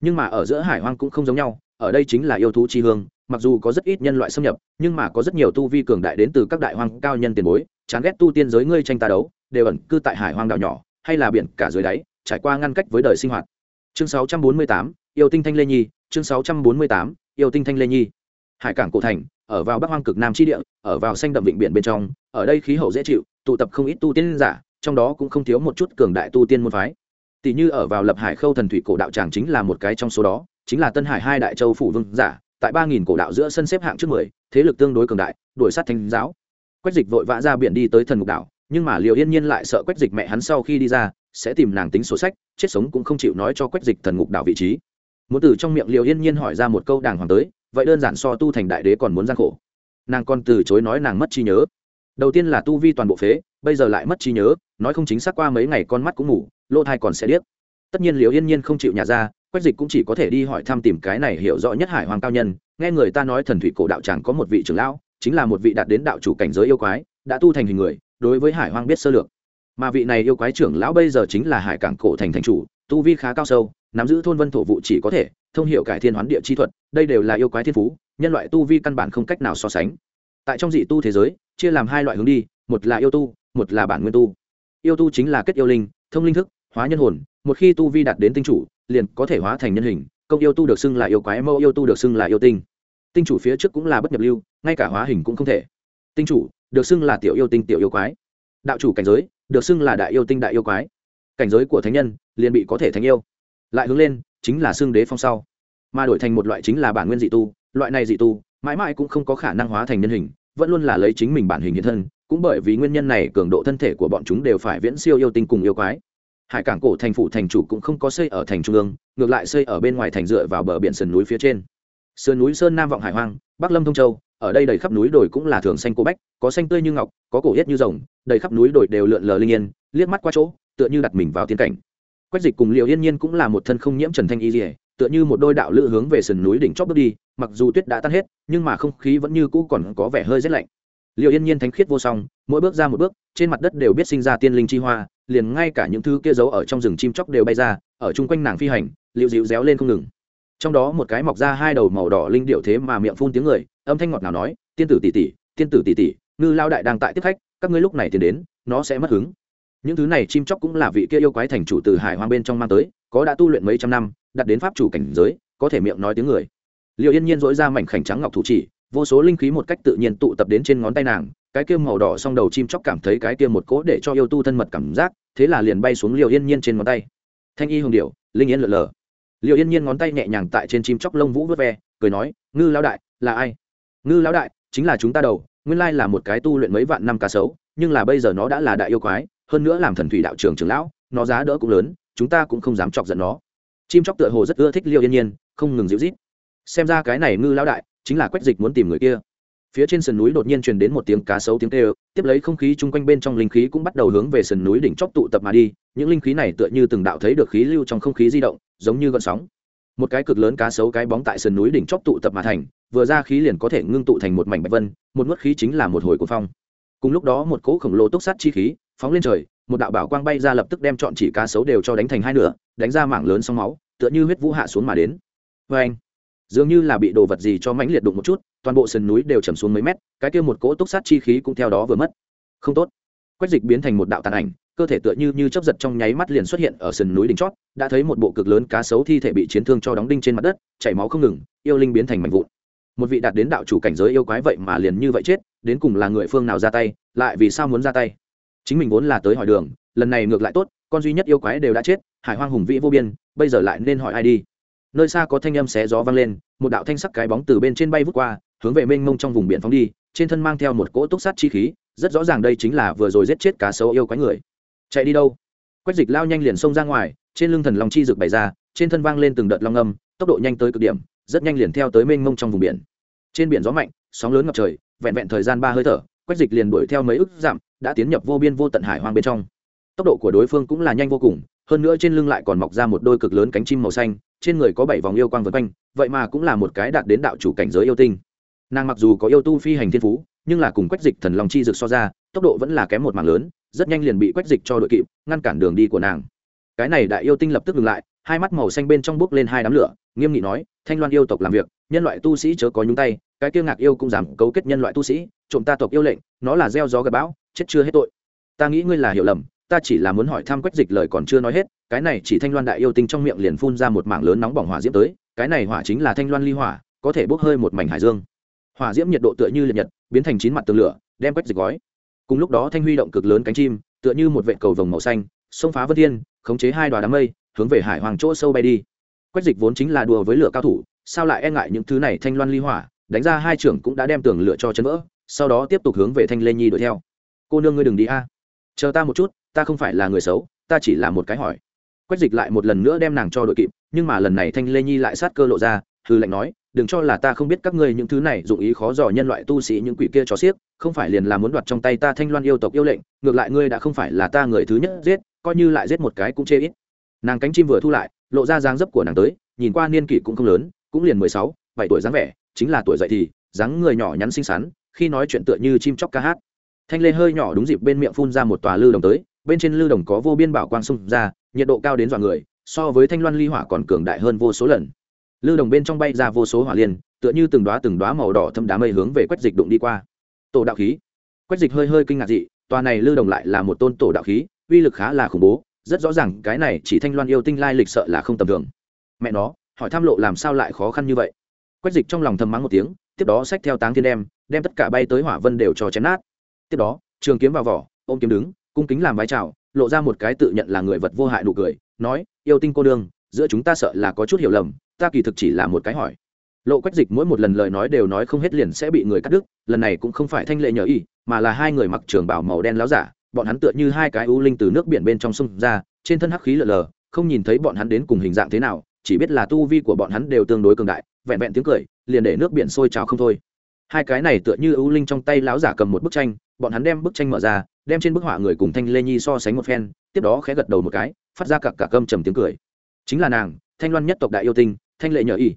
Nhưng mà ở giữa hải hoang cũng không giống nhau ở đây chính là yêu thú chi hương mặc dù có rất ít nhân loại xâm nhập nhưng mà có rất nhiều tu vi cường đại đến từ các đại hoang cao nhân tiền bối chán ghét tu tiên giới ngươi tranh ta đấu đều ẩn cư tại hải hoang đảo nhỏ hay là biển cả dưới đáy trải qua ngăn cách với đời sinh hoạt. Chương 648, yêu tinh thanh lê nhi chương 648, yêu tinh thanh lê nhi hải cảng cổ thành, ở vào bắc hoang cực nam chi địa, ở vào xanh đậm vịnh biển bên trong, ở đây khí hậu dễ chịu, tụ tập không ít tu tiên giả, trong đó cũng không thiếu một chút cường đại tu tiên môn phái. Tỷ như ở vào lập hải khâu thần thủy cổ đạo tràng chính là một cái trong số đó, chính là tân hải hai đại châu phủ vương giả, tại ba nghìn cổ đạo giữa sân xếp hạng trước mười, thế lực tương đối cường đại, đuổi sát thanh giáo. Quách dịch vội vã ra biển đi tới thần mục đảo, nhưng mà liều yên nhiên lại sợ quách dịch mẹ hắn sau khi đi ra, sẽ tìm nàng tính sổ sách, chết sống cũng không chịu nói cho quách dịch thần ngục đảo vị trí. Muốn từ trong miệng liều yên nhiên hỏi ra một câu đàng hoàng tới vậy đơn giản so tu thành đại đế còn muốn gian khổ. Nàng còn từ chối nói nàng mất trí nhớ. Đầu tiên là tu vi toàn bộ phế, bây giờ lại mất trí nhớ, nói không chính xác qua mấy ngày con mắt cũng ngủ lỗ thai còn sẽ điếc. Tất nhiên liều yên nhiên không chịu nhà ra, quách dịch cũng chỉ có thể đi hỏi thăm tìm cái này hiểu rõ nhất hải hoàng cao nhân. Nghe người ta nói thần thủy cổ đạo chẳng có một vị trưởng lão, chính là một vị đạt đến đạo chủ cảnh giới yêu quái, đã tu thành hình người, đối với hải hoang biết sơ lược. Mà vị này yêu quái trưởng lão bây giờ chính là hải cảng cổ thành thành chủ, tu vi khá cao sâu, nắm giữ thôn vân thổ vụ chỉ có thể thông hiệu cải thiên hoán địa chi thuật, đây đều là yêu quái thiên phú, nhân loại tu vi căn bản không cách nào so sánh. Tại trong dị tu thế giới, chia làm hai loại hướng đi, một là yêu tu, một là bản nguyên tu. Yêu tu chính là kết yêu linh, thông linh thức, hóa nhân hồn, một khi tu vi đạt đến tinh chủ, liền có thể hóa thành nhân hình, công yêu tu được xưng là yêu quái mẫu yêu tu được xưng là yêu tinh. Tinh chủ phía trước cũng là bất nhập lưu, ngay cả hóa hình cũng không thể. Tinh chủ được xưng là tiểu yêu tinh, tiểu yêu quái. Đạo chủ cảnh giới được xưng là đại yêu tinh, đại yêu quái. Cảnh giới của thánh nhân liền bị có thể thánh yêu. Lại hướng lên chính là xương đế phong sau. Mà đổi thành một loại chính là bản nguyên dị tu, loại này dị tu, mãi mãi cũng không có khả năng hóa thành nhân hình, vẫn luôn là lấy chính mình bản hình hiện thân, cũng bởi vì nguyên nhân này cường độ thân thể của bọn chúng đều phải viễn siêu yêu tinh cùng yêu quái. Hải cảng cổ thành phủ thành chủ cũng không có xây ở thành trung ương, ngược lại xây ở bên ngoài thành dựa vào bờ biển sườn núi phía trên. Sườn núi sơn nam vọng hải hoang, bắc lâm thông châu, ở đây đầy khắp núi đồi cũng là thường xanh cô bách, có xanh tươi như ngọc, có cổ yết như rồng, đầy khắp núi đồi đều lượn lờ linh yên, liếc mắt qua chỗ, tựa như đặt mình vào tiên cảnh quách dịch cùng liệu yên nhiên cũng là một thân không nhiễm trần thanh y dỉa tựa như một đôi đạo lữ hướng về sườn núi đỉnh chóp bước đi, mặc dù tuyết đã tan hết, nhưng mà không khí vẫn như cũ còn có vẻ hơi rét lạnh. Liệu yên nhiên thánh khiết vô song, mỗi bước ra một bước, trên mặt đất đều biết sinh ra tiên linh chi hoa, liền ngay cả những thứ kia giấu ở trong rừng chim chóc đều bay ra, ở chung quanh nàng phi hành liệu dịu réo lên không ngừng. Trong đó một cái mọc ra hai đầu màu đỏ linh điệu thế mà miệng phun tiếng người, âm thanh ngọt nào nói, tiên tử tỷ tỷ, tiên tử tỷ tỷ, ngư lao đại đang tại tiếp khách, các ngươi lúc này thì đến, nó sẽ mất hứng những thứ này chim chóc cũng là vị kia yêu quái thành chủ từ hải hoang bên trong mang tới, có đã tu luyện mấy trăm năm, đặt đến pháp chủ cảnh giới, có thể miệng nói tiếng người. Liệu yên nhiên dỗi ra mảnh khảnh trắng ngọc thủ chỉ, vô số linh khí một cách tự nhiên tụ tập đến trên ngón tay nàng, cái kia màu đỏ song đầu chim chóc cảm thấy cái kia một cỗ để cho yêu tu thân mật cảm giác, thế là liền bay xuống liệu yên nhiên trên ngón tay. Thanh y hồng điệu linh yên lượn lờ. Liệu yên nhiên ngón tay nhẹ nhàng tại trên chim chóc lông vũ vớt ve, cười nói, ngư lão đại, là ai? Ngư lão đại, chính là chúng ta đầu, nguyên lai là một cái tu luyện mấy vạn năm cá sấu, nhưng là bây giờ nó đã là đại yêu quái hơn nữa làm thần thủy đạo trưởng trưởng lão, nó giá đỡ cũng lớn, chúng ta cũng không dám chọc giận nó. Chim chóc tựa hồ rất ưa thích liêu yên nhiên, không ngừng dịu rít xem ra cái này ngư lão đại chính là quách dịch muốn tìm người kia. Phía trên sườn núi đột nhiên truyền đến một tiếng cá sấu tiếng kêu, tiếp lấy không khí chung quanh bên trong linh khí cũng bắt đầu hướng về sườn núi đỉnh chóp tụ tập mà đi, những linh khí này tựa như từng đạo thấy được khí lưu trong không khí di động, giống như gợn sóng. Một cái cực lớn cá sấu cái bóng tại sườn núi đỉnh chóp tụ tập mà thành, vừa ra khí liền có thể ngưng tụ thành một mảnh bạch vân, một nuốt khí chính là một hồi của phong. Cùng lúc đó một cỗ khổng lồ túc sát chi khí phóng lên trời, một đạo bảo quang bay ra lập tức đem chọn chỉ cá sấu đều cho đánh thành hai nửa, đánh ra mảng lớn sóng máu, tựa như huyết vũ hạ xuống mà đến. Vê anh dường như là bị đồ vật gì cho mãnh liệt đụng một chút, toàn bộ sườn núi đều chầm xuống mấy mét, cái kia một cỗ túc sát chi khí cũng theo đó vừa mất. Không tốt. Quách dịch biến thành một đạo tàn ảnh, cơ thể tựa như như chấp giật trong nháy mắt liền xuất hiện ở sườn núi đỉnh chót, đã thấy một bộ cực lớn cá sấu thi thể bị chiến thương cho đóng đinh trên mặt đất, chảy máu không ngừng, yêu linh biến thành mảnh vụn. Một vị đạt đến đạo chủ cảnh giới yêu quái vậy mà liền như vậy chết, đến cùng là người phương nào ra tay, lại vì sao muốn ra tay? Chính mình vốn là tới hỏi đường, lần này ngược lại tốt, con duy nhất yêu quái đều đã chết, hải hoang hùng vĩ vô biên, bây giờ lại nên hỏi ai đi? Nơi xa có thanh âm xé gió vang lên, một đạo thanh sắc cái bóng từ bên trên bay vút qua, hướng về mênh mông trong vùng biển phóng đi, trên thân mang theo một cỗ túc sát chi khí, rất rõ ràng đây chính là vừa rồi giết chết cá sấu yêu quái người. Chạy đi đâu? Quách dịch lao nhanh liền xông ra ngoài, trên lưng thần long chi rực bày ra, trên thân vang lên từng đợt long âm, tốc độ nhanh tới cực điểm, rất nhanh liền theo tới mênh mông trong vùng biển. Trên biển gió mạnh, sóng lớn ngập trời, vẹn vẹn thời gian ba hơi thở, quách dịch liền đuổi theo mấy ức giảm đã tiến nhập vô biên vô tận hải hoang bên trong. Tốc độ của đối phương cũng là nhanh vô cùng, hơn nữa trên lưng lại còn mọc ra một đôi cực lớn cánh chim màu xanh, trên người có bảy vòng yêu quang vân quanh, vậy mà cũng là một cái đạt đến đạo chủ cảnh giới yêu tinh. Nàng mặc dù có yêu tu phi hành thiên phú, nhưng là cùng quách dịch thần long chi rực so ra, tốc độ vẫn là kém một mảng lớn, rất nhanh liền bị quách dịch cho đội kịp, ngăn cản đường đi của nàng. Cái này đại yêu tinh lập tức ngừng lại, hai mắt màu xanh bên trong bước lên hai đám lửa, nghiêm nghị nói, thanh loan yêu tộc làm việc, nhân loại tu sĩ chớ có nhúng tay, cái kia ngạc yêu cũng giảm cấu kết nhân loại tu sĩ, trộm ta tộc yêu lệnh nó là gieo gió gặp bão, chết chưa hết tội. Ta nghĩ ngươi là hiểu lầm, ta chỉ là muốn hỏi thăm quách dịch lời còn chưa nói hết, cái này chỉ thanh loan đại yêu tinh trong miệng liền phun ra một mảng lớn nóng bỏng hỏa diễm tới, cái này hỏa chính là thanh loan ly hỏa, có thể bốc hơi một mảnh hải dương. Hỏa diễm nhiệt độ tựa như liệt nhật, biến thành chín mặt tường lửa, đem quách dịch gói. Cùng lúc đó thanh huy động cực lớn cánh chim, tựa như một vệ cầu vồng màu xanh, xông phá vân thiên, khống chế hai đoà đám mây, hướng về hải hoàng chỗ sâu bay đi. Quách dịch vốn chính là đùa với lửa cao thủ, sao lại e ngại những thứ này thanh loan ly hỏa, đánh ra hai trưởng cũng đã đem tường lửa cho chấn vỡ sau đó tiếp tục hướng về thanh lê nhi đuổi theo. Cô nương ngươi đừng đi a. Chờ ta một chút, ta không phải là người xấu, ta chỉ là một cái hỏi. Quách dịch lại một lần nữa đem nàng cho đội kịp, nhưng mà lần này thanh lê nhi lại sát cơ lộ ra hư lệnh nói, đừng cho là ta không biết các ngươi những thứ này dụng ý khó dò nhân loại tu sĩ những quỷ kia cho xiếc, không phải liền là muốn đoạt trong tay ta thanh loan yêu tộc yêu lệnh, ngược lại ngươi đã không phải là ta người thứ nhất giết, coi như lại giết một cái cũng chê ít. Nàng cánh chim vừa thu lại, lộ ra dáng dấp của nàng tới, nhìn qua niên kỷ cũng không lớn, cũng liền mười sáu, bảy tuổi dáng vẻ, chính là tuổi dậy thì, dáng người nhỏ nhắn xinh xắn khi nói chuyện tựa như chim chóc ca hát. Thanh lê hơi nhỏ đúng dịp bên miệng phun ra một tòa lư đồng tới, bên trên lư đồng có vô biên bảo quang xung ra, nhiệt độ cao đến dọa người, so với thanh loan ly hỏa còn cường đại hơn vô số lần. Lư đồng bên trong bay ra vô số hỏa liên, tựa như từng đoá từng đoá màu đỏ thâm đá mây hướng về quách dịch đụng đi qua. Tổ đạo khí. Quách dịch hơi hơi kinh ngạc dị, tòa này lư đồng lại là một tôn tổ đạo khí, uy lực khá là khủng bố, rất rõ ràng cái này chỉ thanh loan yêu tinh lai lịch sợ là không tầm thường. Mẹ nó, hỏi tham lộ làm sao lại khó khăn như vậy? Quách dịch trong lòng thầm mắng một tiếng tiếp đó xách theo táng thiên đem đem tất cả bay tới hỏa vân đều cho chém nát. Tiếp đó, trường kiếm vào vỏ, ôm kiếm đứng, cung kính làm vái chào, lộ ra một cái tự nhận là người vật vô hại nụ cười, nói, yêu tinh cô đương, giữa chúng ta sợ là có chút hiểu lầm, ta kỳ thực chỉ là một cái hỏi. Lộ quách dịch mỗi một lần lời nói đều nói không hết liền sẽ bị người cắt đứt, lần này cũng không phải thanh lệ nhờ y, mà là hai người mặc trường bảo màu đen láo giả, bọn hắn tựa như hai cái u linh từ nước biển bên trong sông ra, trên thân hắc khí lờ lờ, không nhìn thấy bọn hắn đến cùng hình dạng thế nào, chỉ biết là tu vi của bọn hắn đều tương đối cường đại vẹn vẹn tiếng cười, liền để nước biển sôi trào không thôi. Hai cái này tựa như ưu linh trong tay láo giả cầm một bức tranh, bọn hắn đem bức tranh mở ra, đem trên bức họa người cùng thanh lê nhi so sánh một phen, tiếp đó khẽ gật đầu một cái, phát ra cặp cả cơm trầm tiếng cười. Chính là nàng, thanh loan nhất tộc đại yêu tinh, thanh lệ nhờ y.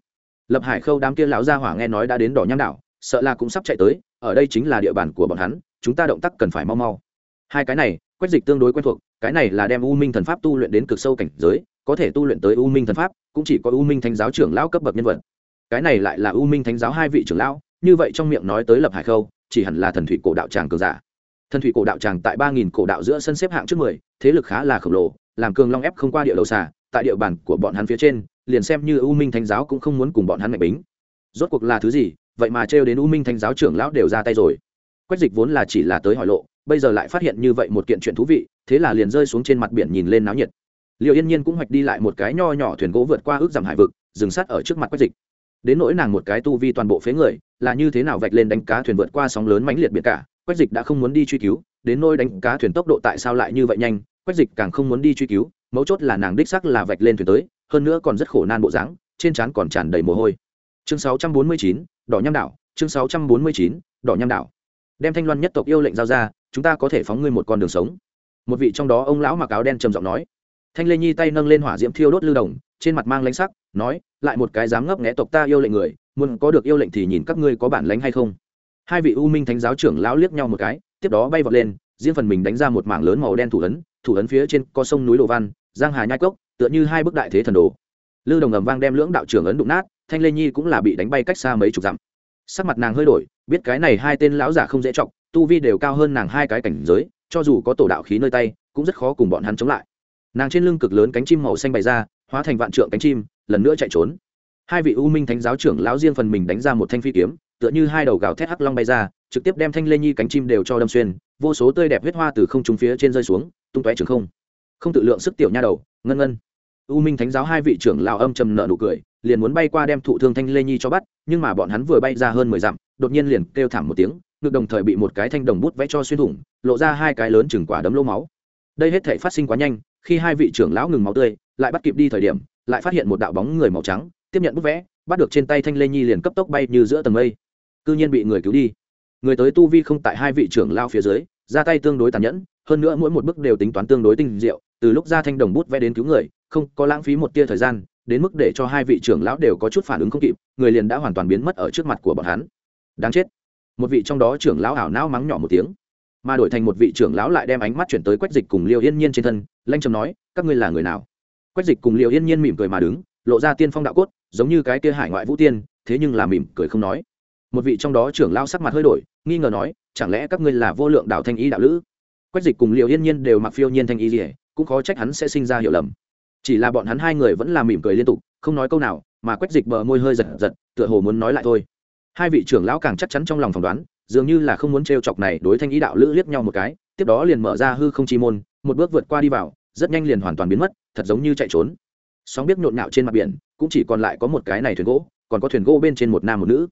Lập hải khâu đám kia lão gia hỏa nghe nói đã đến đỏ nham đảo, sợ là cũng sắp chạy tới, ở đây chính là địa bàn của bọn hắn, chúng ta động tác cần phải mau mau. Hai cái này quét dịch tương đối quen thuộc, cái này là đem u minh thần pháp tu luyện đến cực sâu cảnh giới, có thể tu luyện tới u minh thần pháp, cũng chỉ có u minh thánh giáo trưởng lão cấp bậc nhân vật cái này lại là u minh thánh giáo hai vị trưởng lão, như vậy trong miệng nói tới lập hải khâu, chỉ hẳn là thần thủy cổ đạo tràng cường giả. Thần thủy cổ đạo tràng tại ba nghìn cổ đạo giữa sân xếp hạng trước mười, thế lực khá là khổng lồ, làm cường long ép không qua địa đầu xà, tại địa bàn của bọn hắn phía trên, liền xem như u minh thánh giáo cũng không muốn cùng bọn hắn mạnh bính. Rốt cuộc là thứ gì? Vậy mà trêu đến u minh thánh giáo trưởng lão đều ra tay rồi. Quách dịch vốn là chỉ là tới hỏi lộ, bây giờ lại phát hiện như vậy một kiện chuyện thú vị, thế là liền rơi xuống trên mặt biển nhìn lên náo nhiệt. Liệu yên nhiên cũng hoạch đi lại một cái nho nhỏ thuyền gỗ vượt qua ước dằm hải vực, dừng sát ở trước mặt quách dịch đến nỗi nàng một cái tu vi toàn bộ phế người là như thế nào vạch lên đánh cá thuyền vượt qua sóng lớn mãnh liệt biển cả quách dịch đã không muốn đi truy cứu đến nỗi đánh cá thuyền tốc độ tại sao lại như vậy nhanh quách dịch càng không muốn đi truy cứu mấu chốt là nàng đích sắc là vạch lên thuyền tới hơn nữa còn rất khổ nan bộ dáng trên trán còn tràn đầy mồ hôi. Chương 649, đỏ nham đảo chương 649, đỏ nham đảo. Đem thanh loan nhất tộc yêu lệnh giao ra chúng ta có thể phóng ngươi một con đường sống. Một vị trong đó ông lão mặc áo đen trầm giọng nói. Thanh lê nhi tay nâng lên hỏa diễm thiêu đốt lưu đồng trên mặt mang lánh sắc, nói, lại một cái dám ngấp nghẽ tộc ta yêu lệnh người, muốn có được yêu lệnh thì nhìn các ngươi có bản lãnh hay không. Hai vị u minh thánh giáo trưởng lão liếc nhau một cái, tiếp đó bay vọt lên, riêng phần mình đánh ra một mảng lớn màu đen thủ ấn thủ ấn phía trên có sông núi đồ văn, giang hà nhai cốc, tựa như hai bức đại thế thần đồ. Lư đồng ầm vang đem lưỡng đạo trưởng ấn đụng nát, thanh lê nhi cũng là bị đánh bay cách xa mấy chục dặm. Sắc mặt nàng hơi đổi, biết cái này hai tên lão giả không dễ trọng tu vi đều cao hơn nàng hai cái cảnh giới, cho dù có tổ đạo khí nơi tay, cũng rất khó cùng bọn hắn chống lại. Nàng trên lưng cực lớn cánh chim màu xanh bày ra hóa thành vạn trượng cánh chim, lần nữa chạy trốn. Hai vị u minh thánh giáo trưởng lão riêng phần mình đánh ra một thanh phi kiếm, tựa như hai đầu gào thét hắc long bay ra, trực tiếp đem thanh lê nhi cánh chim đều cho đâm xuyên, vô số tươi đẹp huyết hoa từ không trung phía trên rơi xuống, tung tóe trường không. Không tự lượng sức tiểu nha đầu, ngân ngân. U minh thánh giáo hai vị trưởng lão âm trầm nợ nụ cười, liền muốn bay qua đem thụ thương thanh lê nhi cho bắt, nhưng mà bọn hắn vừa bay ra hơn mười dặm, đột nhiên liền kêu thảm một tiếng, ngực đồng thời bị một cái thanh đồng bút vẽ cho xuyên thủng, lộ ra hai cái lớn chừng quả đấm lỗ máu. Đây hết thể phát sinh quá nhanh, khi hai vị trưởng lão ngừng máu tươi lại bắt kịp đi thời điểm, lại phát hiện một đạo bóng người màu trắng, tiếp nhận bút vẽ, bắt được trên tay thanh lê nhi liền cấp tốc bay như giữa tầng mây. Cư nhiên bị người cứu đi. Người tới tu vi không tại hai vị trưởng lao phía dưới, ra tay tương đối tàn nhẫn, hơn nữa mỗi một bước đều tính toán tương đối tinh diệu, từ lúc ra thanh đồng bút vẽ đến cứu người, không có lãng phí một tia thời gian, đến mức để cho hai vị trưởng lão đều có chút phản ứng không kịp, người liền đã hoàn toàn biến mất ở trước mặt của bọn hắn. Đáng chết. Một vị trong đó trưởng lão ảo não mắng nhỏ một tiếng. Mà đổi thành một vị trưởng lão lại đem ánh mắt chuyển tới quách dịch cùng liêu yên nhiên trên thân, lanh trầm nói, các ngươi là người nào? Quách dịch cùng liêu yên nhiên mỉm cười mà đứng, lộ ra tiên phong đạo cốt, giống như cái kia hải ngoại vũ tiên, thế nhưng là mỉm cười không nói. Một vị trong đó trưởng lão sắc mặt hơi đổi, nghi ngờ nói, chẳng lẽ các ngươi là vô lượng đạo thanh ý đạo lữ? Quách dịch cùng liêu yên nhiên đều mặc phiêu nhiên thanh ý gì, cũng khó trách hắn sẽ sinh ra hiểu lầm. Chỉ là bọn hắn hai người vẫn là mỉm cười liên tục, không nói câu nào, mà quách dịch bờ môi hơi giật giật, tựa hồ muốn nói lại thôi. Hai vị trưởng lão càng chắc chắn trong lòng phỏng đoán, dường như là không muốn t chọc này đối thanh ý đạo lữ liếc nhau một cái, tiếp đó liền mở ra hư không chi môn, một bước vượt qua đi vào rất nhanh liền hoàn toàn biến mất, thật giống như chạy trốn. Sóng biết nhộn nhạo trên mặt biển, cũng chỉ còn lại có một cái này thuyền gỗ, còn có thuyền gỗ bên trên một nam một nữ.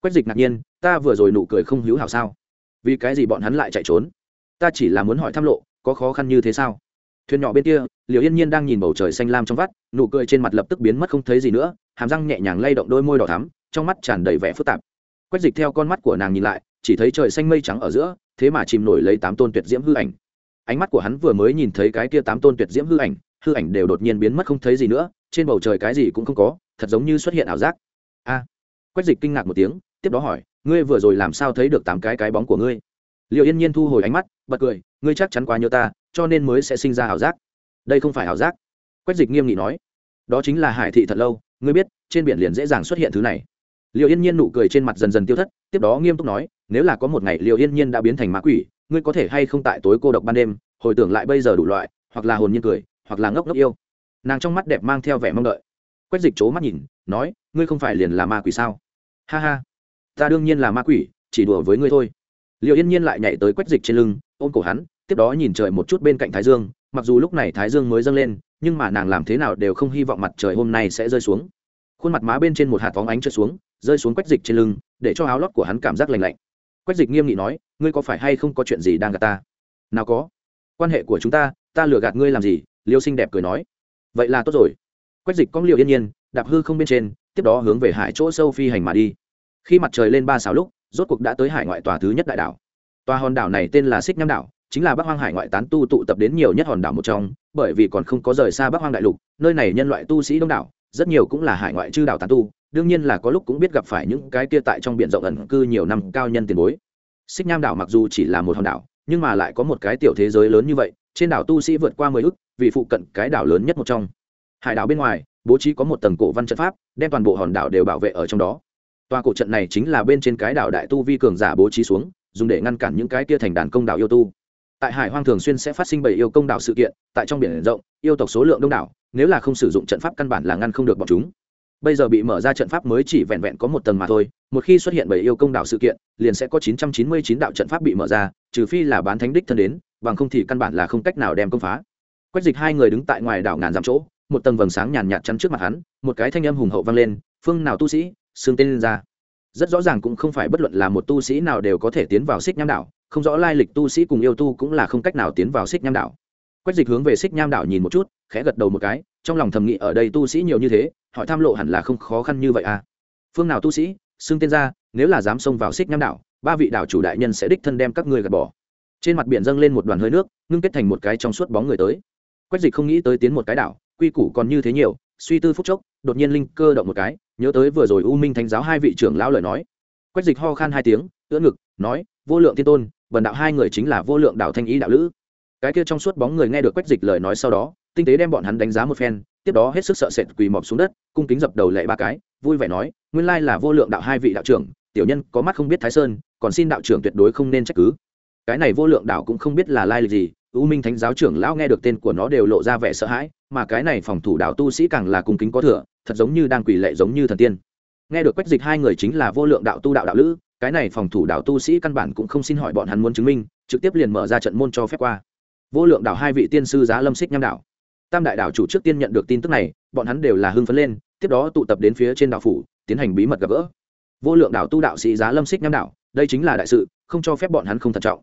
Quách dịch ngạc nhiên, ta vừa rồi nụ cười không hữu hảo sao? Vì cái gì bọn hắn lại chạy trốn? Ta chỉ là muốn hỏi thăm lộ, có khó khăn như thế sao? Thuyền nhỏ bên kia liều yên nhiên đang nhìn bầu trời xanh lam trong vắt, nụ cười trên mặt lập tức biến mất không thấy gì nữa, hàm răng nhẹ nhàng lay động đôi môi đỏ thắm, trong mắt tràn đầy vẻ phức tạp. Quách dịch theo con mắt của nàng nhìn lại, chỉ thấy trời xanh mây trắng ở giữa, thế mà chìm nổi lấy tám tôn tuyệt diễm hư ảnh ánh mắt của hắn vừa mới nhìn thấy cái kia tám tôn tuyệt diễm hư ảnh hư ảnh đều đột nhiên biến mất không thấy gì nữa, trên bầu trời cái gì cũng không có, thật giống như xuất hiện ảo giác. A. À, Quách dịch kinh ngạc một tiếng, tiếp đó hỏi, ngươi vừa rồi làm sao thấy được tám cái cái bóng của ngươi? Liệu yên nhiên thu hồi ánh mắt, bật cười, ngươi chắc chắn quá nhớ ta, cho nên mới sẽ sinh ra ảo giác. Đây không phải ảo giác. Quách dịch nghiêm nghị nói, đó chính là hải thị thật lâu, ngươi biết, trên biển liền dễ dàng xuất hiện thứ này. Liệu yên nhiên nụ cười trên mặt dần dần tiêu thất, tiếp đó nghiêm túc nói, nếu là có một ngày liệu yên nhiên đã biến thành ma quỷ ngươi có thể hay không tại tối cô độc ban đêm, hồi tưởng lại bây giờ đủ loại, hoặc là hồn nhiên cười, hoặc là ngốc ngốc yêu. Nàng trong mắt đẹp mang theo vẻ mong đợi. Quách dịch c h ố mắt nhìn, nói, ngươi không phải liền là ma quỷ sao? Ha ha. Ta đương nhiên là ma quỷ, chỉ đùa với ngươi thôi. Liệu yên nhiên lại nhảy tới quách dịch trên lưng, ôm cổ hắn, tiếp đó nhìn trời một chút bên cạnh thái dương, mặc dù lúc này thái dương mới dâng lên, nhưng mà nàng làm thế nào đều không hy vọng mặt trời hôm nay sẽ rơi xuống. Khuôn mặt má bên trên một hạt vóng ánh trượt xuống, rơi xuống quách dịch trên lưng, để cho áo lót của hắn cảm giác lành lạnh quách dịch nghiêm nghị nói, ngươi có phải hay không có chuyện gì đang gạt ta? Nào có. Quan hệ của chúng ta ta lừa gạt ngươi làm gì? Liêu xinh đẹp cười nói. Vậy là tốt rồi. Quách dịch cong liệu yên nhiên, đạp hư không bên trên, tiếp đó hướng về hải chỗ sâu phi hành mà đi. Khi mặt trời lên ba sáu lúc, rốt cuộc đã tới hải ngoại tòa thứ nhất đại đảo. Tòa hòn đảo này tên là xích nham đảo, chính là bắc hoang hải ngoại tán tu tụ tập đến nhiều nhất hòn đảo một trong, bởi vì còn không có rời xa bắc hoang đại lục, nơi này nhân loại tu sĩ đông đảo, rất nhiều cũng là hải ngoại chư đảo tán tu đương nhiên là có lúc cũng biết gặp phải những cái kia tại trong biển rộng ẩn cư nhiều năm cao nhân tiền bối. Xích nham đảo mặc dù chỉ là một hòn đảo, nhưng mà lại có một cái tiểu thế giới lớn như vậy, trên đảo tu sĩ vượt qua mười ước, vì phụ cận cái đảo lớn nhất một trong. Hải đảo bên ngoài, bố trí có một tầng cổ văn trận pháp, đem toàn bộ hòn đảo đều bảo vệ ở trong đó. Tòa cổ trận này chính là bên trên cái đảo đại tu vi cường giả bố trí xuống, dùng để ngăn cản những cái kia thành đàn công đảo yêu tu. Tại hải hoang thường xuyên sẽ phát sinh bảy yêu công đảo sự kiện, tại trong biển rộng, yêu tộc số lượng đông đảo, nếu là không sử dụng trận pháp căn bản là ngăn không được bọn chúng bây giờ bị mở ra trận pháp mới chỉ vẹn vẹn có một tầng mà thôi, một khi xuất hiện bảy yêu công đảo sự kiện, liền sẽ có chín trăm chín mươi chín đạo trận pháp bị mở ra, trừ phi là bán thánh đích thân đến, bằng không thì căn bản là không cách nào đem công phá. Quách dịch hai người đứng tại ngoài đảo ngàn dặm chỗ, một tầng vầng sáng nhàn nhạt chắn trước mặt hắn, một cái thanh âm hùng hậu vang lên, phương nào tu sĩ, xương tên lên ra. Rất rõ ràng cũng không phải bất luận là một tu sĩ nào đều có thể tiến vào xích nham đảo, không rõ lai lịch tu sĩ cùng yêu tu cũng là không cách nào tiến vào xích nham đảo. Quách dịch hướng về xích nham đảo nhìn một chút, khẽ gật đầu một cái, trong lòng thầm nghĩ ở đây tu sĩ nhiều như thế hỏi tham lộ hẳn là không khó khăn như vậy à. Phương nào tu sĩ, xưng tên ra, nếu là dám xông vào xích nham đảo, ba vị đảo chủ đại nhân sẽ đích thân đem các ngươi gạt bỏ. Trên mặt biển dâng lên một đoàn hơi nước, ngưng kết thành một cái trong suốt bóng người tới. Quách dịch không nghĩ tới tiến một cái đảo, quy củ còn như thế nhiều, suy tư phúc chốc, đột nhiên linh cơ động một cái, nhớ tới vừa rồi u minh thánh giáo hai vị trưởng lão lời nói. Quách dịch ho khan hai tiếng, ưỡn ngực, nói, vô lượng thiên tôn, bần đạo hai người chính là vô lượng đạo thanh ý đạo lữ. Cái kia trong suốt bóng người nghe được quách dịch lời nói sau đó, tinh tế đem bọn hắn đánh giá một phen tiếp đó hết sức sợ sệt quỳ mọp xuống đất, cung kính dập đầu lệ ba cái, vui vẻ nói, nguyên lai là vô lượng đạo hai vị đạo trưởng, tiểu nhân có mắt không biết thái sơn, còn xin đạo trưởng tuyệt đối không nên trách cứ. Cái này vô lượng đạo cũng không biết là lai lịch gì, u minh thánh giáo trưởng lão nghe được tên của nó đều lộ ra vẻ sợ hãi, mà cái này phòng thủ đạo tu sĩ càng là cung kính có thừa, thật giống như đang quỳ lệ giống như thần tiên. Nghe được quách dịch hai người chính là vô lượng đạo tu đạo đạo lữ, cái này phòng thủ đạo tu sĩ căn bản cũng không xin hỏi bọn hắn muốn chứng minh, trực tiếp liền mở ra trận môn cho phép qua. Vô lượng đạo hai vị tiên sư giá lâm xích nham đạo tam đại đạo chủ trước tiên nhận được tin tức này, bọn hắn đều là hưng phấn lên, tiếp đó tụ tập đến phía trên đạo phủ, tiến hành bí mật gặp gỡ. Vô lượng đạo tu đạo sĩ giá lâm xích nham đạo đây chính là đại sự, không cho phép bọn hắn không thận trọng.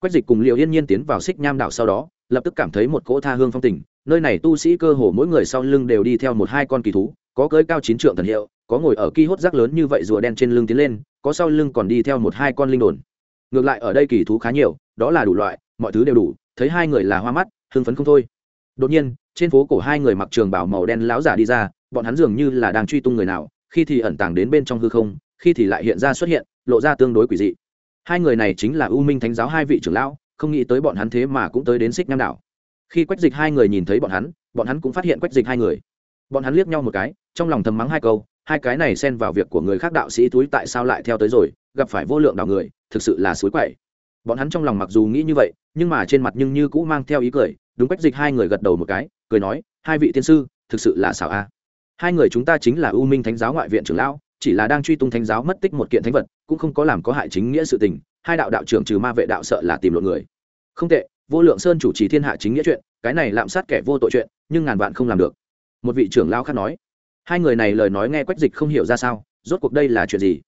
Quách dịch cùng liệu yên nhiên tiến vào xích nham đạo sau đó, lập tức cảm thấy một cỗ tha hương phong tình, nơi này tu sĩ cơ hồ mỗi người sau lưng đều đi theo một hai con kỳ thú, có cưới cao chín trượng thần hiệu, có ngồi ở kỳ hốt rác lớn như vậy rùa đen trên lưng tiến lên, có sau lưng còn đi theo một hai con linh đồn. Ngược lại ở đây kỳ thú khá nhiều, đó là đủ loại, mọi thứ đều đủ, thấy hai người là hoa mắt, hưng phấn không thôi đột nhiên, trên phố cổ hai người mặc trường bảo màu đen láo giả đi ra, bọn hắn dường như là đang truy tung người nào, khi thì ẩn tàng đến bên trong hư không, khi thì lại hiện ra xuất hiện, lộ ra tương đối quỷ dị. Hai người này chính là u minh thánh giáo hai vị trưởng lão, không nghĩ tới bọn hắn thế mà cũng tới đến xích nam đảo. Khi quách dịch hai người nhìn thấy bọn hắn bọn hắn cũng phát hiện quách dịch hai người. Bọn hắn liếc nhau một cái, trong lòng thầm mắng hai câu, hai cái này xen vào việc của người khác đạo sĩ túi tại sao lại theo tới rồi, gặp phải vô lượng đảo người, thực sự là suối quậy. Bọn hắn trong lòng mặc dù nghĩ như vậy, nhưng mà trên mặt nhưng như cũ mang theo ý cười đúng quách dịch hai người gật đầu một cái, cười nói, hai vị tiên sư, thực sự là xảo a. Hai người chúng ta chính là u minh thánh giáo ngoại viện trưởng lão, chỉ là đang truy tung thánh giáo mất tích một kiện thánh vật, cũng không có làm có hại chính nghĩa sự tình, hai đạo đạo trưởng trừ ma vệ đạo sợ là tìm lộn người. Không tệ, vô lượng sơn chủ trì thiên hạ chính nghĩa chuyện, cái này lạm sát kẻ vô tội chuyện, nhưng ngàn vạn không làm được. Một vị trưởng lao khác nói. Hai người này lời nói nghe quách dịch không hiểu ra sao, rốt cuộc đây là chuyện gì?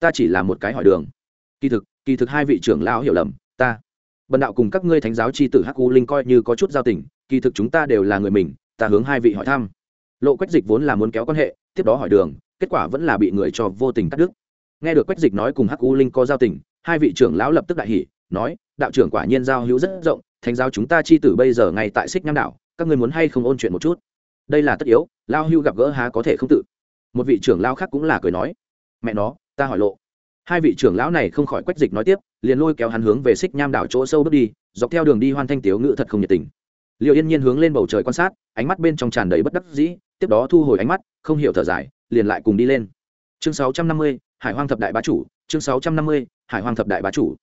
Ta chỉ là một cái hỏi đường. Kỳ thực kỳ thực hai vị trưởng lao hiểu lầm, ta bần đạo cùng các ngươi thánh giáo c h i tử hắc u linh coi như có chút giao tình, kỳ thực chúng ta đều là người mình, ta hướng hai vị hỏi thăm. Lộ quách dịch vốn là muốn kéo quan hệ, tiếp đó hỏi đường, kết quả vẫn là bị người cho vô tình cắt đứt. Nghe được quách dịch nói cùng hắc u linh có giao tình, hai vị trưởng lão lập tức đại hỉ, nói, đạo trưởng quả nhiên giao hữu rất rộng, thánh giáo chúng ta chi tử bây giờ ngay tại xích nham đảo, các ngươi muốn hay không ôn chuyện một chút? Đây là tất yếu, lao hưu gặp gỡ há có thể không tự. Một vị trưởng lao khác cũng là cười nói, mẹ nó, ta hỏi lộ hai vị trưởng lão này không khỏi quách dịch nói tiếp, liền lôi kéo hắn hướng về xích nham đảo chỗ sâu bước đi, dọc theo đường đi hoan thanh tiếu ngự thật không nhiệt tình. Liệu yên nhiên hướng lên bầu trời quan sát, ánh mắt bên trong tràn đầy bất đắc dĩ, tiếp đó thu hồi ánh mắt, không hiểu thở dài, liền lại cùng đi lên. Chương sáu trăm năm mươi, hải hoang thập đại bá chủ, chương sáu trăm năm mươi, hải hoang thập đại bá chủ.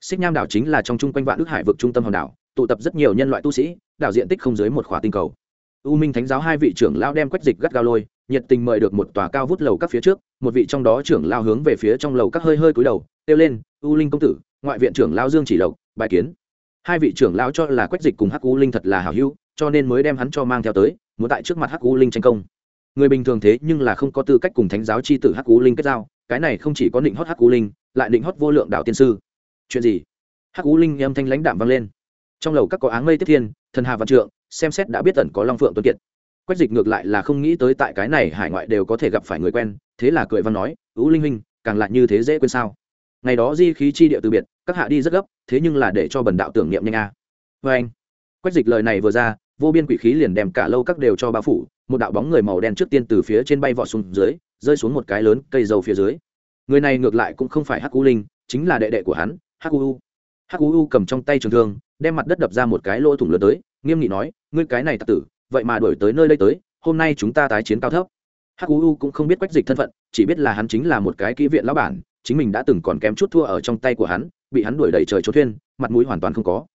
Xích nham đảo chính là trong chung quanh vạn ước hải vực trung tâm hòn đảo, tụ tập rất nhiều nhân loại tu sĩ, đảo diện tích không dưới một khóa tinh cầu u minh thánh giáo hai vị trưởng lao đem quách dịch gắt gao lôi, nhiệt tình mời được một tòa cao vút lầu các phía trước, một vị trong đó trưởng lao hướng về phía trong lầu các hơi hơi cúi đầu, kêu lên, u linh công tử, ngoại viện trưởng lao dương chỉ lộc, bài kiến. Hai vị trưởng lao cho là quách dịch cùng hắc u linh thật là hảo hữu, cho nên mới đem hắn cho mang theo tới, muốn tại trước mặt hắc u linh tranh công. Người bình thường thế nhưng là không có tư cách cùng thánh giáo c h i tử hắc u linh kết giao, cái này không chỉ có định hót hắc u linh, lại định hót vô lượng đạo tiên sư. Chuyện gì? Hắc u linh âm thanh lãnh đạm vang lên. Trong lầu các có áng mây tiếp thiên, thần hà văn trượng xem xét đã biết tần có long phượng tuân kiệt. Quách dịch ngược lại là không nghĩ tới tại cái này hải ngoại đều có thể gặp phải người quen, thế là cười văn nói u linh huynh, càng lại như thế dễ quên sao? Ngày đó di khí chi địa từ biệt, các hạ đi rất gấp, thế nhưng là để cho bần đạo tưởng niệm nhanh a. À. vê anh, quách dịch lời này vừa ra, vô biên quỷ khí liền đem cả lâu các đều cho bao phủ, một đạo bóng người màu đen trước tiên từ phía trên bay vọt xuống dưới, rơi xuống một cái lớn cây dầu phía dưới. Người này ngược lại cũng không phải hắc u linh, chính là đệ đệ của hắn, hắc u. Hắc u cầm trong tay trường thương, đem mặt đất đập ra một cái lỗ thủng lớn tới nghiêm nghị nói, ngươi cái này tặc tử, vậy mà đuổi tới nơi đây tới, hôm nay chúng ta tái chiến cao thấp. Hắc u cũng không biết quách dịch thân phận, chỉ biết là hắn chính là một cái kỹ viện lão bản, chính mình đã từng còn kém chút thua ở trong tay của hắn, bị hắn đuổi đầy trời trốn thuyên mặt mũi hoàn toàn không có.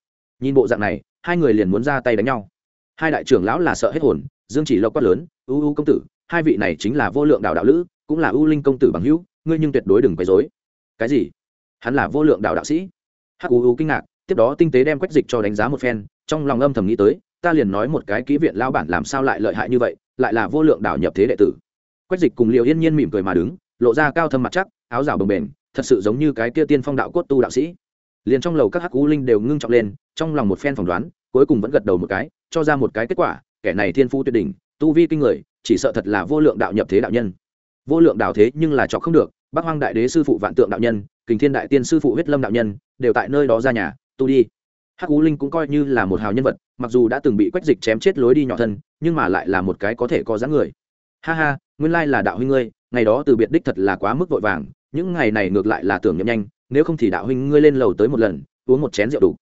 Nhìn bộ dạng này, hai người liền muốn ra tay đánh nhau. Hai đại trưởng lão là sợ hết hồn, dương chỉ lộc quát lớn, u u công tử, hai vị này chính là vô lượng đạo đạo lữ, cũng là u linh công tử bằng hữu, ngươi nhưng tuyệt đối đừng quấy dối cái gì? Hắn là vô lượng đạo đạo sĩ? Hắc u u kinh ngạc, tiếp đó tinh tế đem quách dịch cho đánh giá một phen trong lòng âm thầm nghĩ tới, ta liền nói một cái kỹ viện lao bản làm sao lại lợi hại như vậy, lại là vô lượng đạo nhập thế đệ tử. Quách dịch cùng liệu yên nhiên mỉm cười mà đứng, lộ ra cao thâm mặt chắc, áo rào bồng bềnh, thật sự giống như cái kia tiên phong đạo cốt tu đạo sĩ. Liền trong lầu các hắc u linh đều ngưng trọng lên, trong lòng một phen phỏng đoán, cuối cùng vẫn gật đầu một cái, cho ra một cái kết quả, kẻ này thiên phu tuyệt đỉnh, tu vi kinh người, chỉ sợ thật là vô lượng đạo nhập thế đạo nhân. Vô lượng đạo thế nhưng là chọc không được bác hoang đại đế sư phụ vạn tượng đạo nhân, kình thiên đại tiên sư phụ huyết lâm đạo nhân, đều tại nơi đó ra nhà, tu đi hắc ú linh cũng coi như là một hào nhân vật, mặc dù đã từng bị quách dịch chém chết lối đi nhỏ thân, nhưng mà lại là một cái có thể có dáng người. Ha ha, nguyên lai là đạo huynh ngươi, ngày đó từ biệt đích thật là quá mức vội vàng, những ngày này ngược lại là tưởng nhậm nhanh, nếu không thì đạo huynh ngươi lên lầu tới một lần, uống một chén rượu đủ.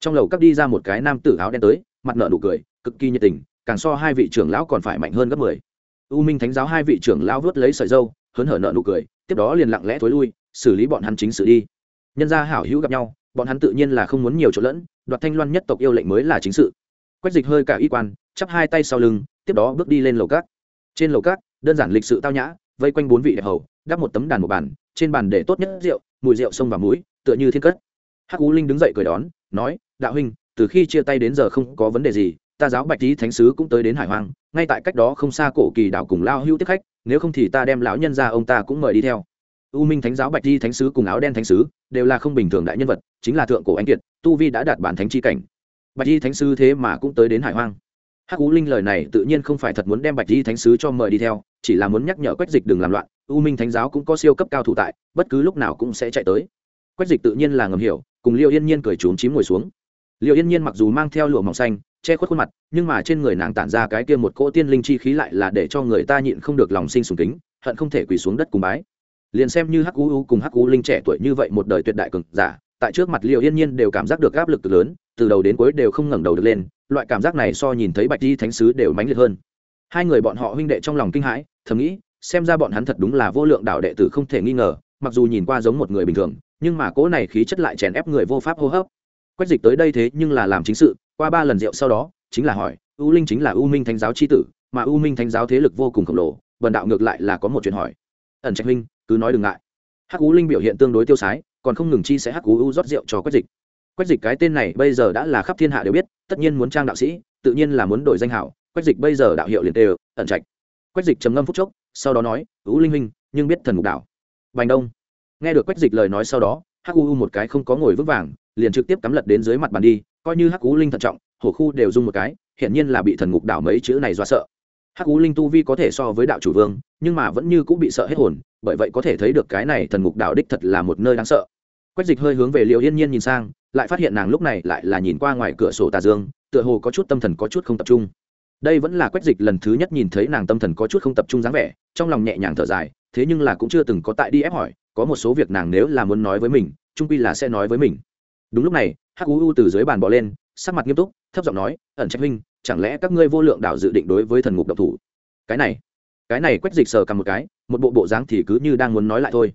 Trong lầu cắp đi ra một cái nam tử áo đen tới, mặt nợ nụ cười, cực kỳ nhiệt tình, càng so hai vị trưởng lão còn phải mạnh hơn gấp mười. U minh thánh giáo hai vị trưởng lão vớt lấy sợi dâu, hớn hở nợ nụ cười, tiếp đó liền lặng lẽ thối lui, xử lý bọn hắn chính xử đi. Nhân gia hảo hữu gặp nhau bọn hắn tự nhiên là không muốn nhiều chỗ lẫn, đoạt thanh loan nhất tộc yêu lệnh mới là chính sự. Quách dịch hơi cả y quan, chắp hai tay sau lưng, tiếp đó bước đi lên lầu cát trên lầu cát đơn giản lịch sự tao nhã, vây quanh bốn vị đẹp hầu, đắp một tấm đàn một bàn, trên bàn để tốt nhất rượu, mùi rượu sông và mũi tựa như thiên cất. Hắc ú linh đứng dậy cười đón, nói, đạo huynh, từ khi chia tay đến giờ không có vấn đề gì, ta giáo bạch tý thánh sứ cũng tới đến hải hoàng ngay tại cách đó không xa cổ kỳ đảo cùng lao hữu tiếp khách, nếu không thì ta đem lão nhân ra ông ta cũng mời đi theo u minh thánh giáo bạch di thánh sứ cùng áo đen thánh sứ đều là không bình thường đại nhân vật, chính là thượng cổ anh kiệt, tu vi đã đạt bản thánh chi cảnh. Bạch di thánh sứ thế mà cũng tới đến hải hoang. Hắc u linh lời này tự nhiên không phải thật muốn đem bạch di thánh sứ cho mời đi theo, chỉ là muốn nhắc nhở quách dịch đừng làm loạn, u minh thánh giáo cũng có siêu cấp cao thủ tại, bất cứ lúc nào cũng sẽ chạy tới. Quách dịch tự nhiên là ngầm hiểu, cùng liêu yên nhiên cười trốn chím ngồi xuống. Liêu yên nhiên mặc dù mang theo lụa mỏng xanh, che khuất khuôn mặt, nhưng mà trên người nàng tản ra cái kia một cỗ tiên linh chi khí lại là để cho người ta nhịn không được lòng sinh sùng kính, hận không thể quỳ xuống đất cùng bái liền xem như hắc u cùng hắc u linh trẻ tuổi như vậy một đời tuyệt đại cường giả, tại trước mặt liệu yên nhiên đều cảm giác được áp lực lớn, từ đầu đến cuối đều không ngẩng đầu được lên, loại cảm giác này so nhìn thấy bạch di thánh sứ đều mãnh liệt hơn. Hai người bọn họ huynh đệ trong lòng kinh hãi, thầm nghĩ, xem ra bọn hắn thật đúng là vô lượng đạo đệ tử không thể nghi ngờ, mặc dù nhìn qua giống một người bình thường, nhưng mà cỗ này khí chất lại chèn ép người vô pháp hô hấp. Quách dịch tới đây thế nhưng là làm chính sự, qua ba lần rượu sau đó, chính là hỏi, u linh chính là u minh thánh giáo c h i tử, mà u minh thánh giáo thế lực vô cùng khổng lồ vần đạo ngược lại là có một chuyện hỏi. Ẩn trạch huynh cứ nói đừng ngại. Hắc u linh biểu hiện tương đối tiêu sái, còn không ngừng chi sẽ hắc u rót rượu cho quách dịch. Quách dịch cái tên này bây giờ đã là khắp thiên hạ đều biết, tất nhiên muốn trang đạo sĩ, tự nhiên là muốn đổi danh hảo. Quách dịch bây giờ đạo hiệu liền tê ẩn trạch. Quách dịch trầm ngâm phút chốc, sau đó nói u linh huynh, nhưng biết thần mục đạo. Bành đông. Nghe được quách dịch lời nói sau đó, hắc u một cái không có ngồi vững vàng, liền trực tiếp cắm lật đến dưới mặt bàn đi, coi như hắc u linh thận trọng, hổ khu đều dung một cái hiện nhiên là bị thần ngục đảo mấy chữ này do sợ hắc u linh tu vi có thể so với đạo chủ vương, nhưng mà vẫn như cũng bị sợ hết hồn, bởi vậy có thể thấy được cái này thần ngục đạo đích thật là một nơi đáng sợ. Quách dịch hơi hướng về liệu yên nhiên nhìn sang, lại phát hiện nàng lúc này lại là nhìn qua ngoài cửa sổ tà dương, tựa hồ có chút tâm thần có chút không tập trung. Đây vẫn là quách dịch lần thứ nhất nhìn thấy nàng tâm thần có chút không tập trung dáng vẻ, trong lòng nhẹ nhàng thở dài, thế nhưng là cũng chưa từng có tại đi ép hỏi, có một số việc nàng nếu là muốn nói với mình trung quy là sẽ nói với mình. Đúng lúc này, hắc u u từ dưới bàn bỏ lên sắc mặt nghiêm túc, thấp giọng nói, ẩn trách huynh, chẳng lẽ các ngươi vô lượng đạo dự định đối với thần ngục độc thủ? Cái này cái này quét dịch sờ cầm một cái, một bộ bộ dáng thì cứ như đang muốn nói lại thôi.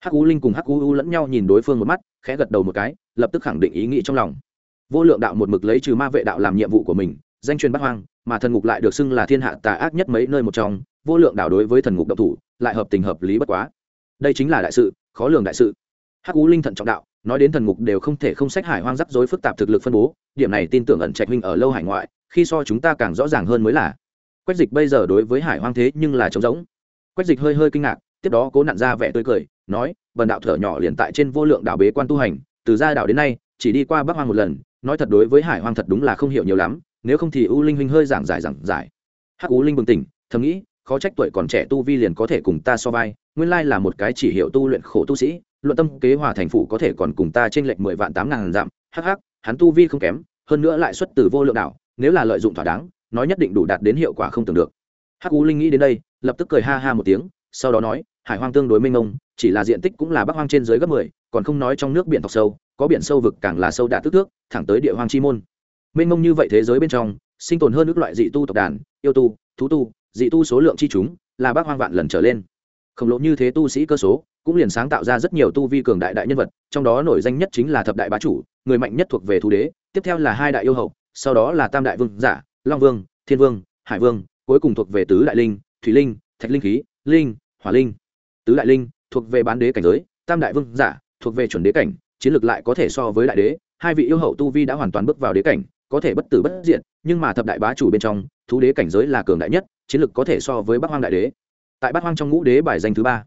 Hắc u linh cùng hắc u u lẫn nhau nhìn đối phương một mắt, khẽ gật đầu một cái, lập tức khẳng định ý nghĩ trong lòng. Vô lượng đạo một mực lấy trừ ma vệ đạo làm nhiệm vụ của mình, danh truyền bắt hoang, mà thần ngục lại được xưng là thiên hạ tà ác nhất mấy nơi một trong, vô lượng đạo đối với thần ngục độc thủ, lại hợp tình hợp lý bất quá. Đây chính là đại sự, khó lường đại sự. Hắc u linh thận trọng đạo nói đến thần ngục đều không thể không sách hải hoang rắc rối phức tạp thực lực phân bố, điểm này tin tưởng ẩn trạch huynh ở lâu hải ngoại, khi so chúng ta càng rõ ràng hơn mới là. Quách dịch bây giờ đối với hải hoang thế nhưng là trống rỗng. Quách dịch hơi hơi kinh ngạc, tiếp đó cố nặn ra vẻ tươi cười, nói vần đạo thở nhỏ liền tại trên vô lượng đảo bế quan tu hành, từ ra đảo đến nay, chỉ đi qua bắc hoang một lần, nói thật đối với hải hoang thật đúng là không hiểu nhiều lắm, nếu không thì u linh huynh hơi giảng giải giảng giải. Hắc u linh bừng tỉnh, thầm nghĩ, khó trách tuổi còn trẻ tu vi liền có thể cùng ta so vai, nguyên lai là một cái chỉ hiệu tu luyện khổ tu sĩ luận tâm kế hòa thành phủ có thể còn cùng ta trên lệnh mười vạn tám ngàn dặm. Hắc hắc, hắn tu vi không kém, hơn nữa lại xuất từ vô lượng đảo, nếu là lợi dụng thỏa đáng, nói nhất định đủ đạt đến hiệu quả không tưởng được. Hắc u linh nghĩ đến đây, lập tức cười ha ha một tiếng, sau đó nói, hải hoang tương đối mênh mông, chỉ là diện tích cũng là bắc hoang trên dưới gấp mười, còn không nói trong nước biển thọc sâu, có biển sâu vực càng là sâu đạt tức thước, thẳng tới địa hoang chi môn. Mênh mông như vậy thế giới bên trong, sinh tồn hơn nước loại dị tu tộc đàn, yêu tu, thú tu, dị tu số lượng chi chúng, là bác hoang vạn lần trở lên khổng lồ như thế tu sĩ cơ số, cũng liền sáng tạo ra rất nhiều tu vi cường đại đại nhân vật, trong đó nổi danh nhất chính là thập đại bá chủ, người mạnh nhất thuộc về thú đế, tiếp theo là hai đại yêu hậu, sau đó là tam đại vương giả long vương, thiên vương, hải vương, cuối cùng thuộc về tứ đại linh, thủy linh, thạch linh khí, linh, hỏa linh. Tứ đại linh thuộc về bán đế cảnh giới, tam đại vương giả thuộc về chuẩn đế cảnh, chiến lược lại có thể so với đại đế, hai vị yêu hậu tu vi đã hoàn toàn bước vào đế cảnh, có thể bất tử bất diện nhưng mà thập đại bá chủ bên trong, thú đế cảnh giới là cường đại nhất, chiến lược có thể so với bắc hoang đại đế tại bắc hoang trong ngũ đế bài danh thứ ba.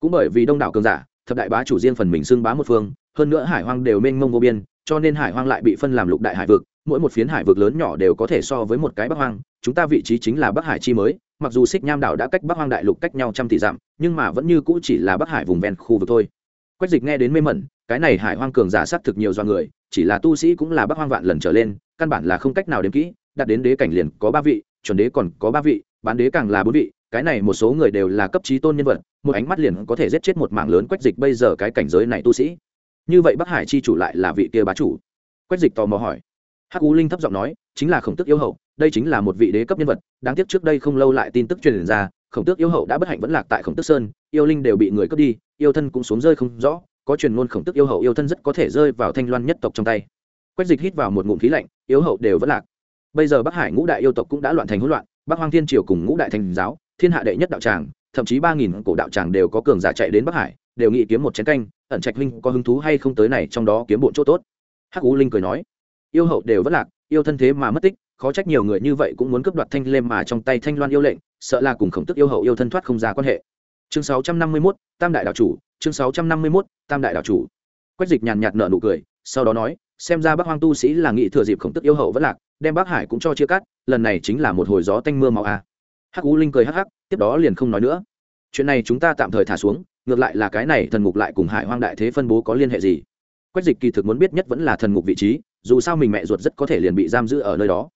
Cũng bởi vì đông đảo cường giả, thập đại bá chủ riêng phần mình xưng bá một phương, hơn nữa hải hoang đều mênh mông vô biên, cho nên hải hoang lại bị phân làm lục đại hải vực, mỗi một phiến hải vực lớn nhỏ đều có thể so với một cái bắc hoang, chúng ta vị trí chính là bắc hải chi mới, mặc dù xích nham đảo đã cách bắc hoang đại lục cách nhau trăm tỷ dặm, nhưng mà vẫn như cũ chỉ là bắc hải vùng ven khu vực thôi. Quách dịch nghe đến mê mẩn, cái này hải hoang cường giả xác thực nhiều do người, chỉ là tu sĩ cũng là bắc hoang vạn lần trở lên, căn bản là không cách nào đếm kỹ, đạt đến đế cảnh liền có ba vị, chuẩn đế còn có ba vị, bán đế càng là bốn vị cái này một số người đều là cấp trí tôn nhân vật, một ánh mắt liền có thể giết chết một mảng lớn quách dịch bây giờ cái cảnh giới này tu sĩ. Như vậy bắc hải chi chủ lại là vị kia bá chủ? Quách dịch tò mò hỏi. Hắc u linh thấp giọng nói, chính là khổng tức yêu hậu, đây chính là một vị đế cấp nhân vật, đáng tiếc trước đây không lâu lại tin tức truyền ra, khổng tước yêu hậu đã bất hạnh vẫn lạc tại khổng tức sơn, yêu linh đều bị người cướp đi, yêu thân cũng xuống rơi không rõ, có truyền ngôn khổng tức yêu hậu yêu thân rất có thể rơi vào thanh loan nhất tộc trong tay. Quách dịch hít vào một ngụm khí lạnh, yêu hậu đều vẫn lạc. Bây giờ bắc hải ngũ đại yêu tộc cũng đã loạn thành hỗn loạn, bắc hoang thiên triều cùng ngũ đại thành giáo thiên hạ đệ nhất đạo tràng thậm chí ba nghìn cổ đạo tràng đều có cường giả chạy đến bắc hải đều nghĩ kiếm một chén canh ẩn trạch linh có hứng thú hay không tới này trong đó kiếm bộn chỗ tốt? Hắc u linh cười nói yêu hậu đều vất lạc yêu thân thế mà mất tích khó trách nhiều người như vậy cũng muốn cướp đoạt thanh lêm mà trong tay thanh loan yêu lệnh sợ là cùng khổng tức yêu hậu yêu thân thoát không ra quan hệ. Chương sáu trăm năm mươi 651, tam đại đạo chủ chương sáu trăm năm mươi 651, tam đại đạo chủ. Quách dịch nhàn nhạt nở nụ cười sau đó nói xem ra bác hoang tu sĩ là nghị thừa dịp khổng tức yêu hậu vất lạc đem bác hải cũng cho chia cắt lần này chính là một hồi gió tanh mưa màu a à hắc u linh cười hắc hắc, tiếp đó liền không nói nữa. Chuyện này chúng ta tạm thời thả xuống, ngược lại là cái này thần ngục lại cùng hải hoang đại thế phân bố có liên hệ gì? Quách dịch kỳ thực muốn biết nhất vẫn là thần ngục vị trí, dù sao mình mẹ ruột rất có thể liền bị giam giữ ở nơi đó.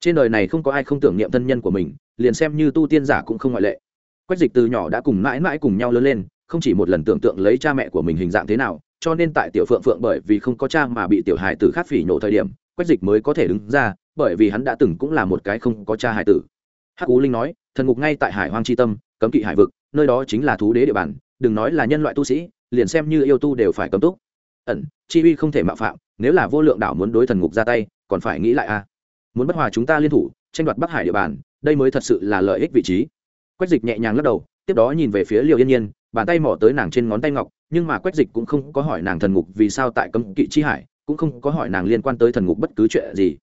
Trên đời này không có ai không tưởng niệm thân nhân của mình, liền xem như tu tiên giả cũng không ngoại lệ. Quách dịch từ nhỏ đã cùng mãi mãi cùng nhau lớn lên, không chỉ một lần tưởng tượng lấy cha mẹ của mình hình dạng thế nào, cho nên tại tiểu phượng phượng bởi vì không có cha mà bị tiểu hài tử khát phỉ nhổ thời điểm, quách dịch mới có thể đứng ra, bởi vì hắn đã từng cũng là một cái không có cha hài tử. Hắc ú linh nói thần ngục ngay tại hải hoang tri tâm, cấm kỵ hải vực, nơi đó chính là thú đế địa bàn, đừng nói là nhân loại tu sĩ, liền xem như yêu tu đều phải cấm túc. Ẩn, chi uy không thể mạo phạm, nếu là vô lượng đảo muốn đối thần ngục ra tay, còn phải nghĩ lại a. Muốn bất hòa chúng ta liên thủ, tranh đoạt bắc hải địa bàn, đây mới thật sự là lợi ích vị trí. Quách dịch nhẹ nhàng lắc đầu, tiếp đó nhìn về phía liều yên nhiên, bàn tay mỏ tới nàng trên ngón tay ngọc, nhưng mà quách dịch cũng không có hỏi nàng thần ngục vì sao tại cấm kỵ chi hải, cũng không có hỏi nàng liên quan tới thần ngục bất cứ chuyện gì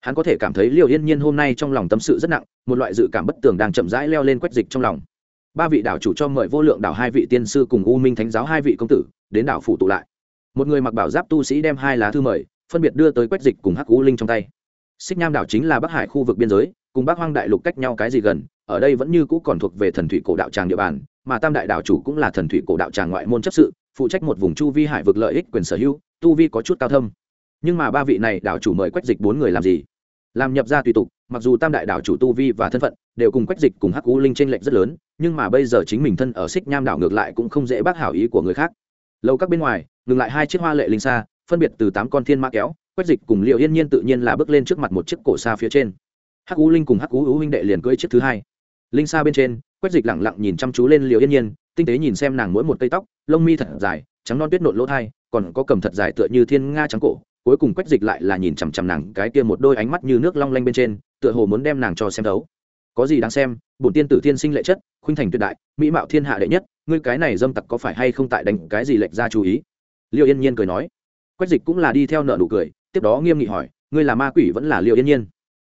hắn có thể cảm thấy liều yên nhiên hôm nay trong lòng tâm sự rất nặng, một loại dự cảm bất tường đang chậm rãi leo lên quách dịch trong lòng. Ba vị đảo chủ cho mời vô lượng đảo hai vị tiên sư cùng u minh thánh giáo hai vị công tử, đến đảo phủ tụ lại. Một người mặc bảo giáp tu sĩ đem hai lá thư mời, phân biệt đưa tới quách dịch cùng hắc u linh trong tay. Xích nham đảo chính là bắc hải khu vực biên giới, cùng bắc hoang đại lục cách nhau cái gì gần, ở đây vẫn như cũ còn thuộc về thần thủy cổ đạo tràng địa bàn, mà tam đại đảo chủ cũng là thần thủy cổ đạo tràng ngoại môn chấp sự, phụ trách một vùng chu vi hải vực lợi ích quyền sở hữu, tu vi có chút cao thâm nhưng mà ba vị này đảo chủ mời quách dịch bốn người làm gì? Làm nhập ra tùy tục, mặc dù tam đại đảo chủ tu vi và thân phận đều cùng quách dịch cùng hắc u linh t r ê n lệch rất lớn, nhưng mà bây giờ chính mình thân ở xích nham đảo ngược lại cũng không dễ bác hảo ý của người khác. Lâu các bên ngoài, ngừng lại hai chiếc hoa lệ linh xa phân biệt từ tám con thiên mã kéo, quách dịch cùng liệu yên nhiên tự nhiên là bước lên trước mặt một chiếc cổ xa phía trên. Hắc u linh cùng hắc u u huynh đệ liền cưỡi chiếc thứ hai. Linh xa bên trên, quách dịch lẳng lặng nhìn chăm chú lên liệu yên nhiên, tinh tế nhìn xem nàng mỗi một cây tóc, lông mi thật dài, trắng non tuyết nộn lỗ thai, còn có cầm thật dài tựa như thiên nga trắng cổ cuối cùng quách dịch lại là nhìn chằm chằm nàng cái kia một đôi ánh mắt như nước long lanh bên trên, tựa hồ muốn đem nàng cho xem thấu. Có gì đáng xem, bổn tiên tử thiên sinh lệ chất, khuynh thành tuyệt đại, mỹ mạo thiên hạ đệ nhất, ngươi cái này dâm tặc có phải hay không tại đánh cái gì lệch ra chú ý? Liêu yên nhiên cười nói. Quách dịch cũng là đi theo nợ nụ cười, tiếp đó nghiêm nghị hỏi, ngươi là ma quỷ vẫn là liêu yên nhiên?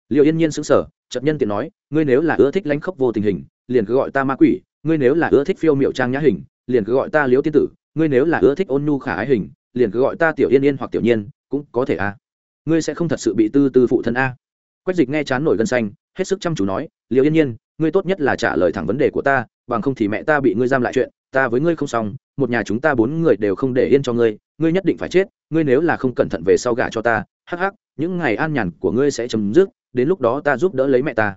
Liêu yên nhiên sững sờ, chợt nhân tiện nói, ngươi nếu là ưa thích lãnh khốc vô tình hình, liền cứ gọi ta ma quỷ, ngươi nếu là ưa thích phiêu miệu trang nhã hình, liền cứ gọi ta liễu tiên tử, ngươi nếu là ưa thích ôn nhu khả ái hình, liền cứ gọi ta tiểu yên yên hoặc tiểu nhiên cũng có thể a. Ngươi sẽ không thật sự bị tư tư phụ thân a. Quách dịch nghe chán nổi gân xanh, hết sức chăm chú nói liệu yên nhiên, ngươi tốt nhất là trả lời thẳng vấn đề của ta, bằng không thì mẹ ta bị ngươi giam lại chuyện, ta với ngươi không xong, một nhà chúng ta bốn người đều không để yên cho ngươi ngươi nhất định phải chết, ngươi nếu là không cẩn thận về sau gả cho ta, hắc hắc, những ngày an nhàn của ngươi sẽ chấm dứt, đến lúc đó ta giúp đỡ lấy mẹ ta.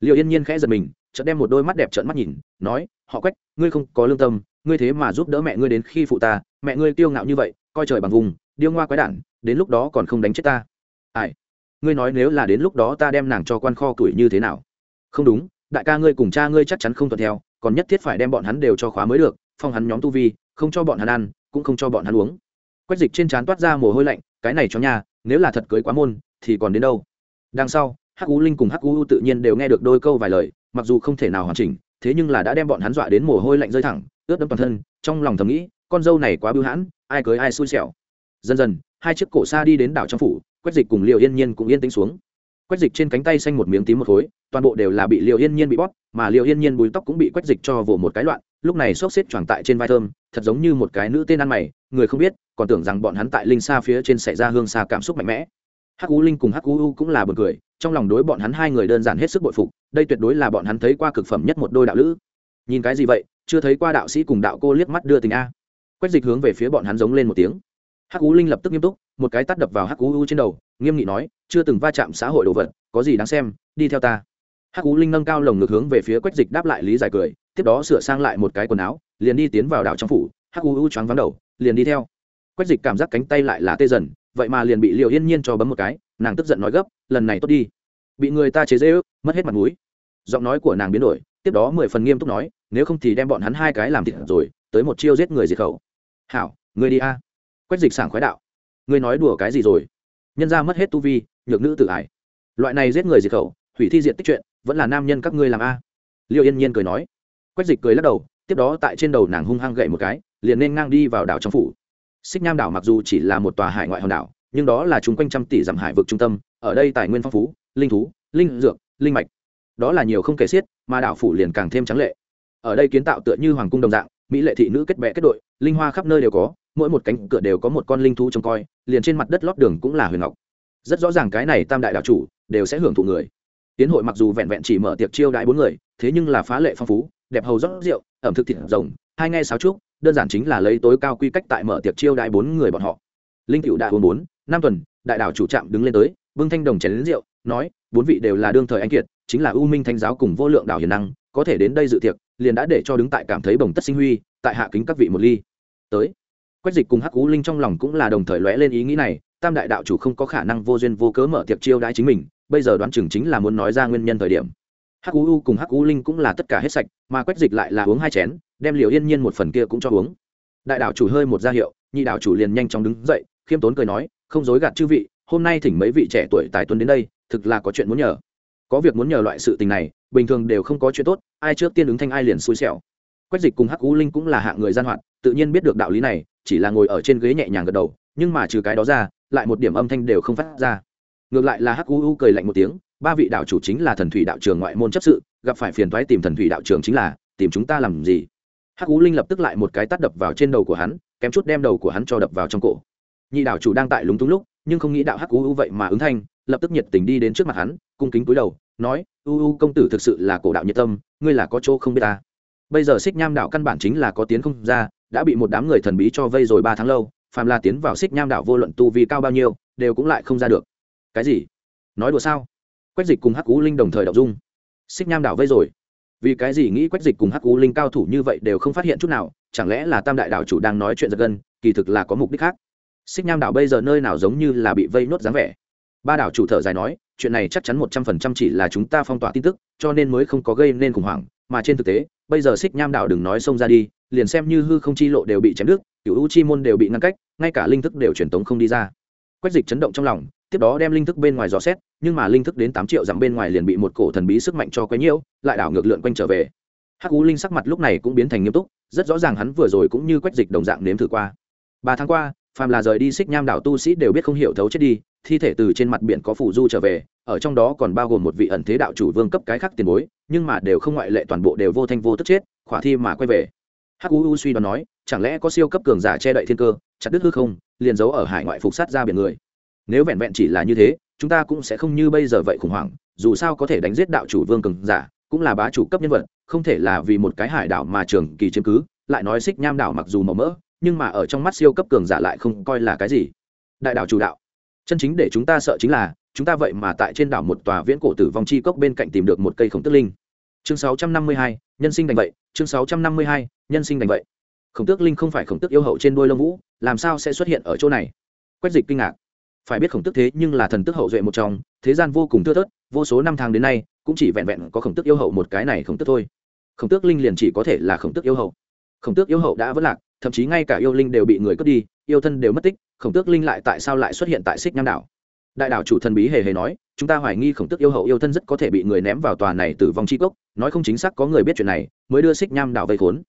Liệu yên nhiên khẽ giật mình, chợt đem một đôi mắt đẹp trợn mắt nhìn, nói, họ quách, ngươi không có lương tâm, ngươi thế mà giúp đỡ mẹ ngươi đến khi phụ ta, mẹ ngươi kiêu ngạo như vậy, coi trời bằng vùng, điêu ngoa quái đản đến lúc đó còn không đánh chết ta. Ai? Ngươi nói nếu là đến lúc đó ta đem nàng cho quan kho tuổi như thế nào? Không đúng, đại ca ngươi cùng cha ngươi chắc chắn không thuận theo, còn nhất thiết phải đem bọn hắn đều cho khóa mới được, phong hắn nhóm tu vi, không cho bọn hắn ăn, cũng không cho bọn hắn uống. Quách dịch trên trán toát ra mồ hôi lạnh, cái này cho nhà nếu là thật cưới quá môn, thì còn đến đâu? Đằng sau, hắc u linh cùng hắc u tự nhiên đều nghe được đôi câu vài lời, mặc dù không thể nào hoàn chỉnh, thế nhưng là đã đem bọn hắn dọa đến mồ hôi lạnh rơi thẳng, ướt đẫm toàn thân, trong lòng thầm nghĩ, con dâu này quá bưu hãn, ai cưới ai xui xẻo. Dần dần hai chiếc cổ xa đi đến đảo trong phủ, quách dịch cùng liệu yên nhiên cũng yên tĩnh xuống. Quách dịch trên cánh tay xanh một miếng tím một khối, toàn bộ đều là bị liệu yên nhiên bị bóp, mà liệu yên nhiên bùi tóc cũng bị quách dịch cho vồ một cái loạn, lúc này xốc xếp tròn tại trên vai thơm, thật giống như một cái nữ tên ăn mày, người không biết, còn tưởng rằng bọn hắn tại linh xa phía trên xảy ra hương xa cảm xúc mạnh mẽ. Hắc u linh cùng hắc u cũng là b u ồ n cười, trong lòng đối bọn hắn hai người đơn giản hết sức bội phục, đây tuyệt đối là bọn hắn thấy qua cực phẩm nhất một đôi đạo lữ. Nhìn cái gì vậy, chưa thấy qua đạo sĩ cùng đạo cô liếc mắt đưa tình a. Quách dịch hướng về phía bọn hắn giống lên một tiếng hắc u linh lập tức nghiêm túc, một cái tắt đập vào hắc u trên đầu, nghiêm nghị nói, chưa từng va chạm xã hội đồ vật, có gì đáng xem, đi theo ta. Hắc u linh nâng cao lồng ngực hướng về phía quách dịch đáp lại lý giải cười, tiếp đó sửa sang lại một cái quần áo, liền đi tiến vào đảo trong phủ, hắc u choáng vắng đầu, liền đi theo. Quách dịch cảm giác cánh tay lại là tê dần, vậy mà liền bị liệu yên nhiên cho bấm một cái, nàng tức giận nói gấp, lần này tốt đi. Bị người ta chế dễ ước mất hết mặt mũi. Giọng nói của nàng biến đổi, tiếp đó mười phần nghiêm túc nói, nếu không thì đem bọn hắn hai cái làm thịt rồi, tới một chiêu giết người diệt khẩu. Hảo người đi a quách dịch sảng khoái đạo. Ngươi nói đùa cái gì rồi? Nhân ra mất hết tu vi, nhược nữ tự ải loại này giết người diệt khẩu, hủy thi diện tích chuyện, vẫn là nam nhân các ngươi làm a? Liệu yên nhiên cười nói. Quách dịch cười lắc đầu, tiếp đó tại trên đầu nàng hung hăng gậy một cái, liền nên ngang đi vào đảo trong phủ. Xích nham đảo mặc dù chỉ là một tòa hải ngoại hòn đảo, nhưng đó là chung quanh trăm tỷ dặm hải vực trung tâm, ở đây tài nguyên phong phú, linh thú, linh dược, linh mạch. Đó là nhiều không kể xiết, mà đảo phủ liền càng thêm trắng lệ. Ở đây kiến tạo tựa như hoàng cung đồng dạng, mỹ lệ thị nữ kết bệ kết đội, linh hoa khắp nơi đều có mỗi một cánh cửa đều có một con linh thú trông coi, liền trên mặt đất lót đường cũng là huyền ngọc. Rất rõ ràng cái này tam đại đạo chủ đều sẽ hưởng thụ người. Tiến hội mặc dù vẹn vẹn chỉ mở tiệc chiêu đại bốn người, thế nhưng là phá lệ phong phú, đẹp hầu rót rượu, ẩm thực thịt rồng, hai nghe sáo trúc, đơn giản chính là lấy tối cao quy cách tại mở tiệc chiêu đại bốn người bọn họ. Linh cựu đại uống bốn năm tuần, đại đảo chủ trạm đứng lên tới vương thanh đồng chén đến rượu, nói, bốn vị đều là đương thời anh kiệt, chính là ưu minh thanh giáo cùng vô lượng đảo hiền năng, có thể đến đây dự tiệc, liền đã để cho đứng tại cảm thấy bồng tất sinh huy, tại hạ kính các vị một ly. Tới quách dịch cùng hắc cú linh trong lòng cũng là đồng thời lóe lên ý nghĩ này, tam đại đạo chủ không có khả năng vô duyên vô cớ mở tiệc chiêu đãi chính mình, bây giờ đoán chừng chính là muốn nói ra nguyên nhân thời điểm. Hắc u cùng hắc u linh cũng là tất cả hết sạch, mà quách dịch lại là uống hai chén, đem liều yên nhiên một phần kia cũng cho uống. Đại đạo chủ hơi một ra hiệu, nhị đạo chủ liền nhanh chóng đứng dậy, khiêm tốn cười nói, không dối gạt chư vị, hôm nay thỉnh mấy vị trẻ tuổi tài tuấn đến đây, thực là có chuyện muốn nhờ. Có việc muốn nhờ loại sự tình này, bình thường đều không có chuyện tốt, ai trước tiên ứng thanh ai liền xui xẻo. Quách dịch cùng hắc u linh cũng là hạng người gian hoạt, tự nhiên biết được đạo lý này chỉ là ngồi ở trên ghế nhẹ nhàng gật đầu, nhưng mà trừ cái đó ra, lại một điểm âm thanh đều không phát ra. Ngược lại là hắc u u cười lạnh một tiếng, ba vị đạo chủ chính là thần thủy đạo trường ngoại môn chấp sự, gặp phải phiền thoái tìm thần thủy đạo trường chính là, tìm chúng ta làm gì? Hắc u linh lập tức lại một cái tắt đập vào trên đầu của hắn, kém chút đem đầu của hắn cho đập vào trong cổ. Nhị đạo chủ đang tại lúng túng lúc, nhưng không nghĩ đạo hắc u u vậy mà ứng thanh, lập tức nhiệt tình đi đến trước mặt hắn, cung kính cúi đầu, nói, u u công tử thực sự là cổ đạo nhiệt tâm, ngươi là có chỗ không biết ta. Bây giờ xích nham đạo căn bản chính là có tiến không ra đã bị một đám người thần bí cho vây rồi ba tháng lâu, phàm là tiến vào xích nham đảo vô luận tu vi cao bao nhiêu, đều cũng lại không ra được. Cái gì? Nói đùa sao? Quách dịch cùng hắc cú linh đồng thời đọc dung. Xích nham đảo vây rồi. Vì cái gì nghĩ quách dịch cùng hắc cú linh cao thủ như vậy đều không phát hiện chút nào, chẳng lẽ là tam đại đảo chủ đang nói chuyện giật gân, kỳ thực là có mục đích khác. Xích nham đảo bây giờ nơi nào giống như là bị vây nốt dáng vẻ? Ba đảo chủ thở dài nói, chuyện này chắc chắn một trăm phần trăm chỉ là chúng ta phong tỏa tin tức, cho nên mới không có gây nên khủng hoảng, mà trên thực tế bây giờ xích nham đảo đừng nói xông ra đi, liền xem như hư không chi lộ đều bị chém đứt cựu u chi môn đều bị ngăn cách, ngay cả linh thức đều truyền tống không đi ra. Quách dịch chấn động trong lòng, tiếp đó đem linh thức bên ngoài dò xét, nhưng mà linh thức đến tám triệu dặm bên ngoài liền bị một cổ thần bí sức mạnh cho quấy nhiễu, lại đảo ngược lượn quanh trở về. Hắc u linh sắc mặt lúc này cũng biến thành nghiêm túc, rất rõ ràng hắn vừa rồi cũng như quách dịch đồng dạng nếm thử qua. Ba tháng qua phàm là rời đi xích nham đảo tu sĩ đều biết không hiểu thấu chết đi, thi thể từ trên mặt biển có phủ du trở về, ở trong đó còn bao gồm một vị ẩn thế đạo chủ vương cấp cái khác tiền bối, nhưng mà đều không ngoại lệ toàn bộ đều vô thanh vô tức chết, khỏa thi mà quay về. Hắc u suy đoán nói, chẳng lẽ có siêu cấp cường giả che đậy thiên cơ, chặt đứt hư không, liền giấu ở hải ngoại phục sát ra biển người? Nếu vẹn vẹn chỉ là như thế, chúng ta cũng sẽ không như bây giờ vậy khủng hoảng, dù sao có thể đánh giết đạo chủ vương cường giả, cũng là bá chủ cấp nhân vật, không thể là vì một cái hải đảo mà trường kỳ chiếm cứ, lại nói xích nham đảo mặc dù màu mỡ nhưng mà ở trong mắt siêu cấp cường giả lại không coi là cái gì. Đại đảo chủ đạo. Chân chính để chúng ta sợ chính là, chúng ta vậy mà tại trên đảo một tòa viễn cổ tử vong chi cốc bên cạnh tìm được một cây khổng tức linh. Chương sáu trăm năm mươi hai, nhân sinh đành vậy. Chương sáu trăm năm mươi hai, nhân sinh đành vậy. Khổng tước linh không phải khổng tước yêu hậu trên đôi lông vũ, làm sao sẽ xuất hiện ở chỗ này? Quách dịch kinh ngạc. Phải biết khổng tước thế nhưng là thần tước hậu duệ một trong, thế gian vô cùng thưa thớt, vô số năm tháng đến nay, cũng chỉ vẹn vẹn có khổng tước yêu hậu một cái này khổng tước thôi. Khổng tước linh liền chỉ có thể là khổng tước yêu hậu. Khổng tước yêu hậu đã vất lạc thậm chí ngay cả yêu linh đều bị người cướp đi, yêu thân đều mất tích, khổng tước linh lại tại sao lại xuất hiện tại xích nham đảo? Đại đảo chủ thần bí hề hề nói, chúng ta hoài nghi khổng tước yêu hậu yêu thân rất có thể bị người ném vào tòa này tử vong chi cốc, nói không chính xác có người biết chuyện này, mới đưa xích nham đảo vây khốn.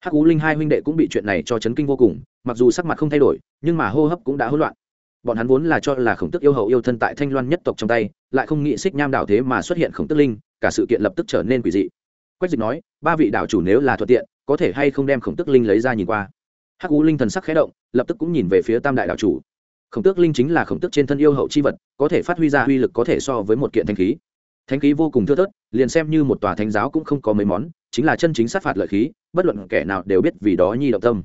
Hắc ú linh hai huynh đệ cũng bị chuyện này cho chấn kinh vô cùng, mặc dù sắc mặt không thay đổi, nhưng mà hô hấp cũng đã hỗn loạn. Bọn hắn vốn là cho là khổng tước yêu hậu yêu thân tại thanh loan nhất tộc trong tay, lại không nghĩ xích nham đảo thế mà xuất hiện khổng tước linh, cả sự kiện lập tức trở nên quỷ dị. Quách dịch nói, ba vị đảo chủ nếu là thuận tiện, có thể hay không đem khổng tước linh lấy ra nhìn qua? Hắc U linh thần sắc khé động, lập tức cũng nhìn về phía tam đại đạo chủ. Khổng tước linh chính là khổng tước trên thân yêu hậu c h i vật, có thể phát huy ra uy lực có thể so với một kiện thanh khí. Thanh khí vô cùng thưa thớt, liền xem như một tòa thánh giáo cũng không có mấy món, chính là chân chính sát phạt lợi khí, bất luận kẻ nào đều biết vì đó nhi động tâm.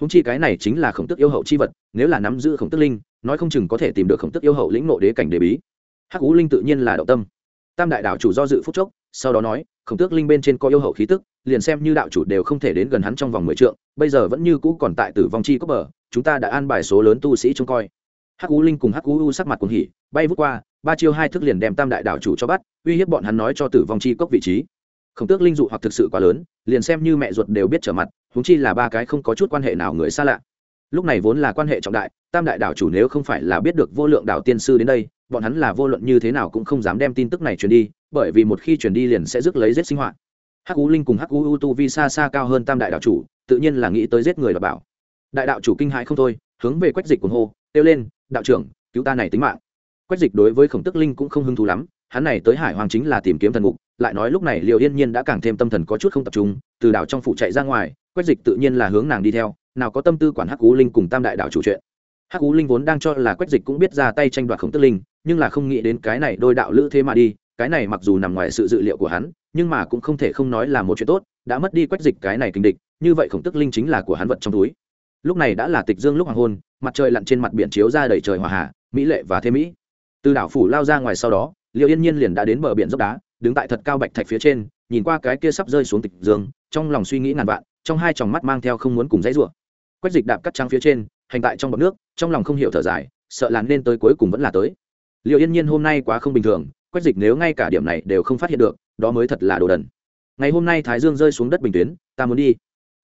Húng chi cái này chính là khổng tước yêu hậu c h i vật, nếu là nắm giữ khổng tước linh, nói không chừng có thể tìm được khổng tước yêu hậu lĩnh nộ đế cảnh đề bí. Hắc ú linh tự nhiên là động tâm. Tam đại đạo chủ do dự phúc chốc, sau đó nói khổng tước linh bên trên có yêu hậu khí tức, liền xem như đạo chủ đều không thể đến gần hắn trong vòng mười trượng, bây giờ vẫn như cũ còn tại tử vong chi cốc bờ, chúng ta đã an bài số lớn tu sĩ trông coi. Hắc cú linh cùng hắc cú u sắc mặt cuồng hỉ, bay vút qua, ba chiêu hai thức liền đem tam đại đạo chủ cho bắt, uy hiếp bọn hắn nói cho tử vong chi cốc vị trí. Khổng tước linh dụ hoặc thực sự quá lớn, liền xem như mẹ ruột đều biết trở mặt húng chi là ba cái không có chút quan hệ nào người xa lạ. Lúc này vốn là quan hệ trọng đại, tam đại đạo chủ nếu không phải là biết được vô lượng đạo tiên sư đến đây, bọn hắn là vô luận như thế nào cũng không dám đem tin tức này truyền đi bởi vì một khi chuyển đi liền sẽ rước lấy giết sinh hoạt. Hắc u linh cùng hắc u u tu vi xa xa cao hơn tam đại đạo chủ, tự nhiên là nghĩ tới giết người đọc bảo. Đại đạo chủ kinh hãi không thôi, hướng về quách dịch cuồng hô, kêu lên, đạo trưởng, cứu ta này tính mạng. Quách dịch đối với khổng tức linh cũng không hứng thú lắm, hắn này tới hải hoàng chính là tìm kiếm thần ngục, lại nói lúc này liệu yên nhiên đã càng thêm tâm thần có chút không tập trung, từ đảo trong phủ chạy ra ngoài, quách dịch tự nhiên là hướng nàng đi theo, nào có tâm tư quản hắc cú linh cùng tam đại đảo chủ chuyện. Hắc cú linh vốn đang cho là quách dịch cũng biết ra tay tranh đoạt khổng tức linh, nhưng là không nghĩ đến cái này đôi đạo lữ thế mà đi cái này mặc dù nằm ngoài sự dự liệu của hắn, nhưng mà cũng không thể không nói là một chuyện tốt, đã mất đi quách dịch cái này kinh địch, như vậy khổng tức linh chính là của hắn vật trong túi. Lúc này đã là tịch dương lúc hoàng hôn, mặt trời lặn trên mặt biển chiếu ra đầy trời hòa hạ, mỹ lệ và thế mỹ. Từ đảo phủ lao ra ngoài sau đó liệu yên nhiên liền đã đến bờ biển dốc đá, đứng tại thật cao bạch thạch phía trên, nhìn qua cái kia sắp rơi xuống tịch dương, trong lòng suy nghĩ ngàn vạn, trong hai tròng mắt mang theo không muốn cùng dãy rủa. Quách dịch đạp cắt trắng phía trên, hành tại trong bọc nước, trong lòng không hiểu thở dài, sợ làn nên tới cuối cùng vẫn là tới. Liệu yên nhiên hôm nay quá không bình thường quách dịch nếu ngay cả điểm này đều không phát hiện được, đó mới thật là đồ đần. Ngày hôm nay thái dương rơi xuống đất bình tuyến, ta muốn đi.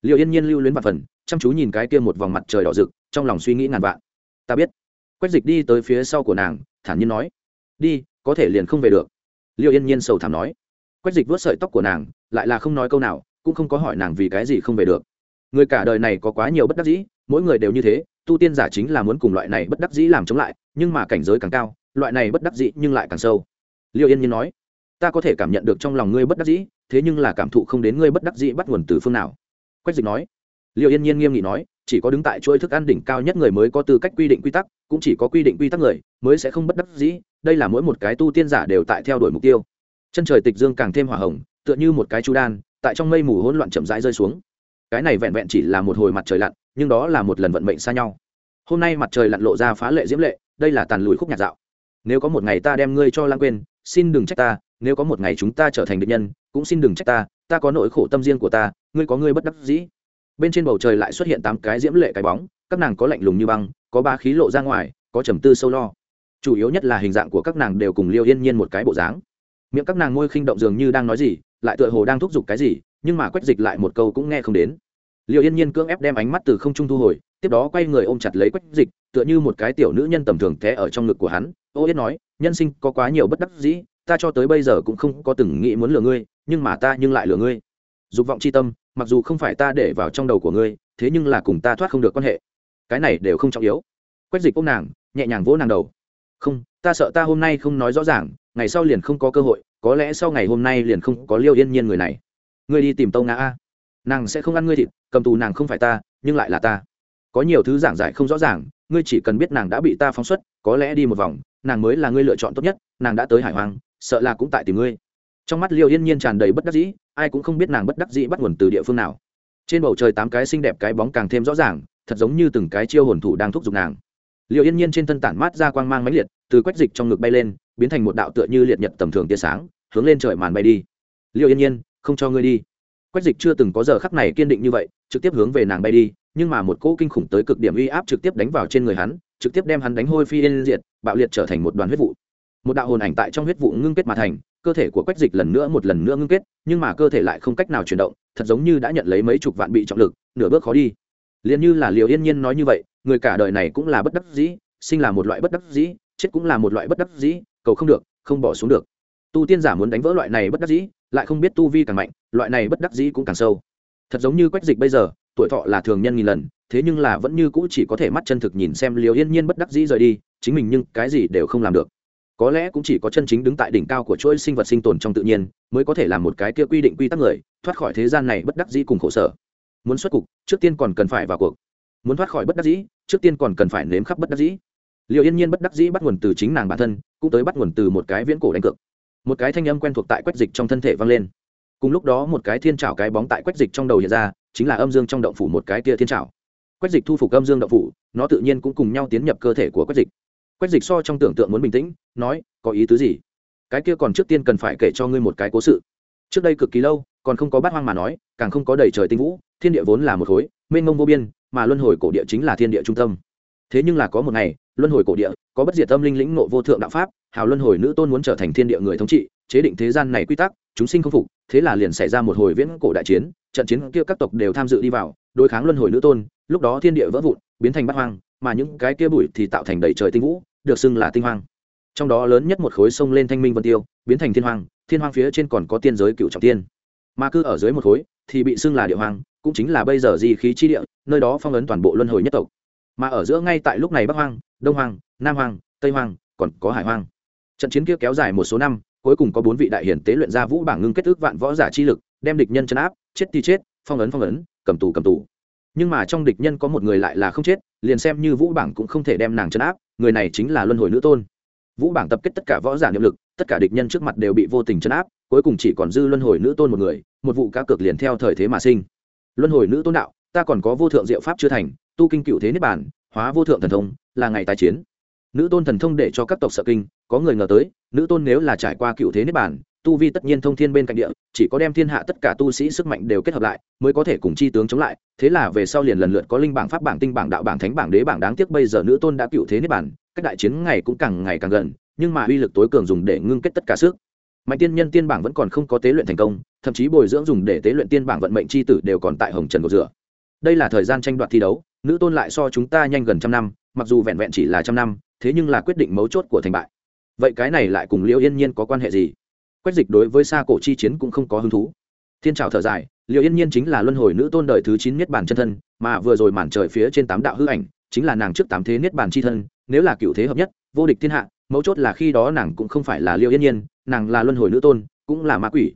Liệu yên nhiên lưu luyến vạn phần, chăm chú nhìn cái kia một vòng mặt trời đỏ rực, trong lòng suy nghĩ ngàn vạn. Ta biết. Quách dịch đi tới phía sau của nàng, thản nhiên nói, đi, có thể liền không về được. Liệu yên nhiên sầu thảm nói. Quách dịch vớt sợi tóc của nàng, lại là không nói câu nào, cũng không có hỏi nàng vì cái gì không về được. Người cả đời này có quá nhiều bất đắc dĩ, mỗi người đều như thế, tu tiên giả chính là muốn cùng loại này bất đắc dĩ làm chống lại, nhưng mà cảnh giới càng cao, loại này bất đắc dĩ nhưng lại càng sâu liệu yên nhiên nói, ta có thể cảm nhận được trong lòng ngươi bất đắc dĩ, thế nhưng là cảm thụ không đến ngươi bất đắc dĩ bắt nguồn từ phương nào. Quách dịch nói liệu yên nhiên nghiêm nghị nói, chỉ có đứng tại chuỗi thức ăn đỉnh cao nhất người mới có tư cách quy định quy tắc, cũng chỉ có quy định quy tắc người mới sẽ không bất đắc dĩ, đây là mỗi một cái tu tiên giả đều tại theo đuổi mục tiêu. Chân trời tịch dương càng thêm hỏa hồng, tựa như một cái chu đan, tại trong mây mù hỗn loạn chậm rãi rơi xuống. Cái này vẹn vẹn chỉ là một hồi mặt trời lặn, nhưng đó là một lần vận mệnh xa nhau. Hôm nay mặt trời lặn lộ ra phá lệ diễm lệ, đây là tàn lùi khúc nhạt dạo. Nếu có một ngày ta đem ngươi cho lãng quên xin đừng trách ta, nếu có một ngày chúng ta trở thành địch nhân, cũng xin đừng trách ta ta có nỗi khổ tâm riêng của ta, ngươi có ngươi bất đắc dĩ. Bên trên bầu trời lại xuất hiện tám cái diễm lệ cái bóng, các nàng có lạnh lùng như băng, có ba khí lộ ra ngoài, có trầm tư sâu lo. Chủ yếu nhất là hình dạng của các nàng đều cùng liêu yên nhiên một cái bộ dáng. Miệng các nàng môi khinh động dường như đang nói gì, lại tựa hồ đang thúc giục cái gì, nhưng mà quách dịch lại một câu cũng nghe không đến. Liêu yên nhiên cưỡng ép đem ánh mắt từ không trung thu hồi, tiếp đó quay người ôm chặt lấy quách dịch, tựa như một cái tiểu nữ nhân tầm thường té ở trong ngực của hắn ô yết nói, nhân sinh có quá nhiều bất đắc dĩ, ta cho tới bây giờ cũng không có từng nghĩ muốn lừa ngươi, nhưng mà ta nhưng lại lừa ngươi. Dục vọng c h i tâm, mặc dù không phải ta để vào trong đầu của ngươi, thế nhưng là cùng ta thoát không được quan hệ. Cái này đều không trọng yếu. Quách dịch ôm nàng, nhẹ nhàng vỗ nàng đầu. Không, ta sợ ta hôm nay không nói rõ ràng, ngày sau liền không có cơ hội, có lẽ sau ngày hôm nay liền không có liêu yên nhiên người này. Ngươi đi tìm tâu ngã a. Nàng sẽ không ăn ngươi thịt, cầm tù nàng không phải ta, nhưng lại là ta. Có nhiều thứ giảng giải không rõ ràng ngươi chỉ cần biết nàng đã bị ta phóng xuất, có lẽ đi một vòng, nàng mới là ngươi lựa chọn tốt nhất, nàng đã tới hải hoàng sợ là cũng tại tìm ngươi. Trong mắt liêu yên nhiên tràn đầy bất đắc dĩ, ai cũng không biết nàng bất đắc dĩ bắt nguồn từ địa phương nào. Trên bầu trời tám cái xinh đẹp cái bóng càng thêm rõ ràng, thật giống như từng cái chiêu hồn thủ đang thúc giục nàng. Liêu yên nhiên trên thân tản mát ra quang mang máy liệt, từ quách dịch trong ngực bay lên, biến thành một đạo tựa như liệt nhật tầm thường tia sáng, hướng lên trời màn bay đi. Liêu yên nhiên, không cho ngươi đi. Quách dịch chưa từng có giờ khắc này kiên định như vậy, trực tiếp hướng về nàng bay đi nhưng mà một cỗ kinh khủng tới cực điểm uy áp trực tiếp đánh vào trên người hắn, trực tiếp đem hắn đánh hôi phi yên diệt, bạo liệt trở thành một đoàn huyết vụ. Một đạo hồn ảnh tại trong huyết vụ ngưng kết mà thành, cơ thể của quách dịch lần nữa một lần nữa ngưng kết, nhưng mà cơ thể lại không cách nào chuyển động, thật giống như đã nhận lấy mấy chục vạn bị trọng lực, nửa bước khó đi. Liền như là liều yên nhiên nói như vậy, người cả đời này cũng là bất đắc dĩ, sinh là một loại bất đắc dĩ, chết cũng là một loại bất đắc dĩ, cầu không được, không bỏ xuống được. Tu tiên giả muốn đánh vỡ loại này bất đắc dĩ, lại không biết tu vi càng mạnh, loại này bất đắc dĩ cũng càng sâu. Thật giống như quách dịch bây giờ tuổi thọ là thường nhân nghìn lần, thế nhưng là vẫn như cũ chỉ có thể mắt chân thực nhìn xem liều yên nhiên bất đắc dĩ rời đi, chính mình nhưng cái gì đều không làm được. Có lẽ cũng chỉ có chân chính đứng tại đỉnh cao của chuỗi sinh vật sinh tồn trong tự nhiên, mới có thể làm một cái kia quy định quy tắc người, thoát khỏi thế gian này bất đắc dĩ cùng khổ sở. Muốn xuất cục, trước tiên còn cần phải vào cuộc. Muốn thoát khỏi bất đắc dĩ, trước tiên còn cần phải nếm khắp bất đắc dĩ. Liệu yên nhiên bất đắc dĩ bắt nguồn từ chính nàng bản thân, cũng tới bắt nguồn từ một cái viễn cổ đánh cược. Một cái thanh âm quen thuộc tại quách dịch trong thân thể vang lên. Cùng lúc đó một cái thiên trào cái bóng tại quách dịch trong đầu hiện ra chính là âm dương trong động phủ một cái kia thiên trảo. Quách dịch thu phục âm dương động phủ, nó tự nhiên cũng cùng nhau tiến nhập cơ thể của quách dịch. Quách dịch so trong tưởng tượng muốn bình tĩnh, nói, có ý tứ gì? Cái kia còn trước tiên cần phải kể cho ngươi một cái cố sự. Trước đây cực kỳ lâu, còn không có bát hoang mà nói, càng không có đầy trời tinh vũ, thiên địa vốn là một khối, mênh mông vô biên, mà luân hồi cổ địa chính là thiên địa trung tâm. Thế nhưng là có một ngày, luân hồi cổ địa, có bất diệt tâm linh lĩnh nộ vô thượng đạo pháp, hào luân hồi nữ tôn muốn trở thành thiên địa người thống trị chế định thế gian này quy tắc, chúng sinh không phục, thế là liền xảy ra một hồi viễn cổ đại chiến, trận chiến kia các tộc đều tham dự đi vào, đối kháng luân hồi nữ tôn, lúc đó thiên địa vỡ vụn, biến thành bát hoang, mà những cái kia bụi thì tạo thành đầy trời tinh vũ, được xưng là tinh hoang. Trong đó lớn nhất một khối sông lên thanh minh vân tiêu, biến thành thiên hoang thiên hoang phía trên còn có tiên giới cựu trọng tiên. Mà cứ ở dưới một khối, thì bị xưng là địa hoang, cũng chính là bây giờ di khí chi địa, nơi đó phong ấn toàn bộ luân hồi nhất tộc. Mà ở giữa ngay tại lúc này bắc hoang, đông hoang, nam hoang, tây hoang, còn có hải hoang. Trận chiến kia kéo dài một số năm cuối cùng có bốn vị đại hiển tế luyện ra vũ bảng ngưng kết ước vạn võ giả chi lực, đem địch nhân chấn áp, chết thì chết, phong ấn phong ấn, cầm tù cầm tù. Nhưng mà trong địch nhân có một người lại là không chết, liền xem như vũ bảng cũng không thể đem nàng chấn áp, người này chính là luân hồi nữ tôn. Vũ bảng tập kết tất cả võ giả niệm lực, tất cả địch nhân trước mặt đều bị vô tình chấn áp, cuối cùng chỉ còn dư luân hồi nữ tôn một người, một vụ cá cược liền theo thời thế mà sinh. Luân hồi nữ tôn đạo, ta còn có vô thượng diệu pháp chưa thành, tu kinh cựu thế niết bản hóa vô thượng thần thông, là ngày tái chiến. Nữ tôn thần thông để cho các tộc sợ kinh, có người ngờ tới nữ tôn nếu là trải qua cựu thế niết bản tu vi tất nhiên thông thiên bên cạnh địa, chỉ có đem thiên hạ tất cả tu sĩ sức mạnh đều kết hợp lại, mới có thể cùng chi tướng chống lại. Thế là về sau liền lần lượt có linh bảng, pháp bảng, tinh bảng, đạo bảng, thánh bảng, đế bảng. Đáng tiếc bây giờ nữ tôn đã cựu thế niết bản các đại chiến ngày cũng càng ngày càng gần, nhưng mà uy lực tối cường dùng để ngưng kết tất cả sức. Mạnh tiên nhân tiên bảng vẫn còn không có tế luyện thành công, thậm chí bồi dưỡng dùng để tế luyện tiên bảng vận mệnh chi tử đều còn tại hồng trần cầu rửa. Đây là thời gian tranh đoạt thi đấu, nữ tôn lại so chúng ta nhanh gần trăm năm, mặc dù vẹn vẹn chỉ là trăm năm, thế nhưng là quyết định mấu chốt của thành bại vậy cái này lại cùng liễu yên nhiên có quan hệ gì? Quách dịch đối với xa cổ chi chiến cũng không có hứng thú. Thiên trào thở dài liễu yên nhiên chính là luân hồi nữ tôn đời thứ chín niết bàn chân thân, mà vừa rồi màn trời phía trên tám đạo hư ảnh, chính là nàng trước tám thế niết bàn c h i thân, nếu là cựu thế hợp nhất, vô địch thiên hạ, mấu chốt là khi đó nàng cũng không phải là liễu yên nhiên, nàng là luân hồi nữ tôn, cũng là ma quỷ.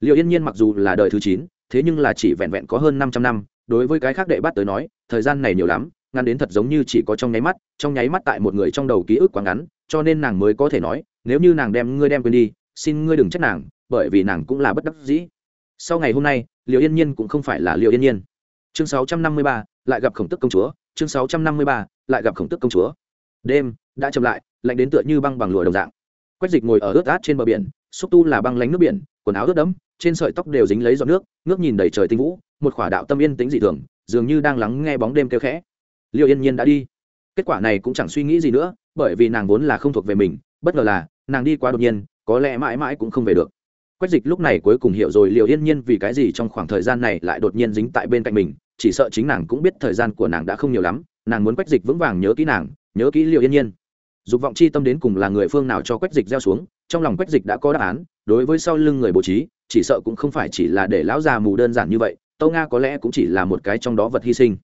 Liễu yên nhiên mặc dù là đời thứ chín, thế nhưng là chỉ vẹn vẹn có hơn năm trăm năm, đối với cái khác đệ bát tới nói, thời gian này nhiều lắm, ngắn đến thật giống như chỉ có trong nháy mắt, trong nháy mắt tại một người trong đầu ký ức quá ngắn cho nên nàng mới có thể nói nếu như nàng đem ngươi đem quên đi xin ngươi đừng trách nàng bởi vì nàng cũng là bất đắc dĩ. Sau ngày hôm nay liệu yên nhiên cũng không phải là liệu yên nhiên. Chương 653, lại gặp khổng tức công chúa. Chương 653, lại gặp khổng tức công chúa. Đêm đã chậm lại lạnh đến tựa như băng bằng lụa đồng dạng. Quách dịch ngồi ở ướt át trên bờ biển xúc tu là băng lánh nước biển quần áo ướt đẫm trên sợi tóc đều dính lấy giọt nước ngước nhìn đầy trời tinh vũ một khỏa đạo tâm yên tĩnh dị thường dường như đang lắng nghe bóng đêm kêu khẽ. Liệu yên nhiên đã đi. Kết quả này cũng chẳng suy nghĩ gì nữa bởi vì nàng vốn là không thuộc về mình, bất ngờ là, nàng đi quá đột nhiên, có lẽ mãi mãi cũng không về được. Quách dịch lúc này cuối cùng hiểu rồi liệu yên nhiên vì cái gì trong khoảng thời gian này lại đột nhiên dính tại bên cạnh mình, chỉ sợ chính nàng cũng biết thời gian của nàng đã không nhiều lắm, nàng muốn quách dịch vững vàng nhớ kỹ nàng, nhớ kỹ liệu yên nhiên. Dục vọng chi tâm đến cùng là người phương nào cho quách dịch gieo xuống, trong lòng quách dịch đã có đáp án, đối với sau lưng người bố trí, chỉ sợ cũng không phải chỉ là để lão già mù đơn giản như vậy, tâu nga có lẽ cũng chỉ là một cái trong đó vật hy sinh.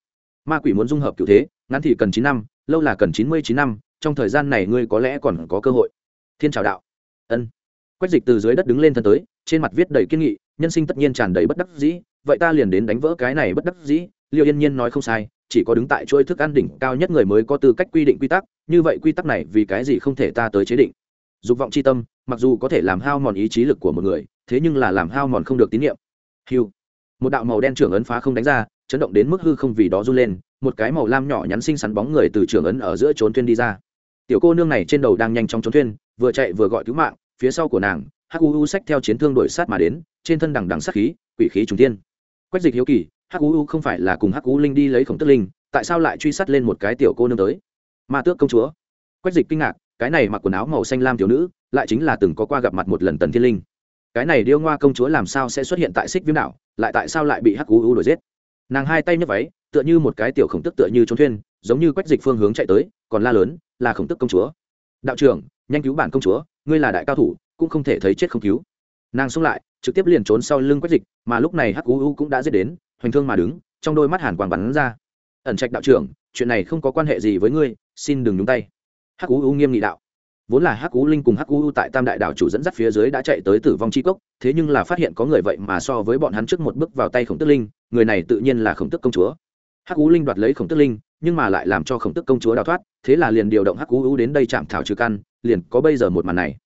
Ma quỷ muốn dung hợp cựu thế, ngắn thì cần chín năm, lâu là cần chín mươi chín năm trong thời gian này ngươi có lẽ còn có cơ hội. Thiên trào đạo. Ân. Quách dịch từ dưới đất đứng lên thân tới, trên mặt viết đầy kiên nghị, nhân sinh tất nhiên tràn đầy bất đắc dĩ, vậy ta liền đến đánh vỡ cái này bất đắc dĩ liệu yên nhiên nói không sai, chỉ có đứng tại chuỗi thức ăn đỉnh cao nhất người mới có tư cách quy định quy tắc, như vậy quy tắc này vì cái gì không thể ta tới chế định? Dục vọng c h i tâm, mặc dù có thể làm hao mòn ý chí lực của một người, thế nhưng là làm hao mòn không được tín nhiệm hiu một đạo màu đen trưởng ấn phá không đánh ra, chấn động đến mức hư không vì đó run lên, một cái màu lam nhỏ nhắn xinh xắn bóng người từ trưởng ấn ở giữa trốn tuyên đi ra tiểu cô nương này trên đầu đang nhanh chóng trốn thuyền, vừa chạy vừa gọi cứu mạng, phía sau của nàng hắc u u sách theo chiến thương đổi sát mà đến, trên thân đằng đằng sát khí, quỷ khí trùng tiên quách dịch hiếu kỳ hắc u u không phải là cùng hắc u linh đi lấy khổng tức linh, tại sao lại truy sát lên một cái tiểu cô nương tới? Ma tước công chúa. Quách dịch kinh ngạc, cái này mặc quần áo màu xanh lam thiếu nữ, lại chính là từng có qua gặp mặt một lần tần thiên linh. Cái này điêu ngoa công chúa làm sao sẽ xuất hiện tại xích viêm đảo, lại tại sao lại bị hắc u u đuổi giết? Nàng hai tay nhấc váy, tựa như một cái tiểu khổng tức tựa như trốn thuyên giống như quách dịch phương hướng chạy tới còn la lớn, là khổng tức công chúa. Đạo trưởng, nhanh cứu bản công chúa, ngươi là đại cao thủ, cũng không thể thấy chết không cứu. Nàng xông lại, trực tiếp liền trốn sau lưng quách dịch, mà lúc này hắc u u cũng đã giết đến, hoành thương mà đứng, trong đôi mắt hàn quàng bắn ra. Ẩn trạch đạo trưởng, chuyện này không có quan hệ gì với ngươi, xin đừng nhúng tay. Hắc u u nghiêm nghị đạo. Vốn là hắc u linh cùng hắc u tại tam đại đảo chủ dẫn dắt phía dưới đã chạy tới tử vong chi cốc, thế nhưng là phát hiện có người vậy mà so với bọn hắn trước một bước vào tay khổng tức linh, người này tự nhiên là khổng tức công chúa. Hắc u linh đoạt lấy khổng tức linh nhưng mà lại làm cho khổng tức công chúa đào thoát, thế là liền điều động hắc u đến đây chạm thảo trừ căn, liền có bây giờ một màn này.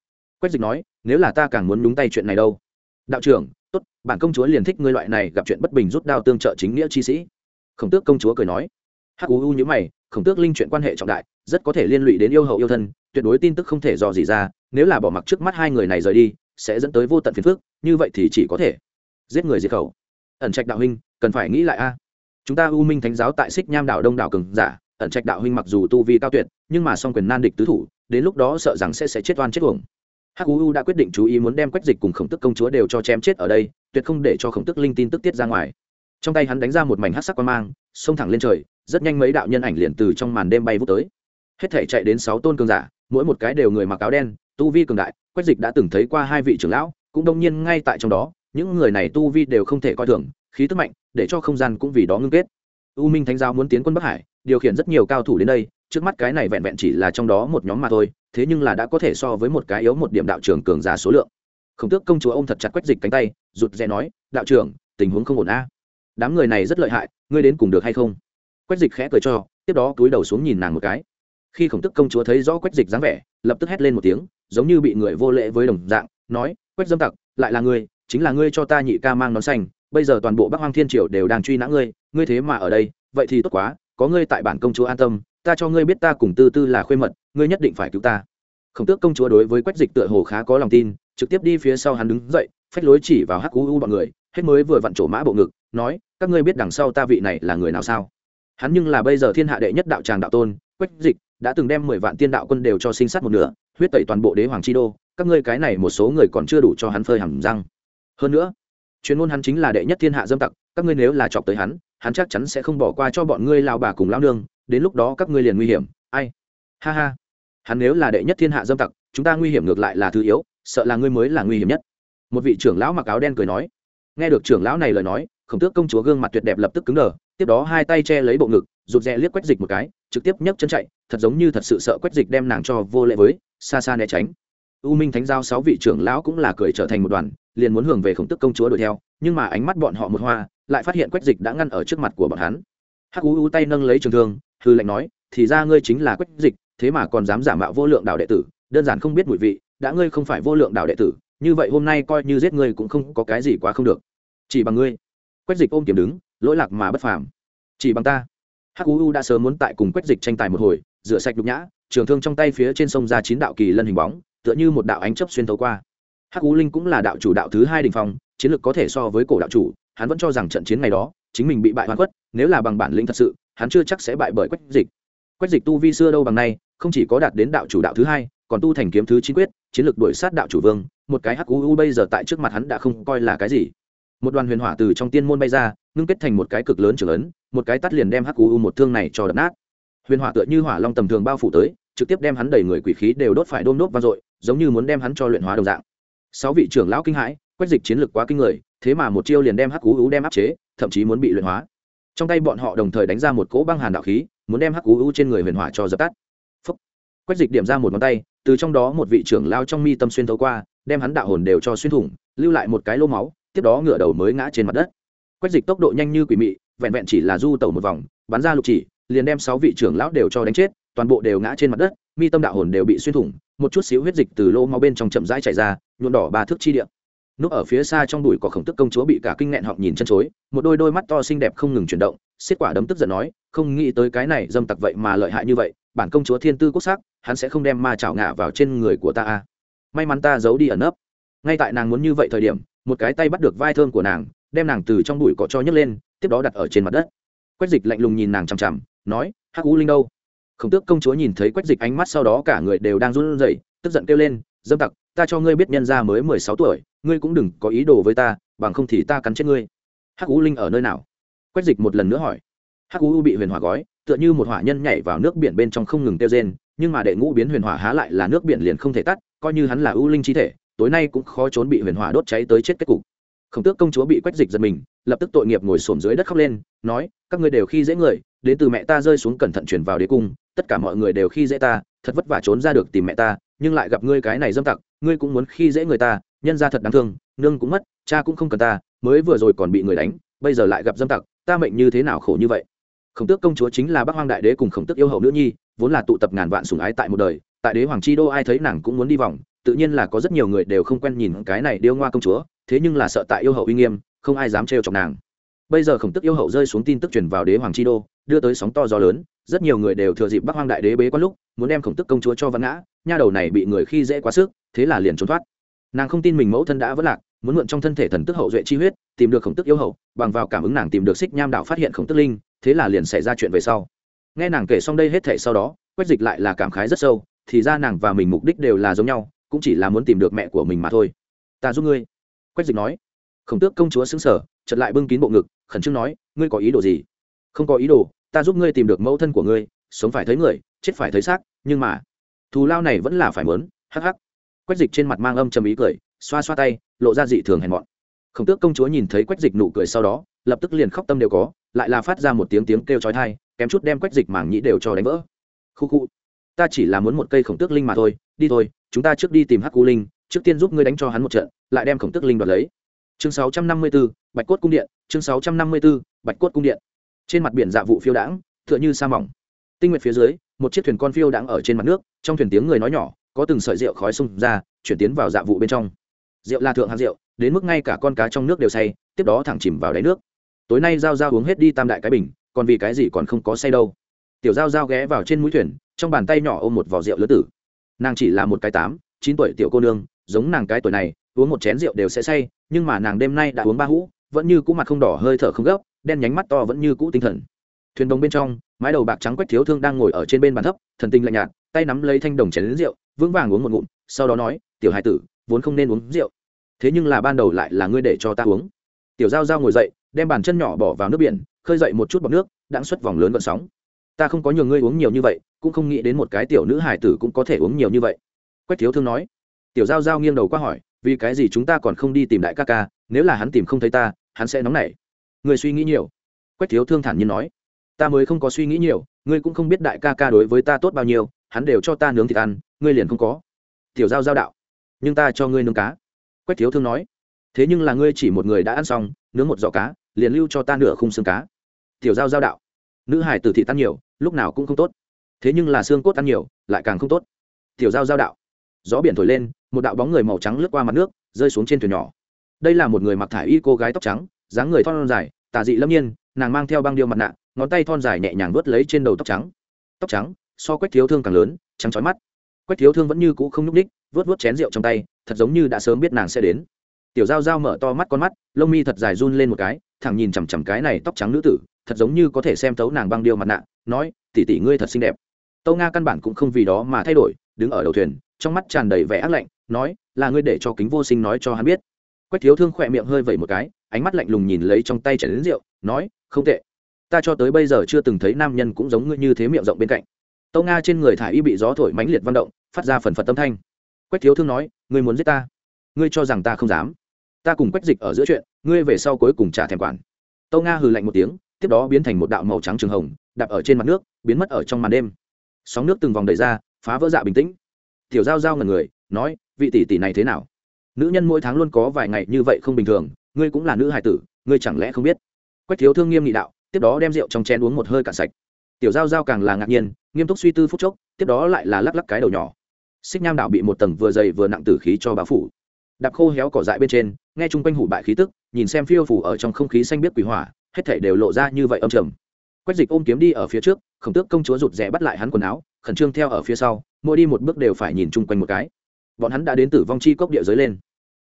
Quách dịch nói, nếu là ta càng muốn nhúng tay chuyện này đâu? Đạo trưởng, tốt, bản công chúa liền thích ngươi loại này gặp chuyện bất bình rút đao tương trợ chính nghĩa chi sĩ. Khổng tước công chúa cười nói. Hắc u u nhữ mày, khổng tước linh chuyện quan hệ trọng đại, rất có thể liên lụy đến yêu hậu yêu thân, tuyệt đối tin tức không thể dò gì ra, nếu là bỏ mặc trước mắt hai người này rời đi, sẽ dẫn tới vô tận phiền phức, như vậy thì chỉ có thể giết người diệt khẩu. Ẩn trạch đạo huynh, cần phải nghĩ lại a chúng ta u minh thánh giáo tại xích nham đảo đông đảo cường giả, ẩn trạch đạo huynh mặc dù tu vi cao tuyệt, nhưng mà song quyền nan địch tứ thủ, đến lúc đó sợ rằng sẽ sẽ chết oan chết uổng. Hắc u đã quyết định chú ý muốn đem quách dịch cùng khổng tức công chúa đều cho chém chết ở đây, tuyệt không để cho khổng tức linh tin tức tiết ra ngoài. Trong tay hắn đánh ra một mảnh hát sắc quan mang, xông thẳng lên trời, rất nhanh mấy đạo nhân ảnh liền từ trong màn đêm bay vút tới. Hết thể chạy đến sáu tôn cường giả, mỗi một cái đều người mặc áo đen, tu vi cường đại, quách dịch đã từng thấy qua hai vị trưởng lão, cũng đông nhiên ngay tại trong đó, những người này tu vi đều không thể coi thường khí tức mạnh, để cho không gian cũng vì đó ngưng kết. U minh thánh giáo muốn tiến quân bắc hải, điều khiển rất nhiều cao thủ đến đây, trước mắt cái này vẹn vẹn chỉ là trong đó một nhóm mà thôi, thế nhưng là đã có thể so với một cái yếu một điểm đạo trưởng cường giả số lượng. Khổng tước công chúa ô m thật chặt quách dịch cánh tay, rụt rè nói, đạo trưởng, tình huống không ổn a. Đám người này rất lợi hại, ngươi đến cùng được hay không? Quách dịch khẽ cười cho, tiếp đó túi đầu xuống nhìn nàng một cái. Khi khổng tức công chúa thấy rõ quách dịch dáng vẻ, lập tức hét lên một tiếng, giống như bị người vô lễ với đồng dạng, nói, quách dâm tặc, lại là ngươi, chính là ngươi cho ta nhị ca mang nón xanh bây giờ toàn bộ bắc hoang thiên triều đều đang truy nã ngươi ngươi thế mà ở đây, vậy thì tốt quá, có ngươi tại bản công chúa an tâm, ta cho ngươi biết ta cùng tư tư là khuê mật, ngươi nhất định phải cứu ta. Khổng tước công chúa đối với quách dịch tựa hồ khá có lòng tin, trực tiếp đi phía sau hắn đứng dậy, phách lối chỉ vào hắc u u bọn người, hết mới vừa vặn trổ mã bộ ngực, nói, các ngươi biết đằng sau ta vị này là người nào sao? Hắn nhưng là bây giờ thiên hạ đệ nhất đạo tràng đạo tôn, quách dịch đã từng đem mười vạn tiên đạo quân đều cho sinh sát một nửa, huyết tẩy toàn bộ đế hoàng chi đô, các ngươi cái này một số người còn chưa đủ cho hắn phơi hầm răng. Hơn nữa chuyên môn hắn chính là đệ nhất thiên hạ dâm tặc, các ngươi nếu là chọc tới hắn hắn chắc chắn sẽ không bỏ qua cho bọn ngươi lao bà cùng lao nương, đến lúc đó các ngươi liền nguy hiểm. Ai? Ha ha. Hắn nếu là đệ nhất thiên hạ dâm tặc, chúng ta nguy hiểm ngược lại là thứ yếu, sợ là ngươi mới là nguy hiểm nhất. Một vị trưởng lão mặc áo đen cười nói. Nghe được trưởng lão này lời nói, khổng tước công chúa gương mặt tuyệt đẹp lập tức cứng đờ, tiếp đó hai tay che lấy bộ ngực, rụt rè liếc quách dịch một cái, trực tiếp nhấc chân chạy, thật giống như thật sự sợ quách dịch đem nàng cho vô lệ với, xa xa né tránh. U minh thánh giao sáu vị trưởng lão cũng là cười trở thành một đoàn liền muốn hưởng về khổng tức công chúa đuổi theo, nhưng mà ánh mắt bọn họ một hoa, lại phát hiện quách dịch đã ngăn ở trước mặt của bọn hắn. Hắc u u tay nâng lấy trường thương, hư lệnh nói, thì ra ngươi chính là quách dịch, thế mà còn dám giả mạo vô lượng đạo đệ tử, đơn giản không biết mùi vị, đã ngươi không phải vô lượng đạo đệ tử, như vậy hôm nay coi như giết ngươi cũng không có cái gì quá không được. Chỉ bằng ngươi. Quách dịch ôm kiếm đứng, lỗi lạc mà bất phàm. Chỉ bằng ta. Hắc u đã sớm muốn tại cùng quách dịch tranh tài một hồi, rửa sạch nhục nhã, trường thương trong tay phía trên sông ra chín đạo kỳ lân hình bóng, tựa như một đạo ánh chấp xuyên thấu qua hắc u linh cũng là đạo chủ đạo thứ hai đình phong, chiến lược có thể so với cổ đạo chủ, hắn vẫn cho rằng trận chiến ngày đó, chính mình bị bại hoàn quất nếu là bằng bản lĩnh thật sự, hắn chưa chắc sẽ bại bởi quách dịch. Quách dịch tu vi xưa đâu bằng nay, không chỉ có đạt đến đạo chủ đạo thứ hai, còn tu thành kiếm thứ chín quyết, chiến lược đuổi sát đạo chủ vương, một cái hắc u bây giờ tại trước mặt hắn đã không coi là cái gì. Một đoàn huyền hỏa từ trong tiên môn bay ra, ngưng kết thành một cái cực lớn trưởng ấn, một cái tắt liền đem hắc u một thương này cho đập nát. Huyền hỏa tựa như hỏa long tầm thường bao phủ tới, trực tiếp đem hắn đầy người quỷ khí đều đốt phải đôm đốt vang dội, giống như muốn đem hắn cho luyện hóa đồng dạng sáu vị trưởng lão kinh hãi quách dịch chiến lược quá kinh người, thế mà một chiêu liền đem hắc cú u đem áp chế, thậm chí muốn bị luyện hóa. Trong tay bọn họ đồng thời đánh ra một cỗ băng hàn đạo khí, muốn đem hắc cú u trên người huyền hỏa cho dập tắt. Phúc. quách dịch điểm ra một ngón tay, từ trong đó một vị trưởng lao trong mi tâm xuyên thấu qua, đem hắn đạo hồn đều cho xuyên thủng, lưu lại một cái lô máu, tiếp đó ngựa đầu mới ngã trên mặt đất. Quách dịch tốc độ nhanh như quỷ mị, vẹn vẹn chỉ là du tẩu một vòng, bắn ra lục chỉ, liền đem sáu vị trưởng lão đều cho đánh chết, toàn bộ đều ngã trên mặt đất mi tâm đạo hồn đều bị xuyên thủng, một chút xíu huyết dịch từ lô máu bên trong chậm rãi chảy ra nhuộn đỏ ba thước chi địa. Núp ở phía xa trong đùi có khổng tức công chúa bị cả kinh nghẹn họng nhìn chân chối, một đôi đôi mắt to xinh đẹp không ngừng chuyển động, xiết quả đấm tức giận nói, không nghĩ tới cái này dâm tặc vậy mà lợi hại như vậy, bản công chúa thiên tư quốc sắc, hắn sẽ không đem ma chảo ngạ vào trên người của ta à. may mắn ta giấu đi ẩn nấp. Ngay tại nàng muốn như vậy thời điểm, một cái tay bắt được vai thơm của nàng, đem nàng từ trong bụi cỏ cho nhấc lên, tiếp đó đặt ở trên mặt đất. Quách dịch lạnh lùng nhìn nàng chằm chằm, nói, hắc u linh đâu? Khổng tước công chúa nhìn thấy quách dịch ánh mắt sau đó cả người đều đang run rẩy, tức giận kêu lên, dâm tặc, ta cho ngươi biết nhân ra mới mười sáu tuổi, ngươi cũng đừng có ý đồ với ta, bằng không thì ta cắn chết ngươi. Hắc u linh ở nơi nào? Quách dịch một lần nữa hỏi. Hắc u bị huyền hỏa gói, tựa như một hỏa nhân nhảy vào nước biển bên trong không ngừng tiêu rên, nhưng mà đệ ngũ biến huyền hỏa há lại là nước biển liền không thể tắt, coi như hắn là u linh chi thể, tối nay cũng khó trốn bị huyền hỏa đốt cháy tới chết kết cục. Khổng tước công chúa bị quách dịch giật mình, lập tức tội nghiệp ngồi xổm dưới đất khóc lên, nói, các ngươi đều khi dễ người, đến từ mẹ ta rơi xuống cẩn thận chuyển vào đế cung tất cả mọi người đều khi dễ ta, thật vất vả trốn ra được tìm mẹ ta, nhưng lại gặp ngươi cái này dâm tặc, ngươi cũng muốn khi dễ người ta, nhân ra thật đáng thương, nương cũng mất, cha cũng không cần ta, mới vừa rồi còn bị người đánh, bây giờ lại gặp dâm tặc, ta mệnh như thế nào khổ như vậy? Khổng tước công chúa chính là bác hoang đại đế cùng khổng tước yêu hậu nữ nhi, vốn là tụ tập ngàn vạn sùng ái tại một đời, tại đế hoàng chi đô ai thấy nàng cũng muốn đi vòng, tự nhiên là có rất nhiều người đều không quen nhìn cái này điêu ngoa công chúa, thế nhưng là sợ tại yêu hậu uy nghiêm, không ai dám trêu chọc nàng. Bây giờ khổng tức yêu hậu rơi xuống tin tức truyền vào đế hoàng chi đô, đưa tới sóng to gió lớn rất nhiều người đều thừa dịp bắc hoang đại đế bế quan lúc, muốn đem khổng tức công chúa cho văn ngã, nha đầu này bị người khi dễ quá sức, thế là liền trốn thoát. Nàng không tin mình mẫu thân đã vất lạc, muốn mượn trong thân thể thần tức hậu duệ chi huyết, tìm được khổng tức yêu hậu, bằng vào cảm ứng nàng tìm được xích nham đạo phát hiện khổng tức linh, thế là liền xảy ra chuyện về sau. Nghe nàng kể xong đây hết thể sau đó, quách dịch lại là cảm khái rất sâu, thì ra nàng và mình mục đích đều là giống nhau, cũng chỉ là muốn tìm được mẹ của mình mà thôi. Ta giúp ngươi, quách dịch nói. Khổng tước công chúa xứng sở chật lại bưng kín bộ ngực, khẩn trương nói, ngươi có ý đồ gì? Không có ý đồ ta giúp ngươi tìm được mẫu thân của ngươi sống phải thấy người chết phải thấy xác nhưng mà thù lao này vẫn là phải mớn hắc hắc. Quách dịch trên mặt mang âm trầm ý cười xoa xoa tay lộ ra dị thường hèn mọn. Khổng tước công chúa nhìn thấy quách dịch nụ cười sau đó lập tức liền khóc tâm đều có lại là phát ra một tiếng tiếng kêu chói tai kém chút đem quách dịch mảng nhĩ đều cho đánh vỡ. Khu khu ta chỉ là muốn một cây khổng tước linh mà thôi đi thôi chúng ta trước đi tìm hắc cu linh trước tiên giúp ngươi đánh cho hắn một trận lại đem khổng tước linh đoạt lấy. Chương 654, bạch cốt cung điện chương 654, bạch cốt cung điện trên mặt biển dạ vụ phiêu đãng, tựa như sa mỏng. Tinh nguyệt phía dưới, một chiếc thuyền con phiêu đãng ở trên mặt nước, trong thuyền tiếng người nói nhỏ, có từng sợi rượu khói xung ra, chuyển tiến vào dạ vụ bên trong. Rượu là thượng hạng rượu, đến mức ngay cả con cá trong nước đều say, tiếp đó thẳng chìm vào đáy nước. Tối nay giao giao uống hết đi tam đại cái bình, còn vì cái gì còn không có say đâu. Tiểu giao giao ghé vào trên mũi thuyền, trong bàn tay nhỏ ôm một vỏ rượu lứa tử. Nàng chỉ là một cái tám, chín tuổi tiểu cô nương, giống nàng cái tuổi này, uống một chén rượu đều sẽ say, nhưng mà nàng đêm nay đã uống ba hũ vẫn như cũ mặt không đỏ hơi thở không gấp, đen nhánh mắt to vẫn như cũ tinh thần. Thuyền đồng bên trong, mái đầu bạc trắng quách thiếu thương đang ngồi ở trên bên bàn thấp, thần tinh lạnh nhạt, tay nắm lấy thanh đồng chén lính rượu, vững vàng uống một ngụm, sau đó nói, tiểu hai tử, vốn không nên uống rượu. Thế nhưng là ban đầu lại là ngươi để cho ta uống. Tiểu giao giao ngồi dậy, đem bàn chân nhỏ bỏ vào nước biển, khơi dậy một chút bọc nước, đãng xuất vòng lớn vận sóng. Ta không có nhiều ngươi uống nhiều như vậy, cũng không nghĩ đến một cái tiểu nữ hải tử cũng có thể uống nhiều như vậy. Quách thiếu thương nói. Tiểu giao giao nghiêng đầu qua hỏi, vì cái gì chúng ta còn không đi tìm đại ca ca, nếu là hắn tìm không thấy ta hắn sẽ nóng nảy. Người suy nghĩ nhiều. Quách thiếu thương thản nhiên nói, ta mới không có suy nghĩ nhiều, ngươi cũng không biết đại ca ca đối với ta tốt bao nhiêu, hắn đều cho ta nướng thịt ăn, ngươi liền không có. Tiểu giao giao đạo, nhưng ta cho ngươi nướng cá. Quách thiếu thương nói, thế nhưng là ngươi chỉ một người đã ăn xong, nướng một giỏ cá, liền lưu cho ta nửa khung xương cá. Tiểu giao giao đạo, nữ hải tử thị tan nhiều, lúc nào cũng không tốt. Thế nhưng là xương cốt ăn nhiều, lại càng không tốt. Tiểu giao giao đạo, gió biển thổi lên, một đạo bóng người màu trắng lướt qua mặt nước, rơi xuống trên thuyền nhỏ đây là một người mặc thải y cô gái tóc trắng, dáng người thon dài, tà dị lâm nhiên, nàng mang theo băng điêu mặt nạ, ngón tay thon dài nhẹ nhàng vớt lấy trên đầu tóc trắng. Tóc trắng, so quách thiếu thương càng lớn, trắng trói mắt. Quách thiếu thương vẫn như cũ không nhúc ních vớt vớt chén rượu trong tay, thật giống như đã sớm biết nàng sẽ đến. Tiểu giao giao mở to mắt con mắt, lông mi thật dài run lên một cái, thẳng nhìn chằm chằm cái này tóc trắng nữ tử, thật giống như có thể xem tấu nàng băng điêu mặt nạ, nói tỉ tỉ ngươi thật xinh đẹp. Tâu nga căn bản cũng không vì đó mà thay đổi, đứng ở đầu thuyền, trong mắt tràn đầy vẻ ác lạnh, nói, là ngươi để cho kính vô sinh nói cho hắn biết quách thiếu thương khỏe miệng hơi vẩy một cái, ánh mắt lạnh lùng nhìn lấy trong tay chảy đến rượu, nói, không tệ. Ta cho tới bây giờ chưa từng thấy nam nhân cũng giống ngươi như thế miệng rộng bên cạnh. Tâu nga trên người thả y bị gió thổi mãnh liệt văn động, phát ra phần phật tâm thanh. Quách thiếu thương nói, ngươi muốn giết ta? Ngươi cho rằng ta không dám? Ta cùng quách dịch ở giữa chuyện, ngươi về sau cuối cùng trả thèm quản. Tâu nga hừ lạnh một tiếng, tiếp đó biến thành một đạo màu trắng trường hồng, đạp ở trên mặt nước, biến mất ở trong màn đêm. Sóng nước từng vòng đầy ra, phá vỡ dạ bình tĩnh. Tiểu giao giao ngần người, nói, vị tỷ tỷ này thế nào? Nữ nhân mỗi tháng luôn có vài ngày như vậy không bình thường, ngươi cũng là nữ hài tử, ngươi chẳng lẽ không biết? Quách thiếu thương nghiêm nghị đạo, tiếp đó đem rượu trong chén uống một hơi cạn sạch. Tiểu giao giao càng là ngạc nhiên, nghiêm túc suy tư phút chốc, tiếp đó lại là lắc lắc cái đầu nhỏ. Xích nham đạo bị một tầng vừa dày vừa nặng tử khí cho bao phủ. Đạp khô héo cỏ dại bên trên, nghe chung quanh hủ bại khí tức, nhìn xem phiêu phủ ở trong không khí xanh biết quỷ hỏa, hết thể đều lộ ra như vậy âm trầm. Quách dịch ôm kiếm đi ở phía trước, khổng tước công chúa rụt rè bắt lại hắn quần áo, khẩn trương theo ở phía sau, mỗi đi một bước đều phải nhìn chung quanh một cái bọn hắn đã đến tử vong chi cốc địa giới lên.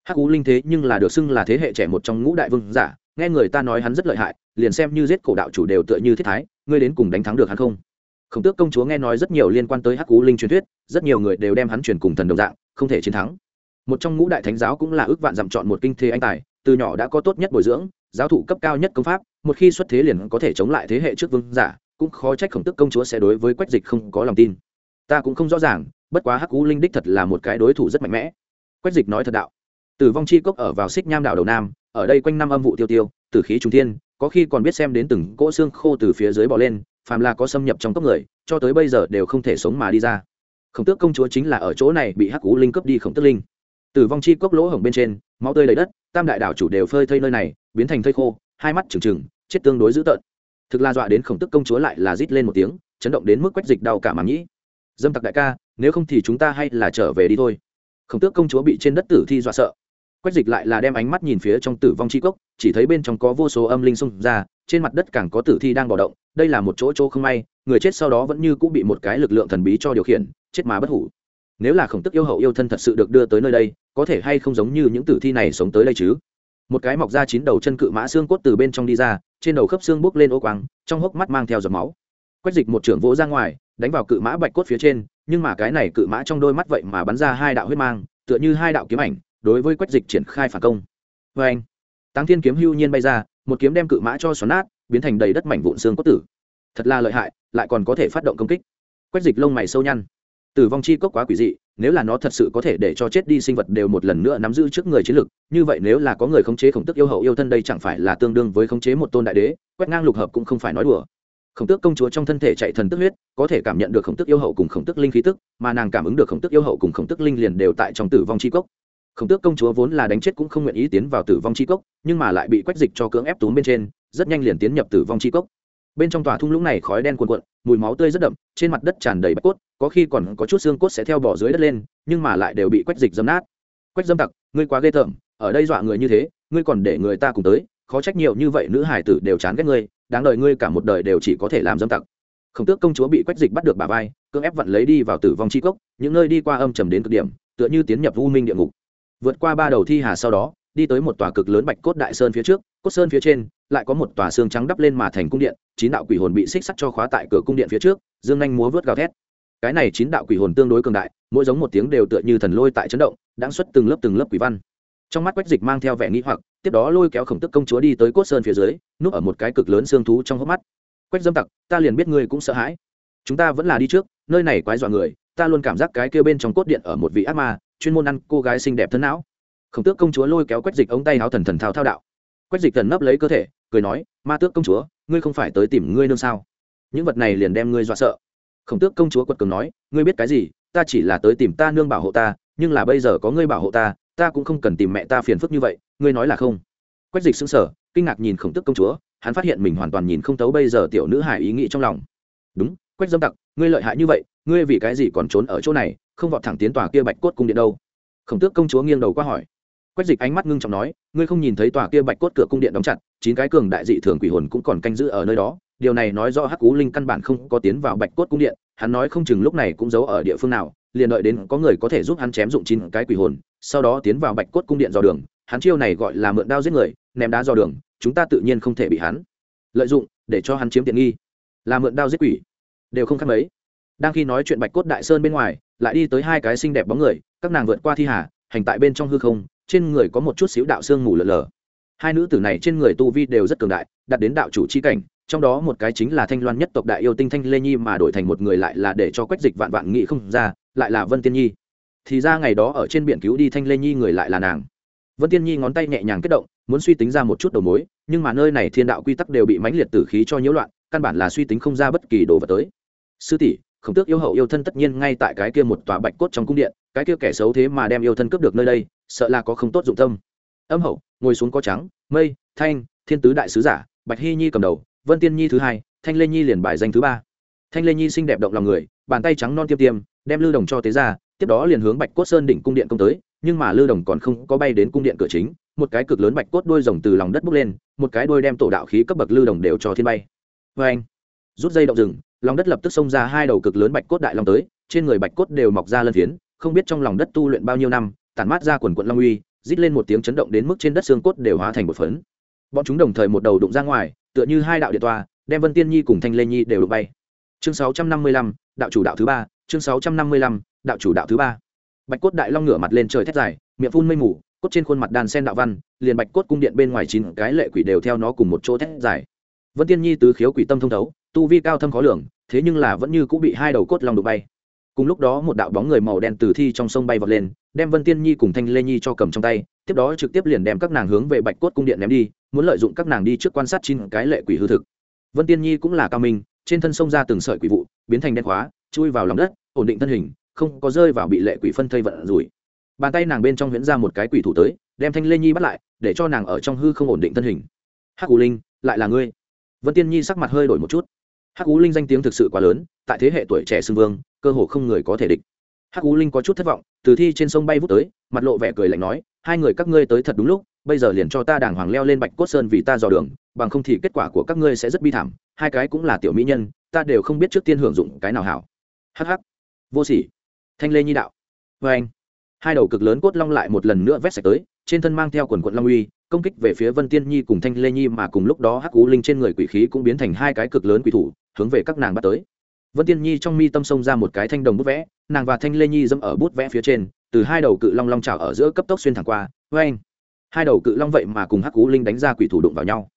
Hắc ú linh thế nhưng là được xưng là thế hệ trẻ một trong ngũ đại vương giả, nghe người ta nói hắn rất lợi hại, liền xem như giết cổ đạo chủ đều tựa như thiết thái, ngươi đến cùng đánh thắng được hắn không? Khổng tước công chúa nghe nói rất nhiều liên quan tới hắc ú linh truyền thuyết, rất nhiều người đều đem hắn truyền cùng thần đồng dạng, không thể chiến thắng. Một trong ngũ đại thánh giáo cũng là ước vạn dặm chọn một kinh thế anh tài, từ nhỏ đã có tốt nhất bồi dưỡng, giáo thụ cấp cao nhất công pháp, một khi xuất thế liền có thể chống lại thế hệ trước vương giả, cũng khó trách khổng tức công chúa sẽ đối với quách dịch không có lòng tin ta cũng không rõ ràng, bất quá hắc u linh đích thật là một cái đối thủ rất mạnh mẽ. Quách dịch nói thật đạo, tử vong chi cốc ở vào xích nham đảo đầu nam, ở đây quanh năm âm vụ tiêu tiêu tử khí trung thiên, có khi còn biết xem đến từng cỗ xương khô từ phía dưới bò lên, phàm là có xâm nhập trong cốc người, cho tới bây giờ đều không thể sống mà đi ra. Khổng tước công chúa chính là ở chỗ này bị hắc u linh cướp đi khổng tước linh. Tử vong chi cốc lỗ hổng bên trên, máu tươi lấy đất, tam đại đảo chủ đều phơi thây nơi này, biến thành thây khô, hai mắt trừng trừng, chết tương đối dữ tợn. Thực la dọa đến khổng tức công chúa lại là rít lên một tiếng, chấn động đến mức quách dịch đau cả màng nhĩ dâm tặc đại ca, nếu không thì chúng ta hay là trở về đi thôi. Khổng tước công chúa bị trên đất tử thi dọa sợ. Quách dịch lại là đem ánh mắt nhìn phía trong tử vong chi cốc, chỉ thấy bên trong có vô số âm linh xông ra, trên mặt đất càng có tử thi đang bỏ động, đây là một chỗ chỗ không may, người chết sau đó vẫn như cũng bị một cái lực lượng thần bí cho điều khiển, chết mà bất hủ. Nếu là khổng tức yêu hậu yêu thân thật sự được đưa tới nơi đây, có thể hay không giống như những tử thi này sống tới đây chứ? Một cái mọc ra chín đầu chân cự mã xương cốt từ bên trong đi ra, trên đầu khớp xương bốc lên ô quang, trong hốc mắt mang theo giọt máu quách dịch một trưởng vỗ ra ngoài, đánh vào cự mã bạch cốt phía trên, nhưng mà cái này cự mã trong đôi mắt vậy mà bắn ra hai đạo huyết mang, tựa như hai đạo kiếm ảnh, đối với quách dịch triển khai phản công. Vê anh, táng thiên kiếm hưu nhiên bay ra, một kiếm đem cự mã cho xoắn nát, biến thành đầy đất mảnh vụn xương cốt tử. Thật là lợi hại, lại còn có thể phát động công kích. Quách dịch lông mày sâu nhăn. Tử vong chi cốc quá quỷ dị, nếu là nó thật sự có thể để cho chết đi sinh vật đều một lần nữa nắm giữ trước người chiến lực, như vậy nếu là có người khống chế khổng tức yêu hậu yêu thân đây chẳng phải là tương đương với khống chế một tôn đại đế quét ngang lục hợp cũng không phải nói đùa khổng tước công chúa trong thân thể chạy thần tức huyết, có thể cảm nhận được khổng tước yêu hậu cùng khổng tước linh khí tức, mà nàng cảm ứng được khổng tước yêu hậu cùng khổng tước linh liền đều tại trong tử vong chi cốc. Khổng tước công chúa vốn là đánh chết cũng không nguyện ý tiến vào tử vong chi cốc, nhưng mà lại bị quách dịch cho cưỡng ép túm bên trên, rất nhanh liền tiến nhập tử vong chi cốc. Bên trong tòa thung lũng này khói đen cuồn cuộn, mùi máu tươi rất đậm, trên mặt đất tràn đầy bạch cốt, có khi còn có chút xương cốt sẽ theo bỏ dưới đất lên, nhưng mà lại đều bị quách dịch dấm nát. Quách dâm tặc, ngươi quá ghê tởm, ở đây dọa người như thế, ngươi còn để người ta cùng tới, khó trách nhiều như vậy nữ hải tử đều chán ghét ngươi đáng đời ngươi cả một đời đều chỉ có thể làm dâm tặc. Khổng tước công chúa bị quách dịch bắt được bà vai, cưỡng ép vặn lấy đi vào tử vong chi cốc, những nơi đi qua âm trầm đến cực điểm, tựa như tiến nhập u minh địa ngục. Vượt qua ba đầu thi hà sau đó, đi tới một tòa cực lớn bạch cốt đại sơn phía trước, cốt sơn phía trên, lại có một tòa xương trắng đắp lên mà thành cung điện, chín đạo quỷ hồn bị xích sắt cho khóa tại cửa cung điện phía trước, dương nhanh múa vớt gào thét. Cái này chín đạo quỷ hồn tương đối cường đại, mỗi giống một tiếng đều tựa như thần lôi tại chấn động đáng xuất từng lớp từng lớp quỷ văn. Trong mắt quách dịch mang theo vẻ nghĩ hoặc tiếp đó lôi kéo khổng tức công chúa đi tới cốt sơn phía dưới, núp ở một cái cực lớn xương thú trong hốc mắt. Quách dâm tặc, ta liền biết ngươi cũng sợ hãi. Chúng ta vẫn là đi trước, nơi này quái dọa người, ta luôn cảm giác cái kêu bên trong cốt điện ở một vị ác ma, chuyên môn ăn cô gái xinh đẹp thân não. Khổng tước công chúa lôi kéo quách dịch ống tay áo thần thần thao thao đạo. Quách dịch thần nấp lấy cơ thể, cười nói, ma tước công chúa, ngươi không phải tới tìm ngươi nương sao? Những vật này liền đem ngươi dọa sợ. Khổng tước công chúa quật cường nói, ngươi biết cái gì? Ta chỉ là tới tìm ta nương bảo hộ ta, nhưng là bây giờ có ngươi bảo hộ ta ta cũng không cần tìm mẹ ta phiền phức như vậy ngươi nói là không? Quách dịch xứng sở kinh ngạc nhìn khổng tức công chúa, hắn phát hiện mình hoàn toàn nhìn không thấu bây giờ tiểu nữ hải ý nghĩ trong lòng. Đúng, quách dâm tặc, ngươi lợi hại như vậy, ngươi vì cái gì còn trốn ở chỗ này, không vọt thẳng tiến tòa kia bạch cốt cung điện đâu? Khổng tước công chúa nghiêng đầu qua hỏi. Quách dịch ánh mắt ngưng trọng nói, ngươi không nhìn thấy tòa kia bạch cốt cửa cung điện đóng chặt, chín cái cường đại dị thường quỷ hồn cũng còn canh giữ ở nơi đó. Điều này nói do hắc cú linh căn bản không có tiến vào bạch cốt cung điện, hắn nói không chừng lúc này cũng giấu ở địa phương nào, liền đợi đến có người có thể giúp hắn chém dụng chín cái quỷ hồn, sau đó tiến vào bạch cốt cung điện dò đường hắn chiêu này gọi là mượn đao giết người, ném đá dò đường, chúng ta tự nhiên không thể bị hắn lợi dụng để cho hắn chiếm tiện nghi. Là mượn đao giết quỷ. Đều không khác mấy. Đang khi nói chuyện bạch cốt đại sơn bên ngoài, lại đi tới hai cái xinh đẹp bóng người, các nàng vượt qua thi hà, hành tại bên trong hư không, trên người có một chút xíu đạo xương mù lờ lờ. Hai nữ tử này trên người tu vi đều rất cường đại, đạt đến đạo chủ c h i cảnh, trong đó một cái chính là thanh loan nhất tộc đại yêu tinh thanh lê nhi mà đổi thành một người lại là để cho quách dịch vạn vạn nghị không ra, lại là vân tiên nhi. Thì ra ngày đó ở trên biển cứu đi thanh lê nhi người lại là nàng vân tiên nhi ngón tay nhẹ nhàng kết động, muốn suy tính ra một chút đầu mối, nhưng mà nơi này thiên đạo quy tắc đều bị mãnh liệt tử khí cho nhiễu loạn, căn bản là suy tính không ra bất kỳ đồ vật tới. Sư tỷ, khổng tước yêu hậu yêu thân tất nhiên ngay tại cái kia một tòa bạch cốt trong cung điện, cái kia kẻ xấu thế mà đem yêu thân cướp được nơi đây, sợ là có không tốt dụng tâm. Âm hậu, ngồi xuống có trắng, mây, thanh, thiên tứ đại sứ giả, bạch hy nhi cầm đầu, vân tiên nhi thứ hai, thanh lê nhi liền bài danh thứ ba. Thanh lê nhi xinh đẹp động lòng người, bàn tay trắng non tiêm tiêm, đem lưu đồng cho tế ra, tiếp đó liền hướng bạch cốt sơn đỉnh cung điện công tới nhưng mà lư đồng còn không có bay đến cung điện cửa chính, một cái cực lớn bạch cốt đôi rồng từ lòng đất bốc lên, một cái đôi đem tổ đạo khí cấp bậc lư đồng đều cho thiên bay. Vê anh, rút dây động rừng, lòng đất lập tức xông ra hai đầu cực lớn bạch cốt đại long tới, trên người bạch cốt đều mọc ra lân phiến, không biết trong lòng đất tu luyện bao nhiêu năm, tản mát ra quần quận long uy, rít lên một tiếng chấn động đến mức trên đất xương cốt đều hóa thành một phấn. Bọn chúng đồng thời một đầu đụng ra ngoài, tựa như hai đạo điện toa, đem vân tiên nhi cùng thanh lê nhi đều đụng bay. Chương sáu trăm năm mươi lăm, đạo chủ đạo thứ ba, chương sáu trăm năm mươi lăm, đạo chủ đạo thứ ba bạch cốt đại long ngửa mặt lên trời thét dài, miệng phun mây mù, cốt trên khuôn mặt đàn sen đạo văn, liền bạch cốt cung điện bên ngoài chín cái lệ quỷ đều theo nó cùng một chỗ thét dài. Vân tiên nhi tứ khiếu quỷ tâm thông thấu, tu vi cao thâm khó lường, thế nhưng là vẫn như cũng bị hai đầu cốt long đụng bay. Cùng lúc đó một đạo bóng người màu đen từ thi trong sông bay vọt lên, đem vân tiên nhi cùng thanh lê nhi cho cầm trong tay, tiếp đó trực tiếp liền đem các nàng hướng về bạch cốt cung điện ném đi, muốn lợi dụng các nàng đi trước quan sát chín cái lệ quỷ hư thực. Vân tiên nhi cũng là cao minh, trên thân sông ra từng sợi quỷ vụ, biến thành đen khóa, chui vào lòng đất, ổn định thân hình không có rơi vào bị lệ quỷ phân thây vận rủi. Bàn tay nàng bên trong huyễn ra một cái quỷ thủ tới, đem thanh lê nhi bắt lại, để cho nàng ở trong hư không ổn định thân hình. Hắc ú linh, lại là ngươi. Vân tiên nhi sắc mặt hơi đổi một chút. Hắc cú linh danh tiếng thực sự quá lớn, tại thế hệ tuổi trẻ xưng vương, cơ hồ không người có thể địch. Hắc cú linh có chút thất vọng, từ thi trên sông bay vút tới, mặt lộ vẻ cười lạnh nói, hai người các ngươi tới thật đúng lúc, bây giờ liền cho ta đàng hoàng leo lên bạch cốt sơn vì ta dò đường, bằng không thì kết quả của các ngươi sẽ rất bi thảm, hai cái cũng là tiểu mỹ nhân, ta đều không biết trước tiên hưởng dụng cái nào hảo. Hh vô sỉ thanh lê nhi đạo. Vê anh, hai đầu cực lớn cốt long lại một lần nữa vét sạch tới, trên thân mang theo quần quận long uy, công kích về phía vân tiên nhi cùng thanh lê nhi mà cùng lúc đó hắc cú linh trên người quỷ khí cũng biến thành hai cái cực lớn quỷ thủ, hướng về các nàng bắt tới. Vân tiên nhi trong mi tâm sông ra một cái thanh đồng bút vẽ, nàng và thanh lê nhi dẫm ở bút vẽ phía trên, từ hai đầu cự long long trào ở giữa cấp tốc xuyên thẳng qua vê anh, hai đầu cự long vậy mà cùng hắc cú linh đánh ra quỷ thủ đụng vào nhau.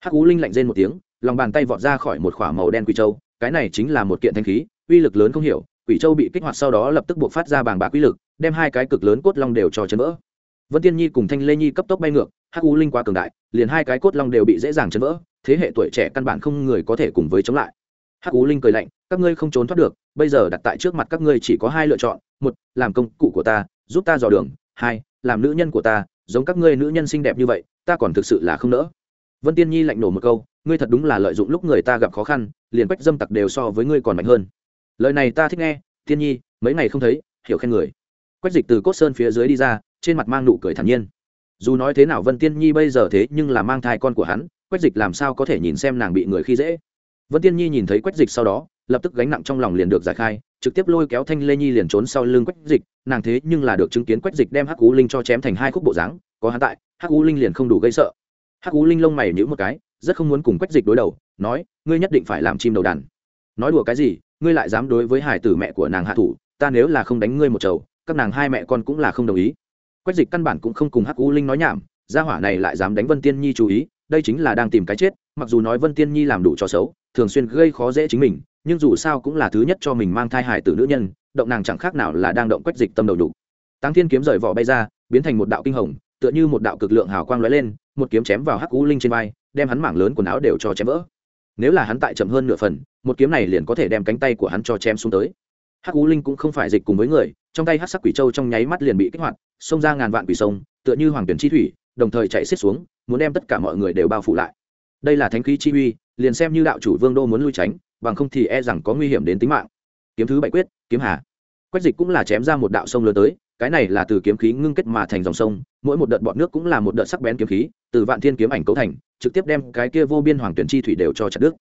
Hắc cú linh lạnh rên một tiếng, lòng bàn tay vọt ra khỏi một k h ỏ a màu đen quỷ châu, cái này chính là một kiện thanh khí, uy lực lớn không hiểu quỷ châu bị kích hoạt sau đó lập tức buộc phát ra bàng bạc quy lực, đem hai cái cực lớn cốt long đều cho chấn vỡ. Vân tiên nhi cùng thanh lê nhi cấp tốc bay ngược, hắc U linh quá cường đại, liền hai cái cốt long đều bị dễ dàng chấn vỡ, thế hệ tuổi trẻ căn bản không người có thể cùng với chống lại. Hắc U linh cười lạnh, các ngươi không trốn thoát được, bây giờ đặt tại trước mặt các ngươi chỉ có hai lựa chọn, một, làm công cụ của ta, giúp ta dò đường, hai, làm nữ nhân của ta, giống các ngươi nữ nhân xinh đẹp như vậy, ta còn thực sự là không nỡ. Vân tiên nhi lạnh nổ một câu, ngươi thật đúng là lợi dụng lúc người ta gặp khó khăn, liền quách dâm tặc đều so với ngươi còn mạnh hơn lời này ta thích nghe tiên nhi, mấy ngày không thấy, hiểu khen người. Quách dịch từ cốt sơn phía dưới đi ra, trên mặt mang nụ cười thản nhiên. Dù nói thế nào vân tiên nhi bây giờ thế nhưng là mang thai con của hắn, quách dịch làm sao có thể nhìn xem nàng bị người khi dễ? Vân tiên nhi nhìn thấy quách dịch sau đó, lập tức gánh nặng trong lòng liền được giải khai, trực tiếp lôi kéo thanh lê nhi liền trốn sau lưng quách dịch, nàng thế nhưng là được chứng kiến quách dịch đem hắc cú linh cho chém thành hai khúc bộ dáng, có hắn tại, hắc cú linh liền không đủ gây sợ. Hắc cú linh lông mày nhữ một cái, rất không muốn cùng quách dịch đối đầu, nói, ngươi nhất định phải làm chim đầu đàn. Nói đùa cái gì? Ngươi lại dám đối với hải tử mẹ của nàng hạ thủ, ta nếu là không đánh ngươi một chầu, các nàng hai mẹ con cũng là không đồng ý. Quách dịch căn bản cũng không cùng hắc U linh nói nhảm, gia hỏa này lại dám đánh vân tiên nhi chú ý, đây chính là đang tìm cái chết, mặc dù nói vân tiên nhi làm đủ cho xấu, thường xuyên gây khó dễ chính mình, nhưng dù sao cũng là thứ nhất cho mình mang thai hải tử nữ nhân, động nàng chẳng khác nào là đang động quách dịch tâm đầu đủ tăng thiên kiếm rời vỏ bay ra, biến thành một đạo kinh hồng, tựa như một đạo cực lượng hào quang lóe lên, một kiếm chém vào hắc u linh trên vai, đem hắn mảng lớn quần áo đều cho chém vỡ nếu là hắn tại chậm hơn nửa phần, một kiếm này liền có thể đem cánh tay của hắn cho chém xuống tới. Hắc u linh cũng không phải dịch cùng với người, trong tay hắc sắc quỷ châu trong nháy mắt liền bị kích hoạt, xông ra ngàn vạn quỷ sông, tựa như hoàng tuyển chi thủy, đồng thời chạy xiết xuống, muốn đem tất cả mọi người đều bao phủ lại. Đây là thánh khí chi uy, liền xem như đạo chủ vương đô muốn lui tránh, bằng không thì e rằng có nguy hiểm đến tính mạng. Kiếm thứ bảy quyết, kiếm hà. Quách dịch cũng là chém ra một đạo sông lớn tới cái này là từ kiếm khí ngưng kết mà thành dòng sông, mỗi một đợt bọt nước cũng là một đợt sắc bén kiếm khí, từ vạn thiên kiếm ảnh cấu thành, trực tiếp đem cái kia vô biên hoàng tuyển chi thủy đều cho chặt đứt.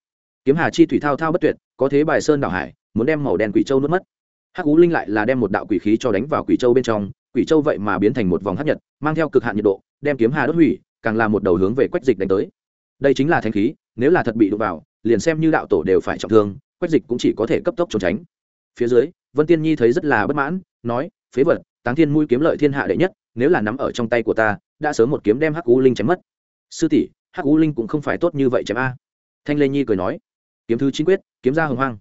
Kiếm hà chi thủy thao thao bất tuyệt, có thế bài sơn đảo hải, muốn đem màu đen quỷ châu nuốt mất. Hắc ú linh lại là đem một đạo quỷ khí cho đánh vào quỷ châu bên trong, quỷ châu vậy mà biến thành một vòng hấp nhật, mang theo cực hạn nhiệt độ, đem kiếm hà đốt hủy, càng là một đầu hướng về quách dịch đánh tới. Đây chính là thanh khí, nếu là thật bị đụng vào, liền xem như đạo tổ đều phải trọng thương, quách dịch cũng chỉ có thể cấp tốc trốn tránh. Phía dưới, vân tiên nhi thấy rất là bất mãn, nói, phế vật táng thiên mũi kiếm lợi thiên hạ đệ nhất, nếu là nắm ở trong tay của ta, đã sớm một kiếm đem hắc u linh chém mất. Sư tỷ, hắc u linh cũng không phải tốt như vậy chém a. Thanh lê nhi cười nói, kiếm thứ chính quyết, kiếm ra hồng hoang.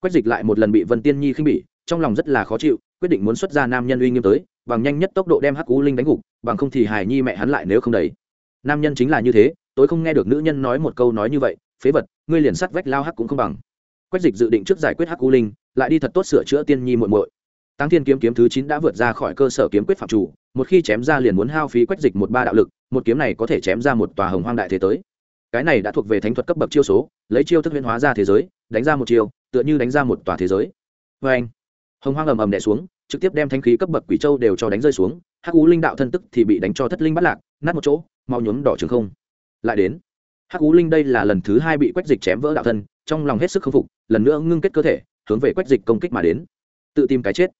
Quách dịch lại một lần bị vân tiên nhi khinh bỉ, trong lòng rất là khó chịu, quyết định muốn xuất ra nam nhân uy nghiêm tới, bằng nhanh nhất tốc độ đem hắc u linh đánh gục, bằng không thì hài nhi mẹ hắn lại nếu không đấy nam nhân chính là như thế tôi không nghe được nữ nhân nói một câu nói như vậy, phế vật, ngươi liền sắt vách lao hắc cũng không bằng. Quách dịch dự định trước giải quyết hắc u linh, lại đi thật tốt sửa chữa tiên nhi muội muội tăng thiên kiếm kiếm thứ chín đã vượt ra khỏi cơ sở kiếm quyết phạm chủ, một khi chém ra liền muốn hao phí quách dịch một ba đạo lực, một kiếm này có thể chém ra một tòa hồng hoang đại thế tới. Cái này đã thuộc về thánh thuật cấp bậc chiêu số, lấy chiêu thức huyễn hóa ra thế giới, đánh ra một chiêu, tựa như đánh ra một tòa thế giới. Oeng. hồng hoang ầm ầm đè xuống, trực tiếp đem thanh khí cấp bậc quỷ châu đều cho đánh rơi xuống, hắc u linh đạo thân tức thì bị đánh cho thất linh bát lạc, nát một chỗ, mau nhuốm đỏ trường không. Lại đến, hắc ú linh đây là lần thứ hai bị quách dịch chém vỡ đạo thân, trong lòng hết sức khâm phục, lần nữa ngưng kết cơ thể, hướng về quách dịch công kích mà đến. Tự tìm cái chết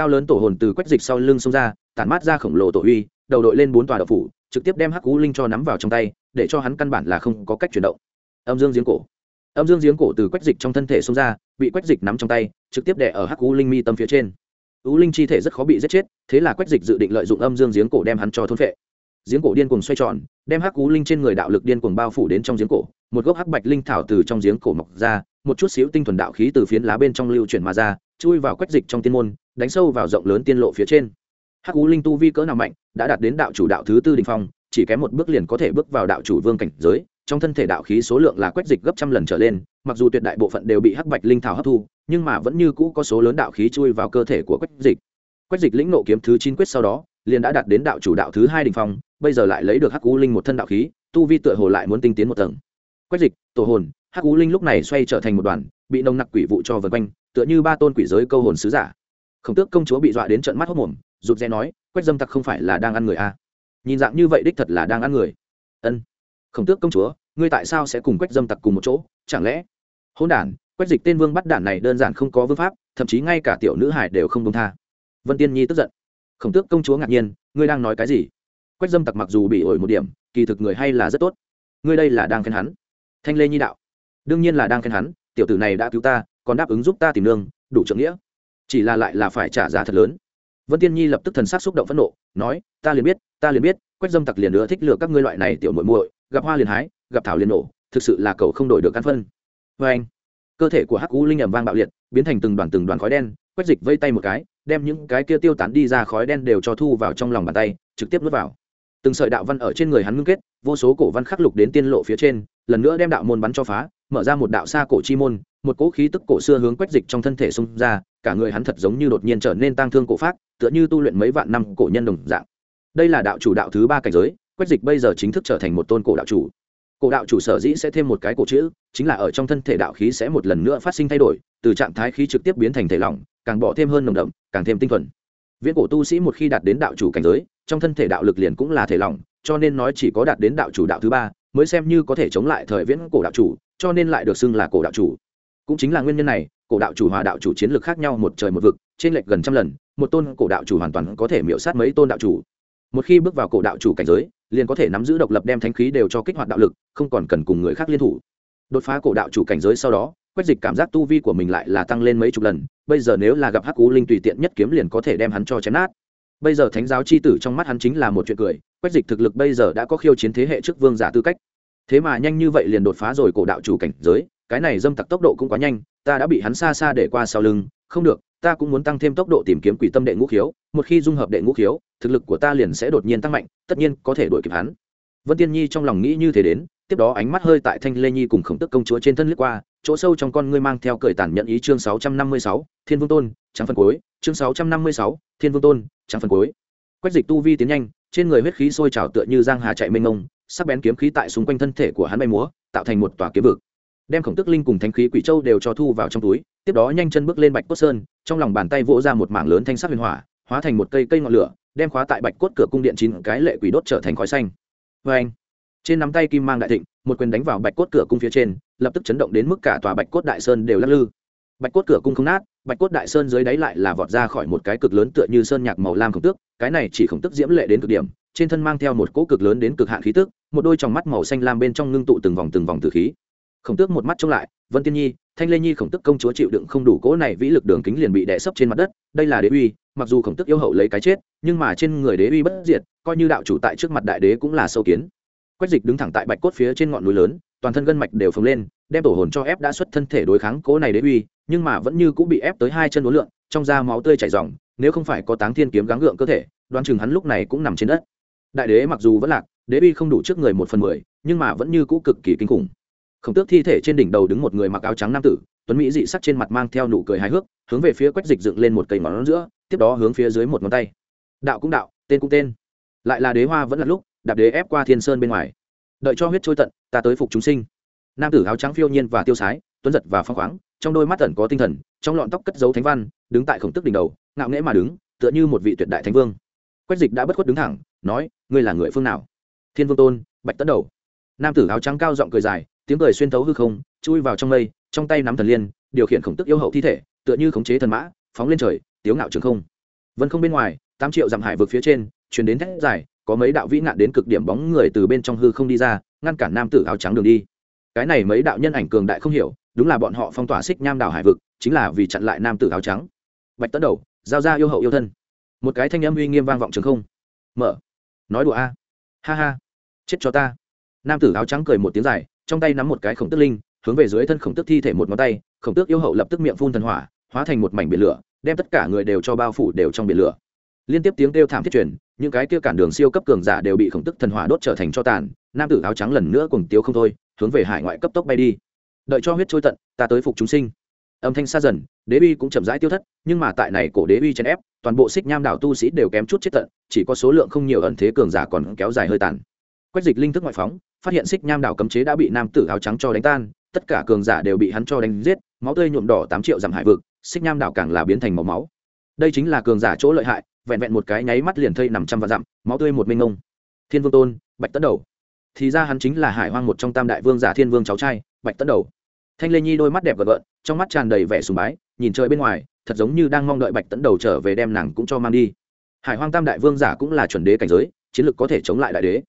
cao lớn tổ hồn từ quách dịch sau lưng xông ra, tản mát ra khổng lồ tổ uy, đầu đội lên bốn tòa đậu phủ, trực tiếp đem hắc cú linh cho nắm vào trong tay, để cho hắn căn bản là không có cách chuyển động. Âm dương giếng cổ. Âm dương giếng cổ từ quách dịch trong thân thể xông ra, bị quách dịch nắm trong tay, trực tiếp đè ở hắc cú linh mi tâm phía trên. Ú linh chi thể rất khó bị giết chết, thế là quách dịch dự định lợi dụng âm dương giếng cổ đem hắn cho thôn phệ. Giếng cổ điên cuồng xoay tròn, đem hắc cú linh trên người đạo lực điên cuồng bao phủ đến trong giếng cổ, một gốc hắc bạch linh thảo từ trong giếng cổ mọc ra, một chút xíu tinh thuần đạo khí từ phiến lá bên trong lưu chuyển mà ra, chui vào quách dịch trong tiên môn đánh sâu vào rộng lớn tiên lộ phía trên. Hắc cú linh tu vi cỡ nào mạnh, đã đạt đến đạo chủ đạo thứ tư đình phong, chỉ kém một bước liền có thể bước vào đạo chủ vương cảnh giới, trong thân thể đạo khí số lượng là quách dịch gấp trăm lần trở lên, mặc dù tuyệt đại bộ phận đều bị hắc bạch linh thảo hấp thu, nhưng mà vẫn như cũ có số lớn đạo khí chui vào cơ thể của quách dịch. Quách dịch lĩnh nộ kiếm thứ chín quyết sau đó, liền đã đạt đến đạo chủ đạo thứ hai đình phong, bây giờ lại lấy được hắc cú linh một thân đạo khí, tu vi tựa hồ lại muốn tinh tiến một tầng. Quách dịch, tổ hồn, hắc cú linh lúc này xoay trở thành một đoàn, bị nồng nặc quỷ vụ cho vân quanh, tựa như ba tôn quỷ giới câu hồn sứ giả khổng tước công chúa bị dọa đến trận mắt hốc mồm, rụt rè nói, quách dâm tặc không phải là đang ăn người à. nhìn dạng như vậy đích thật là đang ăn người. Ân, khổng tước công chúa, ngươi tại sao sẽ cùng quách dâm tặc cùng một chỗ? Chẳng lẽ hôn đản, quách dịch tên vương bắt đản này đơn giản không có vương pháp, thậm chí ngay cả tiểu nữ hải đều không đông tha. Vân tiên nhi tức giận. Khổng tước công chúa ngạc nhiên, ngươi đang nói cái gì? Quách dâm tặc mặc dù bị ổi một điểm, kỳ thực người hay là rất tốt. Ngươi đây là đang khen hắn. Thanh lê nhi đạo. Đương nhiên là đang khen hắn, tiểu tử này đã cứu ta, còn đáp ứng giúp ta tìm lương đủ trưởng nghĩa chỉ là lại là phải trả giá thật lớn. Vân tiên nhi lập tức thần sắc xúc động phẫn nộ, nói, ta liền biết, ta liền biết, quách dâm tặc liền nữa thích lừa các ngươi loại này tiểu muội muội, gặp hoa liền hái, gặp thảo liền nổ, thực sự là cậu không đổi được căn phân. Vê anh, cơ thể của hắc u linh ẩm vang bạo liệt, biến thành từng đoàn từng đoàn khói đen, quách dịch vây tay một cái, đem những cái kia tiêu tán đi ra khói đen đều cho thu vào trong lòng bàn tay, trực tiếp nuốt vào. Từng sợi đạo văn ở trên người hắn ngưng kết, vô số cổ văn khắc lục đến tiên lộ phía trên, lần nữa đem đạo môn bắn cho phá, mở ra một đạo xa cổ chi môn một cỗ khí tức cổ xưa hướng quách dịch trong thân thể xung ra, cả người hắn thật giống như đột nhiên trở nên tăng thương cổ phát tựa như tu luyện mấy vạn năm cổ nhân đồng dạng. Đây là đạo chủ đạo thứ ba cảnh giới, quách dịch bây giờ chính thức trở thành một tôn cổ đạo chủ. Cổ đạo chủ sở dĩ sẽ thêm một cái cổ chữ, chính là ở trong thân thể đạo khí sẽ một lần nữa phát sinh thay đổi, từ trạng thái khí trực tiếp biến thành thể lỏng, càng bỏ thêm hơn nồng đậm, càng thêm tinh thuần. Viễn cổ tu sĩ một khi đạt đến đạo chủ cảnh giới, trong thân thể đạo lực liền cũng là thể lỏng, cho nên nói chỉ có đạt đến đạo chủ đạo thứ ba, mới xem như có thể chống lại thời viễn cổ đạo chủ, cho nên lại được xưng là cổ đạo chủ cũng chính là nguyên nhân này, cổ đạo chủ hòa đạo chủ chiến lược khác nhau một trời một vực, trên lệch gần trăm lần, một tôn cổ đạo chủ hoàn toàn có thể miễu sát mấy tôn đạo chủ. Một khi bước vào cổ đạo chủ cảnh giới, liền có thể nắm giữ độc lập đem thánh khí đều cho kích hoạt đạo lực, không còn cần cùng người khác liên thủ. Đột phá cổ đạo chủ cảnh giới sau đó quách dịch cảm giác tu vi của mình lại là tăng lên mấy chục lần, bây giờ nếu là gặp hắc cú linh tùy tiện nhất kiếm liền có thể đem hắn cho chém nát. Bây giờ thánh giáo c h i tử trong mắt hắn chính là một chuyện cười quách dịch thực lực bây giờ đã có khiêu chiến thế hệ trước vương giả tư cách. Thế mà nhanh như vậy liền đột phá rồi cổ đạo chủ cảnh giới cái này dâm tặc tốc độ cũng quá nhanh, ta đã bị hắn xa xa để qua sau lưng, không được, ta cũng muốn tăng thêm tốc độ tìm kiếm quỷ tâm đệ ngũ khiếu, một khi dung hợp đệ ngũ khiếu, thực lực của ta liền sẽ đột nhiên tăng mạnh, tất nhiên có thể đuổi kịp hắn. Vân tiên nhi trong lòng nghĩ như thế đến, tiếp đó ánh mắt hơi tại thanh lê nhi cùng khổng tức công chúa trên thân lướt qua, chỗ sâu trong con ngươi mang theo cởi tản nhận ý chương sáu trăm năm mươi sáu, thiên vương tôn, trắng phần cuối chương sáu trăm năm mươi sáu, thiên vương tôn, trắng phần cuối quách dịch tu vi tiến nhanh, trên người huyết khí sôi trào tựa như giang hà chạy mênh mông, sắc bén kiếm khí tại xung quanh thân thể của hắn bay múa, tạo thành một tòa kiếm vực đem khổng tức linh cùng thánh khí quỷ châu đều cho thu vào trong túi, tiếp đó nhanh chân bước lên bạch cốt sơn, trong lòng bàn tay vỗ ra một mảng lớn thanh sắc huyền hỏa, hóa thành một cây cây ngọn lửa, đem khóa tại bạch cốt cửa cung điện chín cái lệ quỷ đốt trở thành khói xanh. Vê anh trên nắm tay kim mang đại thịnh, một quyền đánh vào bạch cốt cửa cung phía trên, lập tức chấn động đến mức cả tòa bạch cốt đại sơn đều lắc lư. Bạch cốt cửa cung không nát, bạch cốt đại sơn dưới đáy lại là vọt ra khỏi một cái cực lớn tựa như sơn nhạc màu lam khổng tước, cái này chỉ khổng tức diễm lệ đến cực điểm, trên thân mang theo một cỗ cực lớn đến cực hạn khí tức một đôi tròng mắt màu xanh lam bên trong ngưng tụ từng vòng từng vòng từ khí khổng tước một mắt trông lại, vân tiên nhi, thanh lê nhi khổng tức công chúa chịu đựng không đủ cỗ này vĩ lực đường kính liền bị đè sấp trên mặt đất, đây là đế uy, mặc dù khổng tức yêu hậu lấy cái chết, nhưng mà trên người đế uy bất diệt, coi như đạo chủ tại trước mặt đại đế cũng là sâu kiến. Quách dịch đứng thẳng tại bạch cốt phía trên ngọn núi lớn, toàn thân gân mạch đều phồng lên, đem tổ hồn cho ép đã xuất thân thể đối kháng cỗ này đế uy, nhưng mà vẫn như cũng bị ép tới hai chân đối lượng trong da máu tươi chảy ròng, nếu không phải có táng thiên kiếm gắng gượng cơ thể, đoán chừng hắn lúc này cũng nằm trên đất. Đại đế mặc dù vẫn lạc, đế uy không đủ trước người một phần mười, nhưng mà vẫn như cũ cực kỳ kinh khủng khổng tước thi thể trên đỉnh đầu đứng một người mặc áo trắng nam tử, tuấn mỹ dị sắc trên mặt mang theo nụ cười hài hước, hướng về phía quách dịch dựng lên một cây ngón giữa, tiếp đó hướng phía dưới một ngón tay. Đạo cũng đạo, tên cũng tên. Lại là đế hoa vẫn là lúc, đạp đế ép qua thiên sơn bên ngoài. Đợi cho huyết trôi tận, ta tới phục chúng sinh. Nam tử áo trắng phiêu nhiên và tiêu sái, tuấn giật và phong khoáng, trong đôi mắt tẩn có tinh thần, trong lọn tóc cất dấu thánh văn, đứng tại khổng tức đỉnh đầu, ngạo nghễ mà đứng, tựa như một vị tuyệt đại thánh vương. Quách dịch đã bất khuất đứng thẳng, nói, ngươi là người phương nào? Thiên vương tôn, bạch tấn đầu. Nam tử áo trắng cao giọng cười dài tiếng cười xuyên thấu hư không, chui vào trong mây, trong tay nắm thần liên, điều khiển khổng tức yêu hậu thi thể, tựa như khống chế thần mã, phóng lên trời, tiếu ngạo trường không. Vân không bên ngoài, tám triệu dặm hải vực phía trên chuyển đến thét dài, có mấy đạo vĩ nạn đến cực điểm bóng người từ bên trong hư không đi ra, ngăn cản nam tử áo trắng đường đi. Cái này mấy đạo nhân ảnh cường đại không hiểu, đúng là bọn họ phong tỏa xích nham đảo hải vực, chính là vì chặn lại nam tử áo trắng. Bạch tấn đầu, giao ra yêu hậu yêu thân. Một cái thanh âm uy nghiêm vang vọng trường không. Mở. Nói đùa a. Ha ha. Chết cho ta. Nam tử áo trắng cười một tiếng dài trong tay nắm một cái khổng tức linh, hướng về dưới thân khổng tức thi thể một ngón tay, khổng tước yêu hậu lập tức miệng phun thần hỏa, hóa thành một mảnh biển lửa, đem tất cả người đều cho bao phủ đều trong biển lửa. Liên tiếp tiếng kêu thảm thiết truyền, những cái kia cản đường siêu cấp cường giả đều bị khổng tức thần hỏa đốt trở thành cho tàn, nam tử áo trắng lần nữa cùng tiếu không thôi, hướng về hải ngoại cấp tốc bay đi. Đợi cho huyết trôi tận, ta tới phục chúng sinh. Âm thanh xa dần, đế uy cũng chậm rãi tiêu thất, nhưng mà tại này cổ đế uy chèn ép, toàn bộ xích nham đảo tu sĩ đều kém chút chết tận, chỉ có số lượng không nhiều ẩn thế cường giả còn kéo dài hơi tàn. Quách dịch linh thức ngoại phóng phát hiện xích nham đảo cấm chế đã bị nam tử áo trắng cho đánh tan, tất cả cường giả đều bị hắn cho đánh giết, máu tươi nhuộm đỏ tám triệu dặm hải vực, xích nham đảo càng là biến thành màu máu. Đây chính là cường giả chỗ lợi hại, vẹn vẹn một cái nháy mắt liền thây nằm trăm vạn dặm, máu tươi một mênh ngông thiên vương tôn, bạch tấn đầu. Thì ra hắn chính là hải hoang một trong tam đại vương giả thiên vương cháu trai, bạch tấn đầu. Thanh lê nhi đôi mắt đẹp gợn gợn, trong mắt tràn đầy vẻ sùng bái, nhìn trời bên ngoài, thật giống như đang mong đợi bạch tấn đầu trở về đem nàng cũng cho mang đi. Hải hoang tam đại vương giả cũng là chuẩn đế cảnh giới, chiến lược có thể chống lại đại đế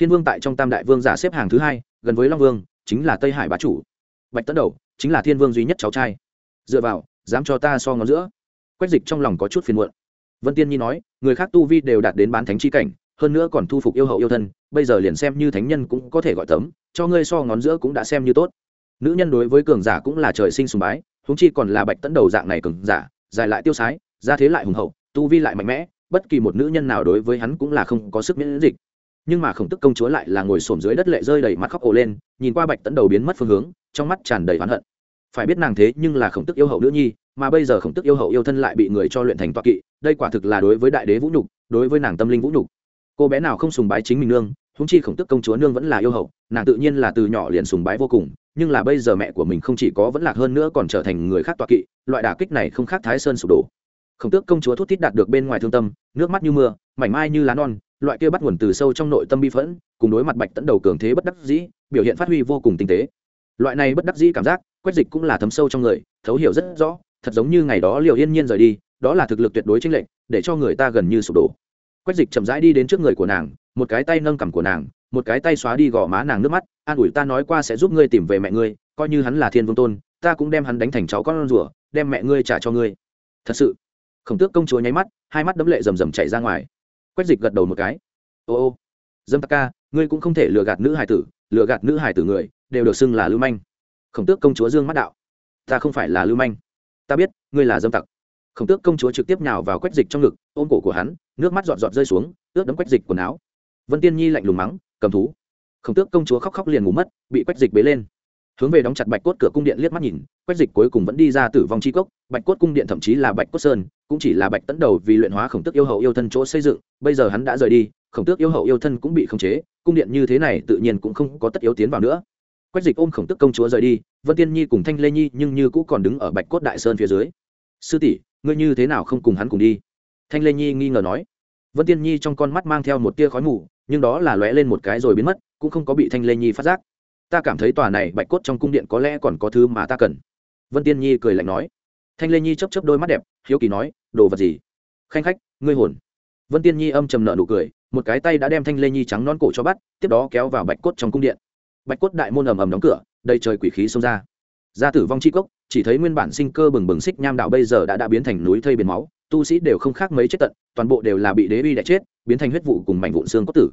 thiên vương tại trong tam đại vương giả xếp hàng thứ hai, gần với long vương, chính là tây hải bá chủ. Bạch tấn đầu, chính là thiên vương duy nhất cháu trai. Dựa vào, dám cho ta so ngón giữa. Quách dịch trong lòng có chút phiền muộn. Vân tiên nhi nói, người khác tu vi đều đạt đến bán thánh chi cảnh, hơn nữa còn thu phục yêu hậu yêu thân, bây giờ liền xem như thánh nhân cũng có thể gọi tấm, cho ngươi so ngón giữa cũng đã xem như tốt. Nữ nhân đối với cường giả cũng là trời sinh sùng bái húng chi còn là bạch tấn đầu dạng này cường giả, dài lại tiêu sái ra thế lại hùng hậu, tu vi lại mạnh mẽ, bất kỳ một nữ nhân nào đối với hắn cũng là không có sức miễn dịch nhưng mà khổng tức công chúa lại là ngồi xổm dưới đất lệ rơi đầy mắt khóc ồ lên, nhìn qua bạch tấn đầu biến mất phương hướng, trong mắt tràn đầy oán hận. Phải biết nàng thế nhưng là khổng tức yêu hậu nữ nhi, mà bây giờ khổng tức yêu hậu yêu thân lại bị người cho luyện thành toạc kỵ, đây quả thực là đối với đại đế vũ nhục, đối với nàng tâm linh vũ nhục. Cô bé nào không sùng bái chính mình nương húng chi khổng tức công chúa nương vẫn là yêu hậu, nàng tự nhiên là từ nhỏ liền sùng bái vô cùng, nhưng là bây giờ mẹ của mình không chỉ có vẫn lạc hơn nữa còn trở thành người khác toạc kỵ, loại đả kích này không khác thái sơn sụp đổ khổng tước công chúa thút thít đạt được bên ngoài thương tâm, nước mắt như mưa, mảnh mai như lá non, loại kia bắt nguồn từ sâu trong nội tâm bi phẫn, cùng đối mặt bạch tấn đầu cường thế bất đắc dĩ, biểu hiện phát huy vô cùng tinh tế. Loại này bất đắc dĩ cảm giác, quét dịch cũng là thấm sâu trong người, thấu hiểu rất rõ, thật giống như ngày đó liều yên nhiên rời đi, đó là thực lực tuyệt đối chênh lệch, để cho người ta gần như sụp đổ. Quét dịch chậm rãi đi đến trước người của nàng, một cái tay nâng cằm của nàng, một cái tay xóa đi gò má nàng nước mắt, an ủi ta nói qua sẽ giúp ngươi tìm về mẹ ngươi, coi như hắn là thiên vương tôn, ta cũng đem hắn đánh thành cháu con rủa đem mẹ ngươi trả cho ngươi. Thật sự khổng tước công chúa nháy mắt, hai mắt đấm lệ rầm rầm chạy ra ngoài. Quách dịch gật đầu một cái. Ô ô, dâm tắc ca, ngươi cũng không thể lừa gạt nữ hải tử, lừa gạt nữ hải tử người, đều được xưng là lưu manh. Khổng tước công chúa dương mắt đạo. Ta không phải là lưu manh. Ta biết, ngươi là dâm tặc. Khổng tước công chúa trực tiếp nhào vào quách dịch trong ngực, ôm cổ của hắn, nước mắt giọt giọt rơi xuống, ướt đấm quách dịch quần áo. Vân tiên nhi lạnh lùng mắng, cầm thú. Khổng tước công chúa khóc khóc liền ngủ mất, bị quách dịch bế lên hướng về đóng chặt bạch cốt cửa cung điện liếc mắt nhìn, quách dịch cuối cùng vẫn đi ra tử vong chi cốc, bạch cốt cung điện thậm chí là bạch cốt sơn, cũng chỉ là bạch tấn đầu vì luyện hóa khổng tước yêu hậu yêu thân chỗ xây dựng, bây giờ hắn đã rời đi, khổng tước yêu hậu yêu thân cũng bị khống chế, cung điện như thế này tự nhiên cũng không có tất yếu tiến vào nữa. Quách dịch ôm khổng tước công chúa rời đi, vân tiên nhi cùng thanh lê nhi nhưng như cũng còn đứng ở bạch cốt đại sơn phía dưới. Sư tỷ, ngươi như thế nào không cùng hắn cùng đi? Thanh lê nhi nghi ngờ nói. Vân tiên nhi trong con mắt mang theo một tia khói mù, nhưng đó là lóe lên một cái rồi biến mất, cũng không có bị thanh lê nhi phát giác ta cảm thấy tòa này bạch cốt trong cung điện có lẽ còn có thứ mà ta cần. Vân tiên nhi cười lạnh nói. Thanh lê nhi chấp chấp đôi mắt đẹp, hiếu kỳ nói, đồ vật gì? Khanh khách, ngươi hồn. Vân tiên nhi âm trầm nợ nụ cười, một cái tay đã đem thanh lê nhi trắng non cổ cho bắt, tiếp đó kéo vào bạch cốt trong cung điện. Bạch cốt đại môn ầm ầm đóng cửa, đầy trời quỷ khí xông ra. Ra tử vong chi cốc, chỉ thấy nguyên bản sinh cơ bừng bừng xích nham đạo bây giờ đã đã biến thành núi thây biển máu, tu sĩ đều không khác mấy chết tận, toàn bộ đều là bị đế uy đẻ chết, biến thành huyết vụ cùng mảnh vụn xương cốt tử.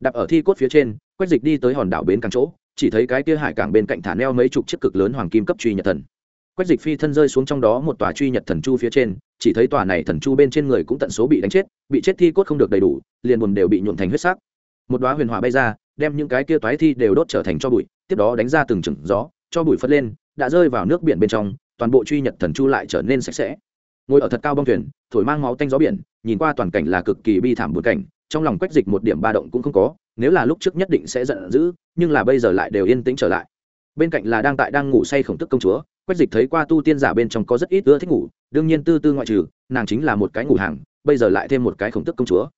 Đặt ở thi cốt phía trên, quách dịch đi tới hòn đảo bến càng chỗ chỉ thấy cái kia hải cảng bên cạnh thả neo mấy chục chiếc cực lớn hoàng kim cấp truy nhật thần. Quách dịch phi thân rơi xuống trong đó một tòa truy nhật thần chu phía trên, chỉ thấy tòa này thần chu bên trên người cũng tận số bị đánh chết, bị chết thi cốt không được đầy đủ, liền buồn đều bị nhuộn thành huyết sắc. Một đoá huyền hỏa bay ra, đem những cái kia toái thi đều đốt trở thành cho bụi, tiếp đó đánh ra từng chừng gió, cho bụi phất lên, đã rơi vào nước biển bên trong, toàn bộ truy nhật thần chu lại trở nên sạch sẽ. Ngồi ở thật cao bong thuyền, thổi mang máu tanh gió biển, nhìn qua toàn cảnh là cực kỳ bi thảm buồn cảnh, trong lòng quách dịch một điểm ba động cũng không có nếu là lúc trước nhất định sẽ giận dữ, nhưng là bây giờ lại đều yên tĩnh trở lại. Bên cạnh là đang tại đang ngủ say khổng tức công chúa, quách dịch thấy qua tu tiên giả bên trong có rất ít ưa thích ngủ, đương nhiên tư tư ngoại trừ, nàng chính là một cái ngủ hàng, bây giờ lại thêm một cái khổng tức công chúa.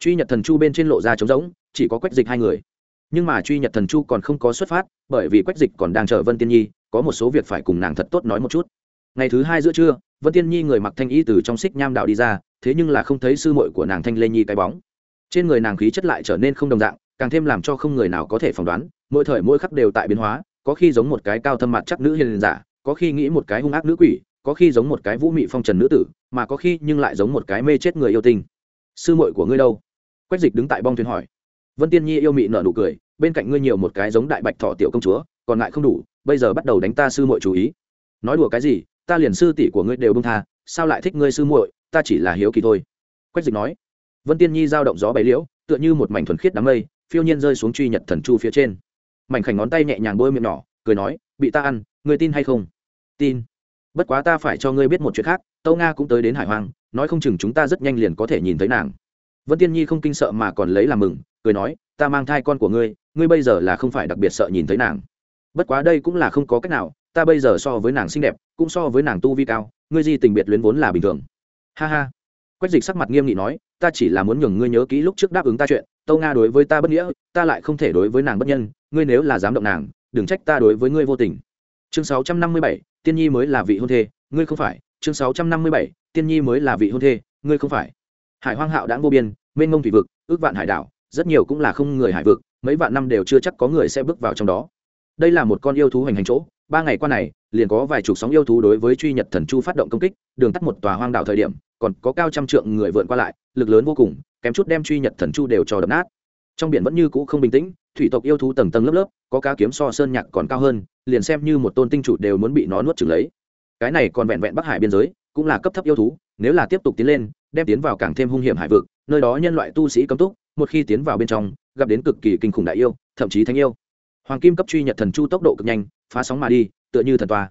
Truy nhật thần chu bên trên lộ ra trống rỗng, chỉ có quách dịch hai người. Nhưng mà truy nhật thần chu còn không có xuất phát, bởi vì quách dịch còn đang chờ vân tiên nhi, có một số việc phải cùng nàng thật tốt nói một chút. Ngày thứ hai giữa trưa, vân tiên nhi người mặc thanh y từ trong xích nham đạo đi ra, thế nhưng là không thấy sư muội của nàng thanh lê nhi cái bóng. Trên người nàng khí chất lại trở nên không đồng dạng càng thêm làm cho không người nào có thể phỏng đoán, mỗi thời mỗi khắc đều tại biến hóa, có khi giống một cái cao thâm mặt chắc nữ hiền giả, có khi nghĩ một cái hung ác nữ quỷ, có khi giống một cái vũ mị phong trần nữ tử, mà có khi nhưng lại giống một cái mê chết người yêu tinh. Sư muội của ngươi đâu? Quách dịch đứng tại bong thuyền hỏi. Vân tiên nhi yêu mị nở nụ cười, bên cạnh ngươi nhiều một cái giống đại bạch thọ tiểu công chúa, còn lại không đủ, bây giờ bắt đầu đánh ta sư muội chú ý. Nói đùa cái gì, ta liền sư tỷ của ngươi đều bông tha, sao lại thích ngươi sư muội, ta chỉ là hiếu kỳ thôi. Quách dịch nói. Vân tiên nhi giao động gió bày liễu, tựa như một mảnh thuần khiết đám mây phiêu nhiên rơi xuống truy nhật thần chu phía trên. Mảnh khảnh ngón tay nhẹ nhàng bôi miệng nhỏ, cười nói, bị ta ăn người tin hay không? Tin. Bất quá ta phải cho ngươi biết một chuyện khác, tâu nga cũng tới đến hải hoàng, nói không chừng chúng ta rất nhanh liền có thể nhìn thấy nàng. Vân tiên nhi không kinh sợ mà còn lấy làm mừng, cười nói, ta mang thai con của ngươi ngươi bây giờ là không phải đặc biệt sợ nhìn thấy nàng. Bất quá đây cũng là không có cách nào, ta bây giờ so với nàng xinh đẹp, cũng so với nàng tu vi cao, ngươi di tình biệt luyến vốn là bình thường. Ha ha. Quách dịch sắc mặt nghiêm nghị nói, ta chỉ là muốn nhường ngươi nhớ kỹ lúc trước đáp ứng ta chuyện tâu nga đối với ta bất nghĩa, ta lại không thể đối với nàng bất nhân, ngươi nếu là dám động nàng, đừng trách ta đối với ngươi vô tình. Chương sáu trăm năm mươi bảy, tiên nhi mới là vị hôn thê, ngươi không phải. Chương sáu trăm năm mươi bảy, tiên nhi mới là vị hôn thê, ngươi không phải. Hải hoang hạo đã vô biên, mênh mông thủy vực, ước vạn hải đảo, rất nhiều cũng là không người hải vực, mấy vạn năm đều chưa chắc có người sẽ bước vào trong đó. Đây là một con yêu thú hành hành chỗ ba ngày qua này, liền có vài chục sóng yêu thú đối với truy nhật thần chu phát động công kích, đường tắt một tòa hoang đảo thời điểm, còn có cao trăm trượng người vượn qua lại, lực lớn vô cùng, kém chút đem truy nhật thần chu đều cho đập nát. Trong biển vẫn như cũ không bình tĩnh, thủy tộc yêu thú tầng tầng lớp lớp, có cá kiếm so sơn nhạc còn cao hơn, liền xem như một tôn tinh chủ đều muốn bị nó nuốt chửng lấy. Cái này còn vẹn vẹn bắc hải biên giới, cũng là cấp thấp yêu thú, nếu là tiếp tục tiến lên, đem tiến vào càng thêm hung hiểm hải vực, nơi đó nhân loại tu sĩ cấm túc, một khi tiến vào bên trong, gặp đến cực kỳ kinh khủng đại yêu, thậm chí thánh yêu. Hoàng kim cấp truy nhật thần chu tốc độ cực nhanh phá sóng mà đi, tựa như thần toa.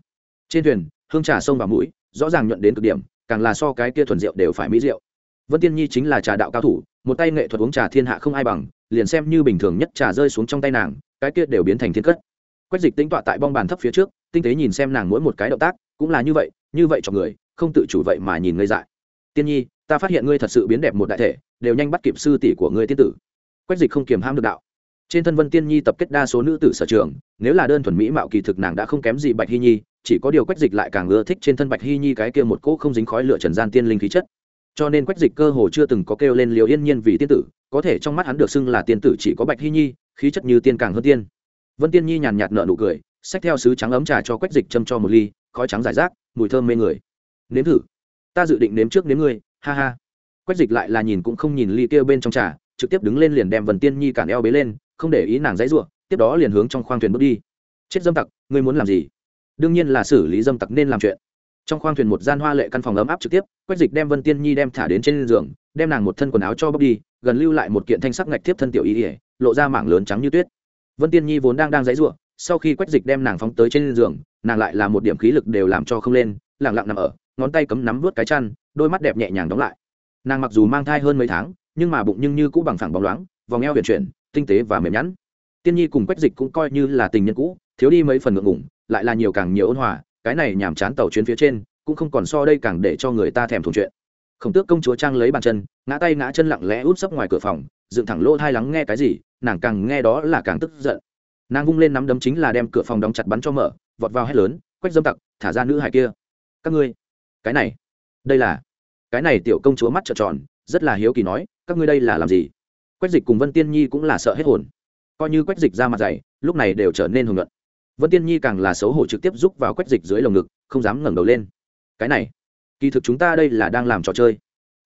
Trên thuyền, hương trà sông vào mũi, rõ ràng nhuận đến cực điểm, càng là so cái kia thuần rượu đều phải mỹ rượu. Vân tiên nhi chính là trà đạo cao thủ, một tay nghệ thuật uống trà thiên hạ không ai bằng, liền xem như bình thường nhất trà rơi xuống trong tay nàng, cái kia đều biến thành thiên cất. Quách dịch tính tọa tại bong bàn thấp phía trước, tinh tế nhìn xem nàng mỗi một cái động tác, cũng là như vậy như vậy cho người, không tự chủ vậy mà nhìn ngây dại. Tiên nhi, ta phát hiện ngươi thật sự biến đẹp một đại thể, đều nhanh bắt kịp sư tỷ của ngươi tiên tử. Quách dịch không kiềm ham được đạo trên thân vân tiên nhi tập kết đa số nữ tử sở trường, nếu là đơn thuần mỹ mạo kỳ thực nàng đã không kém gì bạch hy nhi, chỉ có điều quách dịch lại càng ưa thích trên thân bạch hy nhi cái kia một cỗ không dính khói lửa trần gian tiên linh khí chất. Cho nên quách dịch cơ hồ chưa từng có kêu lên liều yên nhiên vì tiên tử, có thể trong mắt hắn được xưng là tiên tử chỉ có bạch hy nhi, khí chất như tiên càng hơn tiên. Vân tiên nhi nhàn nhạt nợ nụ cười, xách theo sứ trắng ấm trà cho quách dịch châm cho một ly, khói trắng giải rác, mùi thơm mê người. Nếm thử, ta dự định nếm trước nếm ngươi, ha ha. Quách dịch lại là nhìn cũng không nhìn ly kia bên trong trà, trực tiếp đứng lên liền đem vần tiên nhi cản eo bế lên không để ý nàng dãy ruộng tiếp đó liền hướng trong khoang thuyền bước đi. Chết dâm tặc, ngươi muốn làm gì? Đương nhiên là xử lý dâm tặc nên làm chuyện. Trong khoang thuyền một gian hoa lệ căn phòng ấm áp trực tiếp, quách dịch đem vân tiên nhi đem thả đến trên giường, đem nàng một thân quần áo cho bóc đi, gần lưu lại một kiện thanh sắc ngạch tiếp thân tiểu ý ỉa lộ ra mảng lớn trắng như tuyết. Vân tiên nhi vốn đang đang dãy ruộng sau khi quách dịch đem nàng phóng tới trên giường, nàng lại là một điểm khí lực đều làm cho không lên, lẳng lặng nằm ở, ngón tay cấm nắm vớt cái chăn, đôi mắt đẹp nhẹ nhàng đóng lại. Nàng mặc dù mang thai hơn mấy tháng, nhưng mà bụng nhưng như cũ bằng phẳng bóng loáng, vòng eo huyền chuyển tinh tế và mềm nhẵn. Tiên nhi cùng quách dịch cũng coi như là tình nhân cũ, thiếu đi mấy phần ngượng ngủng lại là nhiều càng nhiều ôn hòa, cái này nhàm chán tàu chuyến phía trên, cũng không còn so đây càng để cho người ta thèm thuồng chuyện. Khổng tước công chúa trang lấy bàn chân, ngã tay ngã chân lặng lẽ út sấp ngoài cửa phòng, dựng thẳng lỗ thai lắng nghe cái gì, nàng càng nghe đó là càng tức giận. Nàng vung lên nắm đấm chính là đem cửa phòng đóng chặt bắn cho mở, vọt vào hét lớn, quách dâm tặc, thả ra nữ hải kia. Các ngươi, cái này, đây là, cái này tiểu công chúa mắt trợn tròn, rất là hiếu kỳ nói, các ngươi đây là làm gì? Quách dịch cùng vân tiên nhi cũng là sợ hết hồn. Coi như quách dịch ra mặt dày, lúc này đều trở nên hùng luận. Vân tiên nhi càng là xấu hổ trực tiếp giúp vào quách dịch dưới lồng ngực, không dám ngẩng đầu lên. Cái này, kỳ thực chúng ta đây là đang làm trò chơi.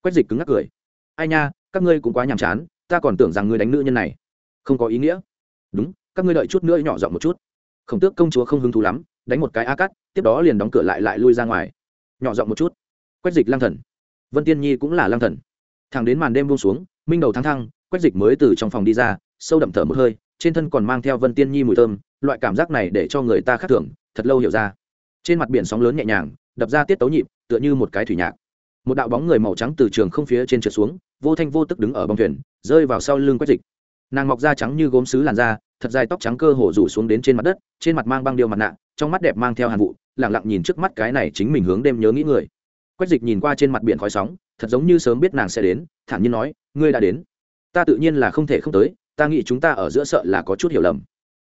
Quách dịch cứng ngắc cười. Ai nha, các ngươi cũng quá nhàm chán, ta còn tưởng rằng ngươi đánh nữ nhân này. Không có ý nghĩa. Đúng, các ngươi đợi chút nữa nhỏ giọng một chút. Khổng tước công chúa không hứng thú lắm, đánh một cái a cắt tiếp đó liền đóng cửa lại lại lui ra ngoài. Nhỏ giọng một chút. Quách dịch lang thần. Vân tiên nhi cũng là lang thần. Thẳng đến màn đêm buông xuống, minh đầu thăng thăng quách dịch mới từ trong phòng đi ra, sâu đậm thở một hơi, trên thân còn mang theo vân tiên nhi mùi thơm, loại cảm giác này để cho người ta khác thường, thật lâu hiểu ra. Trên mặt biển sóng lớn nhẹ nhàng, đập ra tiết tấu nhịp, tựa như một cái thủy nhạc. Một đạo bóng người màu trắng từ trường không phía trên trượt xuống, vô thanh vô tức đứng ở bông thuyền, rơi vào sau lưng quách dịch. Nàng mọc da trắng như gốm sứ làn da, thật dài tóc trắng cơ hồ rủ xuống đến trên mặt đất, trên mặt mang băng điêu mặt nạ, trong mắt đẹp mang theo hàn vụ lẳng lặng nhìn trước mắt cái này chính mình hướng đêm nhớ nghĩ người. Quách dịch nhìn qua trên mặt biển khói sóng, thật giống như sớm biết nàng sẽ đến, thản nhiên nói, ngươi đã đến ta tự nhiên là không thể không tới, ta nghĩ chúng ta ở giữa sợ là có chút hiểu lầm.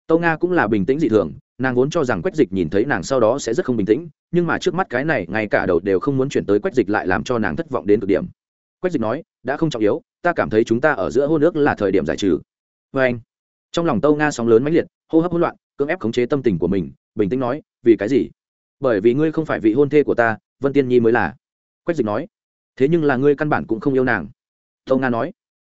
Tâu nga cũng là bình tĩnh dị thường, nàng vốn cho rằng quách dịch nhìn thấy nàng sau đó sẽ rất không bình tĩnh, nhưng mà trước mắt cái này, ngay cả đầu đều không muốn chuyển tới quách dịch lại làm cho nàng thất vọng đến cực điểm. Quách dịch nói, đã không trọng yếu, ta cảm thấy chúng ta ở giữa hôn nước là thời điểm giải trừ. Vê anh, trong lòng tâu nga sóng lớn mãnh liệt, hô hấp hỗn loạn, cưỡng ép khống chế tâm tình của mình, bình tĩnh nói, vì cái gì? Bởi vì ngươi không phải vị hôn thê của ta, vân tiên nhi mới là. Quách dịch nói, thế nhưng là ngươi căn bản cũng không yêu nàng. Tâu nga nói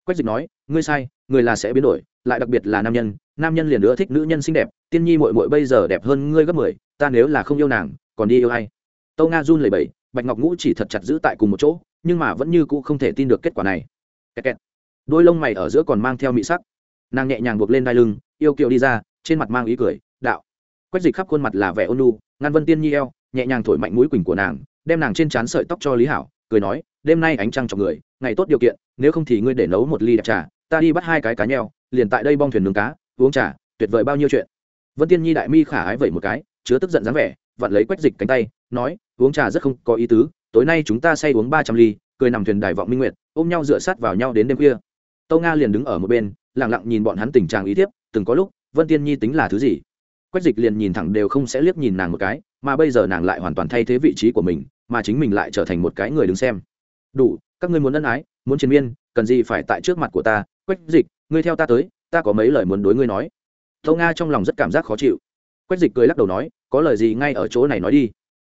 quách dịch nói, ngươi sai, người là sẽ biến đổi, lại đặc biệt là nam nhân. Nam nhân liền nữa thích nữ nhân xinh đẹp. Tiên nhi mội mội bây giờ đẹp hơn ngươi gấp mười, ta nếu là không yêu nàng, còn đi yêu ai? Tâu nga run lẩy bẩy, bạch ngọc ngũ chỉ thật chặt giữ tại cùng một chỗ, nhưng mà vẫn như cũ không thể tin được kết quả này. Kẹt kẹt. đôi lông mày ở giữa còn mang theo mị sắc. Nàng nhẹ nhàng buộc lên đai lưng, yêu kiều đi ra, trên mặt mang ý cười, đạo. Quách dịch khắp khuôn mặt là vẻ ôn nu ngăn vân tiên nhi eo, nhẹ nhàng thổi mạnh mũi quỳnh của nàng, đem nàng trên trán sợi tóc cho lý hảo, cười nói đêm nay ánh trăng trong người, ngày tốt điều kiện, nếu không thì ngươi để nấu một ly đẹp trà, ta đi bắt hai cái cá nheo, liền tại đây bong thuyền nướng cá, uống trà, tuyệt vời bao nhiêu chuyện. Vân tiên nhi đại mi khả ái vậy một cái, chứa tức giận dáng vẻ, vặn lấy quách dịch cánh tay, nói, uống trà rất không có ý tứ, tối nay chúng ta say uống ba trăm ly, cười nằm thuyền đài vọng minh nguyệt, ôm nhau dựa sát vào nhau đến đêm khuya. Tâu nga liền đứng ở một bên lẳng lặng nhìn bọn hắn tình trạng ý tiếp từng có lúc, vân tiên nhi tính là thứ gì? Quách dịch liền nhìn thẳng đều không sẽ liếc nhìn nàng một cái, mà bây giờ nàng lại hoàn toàn thay thế vị trí của mình, mà chính mình lại trở thành một cái người đứng xem đủ, các ngươi muốn ân ái, muốn chiến miên, cần gì phải tại trước mặt của ta? Quách dịch, ngươi theo ta tới, ta có mấy lời muốn đối ngươi nói. Tâu nga trong lòng rất cảm giác khó chịu. Quách dịch cười lắc đầu nói, có lời gì ngay ở chỗ này nói đi.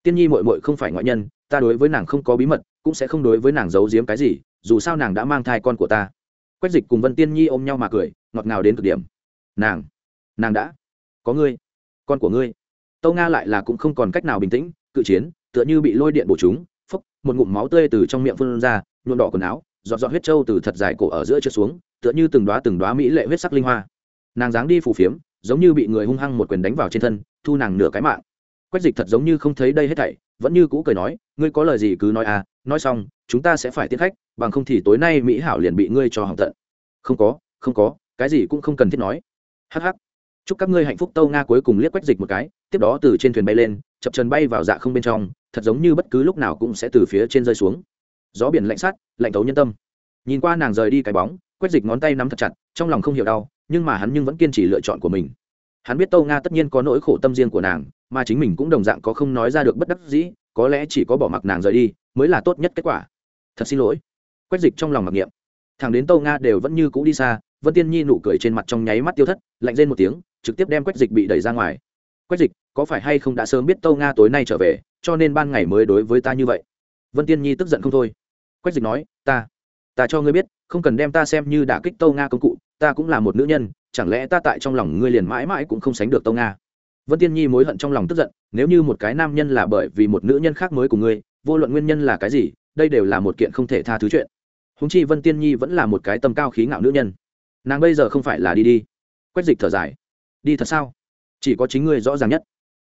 Tiên nhi mội mội không phải ngoại nhân, ta đối với nàng không có bí mật, cũng sẽ không đối với nàng giấu giếm cái gì, dù sao nàng đã mang thai con của ta. Quách dịch cùng vân tiên nhi ôm nhau mà cười, ngọt ngào đến cực điểm. Nàng nàng đã có ngươi, con của ngươi. Tâu nga lại là cũng không còn cách nào bình tĩnh, cự chiến, tựa như bị lôi điện bổ chúng một ngụm máu tươi từ trong miệng phun ra, nhuộm đỏ quần áo, giọt giọt huyết trâu từ thật dài cổ ở giữa trượt xuống, tựa như từng đoá từng đoá mỹ lệ huyết sắc linh hoa. Nàng dáng đi phù phiếm, giống như bị người hung hăng một quyền đánh vào trên thân, thu nàng nửa cái mạng. Quách dịch thật giống như không thấy đây hết thảy, vẫn như cũ cười nói, ngươi có lời gì cứ nói à nói xong, chúng ta sẽ phải tiến khách, bằng không thì tối nay mỹ hảo liền bị ngươi cho hỏng tận. Không có không có, cái gì cũng không cần thiết nói. Hh chúc các ngươi hạnh phúc tâu nga. Cuối cùng liếc quách dịch một cái, tiếp đó từ trên thuyền bay lên chập trần bay vào dạ không bên trong thật giống như bất cứ lúc nào cũng sẽ từ phía trên rơi xuống. Gió biển lạnh sát, lạnh thấu nhân tâm. Nhìn qua nàng rời đi cái bóng quách dịch ngón tay nắm thật chặt trong lòng không hiểu đau nhưng mà hắn nhưng vẫn kiên trì lựa chọn của mình. Hắn biết tâu nga tất nhiên có nỗi khổ tâm riêng của nàng mà chính mình cũng đồng dạng có không nói ra được bất đắc dĩ có lẽ chỉ có bỏ mặc nàng rời đi mới là tốt nhất kết quả. Thật xin lỗi. Quách dịch trong lòng mặc niệm. Thằng đến tâu nga đều vẫn như cũ đi xa vân tiên nhi nụ cười trên mặt trong nháy mắt tiêu thất lạnh lên một tiếng trực tiếp đem quách dịch bị đẩy ra ngoài quách dịch, có phải hay không đã sớm biết tâu nga tối nay trở về, cho nên ban ngày mới đối với ta như vậy? Vân tiên nhi tức giận không thôi. Quách dịch nói, ta ta cho ngươi biết, không cần đem ta xem như đả kích tâu nga công cụ, ta cũng là một nữ nhân, chẳng lẽ ta tại trong lòng ngươi liền mãi mãi cũng không sánh được tâu nga? Vân tiên nhi mối hận trong lòng tức giận, nếu như một cái nam nhân là bởi vì một nữ nhân khác mới của ngươi, vô luận nguyên nhân là cái gì, đây đều là một kiện không thể tha thứ chuyện. Húng chi vân tiên nhi vẫn là một cái tâm cao khí ngạo nữ nhân. Nàng bây giờ không phải là đi đi. Quách dịch thở dài, đi thật sao? Chỉ có chính ngươi rõ ràng nhất.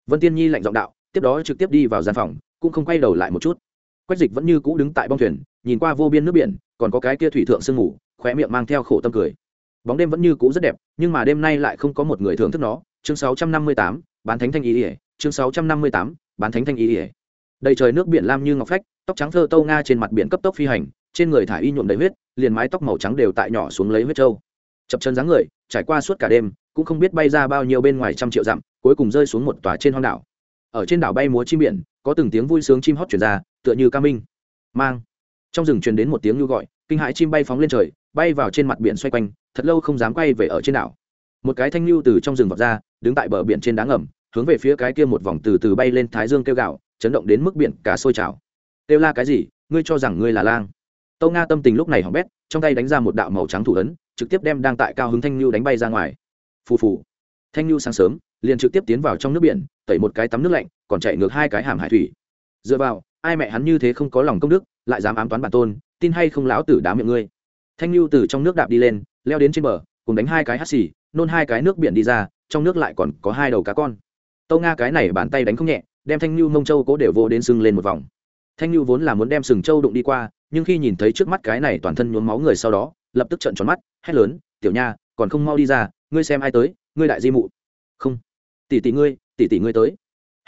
Vân tiên nhi lạnh giọng đạo tiếp đó trực tiếp đi vào gian phòng cũng không quay đầu lại một chút. Quách dịch vẫn như cũ đứng tại bong thuyền nhìn qua vô biên nước biển còn có cái kia thủy thượng sương ngủ khóe miệng mang theo khổ tâm cười. Bóng đêm vẫn như cũ rất đẹp nhưng mà đêm nay lại không có một người thưởng thức nó. Chương 658, bán thánh thanh ý ỉa. Chương 658, bán thánh thanh ý ỉa. Đầy trời nước biển lam như ngọc phách tóc trắng thơ tâu nga trên mặt biển cấp tốc phi hành trên người thả y nhuộm đầy huyết liền mái tóc màu trắng đều tại nhỏ xuống lấy huyết trâu. Chập chân dáng người trải qua suốt cả đêm cũng không biết bay ra bao nhiêu bên ngoài trăm triệu dặm, cuối cùng rơi xuống một tòa trên hoang đảo. Ở trên đảo bay múa chim biển, có từng tiếng vui sướng chim hót chuyển ra, tựa như ca minh. Mang. Trong rừng truyền đến một tiếng nhu gọi, kinh hãi chim bay phóng lên trời, bay vào trên mặt biển xoay quanh, thật lâu không dám quay về ở trên đảo. Một cái thanh lưu từ trong rừng vọt ra, đứng tại bờ biển trên đá ngầm, hướng về phía cái kia một vòng từ từ bay lên thái dương kêu gạo, chấn động đến mức biển cả sôi trào. Kêu la cái gì? Ngươi cho rằng ngươi là lang? Tâu nga tâm tình lúc này hỏng bét, trong tay đánh ra một đạo màu trắng thủ ấn, trực tiếp đem đang tại cao hứng thanh lưu đánh bay ra ngoài phù phù. Thanh Nhu sáng sớm, liền trực tiếp tiến vào trong nước biển, tẩy một cái tắm nước lạnh, còn chạy ngược hai cái hàm hải thủy. Dựa vào, ai mẹ hắn như thế không có lòng công đức, lại dám ám toán bản tôn, tin hay không lão tử đá miệng ngươi. Thanh Nhu từ trong nước đạp đi lên, leo đến trên bờ, cùng đánh hai cái hắt xì, nôn hai cái nước biển đi ra, trong nước lại còn có hai đầu cá con. Tâu nga cái này bàn tay đánh không nhẹ, đem thanh Nhu mông châu cố đều vô đến sưng lên một vòng. Thanh Nhu vốn là muốn đem sừng châu đụng đi qua, nhưng khi nhìn thấy trước mắt cái này toàn thân nhuốm máu người sau đó, lập tức trợn tròn mắt, hét lớn, tiểu nha, còn không mau đi ra ngươi xem ai tới, ngươi đại di mụ. Không. Tỷ tỷ ngươi, tỷ tỷ ngươi tới.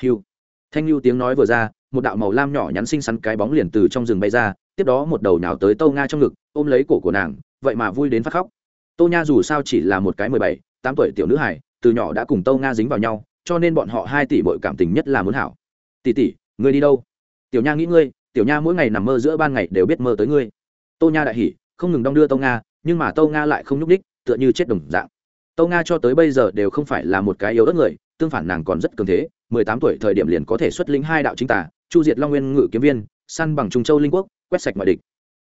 Hiu thanh lưu tiếng nói vừa ra, một đạo màu lam nhỏ nhắn xinh xắn cái bóng liền từ trong rừng bay ra, tiếp đó một đầu nào tới tâu nga trong ngực, ôm lấy cổ của nàng, vậy mà vui đến phát khóc. Tô nha dù sao chỉ là một cái mười bảy, tám tuổi tiểu nữ hải từ nhỏ đã cùng tâu nga dính vào nhau, cho nên bọn họ hai tỷ bội cảm tình nhất là muốn hảo. Tỷ tỷ, ngươi đi đâu? Tiểu nha nghĩ ngươi, tiểu nha mỗi ngày nằm mơ giữa ban ngày đều biết mơ tới ngươi. Tô nha đại hỉ, không ngừng đong đưa tô nga, nhưng mà tô nga lại không nhúc đích tựa như chết đồng dạng tô nga cho tới bây giờ đều không phải là một cái yếu ớt người, tương phản nàng còn rất cường thế, mười tám tuổi thời điểm liền có thể xuất lĩnh hai đạo chính tả chu diệt long nguyên ngự kiếm viên săn bằng trung châu linh quốc, quét sạch mọi địch.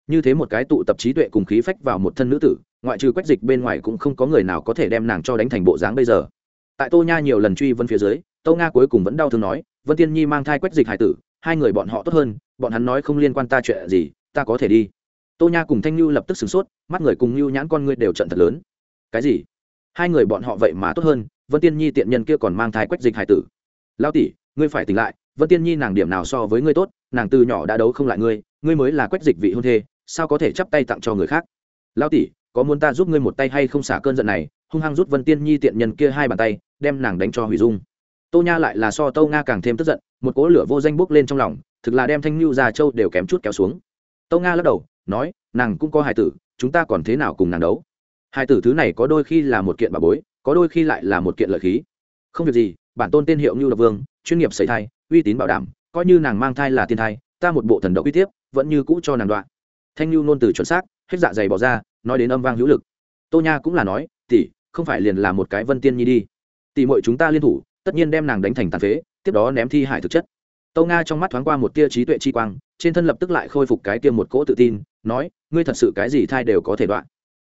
Như thế một cái tụ tập trí tuệ cùng khí phách vào một thân nữ tử, ngoại trừ quách dịch bên ngoài cũng không có người nào có thể đem nàng cho đánh thành bộ dáng bây giờ. Tại tô nha nhiều lần truy vân phía dưới tô nga cuối cùng vẫn đau thương nói, vân tiên nhi mang thai quách dịch hải tử, hai người bọn họ tốt hơn, bọn hắn nói không liên quan ta chuyện gì, ta có thể đi. Tô nha cùng thanh Nhu lập tức sửng sốt, mắt người cùng Nhu nhãn con ngươi đều trận thật lớn. Cái gì? Hai người bọn họ vậy mà tốt hơn, vân tiên nhi tiện nhân kia còn mang thai quách dịch hải tử. Lao tỷ, ngươi phải tỉnh lại, vân tiên nhi nàng điểm nào so với ngươi tốt, nàng từ nhỏ đã đấu không lại ngươi ngươi mới là quách dịch vị hôn thê, sao có thể chắp tay tặng cho người khác? Lao tỷ, có muốn ta giúp ngươi một tay hay không xả cơn giận này? Hung hăng rút vân tiên nhi tiện nhân kia hai bàn tay, đem nàng đánh cho hủy dung. Tô nha lại là so tâu nga càng thêm tức giận, một cỗ lửa vô danh bốc lên trong lòng, thực là đem thanh lưu già châu đều kém chút kéo xuống. Tâu nga lắc đầu, nói, nàng cũng có hải tử, chúng ta còn thế nào cùng nàng đấu? Hai tử thứ này có đôi khi là một kiện bà bối, có đôi khi lại là một kiện lợi khí. Không việc gì, bản tôn tên hiệu ngưu độc vương, chuyên nghiệp xảy thai, uy tín bảo đảm, coi như nàng mang thai là thiên thai, ta một bộ thần độc uy tiếp, vẫn như cũ cho nàng đoạn. Thanh lưu nôn từ chuẩn xác, hết dạ dày bỏ ra, nói đến âm vang hữu lực. Tô nha cũng là nói, tỷ, không phải liền là một cái vân tiên nhi đi. Tỷ muội chúng ta liên thủ, tất nhiên đem nàng đánh thành tàn phế, tiếp đó ném thi hải thực chất. Tô nga trong mắt thoáng qua một tia trí tuệ chi quang, trên thân lập tức lại khôi phục cái tiêm một cỗ tự tin, nói, ngươi thật sự cái gì thai đều có thể đoạn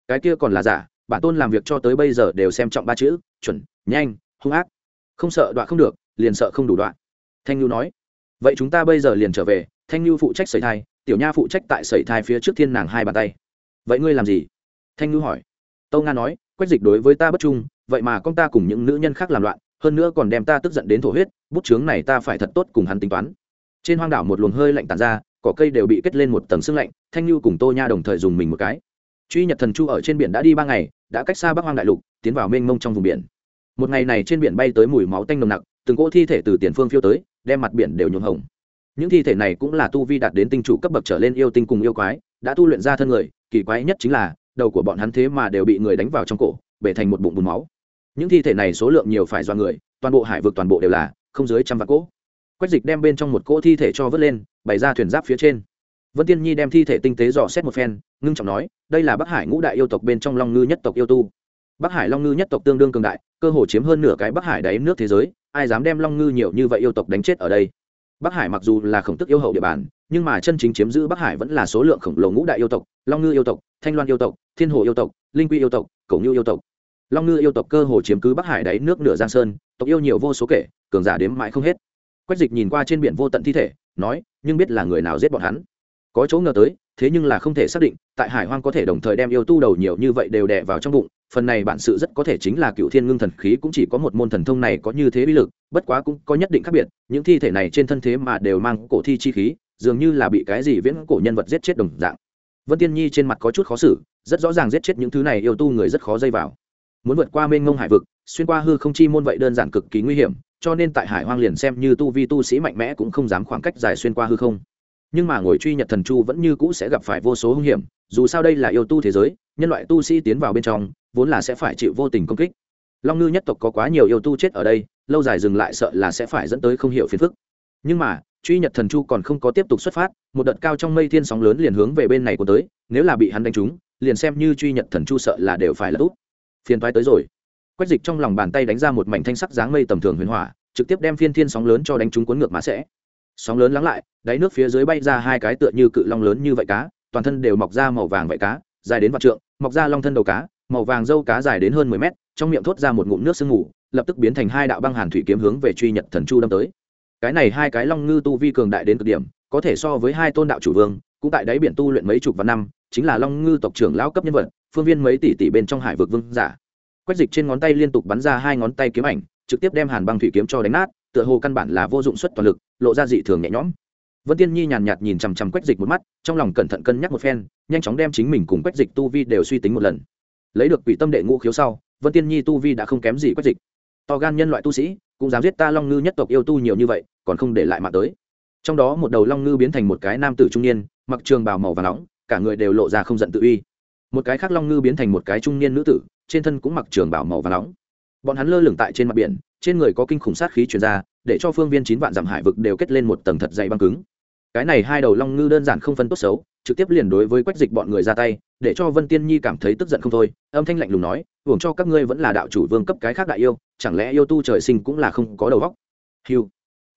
cái kia còn là giả, bản tôn làm việc cho tới bây giờ đều xem trọng ba chữ, chuẩn, nhanh, hung ác. Không sợ đoạn không được, liền sợ không đủ đoạn thanh nhu nói, vậy chúng ta bây giờ liền trở về, thanh nhu phụ trách sẩy thai, tiểu nha phụ trách tại sẩy thai phía trước thiên nàng hai bàn tay. Vậy ngươi làm gì? Thanh nhu hỏi. Tâu nga nói, quách dịch đối với ta bất trung, vậy mà con ta cùng những nữ nhân khác làm loạn, hơn nữa còn đem ta tức giận đến thổ huyết, bút chướng này ta phải thật tốt cùng hắn tính toán. Trên hoang đảo một luồng hơi lạnh tàn ra, cỏ cây đều bị kết lên một tầng sương lạnh, thanh nhu cùng tô nha đồng thời dùng mình một cái truy nhật thần chu ở trên biển đã đi ba ngày, đã cách xa bắc hoang đại lục, tiến vào mênh mông trong vùng biển. Một ngày này trên biển bay tới mùi máu tanh nồng nặc, từng cỗ thi thể từ tiền phương phiêu tới, đem mặt biển đều nhuộm hồng. Những thi thể này cũng là tu vi đạt đến tinh chủ cấp bậc trở lên yêu tinh cùng yêu quái, đã tu luyện ra thân người, kỳ quái nhất chính là, đầu của bọn hắn thế mà đều bị người đánh vào trong cổ, bể thành một bụng bùn máu. Những thi thể này số lượng nhiều phải do người, toàn bộ hải vực toàn bộ đều là không dưới trăm vạn cỗ. Quách dịch đem bên trong một cỗ thi thể cho vớt lên, bày ra thuyền giáp phía trên vân tiên nhi đem thi thể tinh tế dò xét một phen, ngưng trọng nói, đây là bắc hải ngũ đại yêu tộc bên trong long ngư nhất tộc yêu tu. Bắc hải long ngư nhất tộc tương đương cường đại, cơ hồ chiếm hơn nửa cái bắc hải đáy nước thế giới, ai dám đem long ngư nhiều như vậy yêu tộc đánh chết ở đây? Bắc hải mặc dù là khổng tức yêu hậu địa bàn, nhưng mà chân chính chiếm giữ bắc hải vẫn là số lượng khổng lồ ngũ đại yêu tộc, long ngư yêu tộc, thanh loan yêu tộc, thiên hồ yêu tộc, linh quy yêu tộc, cổ ngư yêu tộc. Long ngư yêu tộc cơ hồ chiếm cứ bắc hải đáy nước nửa giang sơn, tộc yêu nhiều vô số kể, cường giả đếm mãi không hết. Quách dịch nhìn qua trên biển vô tận thi thể, nói, nhưng biết là người nào giết bọn hắn có chỗ ngờ tới, thế nhưng là không thể xác định, tại hải hoang có thể đồng thời đem yêu tu đầu nhiều như vậy đều đè vào trong bụng, phần này bản sự rất có thể chính là cựu thiên ngưng thần khí cũng chỉ có một môn thần thông này có như thế bí lực, bất quá cũng có nhất định khác biệt, những thi thể này trên thân thế mà đều mang cổ thi chi khí, dường như là bị cái gì viễn cổ nhân vật giết chết đồng dạng. Vân tiên nhi trên mặt có chút khó xử, rất rõ ràng giết chết những thứ này yêu tu người rất khó dây vào. Muốn vượt qua mênh ngông hải vực, xuyên qua hư không chi môn vậy đơn giản cực kỳ nguy hiểm, cho nên tại hải hoang liền xem như tu vi tu sĩ mạnh mẽ cũng không dám khoảng cách dài xuyên qua hư không nhưng mà ngồi truy nhật thần chu vẫn như cũ sẽ gặp phải vô số hung hiểm, dù sao đây là yêu tu thế giới, nhân loại tu sĩ tiến vào bên trong, vốn là sẽ phải chịu vô tình công kích. Long ngư nhất tộc có quá nhiều yêu tu chết ở đây, lâu dài dừng lại sợ là sẽ phải dẫn tới không hiểu phiền phức. Nhưng mà, truy nhật thần chu còn không có tiếp tục xuất phát, một đợt cao trong mây thiên sóng lớn liền hướng về bên này của tới, nếu là bị hắn đánh trúng, liền xem như truy nhật thần chu sợ là đều phải là úp. Phiền toái tới rồi. Quách dịch trong lòng bàn tay đánh ra một mảnh thanh sắc dáng mây tầm thường huyền hỏa, trực tiếp đem phiên thiên sóng lớn cho đánh trúng cuốn ngược mã sẽ sóng lớn lắng lại, đáy nước phía dưới bay ra hai cái tựa như cự long lớn như vậy cá, toàn thân đều mọc ra màu vàng vậy cá, dài đến vạn trượng, mọc ra long thân đầu cá, màu vàng dâu cá dài đến hơn mười mét, trong miệng thốt ra một ngụm nước sương mù, lập tức biến thành hai đạo băng hàn thủy kiếm hướng về truy nhật thần chu đâm tới. Cái này hai cái long ngư tu vi cường đại đến cực điểm, có thể so với hai tôn đạo chủ vương, cũng tại đáy biển tu luyện mấy chục vạn năm, chính là long ngư tộc trưởng lão cấp nhân vật, phương viên mấy tỷ tỷ bên trong hải vực vương giả. Quách dịch trên ngón tay liên tục bắn ra hai ngón tay kiếm ảnh, trực tiếp đem hàn băng thủy kiếm cho đánh nát tựa hồ căn bản là vô dụng suất toàn lực, lộ ra dị thường nhẹ nhõm. Vân tiên nhi nhàn nhạt nhìn chằm chằm quách dịch một mắt, trong lòng cẩn thận cân nhắc một phen, nhanh chóng đem chính mình cùng quách dịch tu vi đều suy tính một lần. Lấy được quỷ tâm đệ ngũ khiếu sau, vân tiên nhi tu vi đã không kém gì quách dịch. To gan nhân loại tu sĩ, cũng dám giết ta long ngư nhất tộc yêu tu nhiều như vậy, còn không để lại mạng tới. Trong đó một đầu long ngư biến thành một cái nam tử trung niên, mặc trường bào màu và nóng, cả người đều lộ ra không giận tự uy. Một cái khác long ngư biến thành một cái trung niên nữ tử, trên thân cũng mặc trường bào màu và nóng. Bọn hắn lơ lửng tại trên mặt biển trên người có kinh khủng sát khí truyền ra, để cho phương viên chín vạn dặm hải vực đều kết lên một tầng thật dày băng cứng. Cái này hai đầu long ngư đơn giản không phân tốt xấu, trực tiếp liền đối với quách dịch bọn người ra tay, để cho vân tiên nhi cảm thấy tức giận không thôi, âm thanh lạnh lùng nói, hưởng cho các ngươi vẫn là đạo chủ vương cấp cái khác đại yêu, chẳng lẽ yêu tu trời sinh cũng là không có đầu góc hiu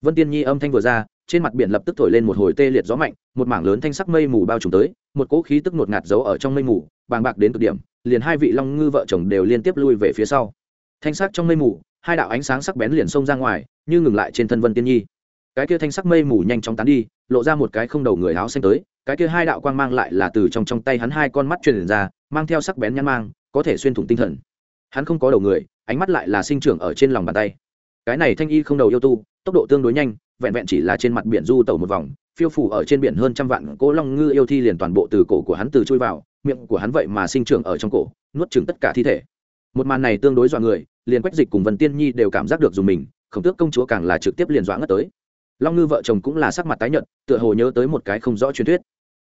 vân tiên nhi âm thanh vừa ra, trên mặt biển lập tức thổi lên một hồi tê liệt gió mạnh, một mảng lớn thanh sắc mây mù bao trùm tới, một cỗ khí tức ngột ngạt giấu ở trong mây mù, bàng bạc đến cực điểm, liền hai vị long ngư vợ chồng đều liên tiếp lui về phía sau. Thanh sắc trong mây mù hai đạo ánh sáng sắc bén liền xông ra ngoài, như ngừng lại trên thân vân tiên nhi. Cái kia thanh sắc mây mù nhanh chóng tán đi, lộ ra một cái không đầu người áo xanh tới, cái kia hai đạo quang mang lại là từ trong trong tay hắn hai con mắt truyền ra, mang theo sắc bén nhăn mang, có thể xuyên thủng tinh thần. Hắn không có đầu người, ánh mắt lại là sinh trưởng ở trên lòng bàn tay. Cái này thanh y không đầu yêu tu, tốc độ tương đối nhanh, vẹn vẹn chỉ là trên mặt biển du tẩu một vòng, phiêu phủ ở trên biển hơn trăm vạn cỗ long ngư yêu thi liền toàn bộ từ cổ của hắn từ chui vào, miệng của hắn vậy mà sinh trưởng ở trong cổ, nuốt chừng tất cả thi thể một màn này tương đối dọa người, liền quách dịch cùng vân tiên nhi đều cảm giác được dùng mình, khổng tước công chúa càng là trực tiếp liền dọa ngất tới. Long ngư vợ chồng cũng là sắc mặt tái nhợt, tựa hồ nhớ tới một cái không rõ truyền thuyết.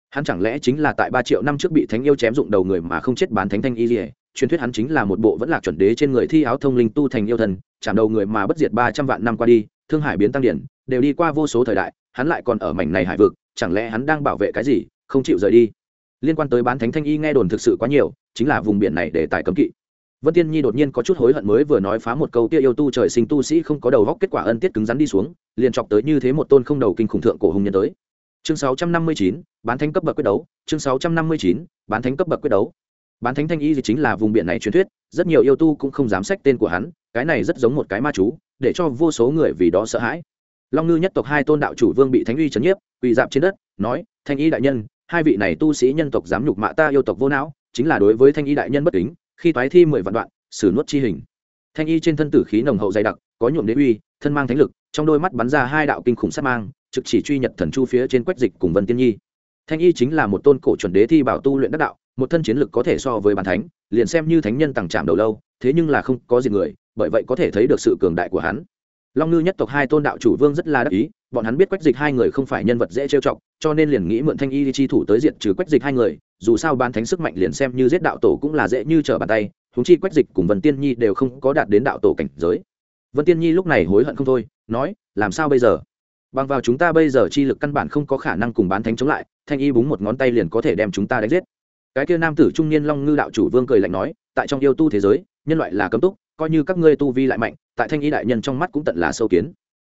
Hắn chẳng lẽ chính là tại ba triệu năm trước bị thánh yêu chém dụng đầu người mà không chết bán thánh thanh y lìa? Truyền thuyết hắn chính là một bộ vẫn là chuẩn đế trên người thi áo thông linh tu thành yêu thần, chạm đầu người mà bất diệt ba trăm vạn năm qua đi, thương hải biến tăng điển, đều đi qua vô số thời đại, hắn lại còn ở mảnh này hải vực, chẳng lẽ hắn đang bảo vệ cái gì, không chịu rời đi? Liên quan tới bán thánh thanh y nghe đồn thực sự quá nhiều, chính là vùng biển này để tài cấm kỵ vân tiên nhi đột nhiên có chút hối hận mới vừa nói phá một câu kia yêu tu trời sinh tu sĩ không có đầu góc kết quả ân tiết cứng rắn đi xuống liền chọc tới như thế một tôn không đầu kinh khủng thượng cổ hùng nhân tới. Chương 659, bán thánh cấp bậc quyết đấu chương 659, bán thánh cấp bậc quyết đấu. Bán thánh thanh y thì chính là vùng biển này truyền thuyết rất nhiều yêu tu cũng không dám sách tên của hắn cái này rất giống một cái ma chú để cho vô số người vì đó sợ hãi. Long ngư nhất tộc hai tôn đạo chủ vương bị thánh uy trấn nhiếp quỳ dạp trên đất nói thanh y đại nhân hai vị này tu sĩ nhân tộc dám nhục mạ ta yêu tộc vô não chính là đối với thanh y đại nhân bất kính khi toái thi mười vạn đoạn xử nuốt chi hình. Thanh y trên thân tử khí nồng hậu dày đặc, có nhuộm đế uy, thân mang thánh lực, trong đôi mắt bắn ra hai đạo kinh khủng sát mang, trực chỉ truy nhật thần chu phía trên quách dịch cùng vân tiên nhi. Thanh y chính là một tôn cổ chuẩn đế thi bảo tu luyện đắc đạo, một thân chiến lực có thể so với bàn thánh, liền xem như thánh nhân tàng trạm đầu lâu, thế nhưng là không có gì người, bởi vậy có thể thấy được sự cường đại của hắn long ngư nhất tộc hai tôn đạo chủ vương rất là đắc ý, bọn hắn biết quách dịch hai người không phải nhân vật dễ trêu chọc, cho nên liền nghĩ mượn thanh y chi thủ tới diện trừ quách dịch hai người, dù sao ban thánh sức mạnh liền xem như giết đạo tổ cũng là dễ như trở bàn tay húng chi quách dịch cùng vân tiên nhi đều không có đạt đến đạo tổ cảnh giới. Vân tiên nhi lúc này hối hận không thôi, nói, làm sao bây giờ? Bằng vào chúng ta bây giờ chi lực căn bản không có khả năng cùng bán thánh chống lại, thanh y búng một ngón tay liền có thể đem chúng ta đánh giết. Cái kia nam tử trung niên long ngư đạo chủ vương cười lạnh nói, tại trong yêu tu thế giới, nhân loại là cấm túc coi như các ngươi tu vi lại mạnh, tại thanh y đại nhân trong mắt cũng tận là sâu kiến.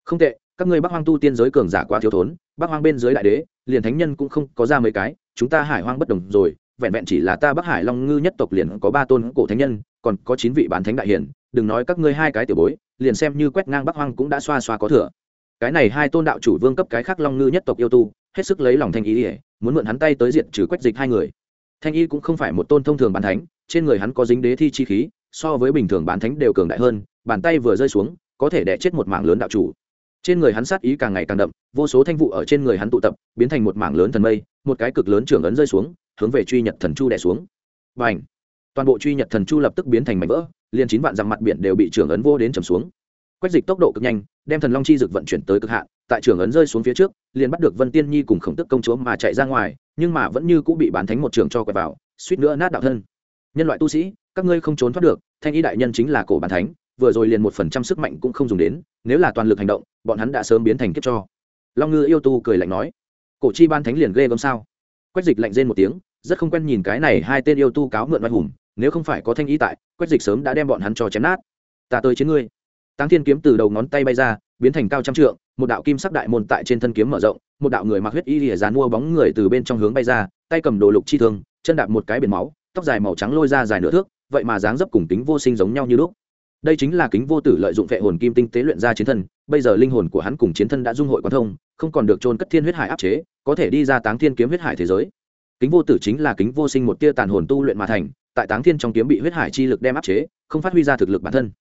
Không tệ, các ngươi bắc hoang tu tiên giới cường giả quá thiếu thốn, bắc hoang bên dưới đại đế, liền thánh nhân cũng không có ra mấy cái, chúng ta hải hoang bất đồng rồi, vẹn vẹn chỉ là ta bắc hải long ngư nhất tộc liền có ba tôn cổ thánh nhân, còn có chín vị bán thánh đại hiển đừng nói các ngươi hai cái tiểu bối, liền xem như quét ngang bắc hoang cũng đã xoa xoa có thừa. Cái này hai tôn đạo chủ vương cấp cái khác long ngư nhất tộc yêu tu, hết sức lấy lòng thanh ý ỉa muốn mượn hắn tay tới diện trừ quách dịch hai người. Thanh y cũng không phải một tôn thông thường bàn thánh, trên người hắn có dính đế thi chi khí so với bình thường bán thánh đều cường đại hơn, bàn tay vừa rơi xuống, có thể đẻ chết một mảng lớn đạo chủ. Trên người hắn sát ý càng ngày càng đậm, vô số thanh vụ ở trên người hắn tụ tập, biến thành một mảng lớn thần mây, một cái cực lớn trưởng ấn rơi xuống, hướng về truy nhật thần chu đẻ xuống. Và ảnh toàn bộ truy nhật thần chu lập tức biến thành mảnh vỡ, liền chín vạn dặm mặt biển đều bị trưởng ấn vô đến trầm xuống. Quách dịch tốc độ cực nhanh, đem thần long chi dực vận chuyển tới cực hạn, tại trưởng ấn rơi xuống phía trước, liền bắt được vân tiên nhi cùng khổng tức công chúa mà chạy ra ngoài, nhưng mà vẫn như cũng bị bán thánh một trường cho quẹt vào, suýt nữa nát đạo thân. Nhân loại tu sĩ các ngươi không trốn thoát được, thanh y đại nhân chính là cổ bàn thánh, vừa rồi liền một phần trăm sức mạnh cũng không dùng đến, nếu là toàn lực hành động, bọn hắn đã sớm biến thành kiếp cho. Long ngư yêu tu cười lạnh nói. Cổ chi ban thánh liền ghê gớm sao? Quách dịch lạnh rên một tiếng, rất không quen nhìn cái này hai tên yêu tu cáo mượn văn hùng, nếu không phải có thanh y tại, quách dịch sớm đã đem bọn hắn cho chém nát. Ta tới chiến ngươi. Táng thiên kiếm từ đầu ngón tay bay ra, biến thành cao trăm trượng, một đạo kim sắc đại môn tại trên thân kiếm mở rộng, một đạo người mặc huyết y lìa dán mua bóng người từ bên trong hướng bay ra, tay cầm đồ lục chi thương, chân đạp một cái biển máu, tóc dài màu trắng lôi ra dài nửa thước vậy mà dáng dấp cùng kính vô sinh giống nhau như lúc. Đây chính là kính vô tử lợi dụng vệ hồn kim tinh tế luyện ra chiến thân, bây giờ linh hồn của hắn cùng chiến thân đã dung hội quan thông, không còn được trôn cất thiên huyết hải áp chế, có thể đi ra táng thiên kiếm huyết hải thế giới. Kính vô tử chính là kính vô sinh một tia tàn hồn tu luyện mà thành, tại táng thiên trong kiếm bị huyết hải chi lực đem áp chế, không phát huy ra thực lực bản thân.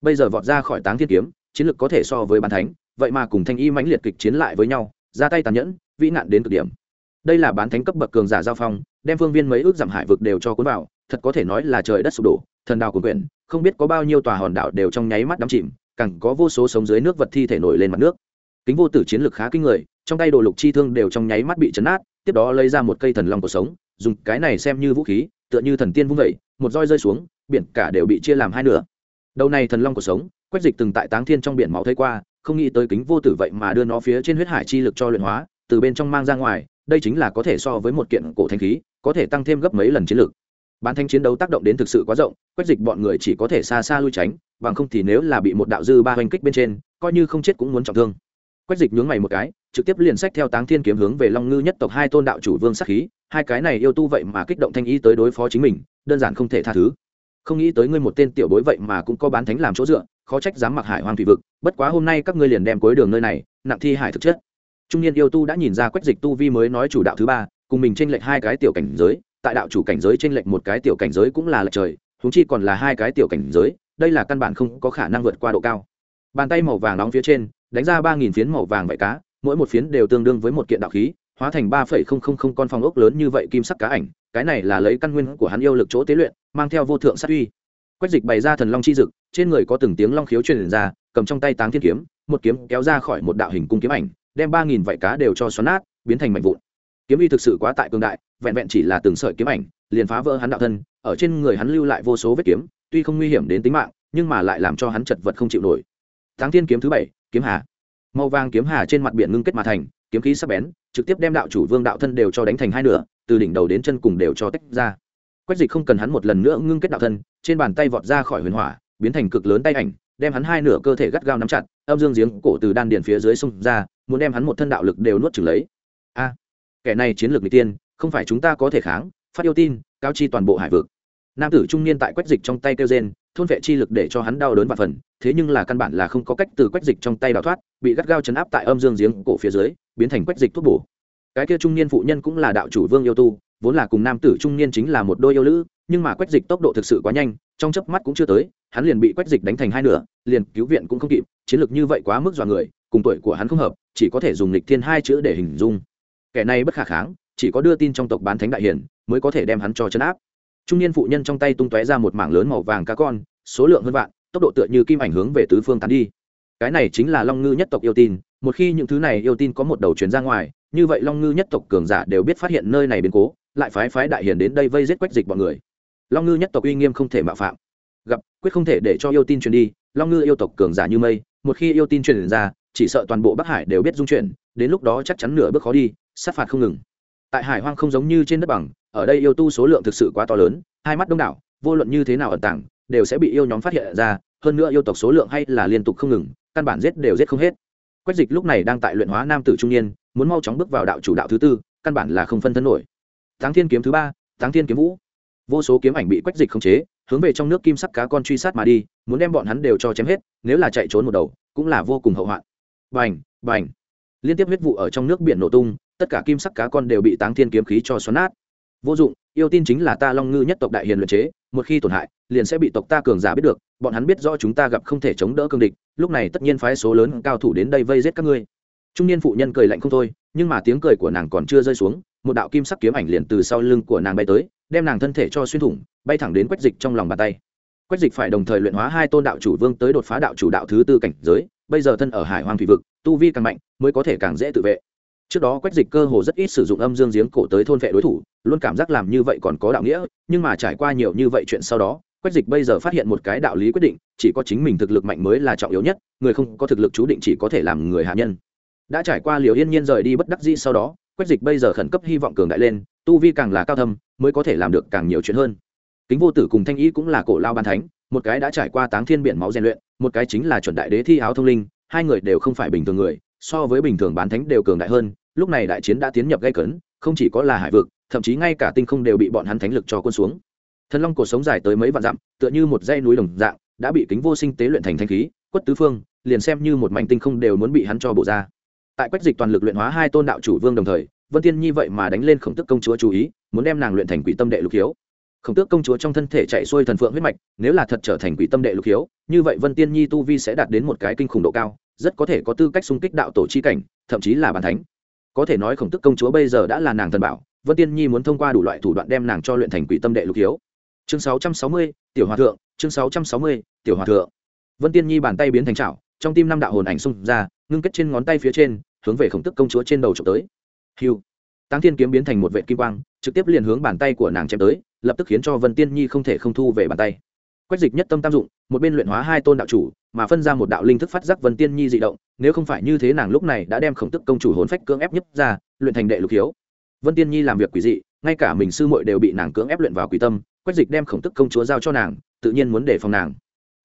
Bây giờ vọt ra khỏi táng thiên kiếm, chiến lực có thể so với bán thánh, vậy mà cùng thanh y mãnh liệt kịch chiến lại với nhau, ra tay tàn nhẫn, vĩ nạn đến cực điểm. Đây là bán thánh cấp bậc cường giả giao phong, đem phương viên mấy ước giảm hải vực đều cho cuốn vào thật có thể nói là trời đất sụp đổ, thần đào của quyển không biết có bao nhiêu tòa hòn đảo đều trong nháy mắt đắm chìm, càng có vô số sống dưới nước vật thi thể nổi lên mặt nước. Kính vô tử chiến lược khá kinh người, trong tay đồ lục chi thương đều trong nháy mắt bị chấn át tiếp đó lấy ra một cây thần long cuộc sống, dùng cái này xem như vũ khí, tựa như thần tiên vung vẩy một roi rơi xuống, biển cả đều bị chia làm hai nửa. Đầu này thần long cuộc sống quách dịch từng tại táng thiên trong biển máu thấy qua, không nghĩ tới kính vô tử vậy mà đưa nó phía trên huyết hải chi lực cho luyện hóa, từ bên trong mang ra ngoài, đây chính là có thể so với một kiện cổ thanh khí, có thể tăng thêm gấp mấy lần chiến lược bán thanh chiến đấu tác động đến thực sự quá rộng quách dịch bọn người chỉ có thể xa xa lui tránh, bằng không thì nếu là bị một đạo dư ba oanh kích bên trên, coi như không chết cũng muốn trọng thương. Quách dịch nhướng mày một cái, trực tiếp liền sách theo táng thiên kiếm hướng về long ngư nhất tộc hai tôn đạo chủ vương sắc khí, hai cái này yêu tu vậy mà kích động thanh ý tới đối phó chính mình, đơn giản không thể tha thứ. Không nghĩ tới ngươi một tên tiểu bối vậy mà cũng có bán thánh làm chỗ dựa, khó trách dám mặc hải hoàng thủy vực, bất quá hôm nay các ngươi liền đem cuối đường nơi này, nặng thi hải thực chất. Trung niên yêu tu đã nhìn ra quách dịch tu vi mới nói chủ đạo thứ ba, cùng mình tranh lệch hai cái tiểu cảnh giới tại đạo chủ cảnh giới trên lệnh một cái tiểu cảnh giới cũng là lệch trời húng chi còn là hai cái tiểu cảnh giới, đây là căn bản không có khả năng vượt qua độ cao. Bàn tay màu vàng nóng phía trên, đánh ra ba nghìn phiến màu vàng vải cá, mỗi một phiến đều tương đương với một kiện đạo khí, hóa thành ba phẩy không không không con phong ốc lớn như vậy kim sắc cá ảnh, cái này là lấy căn nguyên của hắn yêu lực chỗ tế luyện, mang theo vô thượng sát uy. Quách dịch bày ra thần long chi dực, trên người có từng tiếng long khiếu truyền ra, cầm trong tay táng thiên kiếm, một kiếm kéo ra khỏi một đạo hình cung kiếm ảnh, đem ba nghìn vảy cá đều cho xoắn nát, biến thành mảnh vụn kiếm uy thực sự quá tại cường đại, vẹn vẹn chỉ là từng sợi kiếm ảnh, liền phá vỡ hắn đạo thân, ở trên người hắn lưu lại vô số vết kiếm, tuy không nguy hiểm đến tính mạng, nhưng mà lại làm cho hắn chật vật không chịu nổi. Tháng thiên kiếm thứ bảy, kiếm hà. Màu vàng kiếm hà trên mặt biển ngưng kết mà thành, kiếm khí sắc bén, trực tiếp đem đạo chủ vương đạo thân đều cho đánh thành hai nửa, từ đỉnh đầu đến chân cùng đều cho tách ra. Quách dịch không cần hắn một lần nữa ngưng kết đạo thân, trên bàn tay vọt ra khỏi huyền hỏa, biến thành cực lớn tay ảnh, đem hắn hai nửa cơ thể gắt gao nắm chặt, âm dương giếng cổ từ đan điền phía dưới sông ra, muốn đem hắn một thân đạo lực đều nuốt chửng lấy kẻ này chiến lược n tiên, không phải chúng ta có thể kháng, phát yêu tin, cao chi toàn bộ hải vực. Nam tử trung niên tại quách dịch trong tay kêu gen thôn vệ chi lực để cho hắn đau đớn và phần, thế nhưng là căn bản là không có cách từ quách dịch trong tay đào thoát, bị gắt gao chấn áp tại âm dương giếng cổ phía dưới, biến thành quách dịch thuốc bổ. Cái kia trung niên phụ nhân cũng là đạo chủ vương yêu tu, vốn là cùng nam tử trung niên chính là một đôi yêu lữ, nhưng mà quách dịch tốc độ thực sự quá nhanh, trong chớp mắt cũng chưa tới, hắn liền bị quách dịch đánh thành hai nửa, liền cứu viện cũng không kịp, chiến lược như vậy quá mức dọa người, cùng tuổi của hắn không hợp, chỉ có thể dùng lịch thiên hai chữ để hình dung kẻ này bất khả kháng, chỉ có đưa tin trong tộc bán thánh đại hiển, mới có thể đem hắn cho chấn áp. Trung niên phụ nhân trong tay tung tóe ra một mảng lớn màu vàng cá con, số lượng hơn vạn, tốc độ tựa như kim ảnh hướng về tứ phương tán đi. Cái này chính là long ngư nhất tộc yêu tin, một khi những thứ này yêu tin có một đầu chuyến ra ngoài, như vậy long ngư nhất tộc cường giả đều biết phát hiện nơi này biến cố, lại phái phái đại hiền đến đây vây giết quách dịch bọn người. Long ngư nhất tộc uy nghiêm không thể mạo phạm. Gặp, quyết không thể để cho yêu tin truyền đi, long ngư yêu tộc cường giả như mây, một khi yêu tin truyền ra, chỉ sợ toàn bộ bắc hải đều biết dung chuyển đến lúc đó chắc chắn nửa bước khó đi sát phạt không ngừng. Tại hải hoang không giống như trên đất bằng, ở đây yêu tu số lượng thực sự quá to lớn, hai mắt đông đảo, vô luận như thế nào ẩn tàng, đều sẽ bị yêu nhóm phát hiện ra, hơn nữa yêu tộc số lượng hay là liên tục không ngừng, căn bản giết đều giết không hết. Quách dịch lúc này đang tại luyện hóa nam tử trung niên, muốn mau chóng bước vào đạo chủ đạo thứ tư, căn bản là không phân thân nổi. Táng thiên kiếm thứ ba táng thiên kiếm vũ. Vô số kiếm ảnh bị quách dịch khống chế, hướng về trong nước kim sắc cá con truy sát mà đi, muốn đem bọn hắn đều cho chém hết, nếu là chạy trốn một đầu, cũng là vô cùng hậu hoạn. Bành bành. Liên tiếp huyết vụ ở trong nước biển nổ tung tất cả kim sắc cá con đều bị táng thiên kiếm khí cho xoắn nát. Vô dụng, yêu tin chính là ta long ngư nhất tộc đại hiền luyện chế, một khi tổn hại, liền sẽ bị tộc ta cường giả biết được, bọn hắn biết rõ chúng ta gặp không thể chống đỡ cương địch, lúc này tất nhiên phái số lớn cao thủ đến đây vây giết các ngươi. Trung niên phụ nhân cười lạnh không thôi, nhưng mà tiếng cười của nàng còn chưa rơi xuống, một đạo kim sắc kiếm ảnh liền từ sau lưng của nàng bay tới, đem nàng thân thể cho xuyên thủng, bay thẳng đến quách dịch trong lòng bàn tay. Quách dịch phải đồng thời luyện hóa hai tôn đạo chủ vương tới đột phá đạo chủ đạo thứ tư cảnh giới, bây giờ thân ở hải hoàng thủy vực, tu vi càng mạnh, mới có thể càng dễ tự vệ trước đó quách dịch cơ hồ rất ít sử dụng âm dương giếng cổ tới thôn vệ đối thủ, luôn cảm giác làm như vậy còn có đạo nghĩa, nhưng mà trải qua nhiều như vậy chuyện sau đó, quách dịch bây giờ phát hiện một cái đạo lý quyết định, chỉ có chính mình thực lực mạnh mới là trọng yếu nhất, người không có thực lực chú định chỉ có thể làm người hạ nhân. Đã trải qua liều yên nhiên rời đi bất đắc dĩ sau đó, quách dịch bây giờ khẩn cấp hy vọng cường đại lên, tu vi càng là cao thâm, mới có thể làm được càng nhiều chuyện hơn. Kính vô tử cùng thanh ý cũng là cổ lao ban thánh, một cái đã trải qua táng thiên biển máu rèn luyện, một cái chính là chuẩn đại đế thi áo thông linh, hai người đều không phải bình thường người so với bình thường bán thánh đều cường đại hơn, lúc này đại chiến đã tiến nhập gây cấn, không chỉ có là hải vực, thậm chí ngay cả tinh không đều bị bọn hắn thánh lực cho quân xuống. Thần long cổ sống dài tới mấy vạn dặm, tựa như một dây núi đồng dạng, đã bị kính vô sinh tế luyện thành thanh khí, quất tứ phương, liền xem như một mảnh tinh không đều muốn bị hắn cho bổ ra. Tại quách dịch toàn lực luyện hóa hai tôn đạo chủ vương đồng thời, vân tiên nhi vậy mà đánh lên khổng tức công chúa chú ý, muốn đem nàng luyện thành quỷ tâm đệ lục hiếu khổng tước công chúa trong thân thể chạy xuôi thần phượng huyết mạch, nếu là thật trở thành quỷ tâm đệ lục hiếu như vậy vân tiên nhi tu vi sẽ đạt đến một cái kinh khủng độ cao rất có thể có tư cách xung kích đạo tổ chi cảnh thậm chí là bàn thánh. Có thể nói khổng tức công chúa bây giờ đã là nàng thần bảo vân tiên nhi muốn thông qua đủ loại thủ đoạn đem nàng cho luyện thành quỷ tâm đệ lục hiếu. Chương 660, tiểu hòa thượng chương 660, tiểu hòa thượng. Vân tiên nhi bàn tay biến thành trảo trong tim năm đạo hồn ảnh xung ra ngưng kết trên ngón tay phía trên hướng về khổng tức công chúa trên đầu trộm tới. Hiu. Tăng thiên kiếm biến thành một vệ kim quang trực tiếp liền hướng bàn tay của nàng chém tới lập tức khiến cho vân tiên nhi không thể không thu về bàn tay. Quách dịch nhất tâm tam dụng một bên luyện hóa hai tôn đạo chủ mà phân ra một đạo linh thức phát giác vân tiên nhi dị động, nếu không phải như thế nàng lúc này đã đem khổng tức công chủ hồn phách cưỡng ép nhất ra, luyện thành đệ lục hiếu. Vân tiên nhi làm việc quỷ dị, ngay cả mình sư muội đều bị nàng cưỡng ép luyện vào quỷ tâm, quách dịch đem khổng tức công chúa giao cho nàng, tự nhiên muốn để phòng nàng.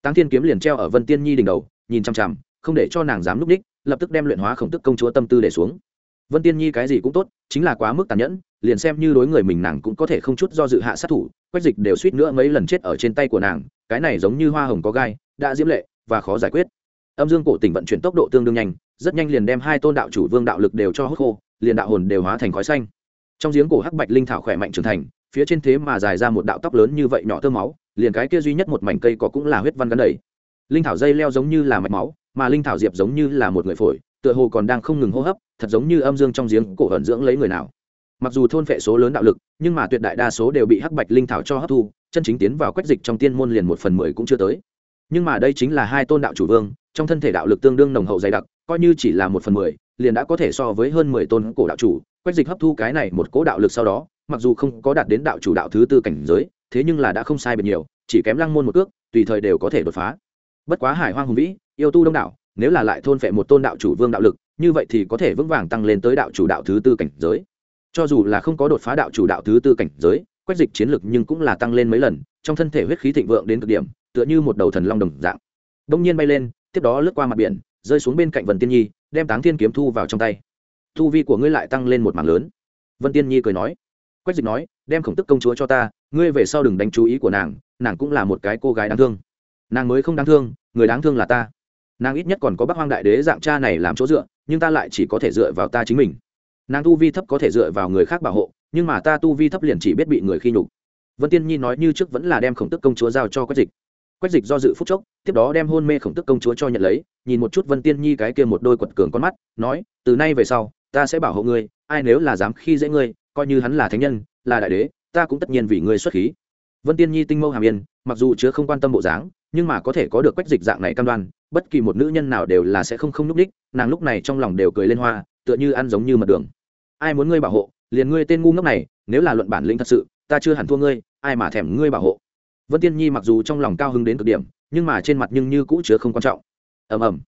Táng thiên kiếm liền treo ở vân tiên nhi đỉnh đầu, nhìn chằm chằm, không để cho nàng dám núp ních lập tức đem luyện hóa khổng tức công chúa tâm tư để xuống. Vân tiên nhi cái gì cũng tốt, chính là quá mức tàn nhẫn, liền xem như đối người mình nàng cũng có thể không chút do dự hạ sát thủ, quách dịch đều suýt nữa mấy lần chết ở trên tay của nàng, cái này giống như hoa hồng có gai, đã diễm lệ và khó giải quyết. Âm dương cổ tỉnh vận chuyển tốc độ tương đương nhanh, rất nhanh liền đem hai tôn đạo chủ vương đạo lực đều cho hút khô, liền đạo hồn đều hóa thành khói xanh. Trong giếng cổ hắc bạch linh thảo khỏe mạnh trưởng thành, phía trên thế mà dài ra một đạo tóc lớn như vậy nhỏ tơ máu, liền cái kia duy nhất một mảnh cây có cũng là huyết văn gắn đầy. Linh thảo dây leo giống như là mạch máu, mà linh thảo diệp giống như là một người phổi, tựa hồ còn đang không ngừng hô hấp, thật giống như âm dương trong giếng cổ ẩn dưỡng lấy người nào. Mặc dù thôn phệ số lớn đạo lực, nhưng mà tuyệt đại đa số đều bị hắc bạch linh thảo cho hấp thu, chân chính tiến vào quách dịch trong tiên môn liền một phần mười cũng chưa tới nhưng mà đây chính là hai tôn đạo chủ vương, trong thân thể đạo lực tương đương nồng hậu dày đặc, coi như chỉ là một phần mười, liền đã có thể so với hơn mười tôn cổ đạo chủ, quách dịch hấp thu cái này một cố đạo lực sau đó, mặc dù không có đạt đến đạo chủ đạo thứ tư cảnh giới, thế nhưng là đã không sai biệt nhiều, chỉ kém lăng môn một ước tùy thời đều có thể đột phá. Bất quá hải hoang hùng vĩ, yêu tu đông đảo, nếu là lại thôn phệ một tôn đạo chủ vương đạo lực, như vậy thì có thể vững vàng tăng lên tới đạo chủ đạo thứ tư cảnh giới. Cho dù là không có đột phá đạo chủ đạo thứ tư cảnh giới, quách dịch chiến lực nhưng cũng là tăng lên mấy lần, trong thân thể huyết khí thịnh vượng đến cực điểm tựa như một đầu thần long đồng dạng. Đông nhiên bay lên, tiếp đó lướt qua mặt biển, rơi xuống bên cạnh vân tiên nhi, đem táng thiên kiếm thu vào trong tay. Thu vi của ngươi lại tăng lên một mảng lớn. Vân tiên nhi cười nói. Quách dịch nói, đem khổng tức công chúa cho ta, ngươi về sau đừng đánh chú ý của nàng nàng cũng là một cái cô gái đáng thương. Nàng mới không đáng thương, người đáng thương là ta. Nàng ít nhất còn có bác hoang đại đế dạng cha này làm chỗ dựa, nhưng ta lại chỉ có thể dựa vào ta chính mình. Nàng tu vi thấp có thể dựa vào người khác bảo hộ, nhưng mà ta tu vi thấp liền chỉ biết bị người khi nhục. Vân tiên nhi nói như trước vẫn là đem khổng tức công chúa giao cho quách dịch quách dịch do dự phút chốc, tiếp đó đem hôn mê khổng tức công chúa cho nhận lấy, nhìn một chút vân tiên nhi cái kia một đôi quật cường con mắt, nói, từ nay về sau, ta sẽ bảo hộ ngươi, ai nếu là dám khi dễ ngươi, coi như hắn là thánh nhân, là đại đế, ta cũng tất nhiên vì ngươi xuất khí. Vân tiên nhi tinh mâu hàm yên, mặc dù chứa không quan tâm bộ dáng, nhưng mà có thể có được quách dịch dạng này cam đoan, bất kỳ một nữ nhân nào đều là sẽ không không núp đích, nàng lúc này trong lòng đều cười lên hoa, tựa như ăn giống như mật đường. Ai muốn ngươi bảo hộ, liền ngươi tên ngu ngốc này, nếu là luận bản lĩnh thật sự, ta chưa hẳn thua ngươi, ai mà thèm ngươi bảo hộ? Vân tiên nhi mặc dù trong lòng cao hứng đến cực điểm, nhưng mà trên mặt nhưng như cũ chứa không quan trọng. Ầm ầm.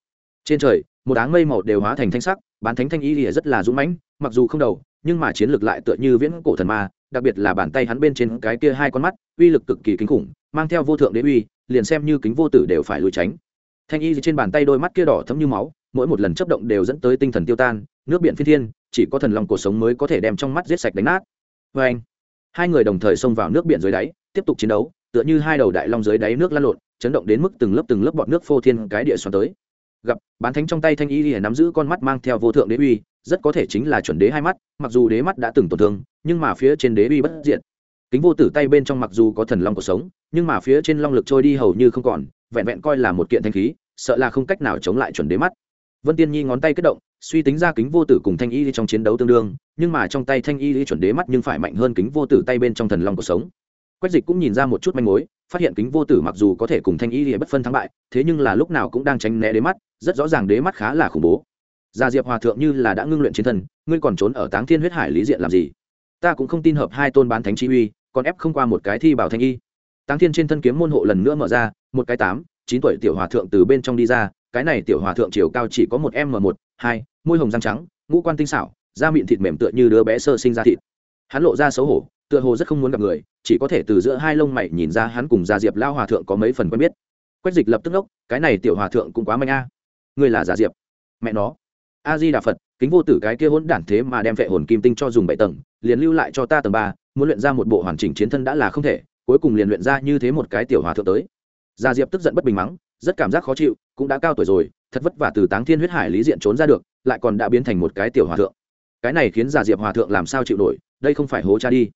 Trên trời, một áng mây màu đều hóa thành thanh sắc, bán thánh thanh y lìa rất là dũng mãnh, mặc dù không đầu, nhưng mà chiến lược lại tựa như viễn cổ thần ma, đặc biệt là bàn tay hắn bên trên cái kia hai con mắt, uy lực cực kỳ kinh khủng, mang theo vô thượng đế uy, liền xem như kính vô tử đều phải lùi tránh. Thanh y trên bàn tay đôi mắt kia đỏ thấm như máu, mỗi một lần chấp động đều dẫn tới tinh thần tiêu tan, nước biển phi thiên, chỉ có thần lòng cuộc sống mới có thể đem trong mắt giết sạch đánh nát. Vê anh hai người đồng thời xông vào nước biển dưới đáy, tiếp tục chiến đấu tựa như hai đầu đại long dưới đáy nước lăn lộn, chấn động đến mức từng lớp từng lớp bọt nước phô thiên cái địa xoắn tới. Gặp, bán thánh trong tay thanh y lìa nắm giữ con mắt mang theo vô thượng đế uy, rất có thể chính là chuẩn đế hai mắt, mặc dù đế mắt đã từng tổn thương, nhưng mà phía trên đế uy bất diện kính vô tử tay bên trong mặc dù có thần long cuộc sống, nhưng mà phía trên long lực trôi đi hầu như không còn, vẹn vẹn coi là một kiện thanh khí, sợ là không cách nào chống lại chuẩn đế mắt. Vân tiên nhi ngón tay kết động, suy tính ra kính vô tử cùng thanh y trong chiến đấu tương đương, nhưng mà trong tay thanh y chuẩn đế mắt nhưng phải mạnh hơn kính vô tử tay bên trong thần long cuộc sống quách dịch cũng nhìn ra một chút manh mối, phát hiện kính vô tử mặc dù có thể cùng thanh y lìa bất phân thắng bại, thế nhưng là lúc nào cũng đang tránh né đế mắt, rất rõ ràng đế mắt khá là khủng bố. Gia diệp hòa thượng như là đã ngưng luyện chiến thân ngươi còn trốn ở táng thiên huyết hải lý diện làm gì? Ta cũng không tin hợp hai tôn bán thánh chi uy, còn ép không qua một cái thi bảo thanh y. Táng thiên trên thân kiếm môn hộ lần nữa mở ra, một cái tám, chín tuổi tiểu hòa thượng từ bên trong đi ra, cái này tiểu hòa thượng chiều cao chỉ có một m một, hai, môi hồng răng trắng, ngũ quan tinh xảo, da mịn thịt mềm tựa như đứa bé sơ sinh ra thịt. Hắn lộ ra xấu hổ tựa hồ rất không muốn gặp người, chỉ có thể từ giữa hai lông mày nhìn ra hắn cùng gia diệp lao hòa thượng có mấy phần quen biết. Quách dịch lập tức đốc, cái này tiểu hòa thượng cũng quá manh a. À. người là gia diệp. Mẹ nó. A di đà phật, kính vô tử cái kia hỗn đản thế mà đem vệ hồn kim tinh cho dùng bảy tầng, liền lưu lại cho ta tầng ba, muốn luyện ra một bộ hoàn chỉnh chiến thân đã là không thể, cuối cùng liền luyện ra như thế một cái tiểu hòa thượng tới. Gia diệp tức giận bất bình mắng, rất cảm giác khó chịu, cũng đã cao tuổi rồi, thật vất vả từ táng thiên huyết hải lý diện trốn ra được, lại còn đã biến thành một cái tiểu hòa thượng. Cái này khiến gia diệp hòa thượng làm sao chịu nổi, đây không phải hố cha đi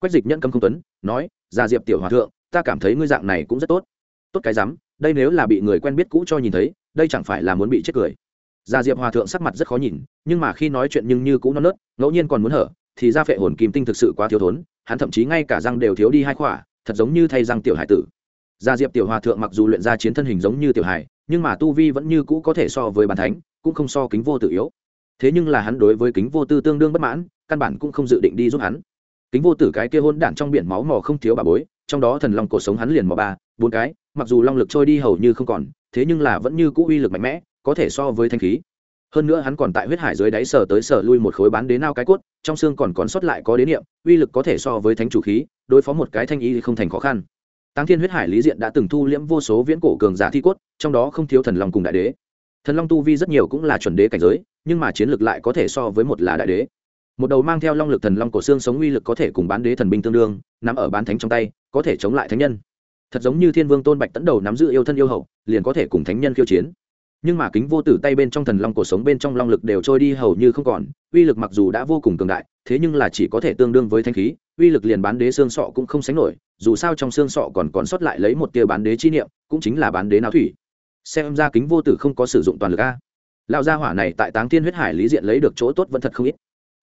quách dịch nhẫn cấm không tuấn, nói gia diệp tiểu hòa thượng, ta cảm thấy ngươi dạng này cũng rất tốt. Tốt cái rắm, đây nếu là bị người quen biết cũ cho nhìn thấy, đây chẳng phải là muốn bị chết cười. Gia diệp hòa thượng sắc mặt rất khó nhìn, nhưng mà khi nói chuyện nhưng như cũ non nớt, ngẫu nhiên còn muốn hở, thì ra phệ hồn kim tinh thực sự quá thiếu thốn, hắn thậm chí ngay cả răng đều thiếu đi hai khỏa, thật giống như thay răng tiểu hải tử. Gia diệp tiểu hòa thượng mặc dù luyện ra chiến thân hình giống như tiểu hải, nhưng mà tu vi vẫn như cũ có thể so với bàn thánh, cũng không so kính vô tự yếu. Thế nhưng là hắn đối với kính vô tư tương đương bất mãn, căn bản cũng không dự định đi giúp hắn kính vô tử cái kia hôn đản trong biển máu mò không thiếu bà bối trong đó thần long cổ sống hắn liền mò ba bốn cái mặc dù long lực trôi đi hầu như không còn thế nhưng là vẫn như cũ uy lực mạnh mẽ có thể so với thanh khí hơn nữa hắn còn tại huyết hải dưới đáy sờ tới sờ lui một khối bán đến nao cái cốt trong xương còn còn sót lại có đến niệm uy lực có thể so với thánh chủ khí đối phó một cái thanh y không thành khó khăn Táng Thiên huyết hải lý diện đã từng thu liễm vô số viễn cổ cường giả thi cốt, trong đó không thiếu thần long cùng đại đế. Thần long tu vi rất nhiều cũng là chuẩn đế cảnh giới, nhưng mà chiến lực lại có thể so với một là đại đế. Một đầu mang theo long lực thần long cổ xương sống uy lực có thể cùng bán đế thần binh tương đương, nắm ở bán thánh trong tay, có thể chống lại thánh nhân. Thật giống như Thiên Vương Tôn Bạch tấn đầu nắm giữ yêu thân yêu hậu, liền có thể cùng thánh nhân khiêu chiến. Nhưng mà kính vô tử tay bên trong thần long cổ sống bên trong long lực đều trôi đi hầu như không còn, uy lực mặc dù đã vô cùng cường đại, thế nhưng là chỉ có thể tương đương với thánh khí, uy lực liền bán đế xương sọ cũng không sánh nổi, dù sao trong xương sọ còn còn sót lại lấy một tia bán đế chi niệm cũng chính là bán đế náo thủy xem ra kính vô tử không có sử dụng toàn lực a lão gia hỏa này tại táng thiên huyết hải lý diện lấy được chỗ tốt vẫn thật không ít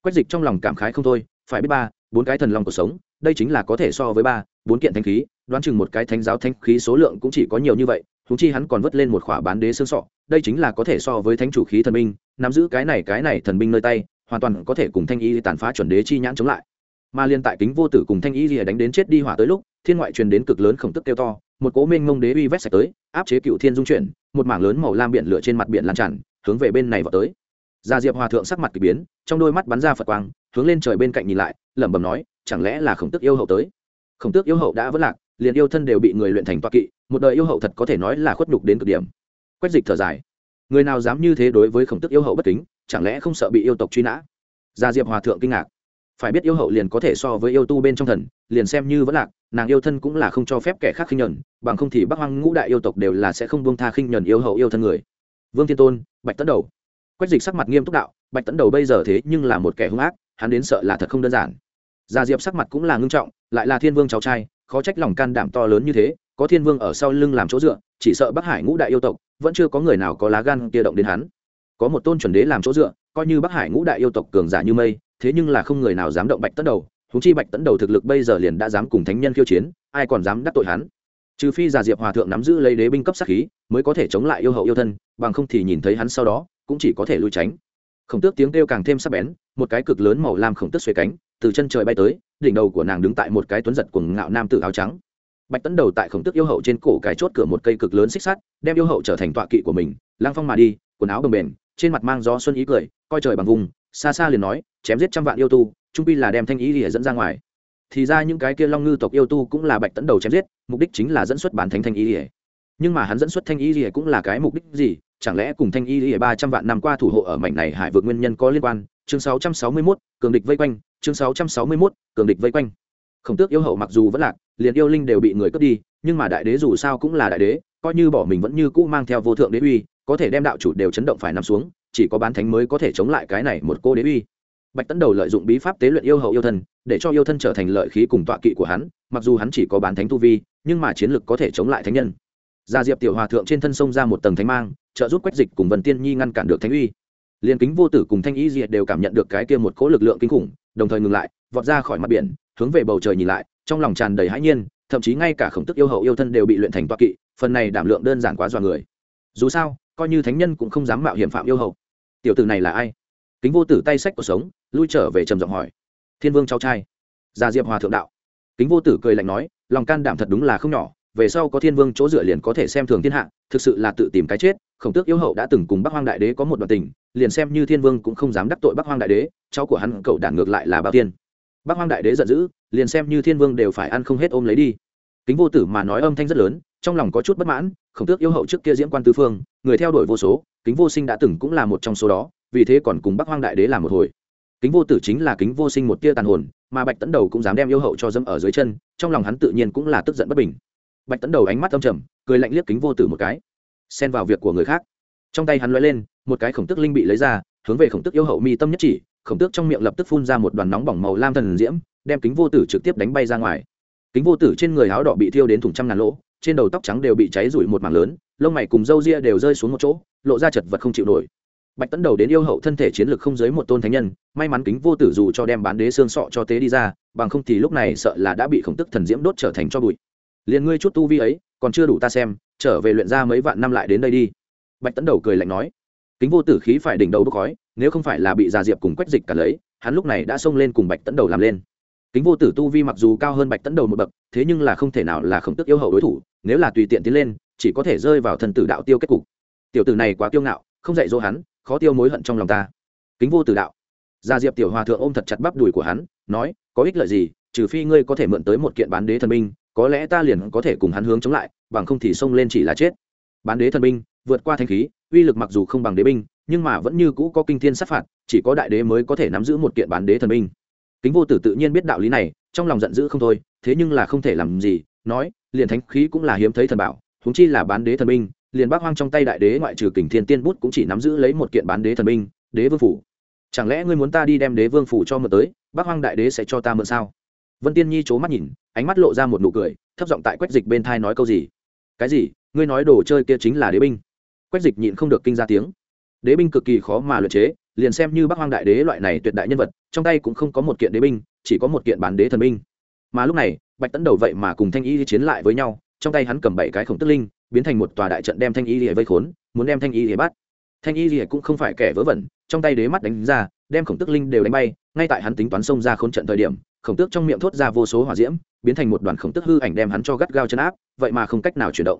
quách dịch trong lòng cảm khái không thôi, phải biết ba, bốn cái thần long cuộc sống, đây chính là có thể so với ba, bốn kiện thanh khí, đoán chừng một cái thánh giáo thanh khí số lượng cũng chỉ có nhiều như vậy thú chi hắn còn vất lên một khỏa bán đế xương sọ, đây chính là có thể so với thánh chủ khí thần binh, nắm giữ cái này cái này thần binh nơi tay, hoàn toàn có thể cùng thanh y tàn phá chuẩn đế chi nhãn chống lại. Mà liên tại kính vô tử cùng thanh y rìa đánh đến chết đi hỏa tới lúc, thiên ngoại truyền đến cực lớn khổng tức kêu to, một cố minh ngông đế uy vét sạch tới, áp chế cựu thiên dung chuyển, một mảng lớn màu lam biển lửa trên mặt biển lan tràn, hướng về bên này vào tới gia diệp hòa thượng sắc mặt k ỳ biến, trong đôi mắt bắn ra phật quang, hướng lên trời bên cạnh nhìn lại, lẩm bẩm nói, chẳng lẽ là khổng tước yêu hậu tới? Khổng tước yêu hậu đã vất lạc, liền yêu thân đều bị người luyện thành toa kỵ, một đời yêu hậu thật có thể nói là khuất nhục đến cực điểm. Quét dịch thở dài. Người nào dám như thế đối với khổng tước yêu hậu bất kính, chẳng lẽ không sợ bị yêu tộc truy nã? Gia diệp hòa thượng kinh ngạc. Phải biết yêu hậu liền có thể so với yêu tu bên trong thần, liền xem như vẫn lạc, nàng yêu thân cũng là không cho phép kẻ khác khinh nhuần bằng không thì bắc hoang ngũ đại yêu tộc đều là sẽ không buông tha khinh nhuần yêu hậu yêu thân người. Vương thiên tôn, bạch tấn đầu quách dịch sắc mặt nghiêm túc đạo, bạch tấn đầu bây giờ thế nhưng là một kẻ hung ác, hắn đến sợ là thật không đơn giản. Gia diệp sắc mặt cũng là ngưng trọng, lại là thiên vương cháu trai, khó trách lòng can đảm to lớn như thế, có thiên vương ở sau lưng làm chỗ dựa, chỉ sợ bắc hải ngũ đại yêu tộc, vẫn chưa có người nào có lá gan kia động đến hắn. Có một tôn chuẩn đế làm chỗ dựa, coi như bắc hải ngũ đại yêu tộc cường giả như mây, thế nhưng là không người nào dám động bạch tấn đầu húng chi bạch tấn đầu thực lực bây giờ liền đã dám cùng thánh nhân khiêu chiến, ai còn dám đắc tội hắn? Trừ phi già diệp hòa thượng nắm giữ lấy đế binh cấp sát khí, mới có thể chống lại yêu hậu yêu thân, bằng không thì nhìn thấy hắn sau đó cũng chỉ có thể lui tránh. Khổng tước tiếng kêu càng thêm sắc bén, một cái cực lớn màu lam khổng tước xuề cánh, từ chân trời bay tới, đỉnh đầu của nàng đứng tại một cái tuấn giật cuồng ngạo nam tử áo trắng. Bạch tấn đầu tại khổng tước yêu hậu trên cổ cái chốt cửa một cây cực lớn xích sắt, đem yêu hậu trở thành tọa kỵ của mình lang phong mà đi, quần áo bồng bềnh trên mặt mang gió xuân ý cười, coi trời bằng vùng, xa xa liền nói, chém giết trăm vạn yêu tu, trung pi là đem thanh ý lìa dẫn ra ngoài. Thì ra những cái kia long ngư tộc yêu tu cũng là bạch tấn đầu chém giết, mục đích chính là dẫn xuất bản thánh thanh ý lìa. Nhưng mà hắn dẫn xuất thanh ý lìa cũng là cái mục đích gì chẳng lẽ cùng thanh y lìa ba trăm vạn năm qua thủ hộ ở mảnh này hải vượt nguyên nhân có liên quan? Chương sáu trăm sáu mươi mốt, cường địch vây quanh. Chương sáu trăm sáu mươi mốt, cường địch vây quanh. Khổng tước yêu hậu mặc dù vẫn lạc, liền yêu linh đều bị người cướp đi, nhưng mà đại đế dù sao cũng là đại đế, coi như bỏ mình vẫn như cũ mang theo vô thượng đế uy, có thể đem đạo chủ đều chấn động phải nằm xuống, chỉ có bán thánh mới có thể chống lại cái này một cô đế uy. Bạch tấn đầu lợi dụng bí pháp tế luyện yêu hậu yêu thân, để cho yêu thân trở thành lợi khí cùng tọa kỵ của hắn, mặc dù hắn chỉ có bán thánh tu vi, nhưng mà chiến lực có thể chống lại thánh nhân. Gia diệp tiểu hòa thượng trên thân sông ra một tầng thánh mang trợ giúp quách dịch cùng vần tiên nhi ngăn cản được thánh uy. Liền kính vô tử cùng thanh y diệt đều cảm nhận được cái kia một cỗ lực lượng kinh khủng, đồng thời ngừng lại, vọt ra khỏi mặt biển, hướng về bầu trời nhìn lại, trong lòng tràn đầy hãi nhiên, thậm chí ngay cả khổng tức yêu hậu yêu thân đều bị luyện thành toa kỵ, phần này đảm lượng đơn giản quá dọa người. Dù sao, coi như thánh nhân cũng không dám mạo hiểm phạm yêu hậu. Tiểu tử này là ai? Kính vô tử tay sách cuộc sống, lui trở về trầm giọng hỏi. Thiên vương cháu trai. Gia diệp hòa thượng đạo. Kính vô tử cười lạnh nói, lòng can đảm thật đúng là không nhỏ, về sau có thiên vương chỗ dựa liền có thể xem thường thiên hạ, thực sự là tự tìm cái chết khổng tước yêu hậu đã từng cùng bắc hoang đại đế có một đoạn tình, liền xem như thiên vương cũng không dám đắc tội bắc hoang đại đế, cháu của hắn cậu đản ngược lại là bao tiên. Bắc hoang đại đế giận dữ, liền xem như thiên vương đều phải ăn không hết ôm lấy đi. Kính vô tử mà nói âm thanh rất lớn, trong lòng có chút bất mãn, khổng tước yêu hậu trước kia diễm quan tư phương, người theo đuổi vô số, kính vô sinh đã từng cũng là một trong số đó, vì thế còn cùng bắc hoang đại đế làm một hồi. Kính vô tử chính là kính vô sinh một tia tàn hồn, mà bạch tấn đầu cũng dám đem yêu hậu cho dâm ở dưới chân, trong lòng hắn tự nhiên cũng là tức giận bất bình. Bạch tấn đầu ánh mắt âm trầm, cười lạnh liếc kính vô tử một cái xen vào việc của người khác. Trong tay hắn l lên, một cái khổng tức linh bị lấy ra, hướng về khổng tức yêu hậu mi tâm nhất chỉ, khổng tước trong miệng lập tức phun ra một đoàn nóng bỏng màu lam thần diễm, đem kính vô tử trực tiếp đánh bay ra ngoài. Kính vô tử trên người áo đỏ bị thiêu đến thủng trăm ngàn lỗ, trên đầu tóc trắng đều bị cháy rủi một mảng lớn, lông mày cùng râu ria đều rơi xuống một chỗ, lộ ra chật vật không chịu nổi. Bạch tấn đầu đến yêu hậu thân thể chiến lược không dưới một tôn thánh nhân, may mắn kính vô tử dù cho đem bán đế xương sọ cho tế đi ra, bằng không thì lúc này sợ là đã bị khổng tức thần diễm đốt trở thành cho bụi. Liền ngươi chút tu vi ấy còn chưa đủ ta xem, trở về luyện ra mấy vạn năm lại đến đây đi. Bạch tấn đầu cười lạnh nói. Kính vô tử khí phải đỉnh đầu bốc khói, nếu không phải là bị già diệp cùng quách dịch cả lấy, hắn lúc này đã xông lên cùng bạch tấn đầu làm lên. Kính vô tử tu vi mặc dù cao hơn bạch tấn đầu một bậc, thế nhưng là không thể nào là khổng tức yêu hậu đối thủ, nếu là tùy tiện tiến lên, chỉ có thể rơi vào thần tử đạo tiêu kết cục. Tiểu tử này quá kiêu ngạo, không dạy dỗ hắn, khó tiêu mối hận trong lòng ta. Kính vô tử đạo. Gia diệp tiểu hòa thượng ôm thật chặt bắp đùi của hắn, nói, có ích lợi gì, trừ phi ngươi có thể mượn tới một kiện bán đế thần binh có lẽ ta liền có thể cùng hắn hướng chống lại, bằng không thì xông lên chỉ là chết. Bán đế thần binh, vượt qua thanh khí, uy lực mặc dù không bằng đế binh, nhưng mà vẫn như cũ có kinh thiên sát phạt, chỉ có đại đế mới có thể nắm giữ một kiện bán đế thần binh. Kính vô tử tự nhiên biết đạo lý này, trong lòng giận dữ không thôi, thế nhưng là không thể làm gì, nói, liền thánh khí cũng là hiếm thấy thần bảo húng chi là bán đế thần binh, liền bác hoang trong tay đại đế ngoại trừ kình thiên tiên bút cũng chỉ nắm giữ lấy một kiện bán đế thần binh, đế vương phủ. Chẳng lẽ ngươi muốn ta đi đem đế vương phủ cho mượn tới, bác hoang đại đế sẽ cho ta mượn sao? Vân tiên nhi c h ố mắt nhìn, ánh mắt lộ ra một nụ cười, thấp giọng tại quách dịch bên thai nói câu gì? Cái gì? Ngươi nói đồ chơi kia chính là đế binh. Quách dịch nhịn không được kinh ra tiếng. Đế binh cực kỳ khó mà luyện chế, liền xem như bác hoang đại đế loại này tuyệt đại nhân vật, trong tay cũng không có một kiện đế binh, chỉ có một kiện bán đế thần binh. Mà lúc này, bạch tấn đầu vậy mà cùng thanh y chiến lại với nhau, trong tay hắn cầm bảy cái khổng tức linh, biến thành một tòa đại trận đem thanh y lìa vây khốn, muốn đem thanh y lìa bắt. Thanh y lìa cũng không phải kẻ vớ vẩn, trong tay đế mắt đánh ra, đem khổng tức linh đều đánh bay, ngay tại hắn tính toán xông ra khốn trận thời điểm khổng tước trong miệng thốt ra vô số hỏa diễm, biến thành một đoàn khổng tức hư ảnh đem hắn cho gắt gao chân áp, vậy mà không cách nào chuyển động.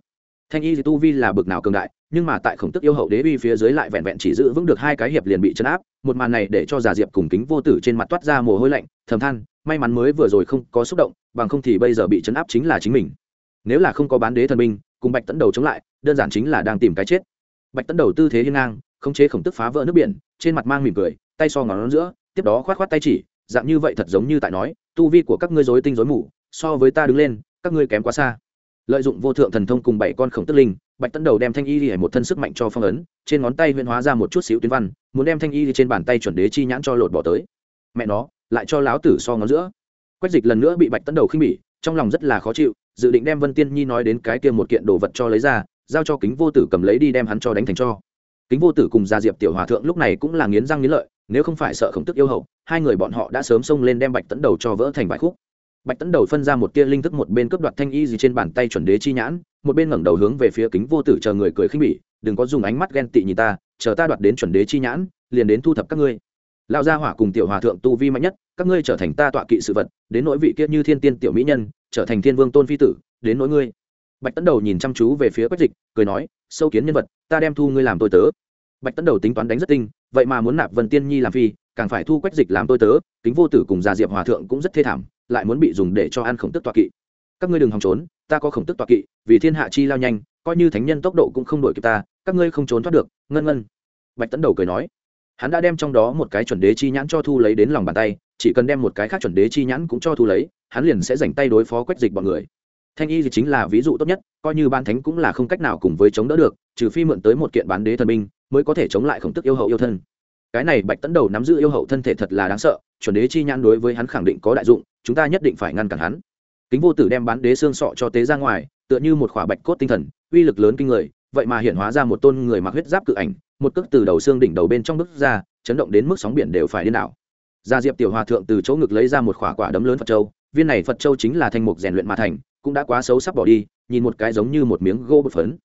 Thanh y tu vi là bực nào cường đại, nhưng mà tại khổng tức yêu hậu đế uy phía dưới lại vẹn vẹn chỉ giữ vững được hai cái hiệp liền bị chấn áp, một màn này để cho già diệp cùng kính vô tử trên mặt toát ra mồ hôi lạnh, thầm than, may mắn mới vừa rồi không có xúc động, bằng không thì bây giờ bị chấn áp chính là chính mình. Nếu là không có bán đế thần minh cùng bạch tấn đầu chống lại, đơn giản chính là đang tìm cái chết. Bạch tấn đầu tư thế hiên ngang, khống chế khổng tức phá vỡ nước biển, trên mặt mang mỉm cười, tay so ngón giữa, tiếp đó khoát khoát tay chỉ dạng như vậy thật giống như tại nói, tu vi của các ngươi dối tinh dối mù, so với ta đứng lên, các ngươi kém quá xa. Lợi dụng vô thượng thần thông cùng bảy con khổng tức linh, bạch tấn đầu đem thanh y lìa một thân sức mạnh cho phong ấn, trên ngón tay huyễn hóa ra một chút xíu tuyến văn, muốn đem thanh y trên bàn tay chuẩn đế chi nhãn cho lột bỏ tới. Mẹ nó, lại cho láo tử so ngón giữa. Quách dịch lần nữa bị bạch tấn đầu khinh bỉ, trong lòng rất là khó chịu, dự định đem vân tiên nhi nói đến cái kia một kiện đồ vật cho lấy ra, giao cho kính vô tử cầm lấy đi đem hắn cho đánh thành cho. Kính vô tử cùng gia diệp tiểu hòa thượng lúc này cũng là nghiến răng nghiến lợi nếu không phải sợ khổng tức yêu hậu, hai người bọn họ đã sớm xông lên đem bạch tấn đầu cho vỡ thành vài khúc. Bạch tấn đầu phân ra một tia linh thức một bên cướp đoạt thanh y gì trên bàn tay chuẩn đế chi nhãn, một bên ngẩng đầu hướng về phía kính vô tử chờ người cười khinh bỉ, đừng có dùng ánh mắt ghen tị nhìn ta, chờ ta đoạt đến chuẩn đế chi nhãn, liền đến thu thập các ngươi. Lão gia hỏa cùng tiểu hòa thượng tu vi mạnh nhất, các ngươi trở thành ta tọa kỵ sự vật, đến nỗi vị kiết như thiên tiên tiểu mỹ nhân, trở thành thiên vương tôn phi tử, đến nỗi ngươi. Bạch tấn đầu nhìn chăm chú về phía quách dịch, cười nói, sâu kiến nhân vật, ta đem thu ngươi làm tôi tớ bạch tấn đầu tính toán đánh rất tinh, vậy mà muốn nạp vân tiên nhi làm phi, càng phải thu quách dịch làm tôi tớ, kính vô tử cùng già diệp hòa thượng cũng rất thê thảm, lại muốn bị dùng để cho ăn khổng tức toa kỵ. Các ngươi đừng hòng trốn, ta có khổng tức toa kỵ, vì thiên hạ chi lao nhanh, coi như thánh nhân tốc độ cũng không đổi kịp ta, các ngươi không trốn thoát được, ngân ngân. Bạch tấn đầu cười nói. Hắn đã đem trong đó một cái chuẩn đế chi nhãn cho thu lấy đến lòng bàn tay, chỉ cần đem một cái khác chuẩn đế chi nhãn cũng cho thu lấy, hắn liền sẽ dành tay đối phó quách dịch bọn người. Thanh y thì chính là ví dụ tốt nhất, coi như ban thánh cũng là không cách nào cùng với chống đỡ được, trừ phi mượn tới một kiện bán đế thần minh mới có thể chống lại khổng tức yêu hậu yêu thân. Cái này bạch tấn đầu nắm giữ yêu hậu thân thể thật là đáng sợ, chuẩn đế chi nhãn đối với hắn khẳng định có đại dụng, chúng ta nhất định phải ngăn cản hắn. Kính vô tử đem bán đế xương sọ cho tế ra ngoài, tựa như một khỏa bạch cốt tinh thần, uy lực lớn kinh người, vậy mà hiện hóa ra một tôn người mặc huyết giáp cự ảnh, một cước từ đầu xương đỉnh đầu bên trong bức ra, chấn động đến mức sóng biển đều phải điên đảo. Gia diệp tiểu hòa thượng từ chỗ ngực lấy ra một khỏa quả đấm lớn phật châu, viên này phật châu chính là thanh mục rèn luyện mà thành, cũng đã quá xấu sắp bỏ đi, nhìn một cái giống như một miếng gỗ bột phấn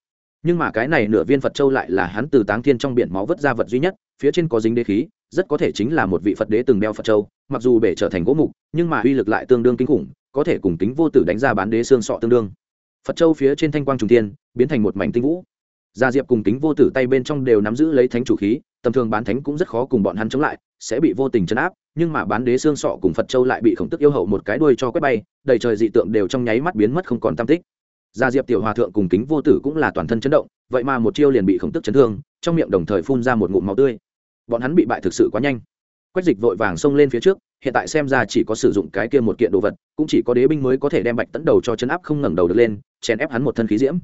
nhưng mà cái này nửa viên phật châu lại là hắn từ táng thiên trong biển máu vớt ra vật duy nhất, phía trên có dính đế khí, rất có thể chính là một vị phật đế từng đeo phật châu, mặc dù bể trở thành gỗ mục, nhưng mà uy lực lại tương đương kinh khủng, có thể cùng tính vô tử đánh ra bán đế xương sọ tương đương. Phật châu phía trên thanh quang trùng tiên biến thành một mảnh tinh vũ. Gia diệp cùng tính vô tử tay bên trong đều nắm giữ lấy thánh chủ khí, tầm thường bán thánh cũng rất khó cùng bọn hắn chống lại, sẽ bị vô tình chấn áp, nhưng mà bán đế xương sọ cùng phật châu lại bị khổng tức yêu hậu một cái đuôi cho quét bay, đầy trời dị tượng đều trong nháy mắt biến mất không còn tam tích gia diệp tiểu hòa thượng cùng kính vô tử cũng là toàn thân chấn động, vậy mà một chiêu liền bị khổng tức chấn thương, trong miệng đồng thời phun ra một ngụm máu tươi. Bọn hắn bị bại thực sự quá nhanh. Quách dịch vội vàng xông lên phía trước, hiện tại xem ra chỉ có sử dụng cái kia một kiện đồ vật, cũng chỉ có đế binh mới có thể đem bạch tấn đầu cho chấn áp không ngẩng đầu được lên, chèn ép hắn một thân khí diễm.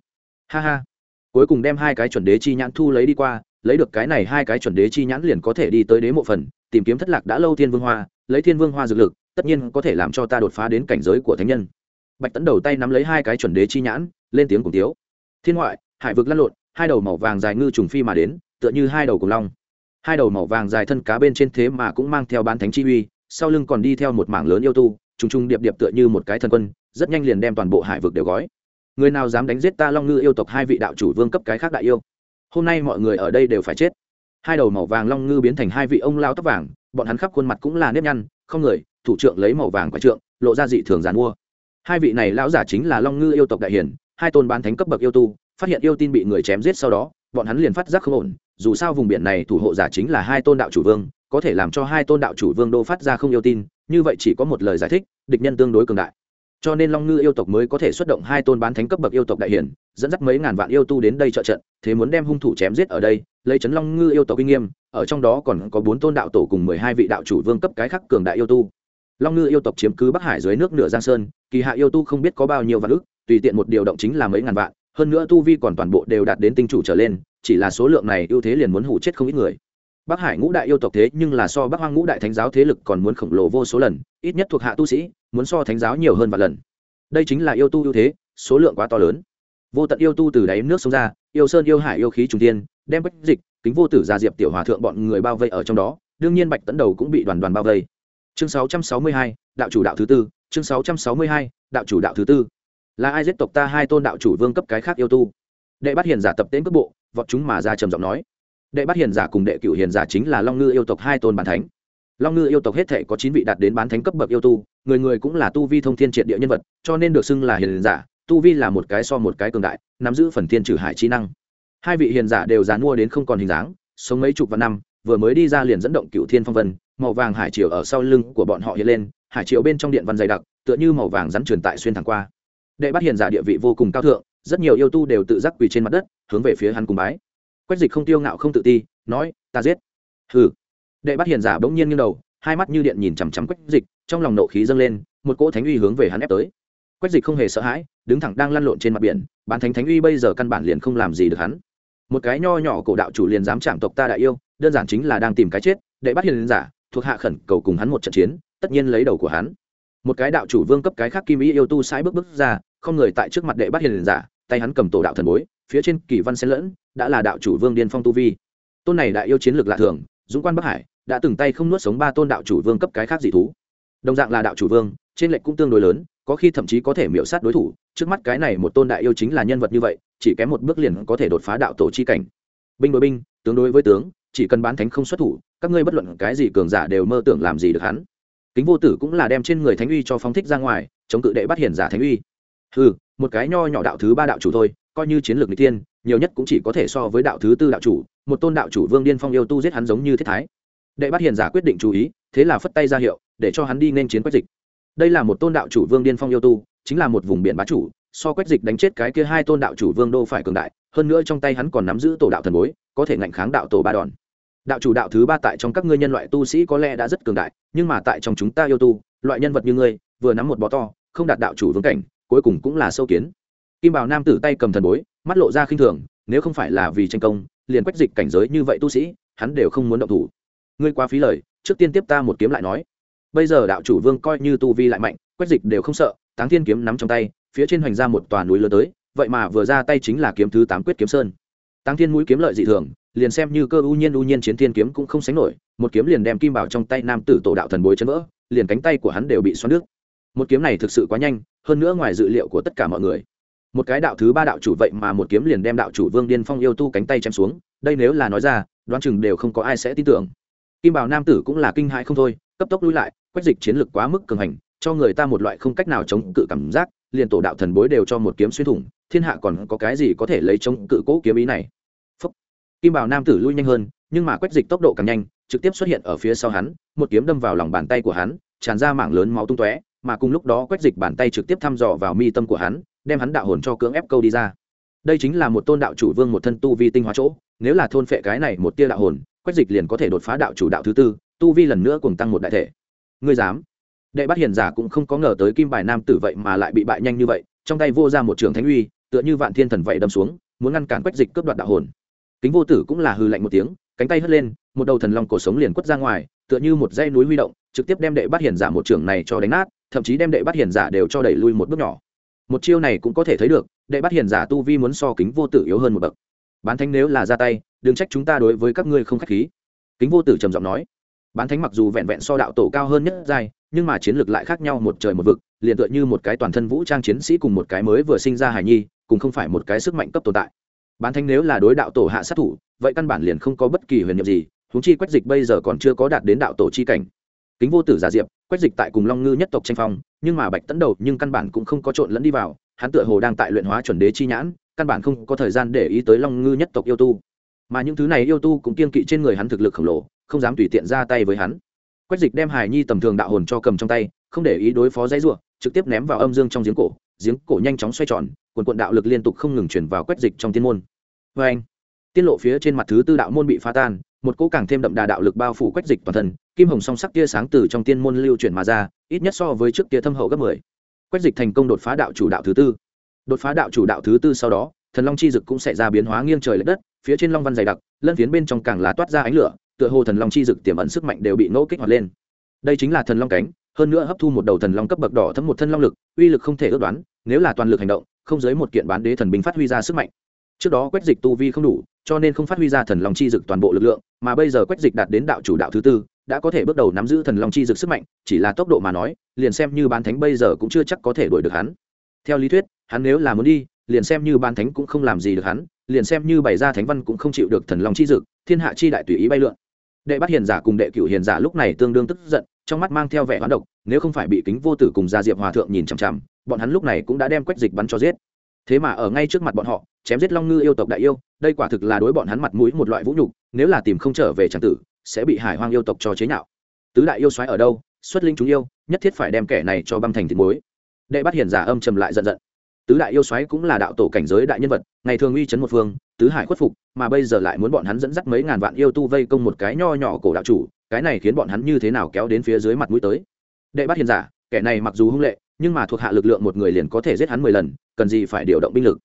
Ha ha. Cuối cùng đem hai cái chuẩn đế chi nhãn thu lấy đi qua, lấy được cái này hai cái chuẩn đế chi nhãn liền có thể đi tới đế mộ phần, tìm kiếm thất lạc đã lâu thiên vương hoa, lấy thiên vương hoa dược lực, tất nhiên có thể làm cho ta đột phá đến cảnh giới của thánh nhân bạch tấn đầu tay nắm lấy hai cái chuẩn đế chi nhãn, lên tiếng cùng tiếu. Thiên ngoại, hải vực lăn lộn, hai đầu màu vàng dài ngư trùng phi mà đến, tựa như hai đầu cùng long. Hai đầu màu vàng dài thân cá bên trên thế mà cũng mang theo bán thánh chi uy, sau lưng còn đi theo một mảng lớn yêu tu, trùng trùng điệp điệp tựa như một cái thần quân, rất nhanh liền đem toàn bộ hải vực đều gói. Người nào dám đánh giết ta long ngư yêu tộc hai vị đạo chủ vương cấp cái khác đại yêu? Hôm nay mọi người ở đây đều phải chết. Hai đầu màu vàng long ngư biến thành hai vị ông lao tóc vàng, bọn hắn khắp khuôn mặt cũng là nếp nhăn, không người, thủ trưởng lấy màu vàng quả trượng, lộ ra dị thường giàn mua hai vị này lão giả chính là long ngư yêu tộc đại hiển hai tôn bán thánh cấp bậc yêu tu, phát hiện yêu tin bị người chém giết sau đó, bọn hắn liền phát giác không ổn, dù sao vùng biển này thủ hộ giả chính là hai tôn đạo chủ vương, có thể làm cho hai tôn đạo chủ vương đô phát ra không yêu tin, như vậy chỉ có một lời giải thích, địch nhân tương đối cường đại. Cho nên long ngư yêu tộc mới có thể xuất động hai tôn bán thánh cấp bậc yêu tộc đại hiển dẫn dắt mấy ngàn vạn yêu tu đến đây trợ trận, thế muốn đem hung thủ chém giết ở đây, lấy chấn long ngư yêu tộc uy nghiêm, ở trong đó còn có bốn tôn đạo tổ cùng mười hai vị đạo chủ vương cấp cái khắc cường đại yêu tu. Long ngư yêu tộc chiếm cứ bắc hải dưới nước nửa giang sơn kỳ hạ yêu tu không biết có bao nhiêu vạn ức tùy tiện một điều động chính là mấy ngàn vạn hơn nữa tu vi còn toàn bộ đều đạt đến tinh chủ trở lên chỉ là số lượng này ưu thế liền muốn hủ chết không ít người. Bắc hải ngũ đại yêu tộc thế nhưng là so bắc hoang ngũ đại thánh giáo thế lực còn muốn khổng lồ vô số lần ít nhất thuộc hạ tu sĩ muốn so thánh giáo nhiều hơn vài lần. Đây chính là yêu tu ưu thế số lượng quá to lớn. Vô tận yêu tu từ đáy nước sông ra yêu sơn yêu hải yêu khí trùng tiên đem bách dịch kính vô tử gia diệp tiểu hòa thượng bọn người bao vây ở trong đó đương nhiên bạch tấn đầu cũng bị đoàn đoàn bao vây. Chương 662, đạo chủ đạo thứ tư chương 662, đạo chủ đạo thứ tư. Là ai giết tộc ta hai tôn đạo chủ vương cấp cái khác yêu tu? Đệ bắt hiền giả tập tên cước bộ vọt chúng mà ra trầm giọng nói. Đệ bắt hiền giả cùng đệ cửu hiền giả chính là long ngư yêu tộc hai tôn bản thánh. Long ngư yêu tộc hết thể có chín vị đạt đến bán thánh cấp bậc yêu tu người người cũng là tu vi thông thiên triệt địa nhân vật cho nên được xưng là hiền giả tu vi là một cái so một cái cường đại nắm giữ phần thiên trừ hải trí năng. Hai vị hiền giả đều dán mua đến không còn hình dáng sống mấy chục vạn năm vừa mới đi ra liền dẫn động cựu thiên phong vân màu vàng hải triều ở sau lưng của bọn họ hiện lên hải triều bên trong điện văn dày đặc, tựa như màu vàng rắn truyền tại xuyên thẳng qua. Đệ bắt hiền giả địa vị vô cùng cao thượng, rất nhiều yêu tu đều tự giác quỳ trên mặt đất, hướng về phía hắn cùng bái. Quách dịch không tiêu ngạo không tự ti, nói, ta giết. Hừ. Đệ bắt hiền giả bỗng nhiên nghiêng đầu, hai mắt như điện nhìn chằm chằm quách dịch, trong lòng nộ khí dâng lên, một cỗ thánh uy hướng về hắn ép tới. Quách dịch không hề sợ hãi, đứng thẳng đang lăn lộn trên mặt biển, bán thánh thánh uy bây giờ căn bản liền không làm gì được hắn. Một cái nho nhỏ cổ đạo chủ liền dám chạm tộc ta đại yêu, đơn giản chính là đang tìm cái chết. Đệ bắt hiền giả, thuộc hạ khẩn cầu cùng hắn một trận chiến tất nhiên lấy đầu của hắn. Một cái đạo chủ vương cấp cái khác kim ý yêu tu sai bước bước ra, không người tại trước mặt đệ bắt hiền giả, tay hắn cầm tổ đạo thần bối, phía trên kỳ văn xen lẫn, đã là đạo chủ vương điên phong tu vi. Tôn này đại yêu chiến lược lạ thường, dũng quan bắc hải, đã từng tay không nuốt sống ba tôn đạo chủ vương cấp cái khác dị thú. Đồng dạng là đạo chủ vương, trên lệnh cũng tương đối lớn, có khi thậm chí có thể miễu sát đối thủ, trước mắt cái này một tôn đại yêu chính là nhân vật như vậy, chỉ kém một bước liền có thể đột phá đạo tổ chi cảnh. Binh đối binh, tướng đối với tướng, chỉ cần bán thánh không xuất thủ, các ngươi bất luận cái gì cường giả đều mơ tưởng làm gì được hắn kính vô tử cũng là đem trên người thánh uy cho phóng thích ra ngoài, chống cự đệ bắt hiền giả thánh uy. Ừ một cái nho nhỏ đạo thứ ba đạo chủ thôi, coi như chiến lược n tiên nhiều nhất cũng chỉ có thể so với đạo thứ tư đạo chủ, một tôn đạo chủ vương điên phong yêu tu giết hắn giống như thiết thái. Đệ bắt hiền giả quyết định chú ý, thế là phất tay ra hiệu, để cho hắn đi nên chiến quách dịch. Đây là một tôn đạo chủ vương điên phong yêu tu, chính là một vùng biển bá chủ, so quách dịch đánh chết cái kia hai tôn đạo chủ vương đô phải cường đại, hơn nữa trong tay hắn còn nắm giữ tổ đạo thần bối, có thể ngạnh kháng đạo tổ ba đòn đạo chủ đạo thứ ba tại trong các ngươi nhân loại tu sĩ có lẽ đã rất cường đại, nhưng mà tại trong chúng ta yêu tu, loại nhân vật như ngươi, vừa nắm một bó to, không đạt đạo chủ vương cảnh, cuối cùng cũng là sâu kiến. Kim bảo nam tử tay cầm thần bối, mắt lộ ra khinh thường, nếu không phải là vì tranh công, liền quách dịch cảnh giới như vậy tu sĩ, hắn đều không muốn động thủ. Ngươi quá phí lời, trước tiên tiếp ta một kiếm lại nói. Bây giờ đạo chủ vương coi như tu vi lại mạnh, quách dịch đều không sợ, táng thiên kiếm nắm trong tay, phía trên hoành ra một tòa núi lớn tới, vậy mà vừa ra tay chính là kiếm thứ tám quyết kiếm sơn. Táng thiên mũi kiếm lợi dị thường liền xem như cơ ưu nhiên ưu nhiên chiến thiên kiếm cũng không sánh nổi, một kiếm liền đem kim bảo trong tay nam tử tổ đạo thần bối chấn vỡ, liền cánh tay của hắn đều bị xoắn nước một kiếm này thực sự quá nhanh, hơn nữa ngoài dự liệu của tất cả mọi người. Một cái đạo thứ ba đạo chủ vậy mà một kiếm liền đem đạo chủ vương điên phong yêu tu cánh tay chém xuống, đây nếu là nói ra, đoán chừng đều không có ai sẽ tin tưởng. Kim bảo nam tử cũng là kinh hãi không thôi, cấp tốc lui lại, quách dịch chiến lực quá mức cường hành, cho người ta một loại không cách nào chống cự cảm giác, liền tổ đạo thần bối đều cho một kiếm xuyên thủng, thiên hạ còn có cái gì có thể lấy chống cự cố kiếm ý này? Kim bảo nam tử lui nhanh hơn, nhưng mà quách dịch tốc độ càng nhanh, trực tiếp xuất hiện ở phía sau hắn, một kiếm đâm vào lòng bàn tay của hắn, tràn ra mảng lớn máu tung tóe, mà cùng lúc đó quách dịch bàn tay trực tiếp thăm dò vào mi tâm của hắn, đem hắn đạo hồn cho cưỡng ép câu đi ra. Đây chính là một tôn đạo chủ vương một thân tu vi tinh hóa chỗ, nếu là thôn phệ cái này một tia đạo hồn quách dịch liền có thể đột phá đạo chủ đạo thứ tư, tu vi lần nữa cùng tăng một đại thể. Ngươi dám? Đệ bắt hiền giả cũng không có ngờ tới kim bài nam tử vậy mà lại bị bại nhanh như vậy, trong tay vô ra một trường thánh uy, tựa như vạn thiên thần vậy đâm xuống, muốn ngăn cản quách dịch cướp đoạt đạo hồn kính vô tử cũng là hư lạnh một tiếng, cánh tay hất lên, một đầu thần long cổ sống liền quất ra ngoài, tựa như một dây núi huy động, trực tiếp đem đệ bắt hiền giả một trường này cho đánh nát, thậm chí đem đệ bắt hiền giả đều cho đẩy lui một bước nhỏ. Một chiêu này cũng có thể thấy được, đệ bắt hiền giả tu vi muốn so kính vô tử yếu hơn một bậc. Bán thánh nếu là ra tay, đừng trách chúng ta đối với các ngươi không k h á c h khí. Kính vô tử trầm giọng nói. Bán thánh mặc dù vẹn vẹn so đạo tổ cao hơn nhất giai, nhưng mà chiến lược lại khác nhau một trời một vực, liền tựa như một cái toàn thân vũ trang chiến sĩ cùng một cái mới vừa sinh ra hài nhi, cùng không phải một cái sức mạnh cấp tồn tại bán thánh nếu là đối đạo tổ hạ sát thủ, vậy căn bản liền không có bất kỳ huyền nhiệm gì húng chi quách dịch bây giờ còn chưa có đạt đến đạo tổ chi cảnh. Kính vô tử giả diệp, quách dịch tại cùng long ngư nhất tộc tranh phong, nhưng mà bạch tấn đầu nhưng căn bản cũng không có trộn lẫn đi vào, hắn tựa hồ đang tại luyện hóa chuẩn đế chi nhãn, căn bản không có thời gian để ý tới long ngư nhất tộc yêu tu. Mà những thứ này yêu tu cũng kiên kỵ trên người hắn thực lực khổng lồ, không dám tùy tiện ra tay với hắn. Quách dịch đem hài nhi tầm thường đạo hồn cho cầm trong tay, không để ý đối phó dãy ruộng trực tiếp ném vào âm dương trong giếng cổ giếng cổ nhanh chóng xoay tròn quần quận đạo lực liên tục không ngừng chuyển vào quét dịch trong tiên môn. Vê anh, tiết lộ phía trên mặt thứ tư đạo môn bị phá tan, một cỗ càng thêm đậm đà đạo lực bao phủ quét dịch toàn thân, kim hồng song sắc tia sáng từ trong tiên môn lưu chuyển mà ra, ít nhất so với trước tia thâm hậu gấp mười. Quét dịch thành công đột phá đạo chủ đạo thứ tư. Đột phá đạo chủ đạo thứ tư sau đó, thần long chi dực cũng sẽ ra biến hóa nghiêng trời l ệ đất, phía trên long văn dày đặc, lân phiến bên trong càng lá toát ra ánh lửa, tựa hồ thần long chi dực tiềm ẩn sức mạnh đều bị nỗ kích hoạt lên. Đây chính là thần long cánh, hơn nữa hấp thu một đầu thần long cấp bậc đỏ thấm một thân long lực, uy lực không thể ước đoán, nếu là toàn lực hành động không giới một kiện bán đế thần binh phát huy ra sức mạnh. Trước đó quách dịch tu vi không đủ, cho nên không phát huy ra thần long chi dực toàn bộ lực lượng, mà bây giờ quách dịch đạt đến đạo chủ đạo thứ tư, đã có thể bước đầu nắm giữ thần long chi dực sức mạnh, chỉ là tốc độ mà nói, liền xem như bán thánh bây giờ cũng chưa chắc có thể đuổi được hắn. Theo lý thuyết, hắn nếu là muốn đi, liền xem như bán thánh cũng không làm gì được hắn, liền xem như bày ra thánh văn cũng không chịu được thần long chi dực, thiên hạ chi đại tùy ý bay lượn. Đệ bắt hiền giả cùng đệ cửu hiền giả lúc này tương đương tức giận, trong mắt mang theo vẻ hoán độc nếu không phải bị kính vô tử cùng gia diệp hòa thượng nhìn chằm chằm, bọn hắn lúc này cũng đã đem quách dịch bắn cho giết. Thế mà ở ngay trước mặt bọn họ, chém giết long ngư yêu tộc đại yêu, đây quả thực là đối bọn hắn mặt mũi một loại vũ nhục, nếu là tìm không trở về tràng tử, sẽ bị hải hoang yêu tộc cho chế nhạo. Tứ đại yêu xoáy ở đâu, xuất linh chúng yêu, nhất thiết phải đem kẻ này cho băm thành thịt muối. Đệ bắt hiền giả âm trầm lại giận giận. Tứ đại yêu xoáy cũng là đạo tổ cảnh giới đại nhân vật, ngày thường uy chấn một phương, tứ hải khuất phục, mà bây giờ lại muốn bọn hắn dẫn dắt mấy ngàn vạn yêu tu vây công một cái nho nhỏ cổ đạo chủ, cái này khiến bọn hắn như thế nào kéo đến phía dưới mặt mũi tới? Đệ bắt hiền giả, kẻ này mặc dù hung lệ, nhưng mà thuộc hạ lực lượng một người liền có thể giết hắn mười lần, cần gì phải điều động binh lực.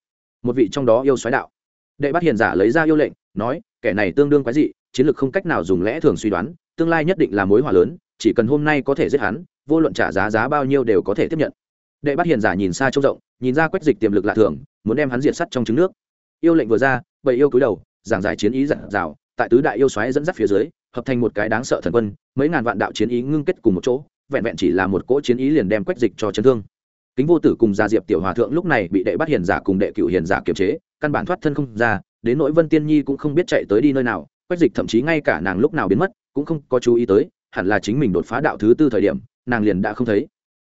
Một vị trong đó yêu xoáy đạo. Đệ bắt hiền giả lấy ra yêu lệnh, nói, kẻ này tương đương quái dị, chiến lược không cách nào dùng lẽ thường suy đoán, tương lai nhất định là mối hòa lớn, chỉ cần hôm nay có thể giết hắn, vô luận trả giá giá bao nhiêu đều có thể tiếp nhận. Đệ bắt hiền giả nhìn xa trông rộng, nhìn ra quách dịch tiềm lực lạ thường, muốn đem hắn diệt sắt trong trứng nước. Yêu lệnh vừa ra bầy yêu cúi đầu, giảng giải chiến ý giản rào tại tứ đại yêu xoáy dẫn dắt phía dưới, hợp thành một cái đáng sợ thần quân, mấy ngàn vạn đạo chiến ý ngưng kết cùng một chỗ vẹn vẹn chỉ là một cỗ chiến ý liền đem quách dịch cho chấn thương. Kính vô tử cùng gia diệp tiểu hòa thượng lúc này bị đệ bắt hiền giả cùng đệ cựu hiền giả kiềm chế, căn bản thoát thân không ra, đến nỗi vân tiên nhi cũng không biết chạy tới đi nơi nào, quách dịch thậm chí ngay cả nàng lúc nào biến mất, cũng không có chú ý tới, hẳn là chính mình đột phá đạo thứ tư thời điểm, nàng liền đã không thấy.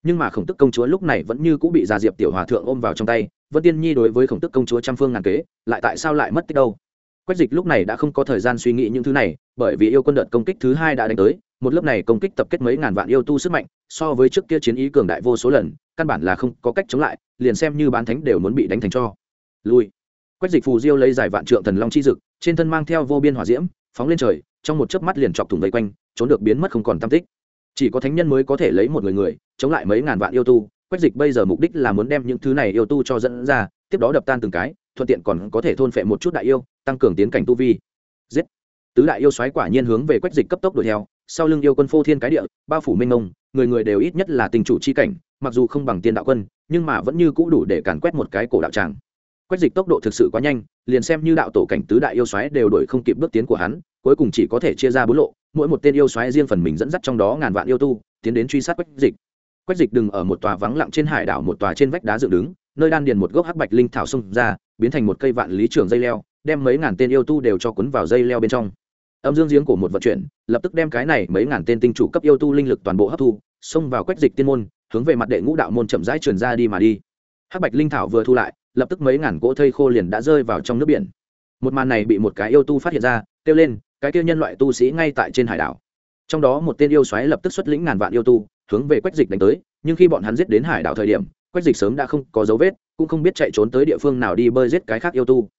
Nhưng mà khổng tức công chúa lúc này vẫn như cũng bị gia diệp tiểu hòa thượng ôm vào trong tay, vân tiên nhi đối với khổng tức công chúa trăm phương ngàn kế, lại tại sao lại mất tích đâu? Quách dịch lúc này đã không có thời gian suy nghĩ những thứ này, bởi vì yêu quân đợt công kích thứ hai đã đánh tới một lớp này công kích tập kết mấy ngàn vạn yêu tu sức mạnh, so với trước kia chiến ý cường đại vô số lần, căn bản là không có cách chống lại, liền xem như bán thánh đều muốn bị đánh thành cho. Lui. Quách dịch phù diêu lấy giải vạn trượng thần long chi dực, trên thân mang theo vô biên hỏa diễm, phóng lên trời, trong một chớp mắt liền chọc thủng vây quanh, trốn được biến mất không còn tam tích. Chỉ có thánh nhân mới có thể lấy một người người, chống lại mấy ngàn vạn yêu tu. Quách dịch bây giờ mục đích là muốn đem những thứ này yêu tu cho dẫn ra, tiếp đó đập tan từng cái, thuận tiện còn có thể thôn phệ một chút đại yêu, tăng cường tiến cảnh tu vi. Giết. Tứ đại yêu xoáy quả nhiên hướng về quách dịch cấp tốc đuổi theo sau lưng yêu quân phô thiên cái địa bao phủ minh ông, người người đều ít nhất là tình chủ chi cảnh mặc dù không bằng tiên đạo quân nhưng mà vẫn như cũ đủ để càn quét một cái cổ đạo tràng. Quét dịch tốc độ thực sự quá nhanh liền xem như đạo tổ cảnh tứ đại yêu xoáy đều đuổi không kịp bước tiến của hắn cuối cùng chỉ có thể chia ra bốn lộ mỗi một tên yêu xoáy riêng phần mình dẫn dắt trong đó ngàn vạn yêu tu tiến đến truy sát quách dịch. Quách dịch đừng ở một tòa vắng lặng trên hải đảo một tòa trên vách đá dựng đứng nơi đan điền một gốc hắc bạch linh thảo xông ra biến thành một cây vạn lý trường dây leo đem mấy ngàn tên yêu tu đều cho cuốn vào dây leo bên trong âm dương giếng của một vận chuyển, lập tức đem cái này mấy ngàn tên tinh chủ cấp yêu tu linh lực toàn bộ hấp thu, xông vào quách dịch tiên môn, hướng về mặt đệ ngũ đạo môn chậm rãi truyền ra đi mà đi. Hắc bạch linh thảo vừa thu lại, lập tức mấy ngàn cỗ thây khô liền đã rơi vào trong nước biển. Một màn này bị một cái yêu tu phát hiện ra, kêu lên, cái kêu nhân loại tu sĩ ngay tại trên hải đảo. Trong đó một tên yêu xoáy lập tức xuất lĩnh ngàn vạn yêu tu, hướng về quách dịch đánh tới, nhưng khi bọn hắn giết đến hải đảo thời điểm, quách dịch sớm đã không có dấu vết, cũng không biết chạy trốn tới địa phương nào đi bơi giết cái khác yêu tu.